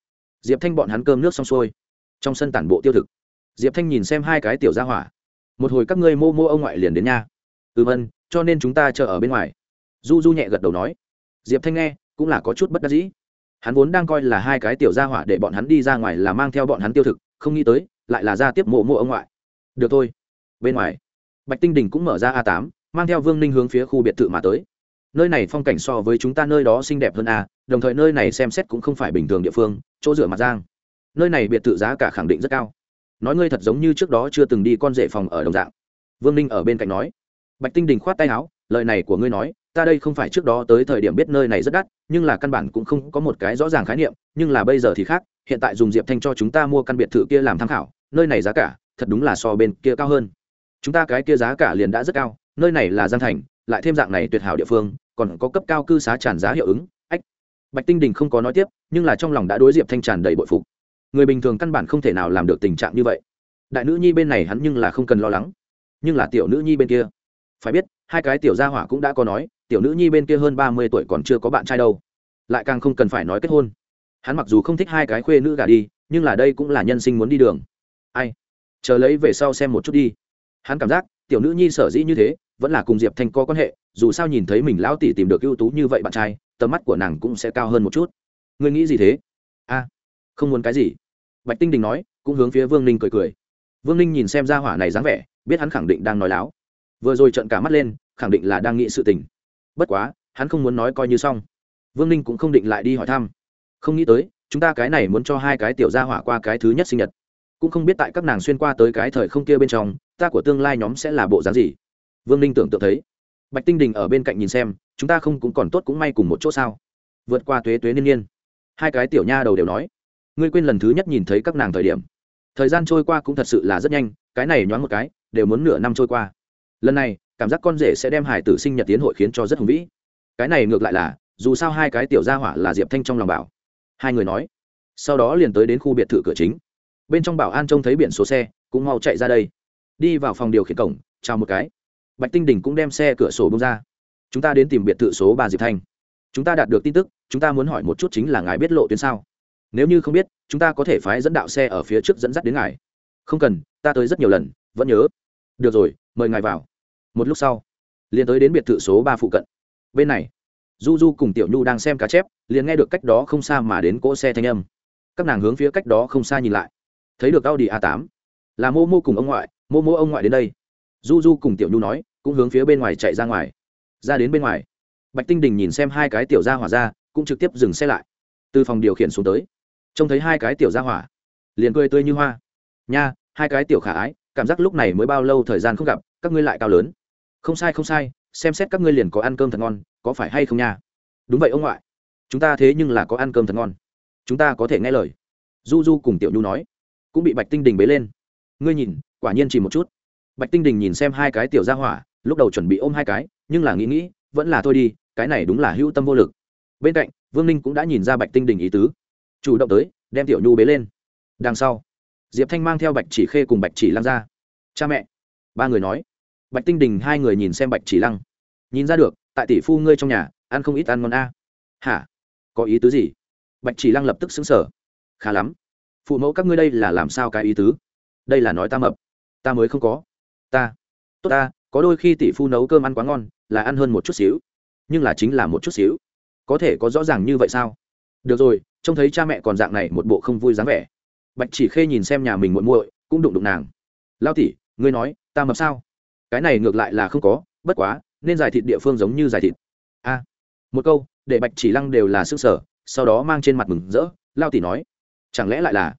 diệp thanh bọn hắn cơm nước xong xuôi. Trong sân tản bộ tiêu thực. Diệp thanh nhìn xem hai cái tiểu gia hỏa. Một hồi các ngươi mô mô ông ngoại liền đến nha. Ừ vân cho nên chúng ta chờ ở bên ngoài. Du du nhẹ gật đầu nói. Diệp thanh nghe, cũng là có chút bất đắc dĩ hắn vốn đang coi là hai cái tiểu gia hỏa để bọn hắn đi ra ngoài là mang theo bọn hắn tiêu thực, không nghĩ tới, lại là ra tiếp mộ mộ ông ngoại. Được thôi. Bên ngoài, bạch tinh đình cũng mở ra a tám, mang theo vương ninh hướng phía khu biệt thự mà tới. Nơi này phong cảnh so với chúng ta nơi đó xinh đẹp hơn a, đồng thời nơi này xem xét cũng không phải bình thường địa phương, chỗ rửa mặt giang. Nơi này biệt thự giá cả khẳng định rất cao. Nói ngươi thật giống như trước đó chưa từng đi con rể phòng ở đồng dạng. Vương ninh ở bên cạnh nói. Bạch tinh đình khoát tay áo, lời này của ngươi nói ta đây không phải trước đó tới thời điểm biết nơi này rất đắt, nhưng là căn bản cũng không có một cái rõ ràng khái niệm, nhưng là bây giờ thì khác, hiện tại dùng diệp thanh cho chúng ta mua căn biệt thự kia làm tham khảo, nơi này giá cả, thật đúng là so bên kia cao hơn. Chúng ta cái kia giá cả liền đã rất cao, nơi này là giang thành, lại thêm dạng này tuyệt hảo địa phương, còn có cấp cao cư xá tràn giá hiệu ứng, ách. Bạch tinh đình không có nói tiếp, nhưng là trong lòng đã đối diệp thanh tràn đầy bội phục. Người bình thường căn bản không thể nào làm được tình trạng như vậy. Đại nữ nhi bên này hắn nhưng là không cần lo lắng, nhưng là tiểu nữ nhi bên kia, phải biết hai cái tiểu gia hỏa cũng đã có nói, tiểu nữ nhi bên kia hơn ba mươi tuổi còn chưa có bạn trai đâu. Lại càng không cần phải nói kết hôn. Hắn mặc dù không thích hai cái khuê nữ gà đi, nhưng là đây cũng là nhân sinh muốn đi đường. Ai? Chờ lấy về sau xem một chút đi. Hắn cảm giác, tiểu nữ nhi sở dĩ như thế, vẫn là cùng diệp thanh có quan hệ, dù sao nhìn thấy mình lão tỷ tìm được ưu tú như vậy bạn trai, tầm mắt của nàng cũng sẽ cao hơn một chút. Ngươi nghĩ gì thế? A, không muốn cái gì. Bạch tinh đình nói, cũng hướng phía vương ninh cười cười. Vương ninh nhìn xem ra hỏa này dáng vẻ, biết hắn khẳng định đang nói láo vừa rồi trận cả mắt lên, khẳng định là đang nghĩ sự tình. Bất quá, hắn không muốn nói coi như xong. Vương ninh cũng không định lại đi hỏi thăm. Không nghĩ tới, chúng ta cái này muốn cho hai cái tiểu gia hỏa qua cái thứ nhất sinh nhật. Cũng không biết tại các nàng xuyên qua tới cái thời không kia bên trong, ta của tương lai nhóm sẽ là bộ dáng gì. Vương ninh tưởng tượng thấy. Bạch tinh đình ở bên cạnh nhìn xem, chúng ta không cũng còn tốt cũng may cùng một chỗ sao? Vượt qua tuế tuế niên niên. Hai cái tiểu nha đầu đều nói. Ngươi quên lần thứ nhất nhìn thấy các nàng thời điểm. Thời gian trôi qua cũng thật sự là rất nhanh, cái này nhoáng một cái, đều muốn nửa năm trôi qua lần này, cảm giác con rể sẽ đem hải tử sinh nhật tiến hội khiến cho rất hùng vĩ. Cái này ngược lại là, dù sao hai cái tiểu gia hỏa là diệp thanh trong lòng bảo. Hai người nói, sau đó liền tới đến khu biệt thự cửa chính. Bên trong bảo an trông thấy biển số xe, cũng mau chạy ra đây. Đi vào phòng điều khiển cổng, chào một cái. Bạch tinh đình cũng đem xe cửa sổ bông ra. Chúng ta đến tìm biệt thự số ba diệp thanh. Chúng ta đạt được tin tức, chúng ta muốn hỏi một chút chính là ngài biết lộ tuyến sao? Nếu như không biết, chúng ta có thể phái dẫn đạo xe ở phía trước dẫn dắt đến ngài. Không cần, ta tới rất nhiều lần, vẫn nhớ. Được rồi, mời ngài vào một lúc sau, liền tới đến biệt thự số ba phụ cận. Bên này, du du cùng tiểu nhu đang xem cá chép, liền nghe được cách đó không xa mà đến cỗ xe thanh âm. Các nàng hướng phía cách đó không xa nhìn lại. Thấy được audi a 8 là mô mô cùng ông ngoại, mô mô ông ngoại đến đây. Du du cùng tiểu nhu nói, cũng hướng phía bên ngoài chạy ra ngoài. Ra đến bên ngoài, bạch tinh đình nhìn xem hai cái tiểu ra hỏa ra, cũng trực tiếp dừng xe lại. Từ phòng điều khiển xuống tới, trông thấy hai cái tiểu ra hỏa, liền cười tươi như hoa. Nha, hai cái tiểu khả ái, cảm giác lúc này mới bao lâu thời gian không gặp, các ngươi lại cao lớn không sai không sai, xem xét các ngươi liền có ăn cơm thật ngon, có phải hay không nha? Đúng vậy ông ngoại. Chúng ta thế nhưng là có ăn cơm thật ngon. Chúng ta có thể nghe lời. Du du cùng tiểu nhu nói. Cũng bị bạch tinh đình bế lên. Ngươi nhìn, quả nhiên chỉ một chút. Bạch tinh đình nhìn xem hai cái tiểu ra hỏa, lúc đầu chuẩn bị ôm hai cái, nhưng là nghĩ nghĩ, vẫn là thôi đi, cái này đúng là hữu tâm vô lực. Bên cạnh, vương ninh cũng đã nhìn ra bạch tinh đình ý tứ. Chủ động tới, đem tiểu nhu bế lên. Đằng sau, diệp thanh mang theo bạch chỉ khê cùng bạch chỉ lăng ra. Cha mẹ, ba người nói bạch tinh đình hai người nhìn xem bạch chỉ lăng. Nhìn ra được, tại tỷ phu ngươi trong nhà, ăn không ít ăn ngon a. Hả? Có ý tứ gì? Bạch chỉ lăng lập tức xứng sở khá lắm. Phụ mẫu các ngươi đây là làm sao cái ý tứ? Đây là nói ta mập. Ta mới không có. Ta. Tốt ta, có đôi khi tỷ phu nấu cơm ăn quá ngon, là ăn hơn một chút xíu. Nhưng là chính là một chút xíu. Có thể có rõ ràng như vậy sao? Được rồi, trông thấy cha mẹ còn dạng này một bộ không vui dáng vẻ. Bạch chỉ khê nhìn xem nhà mình muộn muội, cũng đụng đụng nàng. Lao tỷ, ngươi nói, ta mập sao? Cái này ngược lại là không có, bất quá, nên giải thịt địa phương giống như giải thịt. A, một câu, để bạch chỉ lăng đều là sức sở sau đó mang trên mặt mừng rỡ, lao tỷ nói, chẳng lẽ lại là,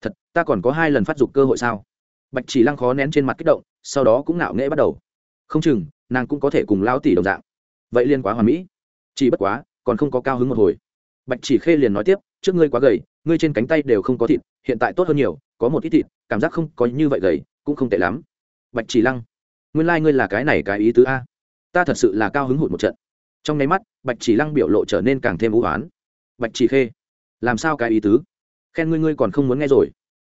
thật, ta còn có hai lần phát dục cơ hội sao? Bạch chỉ lăng khó nén trên mặt kích động, sau đó cũng nạo nghễ bắt đầu. Không chừng, nàng cũng có thể cùng lao tỷ đồng dạng. Vậy liên quá hoàn mỹ. Chỉ bất quá, còn không có cao hứng một hồi. Bạch chỉ khê liền nói tiếp, trước ngươi quá gầy, ngươi trên cánh tay đều không có thịt, hiện tại tốt hơn nhiều, có một ít thịt, cảm giác không có như vậy gầy, cũng không tệ lắm. Bạch chỉ lăng nguyên lai、like、ngươi là cái này cái ý tứ a. Ta thật sự là cao hứng hụt một trận. Trong nháy mắt, bạch chỉ lăng biểu lộ trở nên càng thêm vũ hoán. Bạch chỉ khê, làm sao cái ý tứ? Khen ngươi ngươi còn không muốn nghe rồi.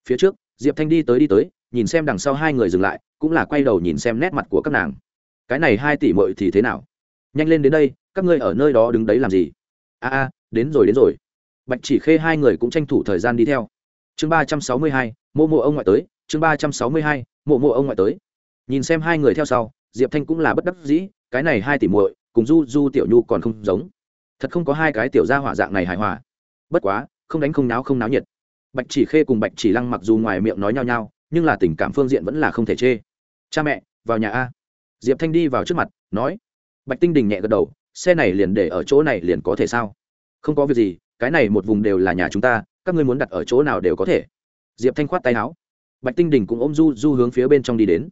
Phía trước, diệp thanh đi tới đi tới, nhìn xem đằng sau hai người dừng lại, cũng là quay đầu nhìn xem nét mặt của các nàng. Cái này hai tỷ mội thì thế nào? Nhanh lên đến đây, các ngươi ở nơi đó đứng đấy làm gì? A a, đến rồi đến rồi. Bạch chỉ khê hai người cũng tranh thủ thời gian đi theo. Chương ba trăm sáu mươi hai mô mộ ông ngoại tới. Chương ba trăm sáu mươi hai, mộ mộ ông ngoại tới nhìn xem hai người theo sau, diệp thanh cũng là bất đắc dĩ, cái này hai tỷ muội cùng du du tiểu nhu còn không giống. Thật không có hai cái tiểu gia hỏa dạng này hài hòa. Bất quá, không đánh không náo không náo nhiệt. Bạch chỉ khê cùng bạch chỉ lăng mặc dù ngoài miệng nói nhau nhau, nhưng là tình cảm phương diện vẫn là không thể chê. Cha mẹ, vào nhà a. Diệp thanh đi vào trước mặt, nói. Bạch tinh đình nhẹ gật đầu, xe này liền để ở chỗ này liền có thể sao? Không có việc gì, cái này một vùng đều là nhà chúng ta, các ngươi muốn đặt ở chỗ nào đều có thể. Diệp thanh khoát tay áo. Bạch tinh đình cũng ôm du du hướng phía bên trong đi đến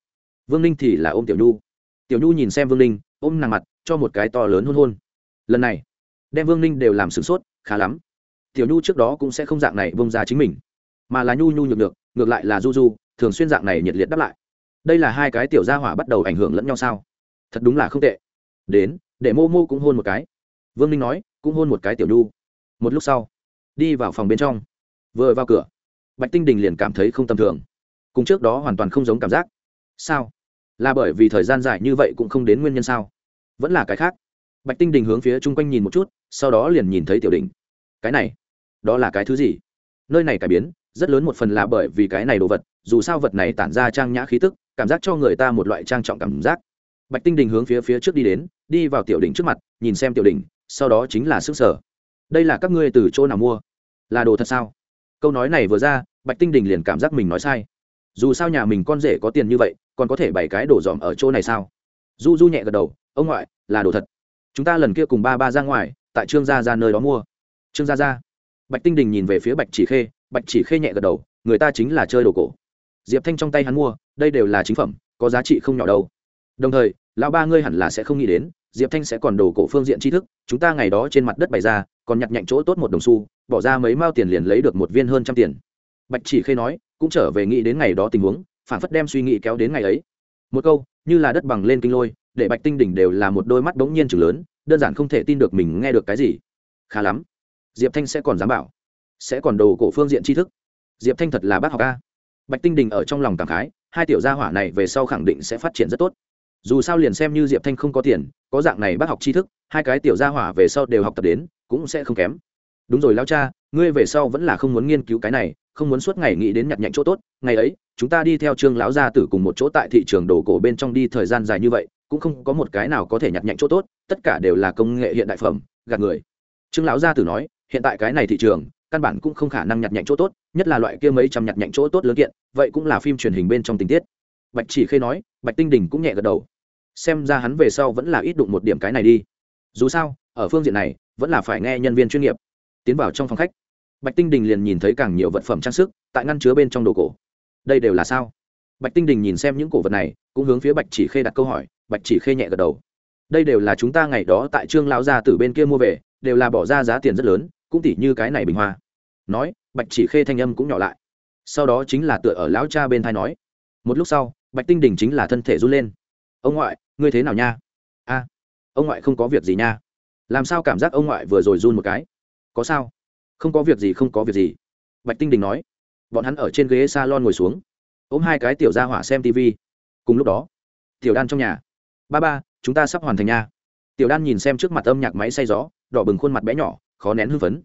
vương ninh thì là ôm tiểu nhu. Tiểu nhu nhìn xem vương ninh, ôm nàng mặt, cho một cái to lớn hôn hôn. Lần này, đem vương ninh đều làm sửng sốt, khá lắm. Tiểu nhu trước đó cũng sẽ không dạng này bông ra chính mình, mà là nhu nhu nhược được ngược lại là du du, thường xuyên dạng này nhiệt liệt đáp lại. Đây là hai cái tiểu gia hỏa bắt đầu ảnh hưởng lẫn nhau sao? Thật đúng là không tệ. Đến, để mô mô cũng hôn một cái. Vương ninh nói, cũng hôn một cái tiểu nhu. Một lúc sau, đi vào phòng bên trong. Vừa vào cửa, bạch tinh đình liền cảm thấy không tầm thường. Cùng trước đó hoàn toàn không giống cảm giác. Sao? Là bởi vì thời gian dài như vậy cũng không đến nguyên nhân sao? Vẫn là cái khác. Bạch tinh đình hướng phía chung quanh nhìn một chút, sau đó liền nhìn thấy tiểu đình. Cái này, đó là cái thứ gì? Nơi này cải biến, rất lớn một phần là bởi vì cái này đồ vật, dù sao vật này tản ra trang nhã khí tức, cảm giác cho người ta một loại trang trọng cảm giác. Bạch tinh đình hướng phía phía trước đi đến, đi vào tiểu đỉnh trước mặt, nhìn xem tiểu đỉnh sau đó chính là sức sở. Đây là các ngươi từ chỗ nào mua? Là đồ thật sao? Câu nói này vừa ra, bạch tinh đình liền cảm giác mình nói sai dù sao nhà mình con rể có tiền như vậy, còn có thể bày cái đổ dòm ở chỗ này sao? Du du nhẹ gật đầu, ông ngoại, là đồ thật. Chúng ta lần kia cùng ba ba ra ngoài, tại trương gia ra nơi đó mua. Trương gia ra bạch tinh đình nhìn về phía bạch chỉ khê, bạch chỉ khê nhẹ gật đầu, người ta chính là chơi đồ cổ. Diệp thanh trong tay hắn mua, đây đều là chính phẩm, có giá trị không nhỏ đâu. Đồng thời, lão ba ngươi hẳn là sẽ không nghĩ đến, diệp thanh sẽ còn đồ cổ phương diện tri thức, chúng ta ngày đó trên mặt đất bày ra, còn nhặt nhạnh chỗ tốt một đồng xu, bỏ ra mấy mao tiền liền lấy được một viên hơn trăm tiền. Bạch chỉ khê nói cũng trở về nghĩ đến ngày đó tình huống, phản phất đem suy nghĩ kéo đến ngày ấy. Một câu, như là đất bằng lên kinh lôi, để bạch tinh đỉnh đều là một đôi mắt bỗng nhiên chừng lớn, đơn giản không thể tin được mình nghe được cái gì. Khá lắm. Diệp thanh sẽ còn dám bảo, sẽ còn đồ cổ phương diện tri thức. Diệp thanh thật là bác học ca bạch tinh đình ở trong lòng cảm khái, hai tiểu gia hỏa này về sau khẳng định sẽ phát triển rất tốt. Dù sao liền xem như diệp thanh không có tiền, có dạng này bác học tri thức, hai cái tiểu gia hỏa về sau đều học tập đến, cũng sẽ không kém. Đúng rồi lao cha ngươi về sau vẫn là không muốn nghiên cứu cái này, không muốn suốt ngày nghĩ đến nhặt nhạnh chỗ tốt, ngày ấy, chúng ta đi theo trương lão gia tử cùng một chỗ tại thị trường đồ cổ bên trong đi thời gian dài như vậy, cũng không có một cái nào có thể nhặt nhạnh chỗ tốt, tất cả đều là công nghệ hiện đại phẩm, gạt người. Trương lão gia tử nói, hiện tại cái này thị trường, căn bản cũng không khả năng nhặt nhạnh chỗ tốt, nhất là loại kia mấy trăm nhặt nhạnh chỗ tốt lớn kiện, vậy cũng là phim truyền hình bên trong tình tiết. Bạch chỉ khê nói, bạch tinh đình cũng nhẹ gật đầu. Xem ra hắn về sau vẫn là ít đụng một điểm cái này đi. Dù sao, ở phương diện này, vẫn là phải nghe nhân viên chuyên nghiệp tiến vào trong phòng khách. Bạch tinh đình liền nhìn thấy càng nhiều vật phẩm trang sức, tại ngăn chứa bên trong đồ cổ. Đây đều là sao? Bạch tinh đình nhìn xem những cổ vật này, cũng hướng phía bạch chỉ khê đặt câu hỏi, bạch chỉ khê nhẹ gật đầu. Đây đều là chúng ta ngày đó tại trương lão gia từ bên kia mua về, đều là bỏ ra giá tiền rất lớn, cũng tỉ như cái này bình hoa. Nói, bạch chỉ khê thanh âm cũng nhỏ lại. Sau đó chính là tựa ở lão cha bên thai nói. Một lúc sau, bạch tinh đình chính là thân thể run lên. Ông ngoại, ngươi thế nào nha? A, ông ngoại không có việc gì nha. Làm sao cảm giác ông ngoại vừa rồi run một cái? Có sao? Không có việc gì, không có việc gì. Bạch tinh đình nói. Bọn hắn ở trên ghế s a lon ngồi xuống, ôm hai cái tiểu ra hỏa xem tv cùng lúc đó, tiểu đan trong nhà. Ba ba, chúng ta sắp hoàn thành nha. Tiểu đan nhìn xem trước mặt âm nhạc máy say gió, đỏ bừng khuôn mặt bé nhỏ, khó nén hưng phấn.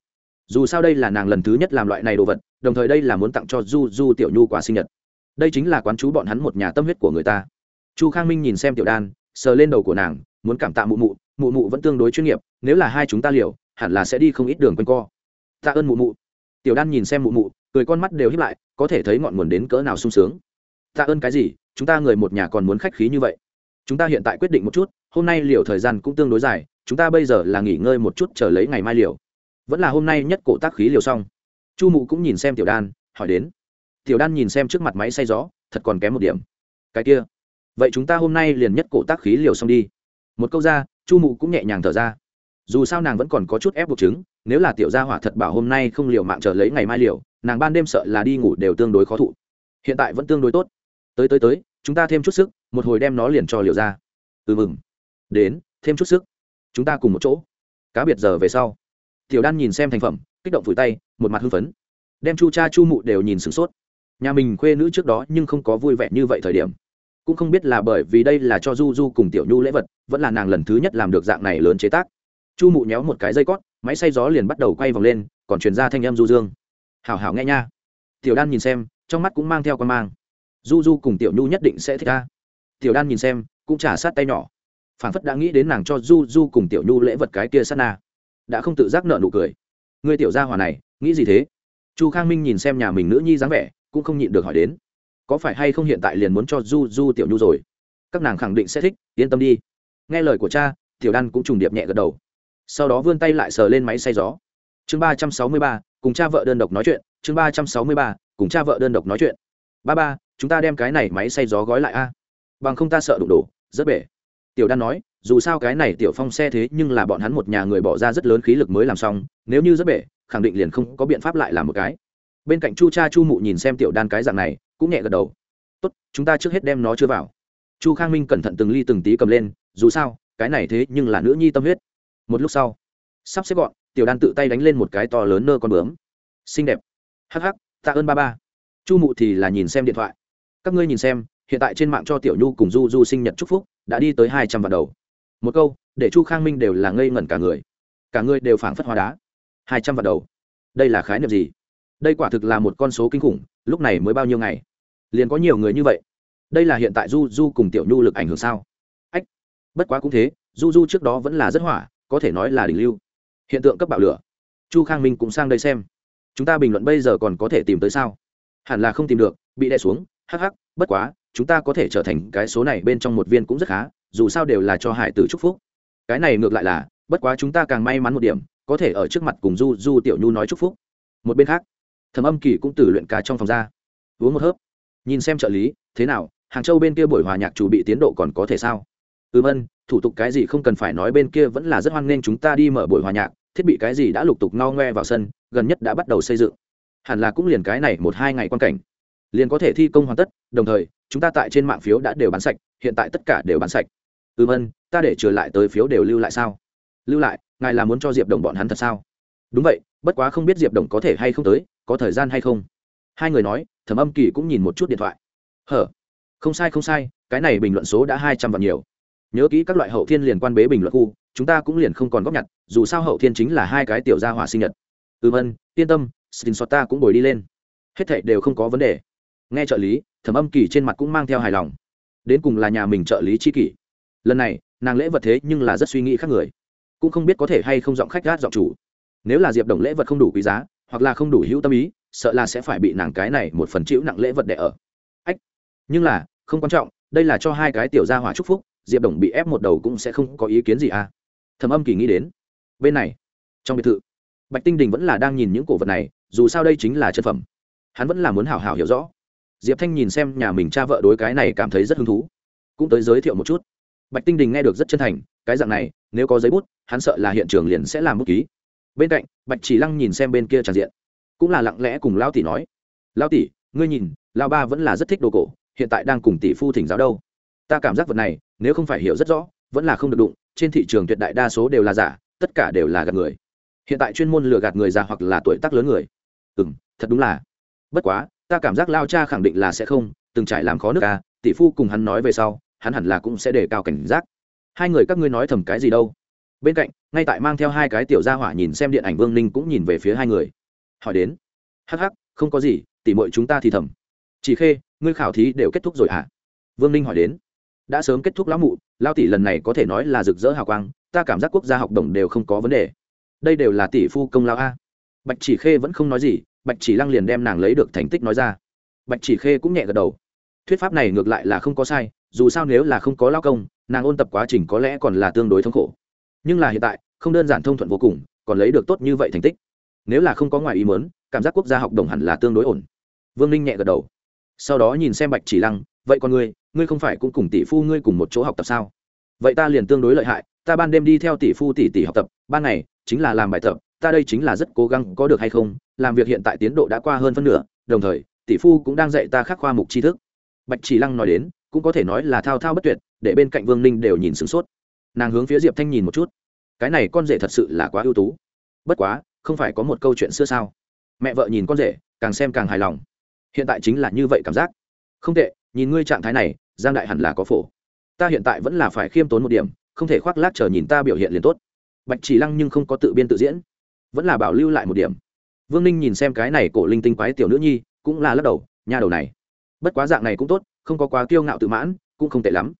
Dù sao đây là nàng lần thứ nhất làm loại này đồ vật, đồng thời đây là muốn tặng cho du du tiểu nhu quà sinh nhật. Đây chính là quán chú bọn hắn một nhà tâm huyết của người ta. Chu khang minh nhìn xem tiểu đan, sờ lên đầu của nàng, muốn cảm tạ mụ mụ mụ mụ vẫn tương đối chuyên nghiệp, nếu là hai chúng ta liều hẳn là sẽ đi không ít đường quanh co. Tạ ơn mụ mụ. Tiểu đan nhìn xem mụ mụ, cười con mắt đều hiếp lại, có thể thấy ngọn nguồn đến cỡ nào sung sướng. Tạ ơn cái gì, chúng ta người một nhà còn muốn khách khí như vậy. Chúng ta hiện tại quyết định một chút, hôm nay liều thời gian cũng tương đối dài, chúng ta bây giờ là nghỉ ngơi một chút chờ lấy ngày mai liều. Vẫn là hôm nay nhất cổ tác khí liều xong. Chu mụ cũng nhìn xem tiểu đan, hỏi đến. Tiểu đan nhìn xem trước mặt máy xay gió, thật còn kém một điểm. Cái kia. Vậy chúng ta hôm nay liền nhất cổ tác khí liều xong đi. Một câu ra, chu mụ cũng nhẹ nhàng thở ra dù sao nàng vẫn còn có chút ép buộc chứng, nếu là tiểu gia hỏa thật bảo hôm nay không liều mạng chờ lấy ngày mai liều, nàng ban đêm sợ là đi ngủ đều tương đối khó thụ. Hiện tại vẫn tương đối tốt. Tới tới tới, chúng ta thêm chút sức, một hồi đem nó liền cho liều ra. Ừ mừng. Đến, thêm chút sức. Chúng ta cùng một chỗ. Cá biệt giờ về sau. Tiểu đan nhìn xem thành phẩm, kích động vùi tay, một mặt hưng phấn. Đem chu cha chu mụ đều nhìn sửng sốt. Nhà mình khuê nữ trước đó nhưng không có vui vẻ như vậy thời điểm. Cũng không biết là bởi vì đây là cho du du cùng tiểu nhu lễ vật, vẫn là nàng lần thứ nhất làm được dạng này lớn chế tác chu mụ nhéo một cái dây cót, máy xay gió liền bắt đầu quay vòng lên, còn chuyển ra thanh âm du dương. Hảo hảo nghe nha. Tiểu đan nhìn xem, trong mắt cũng mang theo con mang. Du du cùng tiểu nhu nhất định sẽ thích ta. Tiểu đan nhìn xem, cũng trả sát tay nhỏ. Phản phất đã nghĩ đến nàng cho du du cùng tiểu nhu lễ vật cái kia sát na. Đã không tự giác nợ nụ cười. Người tiểu gia hòa này, nghĩ gì thế? Chu khang minh nhìn xem nhà mình nữ nhi dáng vẻ, cũng không nhịn được hỏi đến. Có phải hay không hiện tại liền muốn cho du du, tiểu nhu rồi? Các nàng khẳng định sẽ thích, yên tâm đi. Nghe lời của cha, tiểu đan cũng trùng điệp nhẹ gật đầu sau đó vươn tay lại sờ lên máy xay gió. Chương ba trăm sáu mươi ba, cùng cha vợ đơn độc nói chuyện. Chương ba trăm sáu mươi ba, cùng cha vợ đơn độc nói chuyện. Ba ba, chúng ta đem cái này máy xay gió gói lại a. Bằng không ta sợ đụng đổ, rất bể. Tiểu đan nói, dù sao cái này tiểu phong xe thế nhưng là bọn hắn một nhà người bỏ ra rất lớn khí lực mới làm xong, nếu như rất bể, khẳng định liền không có biện pháp lại làm một cái. Bên cạnh chu cha chu mụ nhìn xem tiểu đan cái dạng này, cũng nhẹ gật đầu. Tốt, chúng ta trước hết đem nó chưa vào. Chu khang minh cẩn thận từng ly từng tí cầm lên, dù sao, cái này thế nhưng là nữ nhi tâm huyết một lúc sau, sắp xếp gọn, tiểu đan tự tay đánh lên một cái to lớn nơ con bướm. Xinh đẹp. Hắc hắc, tạ ơn ba ba. Chu mụ thì là nhìn xem điện thoại. Các ngươi nhìn xem, hiện tại trên mạng cho tiểu nhu cùng du du sinh nhật chúc phúc, đã đi tới hai trăm vạn đầu. Một câu, để chu khang minh đều là ngây ngẩn cả người. Cả người đều phảng phất hóa đá. Hai trăm vạn đầu. Đây là khái niệm gì? Đây quả thực là một con số kinh khủng, lúc này mới bao nhiêu ngày? Liền có nhiều người như vậy. Đây là hiện tại du du cùng tiểu nhu lực ảnh hưởng sao? Ách, bất quá cũng thế, du du trước đó vẫn là rất hỏa có thể nói là đỉnh lưu. Hiện tượng cấp bạo lửa. Chu khang minh cũng sang đây xem. Chúng ta bình luận bây giờ còn có thể tìm tới sao? Hẳn là không tìm được, bị đè xuống, hắc hắc, bất quá, chúng ta có thể trở thành cái số này bên trong một viên cũng rất khá, dù sao đều là cho hải tử chúc phúc. Cái này ngược lại là, bất quá chúng ta càng may mắn một điểm, có thể ở trước mặt cùng du du tiểu nhu nói chúc phúc. Một bên khác thầm âm kỳ cũng từ luyện cá trong phòng ra. Uống một hớp. Nhìn xem trợ lý, thế nào? Hàng châu bên kia buổi hòa nhạc chủ bị tiến độ còn có thể sao? Ừ vân thủ tục cái gì không cần phải nói bên kia vẫn là rất hoan nghênh chúng ta đi mở buổi hòa nhạc, thiết bị cái gì đã lục tục no ngoe vào sân, gần nhất đã bắt đầu xây dựng. Hẳn là cũng liền cái này một hai ngày quan cảnh. Liền có thể thi công hoàn tất, đồng thời, chúng ta tại trên mạng phiếu đã đều bán sạch, hiện tại tất cả đều bán sạch. Ừ vân, ta để trở lại tới phiếu đều lưu lại sao? Lưu lại, ngài là muốn cho diệp đồng bọn hắn thật sao? Đúng vậy, bất quá không biết diệp đồng có thể hay không tới, có thời gian hay không? Hai người nói, thẩm âm kỳ cũng nhìn một chút điện thoại. Hở, không sai không sai, cái này bình luận số đã hai trăm vạn nhiều nhớ kỹ các loại hậu thiên liền quan bế bình luận khu, chúng ta cũng liền không còn góp nhặt, dù sao hậu thiên chính là hai cái tiểu gia hỏa sinh nhật. Ừ vân yên tâm xin xót ta cũng bồi đi lên. Hết thảy đều không có vấn đề. Nghe trợ lý, thẩm âm kỳ trên mặt cũng mang theo hài lòng. Đến cùng là nhà mình trợ lý chi kỷ. Lần này, nàng lễ vật thế nhưng là rất suy nghĩ khác người. Cũng không biết có thể hay không giọng khách gát giọng chủ. Nếu là diệp đồng lễ vật không đủ quý giá, hoặc là không đủ hữu tâm ý, sợ là sẽ phải bị nàng cái này một phần chịu nặng lễ vật đẻ ở. Ách, nhưng là, không quan trọng, đây là cho hai cái tiểu gia hỏa chúc phúc diệp đồng bị ép một đầu cũng sẽ không có ý kiến gì à. Thầm âm kỳ nghĩ đến. Bên này, trong biệt thự, bạch tinh đình vẫn là đang nhìn những cổ vật này, dù sao đây chính là chân phẩm. Hắn vẫn là muốn hảo hảo hiểu rõ. Diệp thanh nhìn xem nhà mình cha vợ đối cái này cảm thấy rất hứng thú. Cũng tới giới thiệu một chút. Bạch tinh đình nghe được rất chân thành, cái dạng này, nếu có giấy bút, hắn sợ là hiện trường liền sẽ làm bút ký. Bên cạnh, bạch chỉ lăng nhìn xem bên kia tràn diện. Cũng là lặng lẽ cùng lao tỷ nói. Lao tỷ, ngươi nhìn lao ba vẫn là rất thích đồ cổ, hiện tại đang cùng tỷ phu thỉnh giáo đâu? Ta cảm giác vật này, nếu không phải hiểu rất rõ, vẫn là không được đụng, trên thị trường tuyệt đại đa số đều là giả, tất cả đều là gạt người. Hiện tại chuyên môn lừa gạt người già hoặc là tuổi tác lớn người. Ừ m thật đúng là. Bất quá, ta cảm giác lao cha khẳng định là sẽ không, từng trải làm khó nước ca tỷ phu cùng hắn nói về sau, hắn hẳn là cũng sẽ đề cao cảnh giác. Hai người các ngươi nói thầm cái gì đâu? Bên cạnh, ngay tại mang theo hai cái tiểu gia hỏa nhìn xem điện ảnh vương ninh cũng nhìn về phía hai người. Hỏi đến. Hắc hắc, không có gì tỉ mọi chúng ta thì thầm. Chỉ khê, ngươi khảo thí đều kết thúc rồi hả à? vương ninh hỏi đến đã sớm kết thúc lão mụ lao tỷ lần này có thể nói là rực rỡ hào quang, ta cảm giác quốc gia học đồng đều không có vấn đề. Đây đều là tỷ phu công lao a. Bạch chỉ khê vẫn không nói gì, bạch chỉ lăng liền đem nàng lấy được thành tích nói ra. Bạch chỉ khê cũng nhẹ gật đầu. Thuyết pháp này ngược lại là không có sai, dù sao nếu là không có lao công, nàng ôn tập quá trình có lẽ còn là tương đối thống khổ. Nhưng là hiện tại, không đơn giản thông thuận vô cùng, còn lấy được tốt như vậy thành tích. Nếu là không có ngoài ý mớn cảm giác quốc gia học đồng hẳn là tương đối ổn. Vương ninh nhẹ gật đầu. Sau đó nhìn xem bạch chỉ lăng, vậy còn ngươi ngươi không phải cũng cùng tỷ phu ngươi cùng một chỗ học tập sao? Vậy ta liền tương đối lợi hại, ta ban đêm đi theo tỷ phu tỷ tỷ học tập, ban ngày chính là làm bài tập, ta đây chính là rất cố gắng, có được hay không? Làm việc hiện tại tiến độ đã qua hơn phân nửa, đồng thời, tỷ phu cũng đang dạy ta khắc khoa mục tri thức. Bạch chỉ lăng nói đến, cũng có thể nói là thao thao bất tuyệt, để bên cạnh vương ninh đều nhìn sửng sốt. Nàng hướng phía diệp thanh nhìn một chút. Cái này con rể thật sự là quá ưu tú. Bất quá, không phải có một câu chuyện xưa sao? Mẹ vợ nhìn con rể, càng xem càng hài lòng. Hiện tại chính là như vậy cảm giác. Không tệ, nhìn ngươi trạng thái này giang đại hẳn là có phổ. Ta hiện tại vẫn là phải khiêm tốn một điểm, không thể khoác lác chờ nhìn ta biểu hiện liền tốt. Bạch chỉ lăng nhưng không có tự biên tự diễn, vẫn là bảo lưu lại một điểm. Vương ninh nhìn xem cái này cổ linh tinh quái tiểu nữ nhi, cũng là lắc đầu, nha đầu này. Bất quá dạng này cũng tốt, không có quá kiêu ngạo tự mãn, cũng không tệ lắm.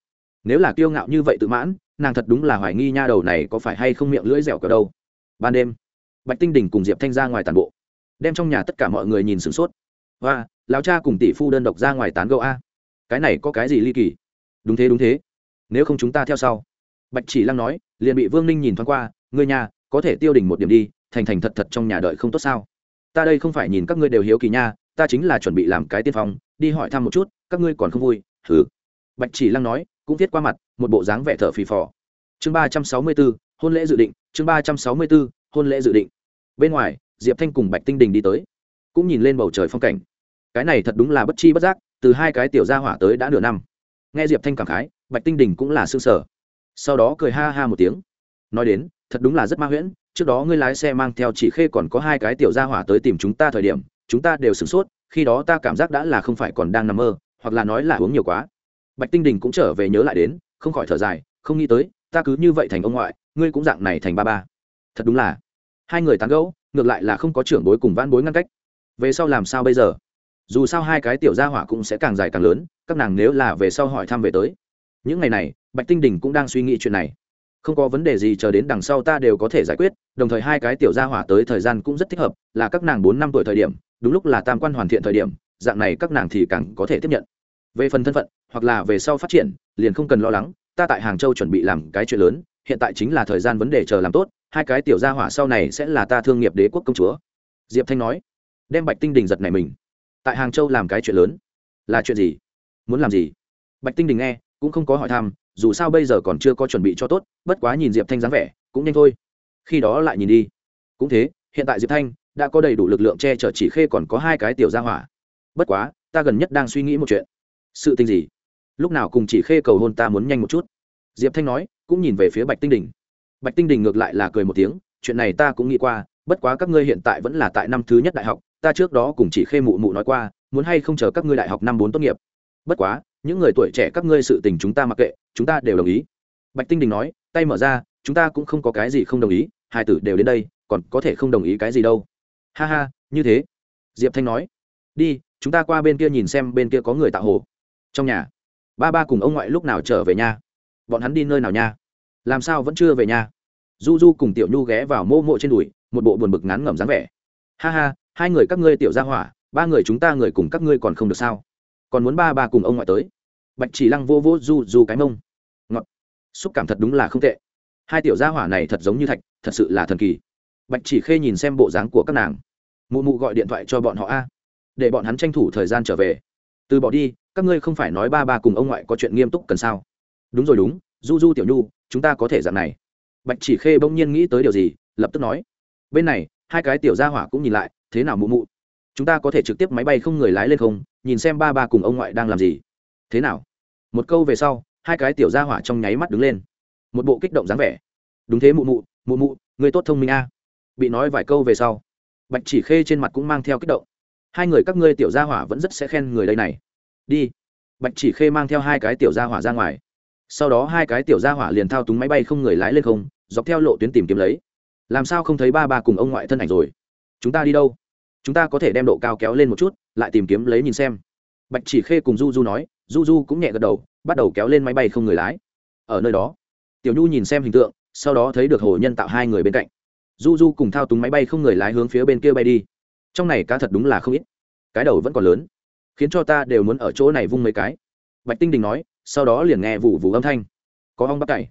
Nếu là kiêu ngạo như vậy tự mãn, nàng thật đúng là hoài nghi nha đầu này có phải hay không miệng lưỡi dẻo cờ đâu. Ban đêm, bạch tinh đình cùng diệp thanh ra ngoài tàn bộ, đem trong nhà tất cả mọi người nhìn sửng sốt. Và lão cha cùng tỷ phu đơn độc ra ngoài tán gẫu a cái này có cái gì ly kỳ? Đúng thế đúng thế. Nếu không chúng ta theo sau. Bạch chỉ lăng nói, liền bị vương ninh nhìn thoáng qua, ngươi nhà, có thể tiêu đỉnh một điểm đi, thành thành thật thật trong nhà đợi không tốt sao? Ta đây không phải nhìn các ngươi đều hiếu kỳ nha, ta chính là chuẩn bị làm cái tiên phong, đi hỏi thăm một chút, các ngươi còn không vui thử bạch chỉ lăng nói, cũng viết qua mặt, một bộ dáng vẻ thở phì phò. Chương ba trăm sáu mươi b ố hôn lễ dự định, chương ba trăm sáu mươi b ố hôn lễ dự định. Bên ngoài, diệp thanh cùng bạch tinh đình đi tới, cũng nhìn lên bầu trời phong cảnh. Cái này thật đúng là bất chi bất giác từ hai cái tiểu gia hỏa tới đã nửa năm. Nghe diệp thanh cảm khái, bạch tinh đình cũng là s ư ơ n g sở sau đó cười ha ha một tiếng. Nói đến, thật đúng là rất ma huyễn, trước đó ngươi lái xe mang theo chỉ khê còn có hai cái tiểu gia hỏa tới tìm chúng ta thời điểm, chúng ta đều sửng sốt, khi đó ta cảm giác đã là không phải còn đang nằm mơ, hoặc là nói là uống nhiều quá. Bạch tinh đình cũng trở về nhớ lại đến, không khỏi thở dài, không nghĩ tới, ta cứ như vậy thành ông ngoại, ngươi cũng dạng này thành ba ba. Thật đúng là. Hai người tán gẫu, ngược lại là không có trưởng bối cùng van bối ngăn cách. Về sau làm sao bây giờ? Dù sao hai cái tiểu gia hỏa cũng sẽ càng dài càng lớn, các nàng nếu là về sau hỏi thăm về tới. Những ngày này, bạch tinh đình cũng đang suy nghĩ chuyện này. Không có vấn đề gì chờ đến đằng sau ta đều có thể giải quyết, đồng thời hai cái tiểu gia hỏa tới thời gian cũng rất thích hợp, là các nàng bốn năm tuổi thời điểm, đúng lúc là tam quan hoàn thiện thời điểm, dạng này các nàng thì càng có thể tiếp nhận. Về phần thân phận, hoặc là về sau phát triển, liền không cần lo lắng, ta tại hàng châu chuẩn bị làm cái chuyện lớn, hiện tại chính là thời gian vấn đề chờ làm tốt, hai cái tiểu gia hỏa sau này sẽ là ta thương nghiệp đế quốc công chúa. Diệp thanh nói. Đem bạch tinh đình giật này mình tại hàng châu làm cái chuyện lớn. Là chuyện gì? Muốn làm gì? Bạch tinh đình nghe, cũng không có hỏi thăm, dù sao bây giờ còn chưa có chuẩn bị cho tốt, bất quá nhìn diệp thanh dáng vẻ, cũng nhanh thôi. Khi đó lại nhìn đi. Cũng thế, hiện tại diệp thanh đã có đầy đủ lực lượng che chở chỉ khê còn có hai cái tiểu gia hỏa. Bất quá, ta gần nhất đang suy nghĩ một chuyện. Sự tình gì? Lúc nào cùng chỉ khê cầu hôn ta muốn nhanh một chút? Diệp thanh nói, cũng nhìn về phía bạch tinh đình. Bạch tinh đình ngược lại là cười một tiếng, chuyện này ta cũng nghĩ qua, bất quá các ngươi hiện tại vẫn là tại năm thứ nhất đại học ta trước đó cùng chỉ khê mụ mụ nói qua, muốn hay không chờ các ngươi đại học năm bốn tốt nghiệp. Bất quá, những người tuổi trẻ các ngươi sự tình chúng ta mặc kệ, chúng ta đều đồng ý. Bạch tinh đình nói, tay mở ra, chúng ta cũng không có cái gì không đồng ý, hai tử đều đến đây, còn có thể không đồng ý cái gì đâu. Ha ha, như thế. Diệp thanh nói, đi, chúng ta qua bên kia nhìn xem bên kia có người tạo hồ. Trong nhà, ba ba cùng ông ngoại lúc nào trở về nhà bọn hắn đi nơi nào nha? Làm sao vẫn chưa về nhà du du cùng tiểu nhu ghé vào mô mộ trên đùi, một bộ buồn bực ngắn ngẩm dáng vẻ. Ha ha hai người các ngươi tiểu gia hỏa, ba người chúng ta người cùng các ngươi còn không được sao? Còn muốn ba ba cùng ông ngoại tới? Bạch chỉ lăng vô vô du du cái mông. Ngọt. Xúc cảm thật đúng là không tệ. Hai tiểu gia hỏa này thật giống như thạch, thật sự là thần kỳ. Bạch chỉ khê nhìn xem bộ dáng của các nàng. Mụ mụ gọi điện thoại cho bọn họ a. Để bọn hắn tranh thủ thời gian trở về. Từ bỏ đi, các ngươi không phải nói ba ba cùng ông ngoại có chuyện nghiêm túc cần sao? Đúng rồi đúng, du du tiểu nhu, chúng ta có thể dạng này. Bạch chỉ khê bỗng nhiên nghĩ tới điều gì, lập tức nói. Bên này, hai cái tiểu gia hỏa cũng nhìn lại thế nào mụ mụ? Chúng ta có thể trực tiếp máy bay không người lái lên không? Nhìn xem ba ba cùng ông ngoại đang làm gì. Thế nào? Một câu về sau, hai cái tiểu gia hỏa trong nháy mắt đứng lên. Một bộ kích động dáng vẻ. Đúng thế mụ mụ mụ mụ, người tốt thông minh a. Bị nói vài câu về sau, bạch chỉ khê trên mặt cũng mang theo kích động. Hai người các ngươi tiểu gia hỏa vẫn rất sẽ khen người đây này. Đi. Bạch chỉ khê mang theo hai cái tiểu gia hỏa ra ngoài. Sau đó hai cái tiểu gia hỏa liền thao túng máy bay không người lái lên không, dọc theo lộ tuyến tìm kiếm lấy. Làm sao không thấy ba ba cùng ông ngoại thân ảnh rồi? Chúng ta đi đâu? Chúng ta có thể đem độ cao kéo lên một chút, lại tìm kiếm lấy nhìn xem. Bạch chỉ khê cùng du du nói du du cũng nhẹ gật đầu, bắt đầu kéo lên máy bay không người lái. Ở nơi đó, tiểu nhu nhìn xem hình tượng, sau đó thấy được hồ nhân tạo hai người bên cạnh. Du du cùng thao túng máy bay không người lái hướng phía bên kia bay đi. Trong này cá thật đúng là không ít. Cái đầu vẫn còn lớn, khiến cho ta đều muốn ở chỗ này vung mấy cái. Bạch tinh đình nói, sau đó liền nghe vụ vụ âm thanh. Có ong bắt cày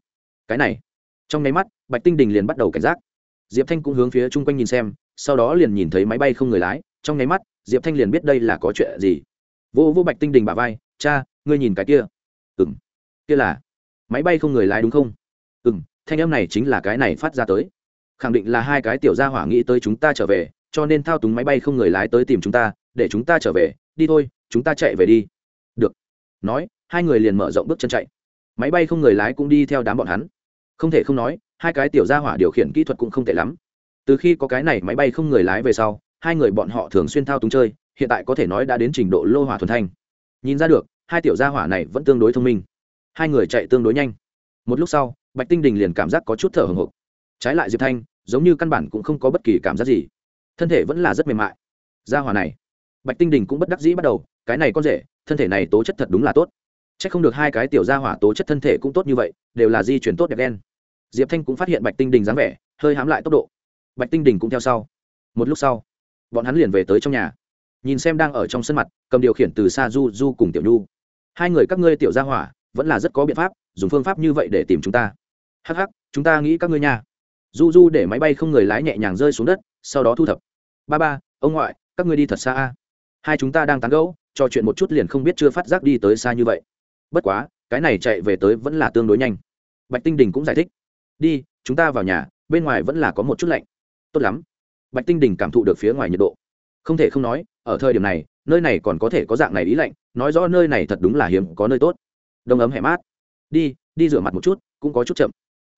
cái này. Trong nháy mắt, bạch tinh đình liền bắt đầu cảnh giác. Diệp thanh cũng hướng phía chung quanh nhìn xem sau đó liền nhìn thấy máy bay không người lái, trong nháy mắt, diệp thanh liền biết đây là có chuyện gì. Vô vô bạch tinh đình bà vai, cha, ngươi nhìn cái kia. Ừ m kia là máy bay không người lái đúng không? Ừ m thanh âm này chính là cái này phát ra tới. Khẳng định là hai cái tiểu gia hỏa nghĩ tới chúng ta trở về, cho nên thao túng máy bay không người lái tới tìm chúng ta, để chúng ta trở về, đi thôi, chúng ta chạy về đi. Được. Nói, hai người liền mở rộng bước chân chạy. Máy bay không người lái cũng đi theo đám bọn hắn. Không thể không nói, hai cái tiểu gia hỏa điều khiển kỹ thuật cũng không tệ lắm từ khi có cái này máy bay không người lái về sau, hai người bọn họ thường xuyên thao túng chơi, hiện tại có thể nói đã đến trình độ lô hỏa thuần thanh. Nhìn ra được, hai tiểu gia hỏa này vẫn tương đối thông minh. Hai người chạy tương đối nhanh. Một lúc sau, bạch tinh đình liền cảm giác có chút thở hồng hộc. Trái lại diệp thanh, giống như căn bản cũng không có bất kỳ cảm giác gì. Thân thể vẫn là rất mềm mại. Gia hỏa này. Bạch tinh đình cũng bất đắc dĩ bắt đầu, cái này con rể, thân thể này tố chất thật đúng là tốt. C h ắ c không được hai cái tiểu gia hỏa tố chất thân thể cũng tốt như vậy, đều là di chuyển tốt đẹp đen. Diệp thanh cũng phát hiện bạch tinh đình dáng vẻ, hơi hám lại tốc độ bạch tinh đình cũng theo sau. Một lúc sau, bọn hắn liền về tới trong nhà. Nhìn xem đang ở trong sân mặt, cầm điều khiển từ xa du du cùng tiểu nhu. Hai người các ngươi tiểu gia hỏa, vẫn là rất có biện pháp, dùng phương pháp như vậy để tìm chúng ta. Hh chúng ta nghĩ các ngươi nha. Du du để máy bay không người lái nhẹ nhàng rơi xuống đất, sau đó thu thập. Ba ba, ông ngoại, các ngươi đi thật xa a. Hai chúng ta đang tán gẫu, trò chuyện một chút liền không biết chưa phát giác đi tới xa như vậy. Bất quá, cái này chạy về tới vẫn là tương đối nhanh. Bạch tinh đình cũng giải thích. Đi, chúng ta vào nhà, bên ngoài vẫn là có một chút lạnh tốt lắm. Bạch tinh đình cảm thụ được phía ngoài nhiệt độ. Không thể không nói, ở thời điểm này, nơi này còn có thể có dạng này ý lạnh, nói rõ nơi này thật đúng là hiếm có nơi tốt. Đông ấm hẻ mát đi đi rửa mặt một chút, cũng có chút chậm.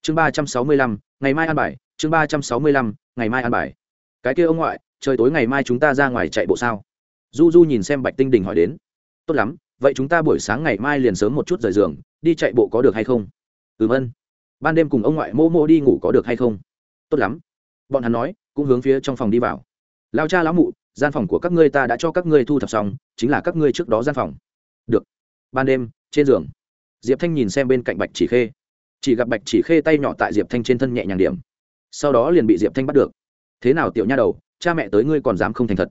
Chương ba trăm sáu mươi lăm, ngày mai ăn bài, chương ba trăm sáu mươi lăm, ngày mai ăn bài. Cái kia ông ngoại, trời tối ngày mai chúng ta ra ngoài chạy bộ sao? Du du nhìn xem bạch tinh đình hỏi đến. Tốt lắm, vậy chúng ta buổi sáng ngày mai liền sớm một chút rời giường, đi chạy bộ có được hay không? Ừm ân. Ban đêm cùng ông ngoại mô mô đi ngủ có được hay không? Tốt lắm bọn hắn nói, cũng hướng phía trong phòng đi vào. Lao cha lão mụ, gian phòng của các ngươi ta đã cho các ngươi thu thập xong, chính là các ngươi trước đó gian phòng. Được. Ban đêm, trên giường. Diệp thanh nhìn xem bên cạnh bạch chỉ khê. Chỉ gặp bạch chỉ khê tay nhỏ tại diệp thanh trên thân nhẹ nhàng điểm. Sau đó liền bị diệp thanh bắt được. Thế nào tiểu nha đầu, cha mẹ tới ngươi còn dám không thành thật?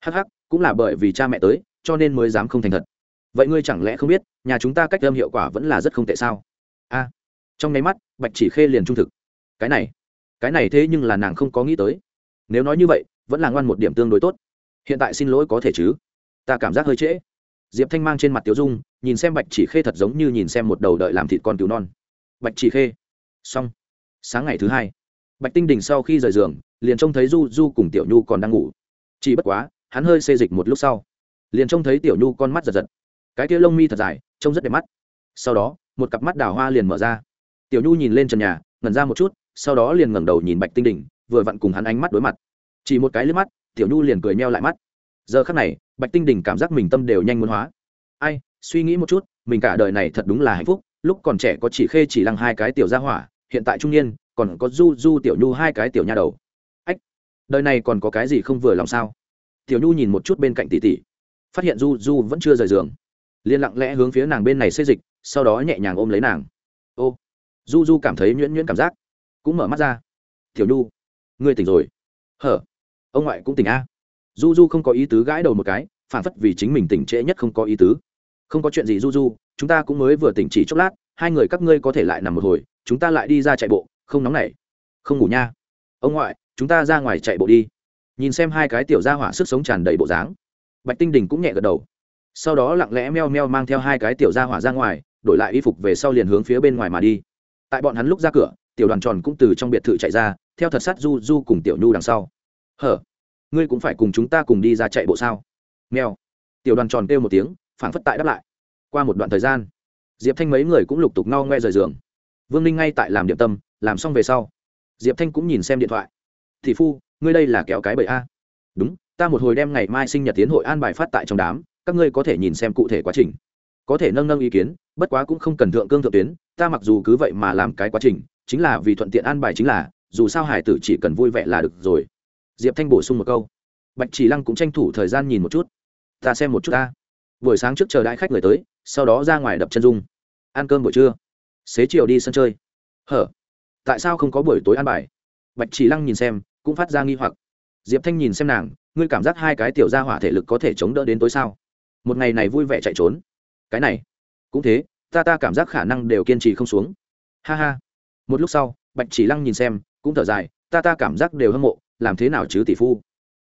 Hắc hắc, cũng là bởi vì cha mẹ tới, cho nên mới dám không thành thật. Vậy ngươi chẳng lẽ không biết, nhà chúng ta cách âm hiệu quả vẫn là rất không tệ sao? A. Trong nháy mắt, bạch chỉ khê liền trung thực. Cái này cái này thế nhưng là nàng không có nghĩ tới. Nếu nói như vậy, vẫn là ngoan một điểm tương đối tốt. Hiện tại xin lỗi có thể chứ? Ta cảm giác hơi trễ. Diệp thanh mang trên mặt tiểu dung, nhìn xem bạch chỉ khê thật giống như nhìn xem một đầu đợi làm thịt con cứu non. Bạch chỉ khê. Xong. Sáng ngày thứ hai, bạch tinh đình sau khi rời giường, liền trông thấy du du cùng tiểu nhu còn đang ngủ. Chỉ bất quá, hắn hơi xê dịch một lúc sau, liền trông thấy tiểu nhu con mắt giật giật. Cái kia lông mi thật dài, trông rất đẹp mắt. Sau đó, một cặp mắt đào hoa liền mở ra. Tiểu nhu nhìn lên trần nhà, ngẩn ra một chút sau đó liền ngẩng đầu nhìn bạch tinh Đỉnh, vừa vặn cùng hắn ánh mắt đối mặt. Chỉ một cái lướt mắt tiểu nhu liền cười meo lại mắt. Giờ khắc này bạch tinh Đỉnh cảm giác mình tâm đều nhanh muốn hóa. Ai suy nghĩ một chút mình cả đời này thật đúng là hạnh phúc lúc còn trẻ có chỉ khê chỉ lăng hai cái tiểu gia hỏa hiện tại trung niên còn có du du tiểu nhu hai cái tiểu nha đầu. Ách đời này còn có cái gì không vừa lòng sao? Tiểu nhu nhìn một chút bên cạnh tỷ tỷ phát hiện du du vẫn chưa rời giường. Liền lặng lẽ hướng phía nàng bên này xây dịch sau đó nhẹ nhàng ôm lấy nàng. Ô du du cảm thấy nhuyễn nhuyễn cảm giác cũng mở mắt ra. Tiểu nhu, ngươi tỉnh rồi. Hở, ông ngoại cũng tỉnh a. Du du không có ý tứ gãi đầu một cái, phản phất vì chính mình tỉnh trễ nhất không có ý tứ. Không có chuyện gì du du chúng ta cũng mới vừa tỉnh chỉ chốc lát, hai người các ngươi có thể lại nằm một hồi, chúng ta lại đi ra chạy bộ, không nóng nảy. Không ngủ nha. Ông ngoại, chúng ta ra ngoài chạy bộ đi. Nhìn xem hai cái tiểu gia hỏa sức sống tràn đầy bộ dáng, bạch tinh đình cũng nhẹ gật đầu. Sau đó lặng lẽ meo meo mang theo hai cái tiểu gia hỏa ra ngoài, đổi lại y phục về sau liền hướng phía bên ngoài mà đi. Tại bọn hắn lúc ra cửa tiểu đoàn tròn cũng từ trong biệt thự chạy ra, theo thật sát du du cùng tiểu nhu đằng sau. Hở, ngươi cũng phải cùng chúng ta cùng đi ra chạy bộ sao? Nghèo tiểu đoàn tròn kêu một tiếng, phảng phất tại đáp lại. Qua một đoạn thời gian, diệp thanh mấy người cũng lục tục no ngoe rời giường. Vương ninh ngay tại làm điểm tâm, làm xong về sau, diệp thanh cũng nhìn xem điện thoại. Thì phu, ngươi đây là kéo cái bậy a? Đúng, ta một hồi đem ngày mai sinh nhật tiến hội an bài phát tại trong đám, các ngươi có thể nhìn xem cụ thể quá trình. Có thể nâng nâng ý kiến, bất quá cũng không cần thượng cương thượng tuyến, ta mặc dù cứ vậy mà làm cái quá trình chính là vì thuận tiện an bài chính là, dù sao hải tử chỉ cần vui vẻ là được rồi. Diệp thanh bổ sung một câu. Bạch chỉ lăng cũng tranh thủ thời gian nhìn một chút. Ta xem một chút ta. Buổi sáng trước chờ đãi khách người tới, sau đó ra ngoài đập chân dung. Ăn cơm buổi trưa. Xế chiều đi sân chơi. Hở? Tại sao không có buổi tối ăn bài? Bạch chỉ lăng nhìn xem, cũng phát ra nghi hoặc. Diệp thanh nhìn xem nàng, ngươi cảm giác hai cái tiểu gia hỏa thể lực có thể chống đỡ đến tối sao? Một ngày này vui vẻ chạy trốn. Cái này. Cũng thế, ta ta cảm giác khả năng đều kiên trì không xuống. Ha ha một lúc sau, bạch chỉ lăng nhìn xem, cũng thở dài, ta ta cảm giác đều hâm mộ, làm thế nào chứ, tỷ phu?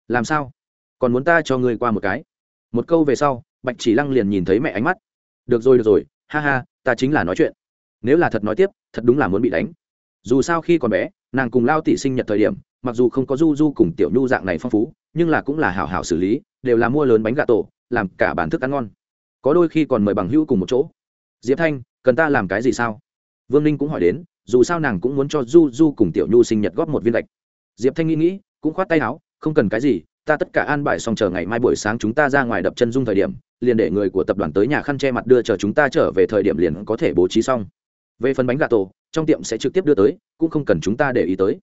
Làm sao? Còn muốn ta cho ngươi qua một cái? Một câu về sau, bạch chỉ lăng liền nhìn thấy mẹ ánh mắt. Được rồi được rồi, ha ha, ta chính là nói chuyện. Nếu là thật nói tiếp, thật đúng là muốn bị đánh. Dù sao khi còn bé, nàng cùng lao tỷ sinh nhật thời điểm, mặc dù không có du du cùng tiểu nhu dạng này phong phú, nhưng là cũng là hảo hảo xử lý, đều là mua lớn bánh gà tổ, làm cả bản thức ăn ngon. Có đôi khi còn mời bằng hữu cùng một chỗ. Diệp thanh, cần ta làm cái gì sao? Vương ninh cũng hỏi đến dù sao nàng cũng muốn cho du du cùng tiểu nhu sinh nhật góp một viên gạch. Diệp thanh nghĩ nghĩ, cũng khoát tay áo, không cần cái gì, ta tất cả an bài xong chờ ngày mai buổi sáng chúng ta ra ngoài đập chân dung thời điểm, liền để người của tập đoàn tới nhà khăn che mặt đưa chờ chúng ta trở về thời điểm liền có thể bố trí xong. Về phần bánh gà tổ, trong tiệm sẽ trực tiếp đưa tới, cũng không cần chúng ta để ý tới.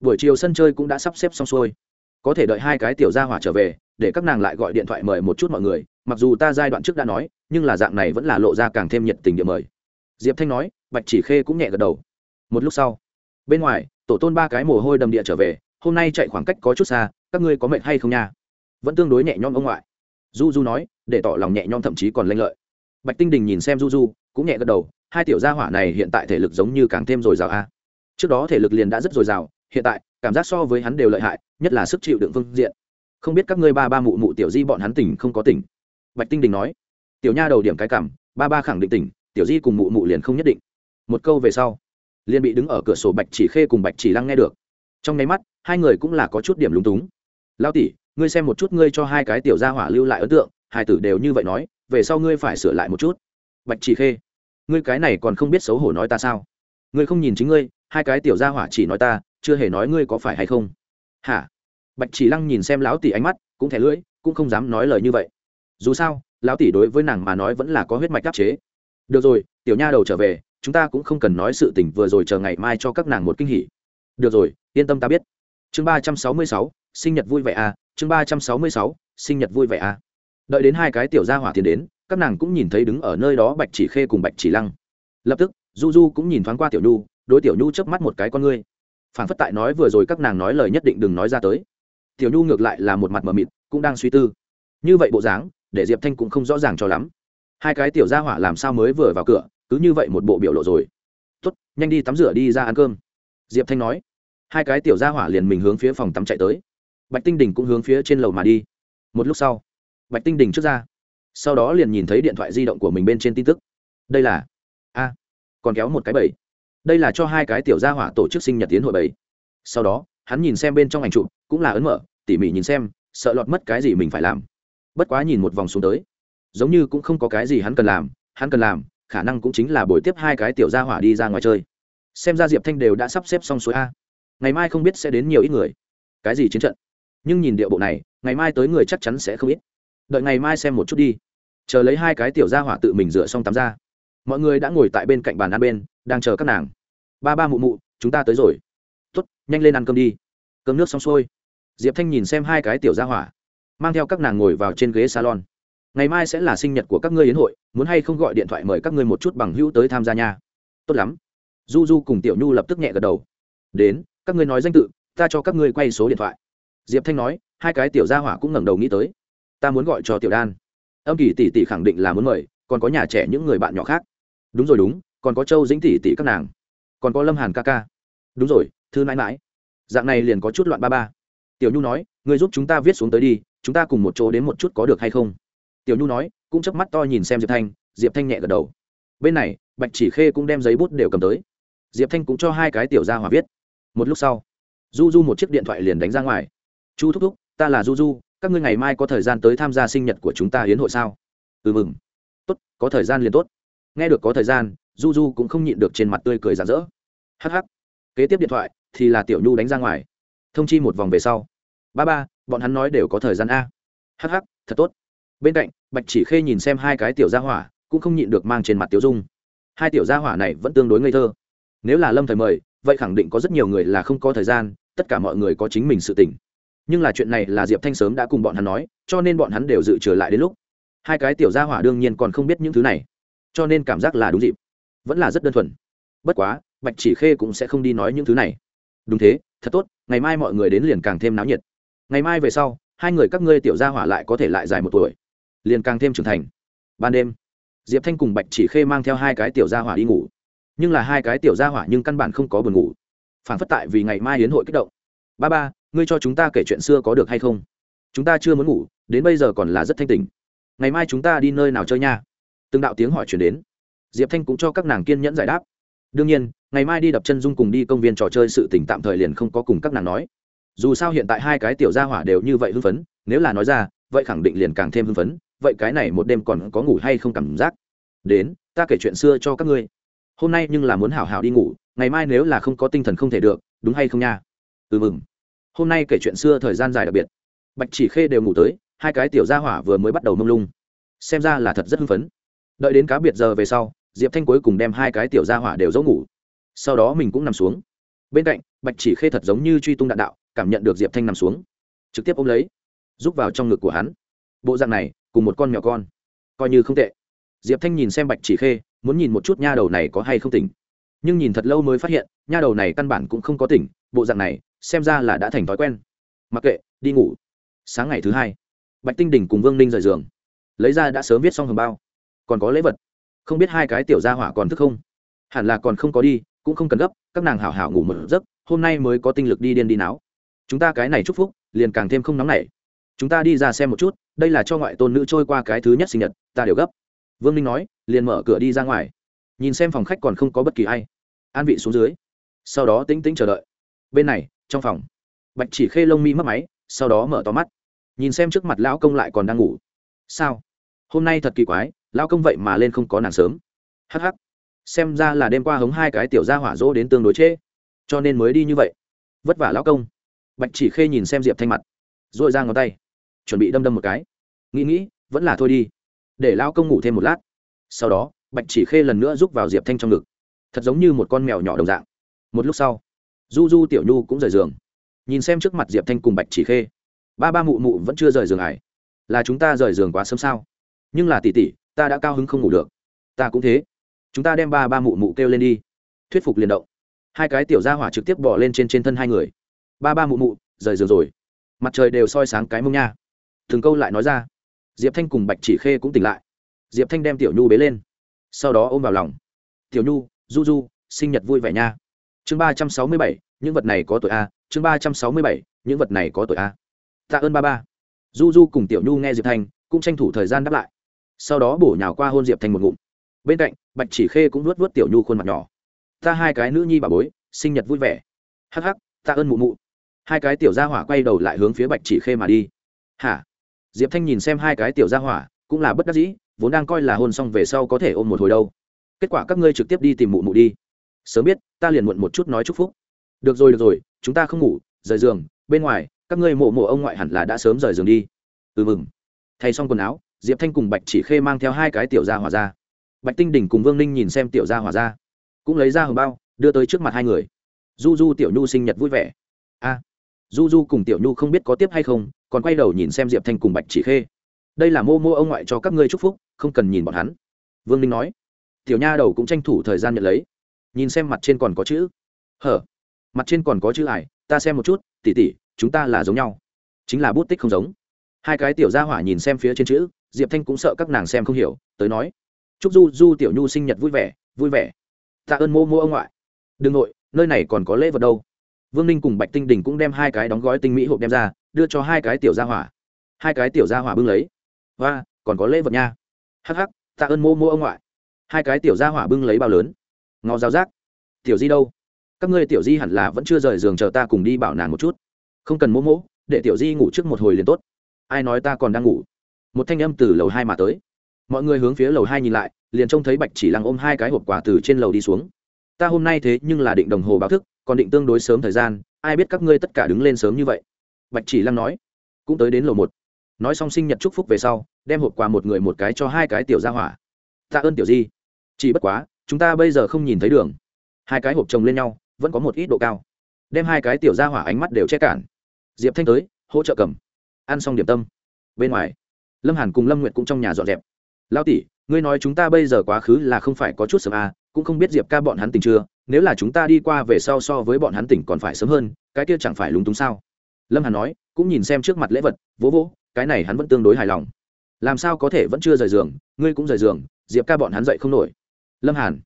Buổi chiều sân chơi cũng đã sắp xếp xong xuôi. Có thể đợi hai cái tiểu gia hỏa trở về, để các nàng lại gọi điện thoại mời một chút mọi người, mặc dù ta giai đoạn trước đã nói, nhưng là dạng này vẫn là lộ ra càng thêm nhiệt tình địa mời. Diệp thanh nói, bạch chỉ khê cũng nhẹ gật đầu một lúc sau, bên ngoài, tổ tôn ba cái mồ hôi đầm địa trở về, hôm nay chạy khoảng cách có chút xa, các ngươi có mệt hay không nha? Vẫn tương đối nhẹ nhõm ông ngoại. Du du nói, để tỏ lòng nhẹ nhõm thậm chí còn lanh lợi. Bạch tinh đình nhìn xem du du cũng nhẹ gật đầu, hai tiểu gia hỏa này hiện tại thể lực giống như càng thêm dồi dào a. Trước đó thể lực liền đã rất dồi dào, hiện tại, cảm giác so với hắn đều lợi hại, nhất là sức chịu đựng phương diện. Không biết các ngươi ba ba mụ mụ tiểu di bọn hắn tỉnh không có tỉnh? Bạch tinh đình nói, tiểu nha đầu điểm cái cảm, ba ba khẳng định tỉnh, tiểu di cùng mụ mụ liền không nhất định. Một câu về sau liền bị đứng ở cửa sổ bạch chỉ khê cùng bạch chỉ lăng nghe được. Trong nháy mắt, hai người cũng là có chút điểm lúng túng. Lao tỷ, ngươi xem một chút ngươi cho hai cái tiểu gia hỏa lưu lại ấn tượng, hai tử đều như vậy nói, về sau ngươi phải sửa lại một chút. Bạch chỉ khê, ngươi cái này còn không biết xấu hổ nói ta sao? Ngươi không nhìn chính ngươi, hai cái tiểu gia hỏa chỉ nói ta, chưa hề nói ngươi có phải hay không? Hả? Bạch chỉ lăng nhìn xem lão tỷ ánh mắt, cũng thẻ lưỡi, cũng không dám nói lời như vậy. Dù sao, lão tỷ đối với nàng mà nói vẫn là có huyết mạch đắc chế. Được rồi, tiểu nha đầu trở về chúng ta cũng không cần nói sự tình vừa rồi chờ ngày mai cho các nàng một kinh hỉ. Được rồi, yên tâm ta biết. Chương ba trăm sáu mươi sáu, sinh nhật vui vẻ à chương ba trăm sáu mươi sáu, sinh nhật vui vẻ à. Đợi đến hai cái tiểu gia hỏa tiến đến, các nàng cũng nhìn thấy đứng ở nơi đó bạch chỉ khê cùng bạch chỉ lăng. Lập tức, du du cũng nhìn thoáng qua tiểu nhu, đối tiểu nhu chớp mắt một cái con ngươi. Phản phất tại nói vừa rồi các nàng nói lời nhất định đừng nói ra tới. Tiểu nhu ngược lại là một mặt mờ mịt, cũng đang suy tư. Như vậy bộ dáng, để diệp thanh cũng không rõ ràng cho lắm. Hai cái tiểu gia hỏa làm sao mới vừa vào cửa cứ như vậy một bộ biểu lộ rồi. Tốt, nhanh đi tắm rửa đi ra ăn cơm. Diệp thanh nói. Hai cái tiểu gia hỏa liền mình hướng phía phòng tắm chạy tới. Bạch tinh đình cũng hướng phía trên lầu mà đi. Một lúc sau, bạch tinh đình trước ra. Sau đó liền nhìn thấy điện thoại di động của mình bên trên tin tức. Đây là, a, còn kéo một cái bẫy. Đây là cho hai cái tiểu gia hỏa tổ chức sinh nhật tiến hội bẫy. Sau đó, hắn nhìn xem bên trong ảnh chụp, cũng là ấn mở, tỉ mỉ nhìn xem, sợ lọt mất cái gì mình phải làm. Bất quá nhìn một vòng xuống tới, giống như cũng không có cái gì hắn cần làm, hắn cần làm khả năng cũng chính là buổi tiếp hai cái tiểu gia hỏa đi ra ngoài chơi. Xem ra diệp thanh đều đã sắp xếp xong xuôi a. Ngày mai không biết sẽ đến nhiều ít người. Cái gì chiến trận? Nhưng nhìn địa bộ này, ngày mai tới người chắc chắn sẽ không ít. Đợi ngày mai xem một chút đi. Chờ lấy hai cái tiểu gia hỏa tự mình rửa xong tắm ra. Mọi người đã ngồi tại bên cạnh bàn ăn bên, đang chờ các nàng. Ba ba mụ mụ, chúng ta tới rồi. Tuất nhanh lên ăn cơm đi. Cơm nước xong xuôi. Diệp thanh nhìn xem hai cái tiểu gia hỏa, mang theo các nàng ngồi vào trên ghế salon ngày mai sẽ là sinh nhật của các ngươi yến hội, muốn hay không gọi điện thoại mời các ngươi một chút bằng hữu tới tham gia nha. Tốt lắm. Du du cùng tiểu nhu lập tức nhẹ gật đầu. Đến, các ngươi nói danh tự, ta cho các ngươi quay số điện thoại. Diệp thanh nói, hai cái tiểu gia hỏa cũng ngẩng đầu nghĩ tới. Ta muốn gọi cho tiểu đan. Âm kỳ tỷ tỷ khẳng định là muốn mời, còn có nhà trẻ những người bạn nhỏ khác. Đúng rồi đúng, còn có châu dĩnh tỷ tỷ các nàng. Còn có lâm hàn ca ca. Đúng rồi, thư mãi mãi. Dạng này liền có chút loạn ba ba. Tiểu nhu nói người giúp chúng ta viết xuống tới đi, chúng ta cùng một chỗ đến một chút có được hay không? Tiểu nhu nói, cũng chớp mắt to nhìn xem diệp thanh diệp thanh nhẹ gật đầu. Bên này, bạch chỉ khê cũng đem giấy bút đều cầm tới. Diệp thanh cũng cho hai cái tiểu ra hòa viết. Một lúc sau du du một chiếc điện thoại liền đánh ra ngoài. Chu thúc thúc, ta là du du các ngươi ngày mai có thời gian tới tham gia sinh nhật của chúng ta hiến hội sao? Ừ mừng. Tốt, có thời gian liền tốt. Nghe được có thời gian du du cũng không nhịn được trên mặt tươi cười rạng rỡ. Hh kế tiếp điện thoại thì là tiểu nhu đánh ra ngoài. Thông chi một vòng về sau. Ba ba, bọn hắn nói đều có thời gian a. Hh thật tốt. Bên cạnh bạch chỉ khê nhìn xem hai cái tiểu gia hỏa, cũng không nhịn được mang trên mặt tiểu dung. Hai tiểu gia hỏa này vẫn tương đối ngây thơ. Nếu là lâm thời mời, vậy khẳng định có rất nhiều người là không có thời gian, tất cả mọi người có chính mình sự tỉnh nhưng là chuyện này là diệp thanh sớm đã cùng bọn hắn nói, cho nên bọn hắn đều dự trở lại đến lúc. Hai cái tiểu gia hỏa đương nhiên còn không biết những thứ này, cho nên cảm giác là đúng dịp. Vẫn là rất đơn thuần. Bất quá, bạch chỉ khê cũng sẽ không đi nói những thứ này. Đúng thế, thật tốt, ngày mai mọi người đến liền càng thêm náo nhiệt. Ngày mai về sau, hai người các ngươi tiểu gia hỏa lại có thể lại dài một tuổi liền càng thêm trưởng thành. Ban đêm, diệp thanh cùng bạch chỉ khê mang theo hai cái tiểu gia hỏa đi ngủ. Nhưng là hai cái tiểu gia hỏa nhưng căn bản không có buồn ngủ. Phản phất tại vì ngày mai hiến hội kích động. Ba ba, ngươi cho chúng ta kể chuyện xưa có được hay không? Chúng ta chưa muốn ngủ, đến bây giờ còn là rất thanh tình ngày mai chúng ta đi nơi nào chơi nha? Từng đạo tiếng hỏi chuyển đến. Diệp thanh cũng cho các nàng kiên nhẫn giải đáp. Đương nhiên, ngày mai đi đập chân dung cùng đi công viên trò chơi sự tỉnh tạm thời liền không có cùng các nàng nói. Dù sao hiện tại hai cái tiểu gia hỏa đều như vậy hưng phấn, nếu là nói ra, vậy khẳng định liền càng thêm hưng phấn vậy cái này một đêm còn có ngủ hay không cảm giác? Đến, ta kể chuyện xưa cho các ngươi. Hôm nay nhưng là muốn hảo hảo đi ngủ, ngày mai nếu là không có tinh thần không thể được, đúng hay không nha? Ừ mừng. Hôm nay kể chuyện xưa thời gian dài đặc biệt. Bạch chỉ khê đều ngủ tới, hai cái tiểu gia hỏa vừa mới bắt đầu mông lung. Xem ra là thật rất hưng phấn. Đợi đến cá biệt giờ về sau, diệp thanh cuối cùng đem hai cái tiểu gia hỏa đều giấu ngủ. Sau đó mình cũng nằm xuống. Bên cạnh, bạch chỉ khê thật giống như truy tung đạn đạo, cảm nhận được diệp thanh nằm xuống. Trực tiếp ôm lấy, rút vào trong ngực của hắn. Bộ dạng này cùng một con mèo con. Coi như không tệ. Diệp thanh nhìn xem bạch chỉ khê, muốn nhìn một chút nha đầu này có hay không tỉnh. Nhưng nhìn thật lâu mới phát hiện, nha đầu này căn bản cũng không có tỉnh, bộ dạng này, xem ra là đã thành thói quen. Mặc kệ, đi ngủ. Sáng ngày thứ hai, bạch tinh đỉnh cùng vương ninh rời giường. Lấy ra đã sớm viết xong hồng bao. Còn có lễ vật. Không biết hai cái tiểu gia hỏa còn thức không? Hẳn là còn không có đi, cũng không cần gấp, các nàng hảo hảo ngủ một giấc, hôm nay mới có tinh lực đi điên đi náo. Chúng ta cái này chúc phúc, liền càng thêm không nóng nảy chúng ta đi ra xem một chút, đây là cho ngoại tôn nữ trôi qua cái thứ nhất sinh nhật, ta đều gấp. Vương ninh nói, liền mở cửa đi ra ngoài. Nhìn xem phòng khách còn không có bất kỳ ai. An vị xuống dưới. Sau đó tính tính chờ đợi. Bên này, trong phòng, bạch chỉ khê lông mi mất máy, sau đó mở to mắt. Nhìn xem trước mặt lão công lại còn đang ngủ. Sao? Hôm nay thật kỳ quái, lão công vậy mà lên không có nàng sớm. Hh xem ra là đêm qua hống hai cái tiểu gia hỏa rỗ đến tương đối trễ cho nên mới đi như vậy. Vất vả lão công. Bạch chỉ khê nhìn xem diệp thanh mặt. R ồ i ra ngón tay chuẩn bị đâm đâm một cái. Nghĩ nghĩ, vẫn là thôi đi. Để lão công ngủ thêm một lát. Sau đó, bạch chỉ khê lần nữa rúc vào diệp thanh trong ngực. Thật giống như một con mèo nhỏ đồng dạng. Một lúc sau, du du tiểu nhu cũng rời giường. Nhìn xem trước mặt diệp thanh cùng bạch chỉ khê. Ba ba mụ mụ vẫn chưa rời giường ải là chúng ta rời giường quá sớm sao? Nhưng là tỉ tỉ ta đã cao hứng không ngủ được. Ta cũng thế. Chúng ta đem ba ba mụ mụ kêu lên đi. Thuyết phục liền động. Hai cái tiểu gia hỏa trực tiếp bỏ lên trên trên thân hai người. Ba ba mụ mụ, rời giường rồi. Mặt trời đều soi sáng cái mông nha thường câu lại nói ra. Diệp thanh cùng bạch chỉ khê cũng tỉnh lại. Diệp thanh đem tiểu nhu bế lên. Sau đó ôm vào lòng. Tiểu nhu, du du, sinh nhật vui vẻ nha. Chương ba trăm sáu mươi bảy, những vật này có tội a. Chương ba trăm sáu mươi bảy, những vật này có tội a. Tạ ơn ba ba. Du du cùng tiểu nhu nghe diệp thanh, cũng tranh thủ thời gian đáp lại. Sau đó bổ nhào qua hôn diệp thanh một ngụm. Bên cạnh, bạch chỉ khê cũng nuốt vớt tiểu nhu khuôn mặt nhỏ. Ta hai cái nữ nhi bà bối, sinh nhật vui vẻ. Hắc hắc ta ơn mụ mụ. Hai cái tiểu gia hỏa quay đầu lại hướng phía bạch chỉ khê mà đi. Hả? Diệp thanh nhìn xem hai cái tiểu gia hỏa, cũng là bất đắc dĩ, vốn đang coi là hôn xong về sau có thể ôm một hồi đâu. Kết quả các ngươi trực tiếp đi tìm mụ mụ đi. Sớm biết, ta liền muộn một chút nói chúc phúc. Được rồi được rồi, chúng ta không ngủ, rời giường, bên ngoài, các ngươi mộ mộ ông ngoại hẳn là đã sớm rời giường đi. Ừ mừng. Thay xong quần áo, diệp thanh cùng bạch chỉ khê mang theo hai cái tiểu gia hỏa ra. Bạch tinh đỉnh cùng vương ninh nhìn xem tiểu gia hỏa ra. Cũng lấy ra hồng bao, đưa tới trước mặt hai người. Du du tiểu nhu sinh nhật vui vẻ. A. Du du cùng tiểu nhu không biết có tiếp hay không còn quay đầu nhìn xem diệp thanh cùng bạch chỉ khê đây là mô mô ông ngoại cho các ngươi chúc phúc không cần nhìn bọn hắn vương ninh nói tiểu nha đầu cũng tranh thủ thời gian nhận lấy nhìn xem mặt trên còn có chữ hở mặt trên còn có chữ ải, ta xem một chút, tỉ tỉ, chúng ta là giống nhau. Chính là bút tích không giống. Hai cái tiểu gia hỏa nhìn xem phía trên chữ, diệp thanh cũng sợ các nàng xem không hiểu, tới nói, chúc du du tiểu nhu sinh nhật vui vẻ vui vẻ. Tạ ơn mô mô ông ngoại. Đừng nội, nơi này còn có lễ vật đâu vương ninh cùng bạch tinh đình cũng đem hai cái đóng gói tinh mỹ hộp đem ra, đưa cho hai cái tiểu gia hỏa. Hai cái tiểu gia hỏa bưng lấy. Và còn có lễ vật nha. Hắc hắc, tạ ơn mô mô ông ngoại. Hai cái tiểu gia hỏa bưng lấy bao lớn. Ngò giáo giác. Tiểu di đâu? Các ngươi tiểu di hẳn là vẫn chưa rời giường chờ ta cùng đi bảo nàng một chút. Không cần mô mô, để tiểu di ngủ trước một hồi liền tốt. Ai nói ta còn đang ngủ? Một thanh âm từ lầu hai mà tới. Mọi người hướng phía lầu hai nhìn lại, liền trông thấy bạch chỉ lăng ôm hai cái hộp quà từ trên lầu đi xuống. Ta hôm nay thế nhưng là định đồng hồ báo thức còn định tương đối sớm thời gian ai biết các ngươi tất cả đứng lên sớm như vậy. Bạch chỉ lăng nói cũng tới đến lầu một. Nói xong sinh nhật chúc phúc về sau đem hộp quà một người một cái cho hai cái tiểu ra hỏa. Tạ ơn tiểu di. Chỉ bất quá chúng ta bây giờ không nhìn thấy đường. Hai cái hộp chồng lên nhau vẫn có một ít độ cao. Đem hai cái tiểu ra hỏa ánh mắt đều che cản. Diệp thanh tới hỗ trợ cầm. Ăn xong điểm tâm. Bên ngoài lâm hàn cùng lâm nguyệt cũng trong nhà dọn dẹp. Lao tỷ ngươi nói chúng ta bây giờ quá khứ là không phải có chút sớm à, cũng không biết diệp ca bọn hắn tỉnh chưa, nếu là chúng ta đi qua về sau so với bọn hắn tỉnh còn phải sớm hơn, cái kia chẳng phải lúng túng sao? Lâm hàn nói, cũng nhìn xem trước mặt lễ vật, vỗ vỗ, cái này hắn vẫn tương đối hài lòng. Làm sao có thể vẫn chưa rời giường, ngươi cũng rời giường, diệp ca bọn hắn dậy không nổi. Lâm hàn,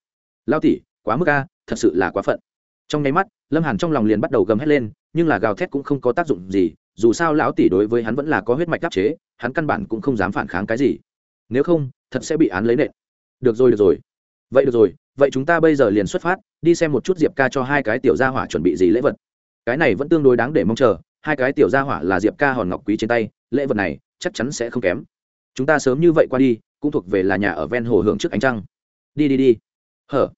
lao tỉ quá mức ca thật sự là quá phận. Trong nháy mắt, lâm hàn trong lòng liền bắt đầu gầm hét lên, nhưng là gào thét cũng không có tác dụng gì, dù sao lão tỷ đối với hắn vẫn là có huyết mạch đắc chế, hắn căn bản cũng không dám phản kháng cái gì. Nếu không, thật sẽ bị án lấy nện. Được rồi được rồi vậy được rồi, vậy chúng ta bây giờ liền xuất phát, đi xem một chút diệp ca cho hai cái tiểu gia hỏa chuẩn bị gì lễ vật. Cái này vẫn tương đối đáng để mong chờ, hai cái tiểu gia hỏa là diệp ca hòn ngọc quý trên tay, lễ vật này chắc chắn sẽ không kém. Chúng ta sớm như vậy qua đi, cũng thuộc về là nhà ở ven hồ hưởng trước ánh trăng. Đi đi đi. Hở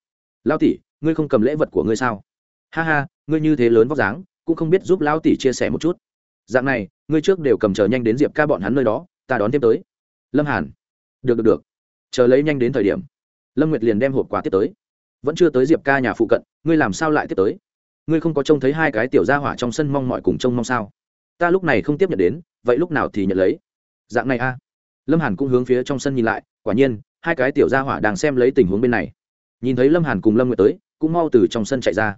lao tỷ, ngươi không cầm lễ vật của ngươi sao? Ha ha, ngươi như thế lớn vóc dáng, cũng không biết giúp lao tỷ chia sẻ một chút. Dạng này, ngươi trước đều cầm chờ nhanh đến diệp ca bọn hắn nơi đó, ta đón tiếp tới. Lâm hàn. Được được được. Chờ lấy nhanh đến thời điểm lâm nguyệt liền đem hộp quà tiếp tới. Vẫn chưa tới diệp ca nhà phụ cận, ngươi làm sao lại tiếp tới? Ngươi không có trông thấy hai cái tiểu gia hỏa trong sân mong mọi cùng trông mong sao? Ta lúc này không tiếp nhận đến, vậy lúc nào thì nhận lấy? Dạng này a. Lâm hàn cũng hướng phía trong sân nhìn lại, quả nhiên, hai cái tiểu gia hỏa đang xem lấy tình huống bên này. Nhìn thấy lâm hàn cùng lâm nguyệt tới, cũng mau từ trong sân chạy ra.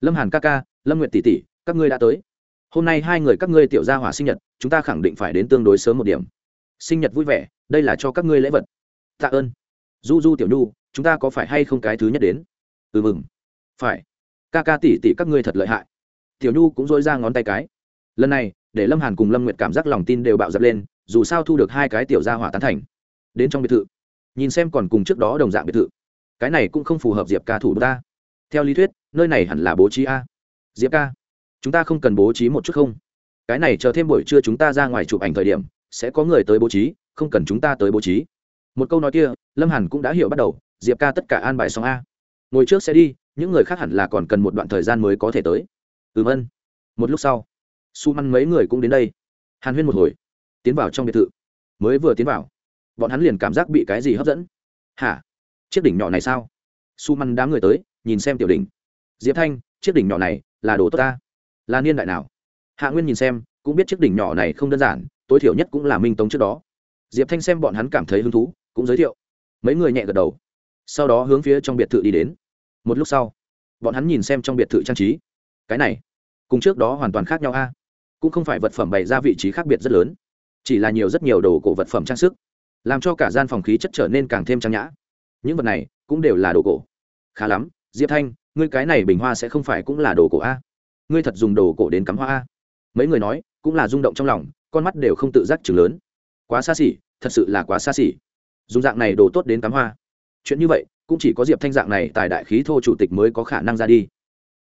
Lâm hàn ca ca, lâm nguyệt tỷ tỷ, các ngươi đã tới. Hôm nay hai người các ngươi tiểu gia hỏa sinh nhật, chúng ta khẳng định phải đến tương đối sớm một điểm. Sinh nhật vui vẻ, đây là cho các ngươi lễ vật. Tạ ơn du du tiểu nhu, chúng ta có phải hay không cái thứ nhất đến? Ừ mừng. Phải. Ca ca tỷ tỷ các ngươi thật lợi hại. Tiểu nhu cũng dối ra ngón tay cái. Lần này, để lâm hàn cùng lâm nguyệt cảm giác lòng tin đều bạo dập lên, dù sao thu được hai cái tiểu gia hỏa tán thành. Đến trong biệt thự. Nhìn xem còn cùng trước đó đồng dạng biệt thự. Cái này cũng không phù hợp diệp ca thủ ta. Theo lý thuyết, nơi này hẳn là bố trí a. Diệp ca, chúng ta không cần bố trí một chút không? Cái này chờ thêm buổi trưa chúng ta ra ngoài chụp ảnh thời điểm, sẽ có người tới bố trí, không cần chúng ta tới bố trí một câu nói kia, lâm hàn cũng đã hiểu bắt đầu, diệp ca tất cả an bài xong a. Ngồi trước sẽ đi, những người khác hẳn là còn cần một đoạn thời gian mới có thể tới. Ừm ân. Một lúc sau, su măn mấy người cũng đến đây. Hàn huyên một hồi, tiến vào trong biệt thự. Mới vừa tiến vào, bọn hắn liền cảm giác bị cái gì hấp dẫn. Hả? Chiếc đỉnh nhỏ này sao? Su măn đám người tới, nhìn xem tiểu đỉnh. Diệp thanh, chiếc đỉnh nhỏ này là đồ tốt ta. Là niên đại nào? Hạ nguyên nhìn xem, cũng biết chiếc đỉnh nhỏ này không đơn giản, tối thiểu nhất cũng là minh tống trước đó. Diệp thanh xem bọn hắn cảm thấy hứng thú cũng giới thiệu. Mấy người nhẹ gật đầu. Sau đó hướng phía trong biệt thự đi đến. Một lúc sau, bọn hắn nhìn xem trong biệt thự trang trí. Cái này, cùng trước đó hoàn toàn khác nhau a. Cũng không phải vật phẩm bày ra vị trí khác biệt rất lớn, chỉ là nhiều rất nhiều đồ cổ vật phẩm trang sức, làm cho cả gian phòng khí chất trở nên càng thêm trang nhã. Những vật này cũng đều là đồ cổ. Khá lắm, diệp thanh, ngươi cái này bình hoa sẽ không phải cũng là đồ cổ a? Ngươi thật dùng đồ cổ đến cắm hoa a? Mấy người nói, cũng là rung động trong lòng, con mắt đều không tự giác chừng lớn. Quá xa xỉ, thật sự là quá xa xỉ dùng dạng này đồ tốt đến cắm hoa. Chuyện như vậy, cũng chỉ có diệp thanh dạng này tài đại khí thô chủ tịch mới có khả năng ra đi.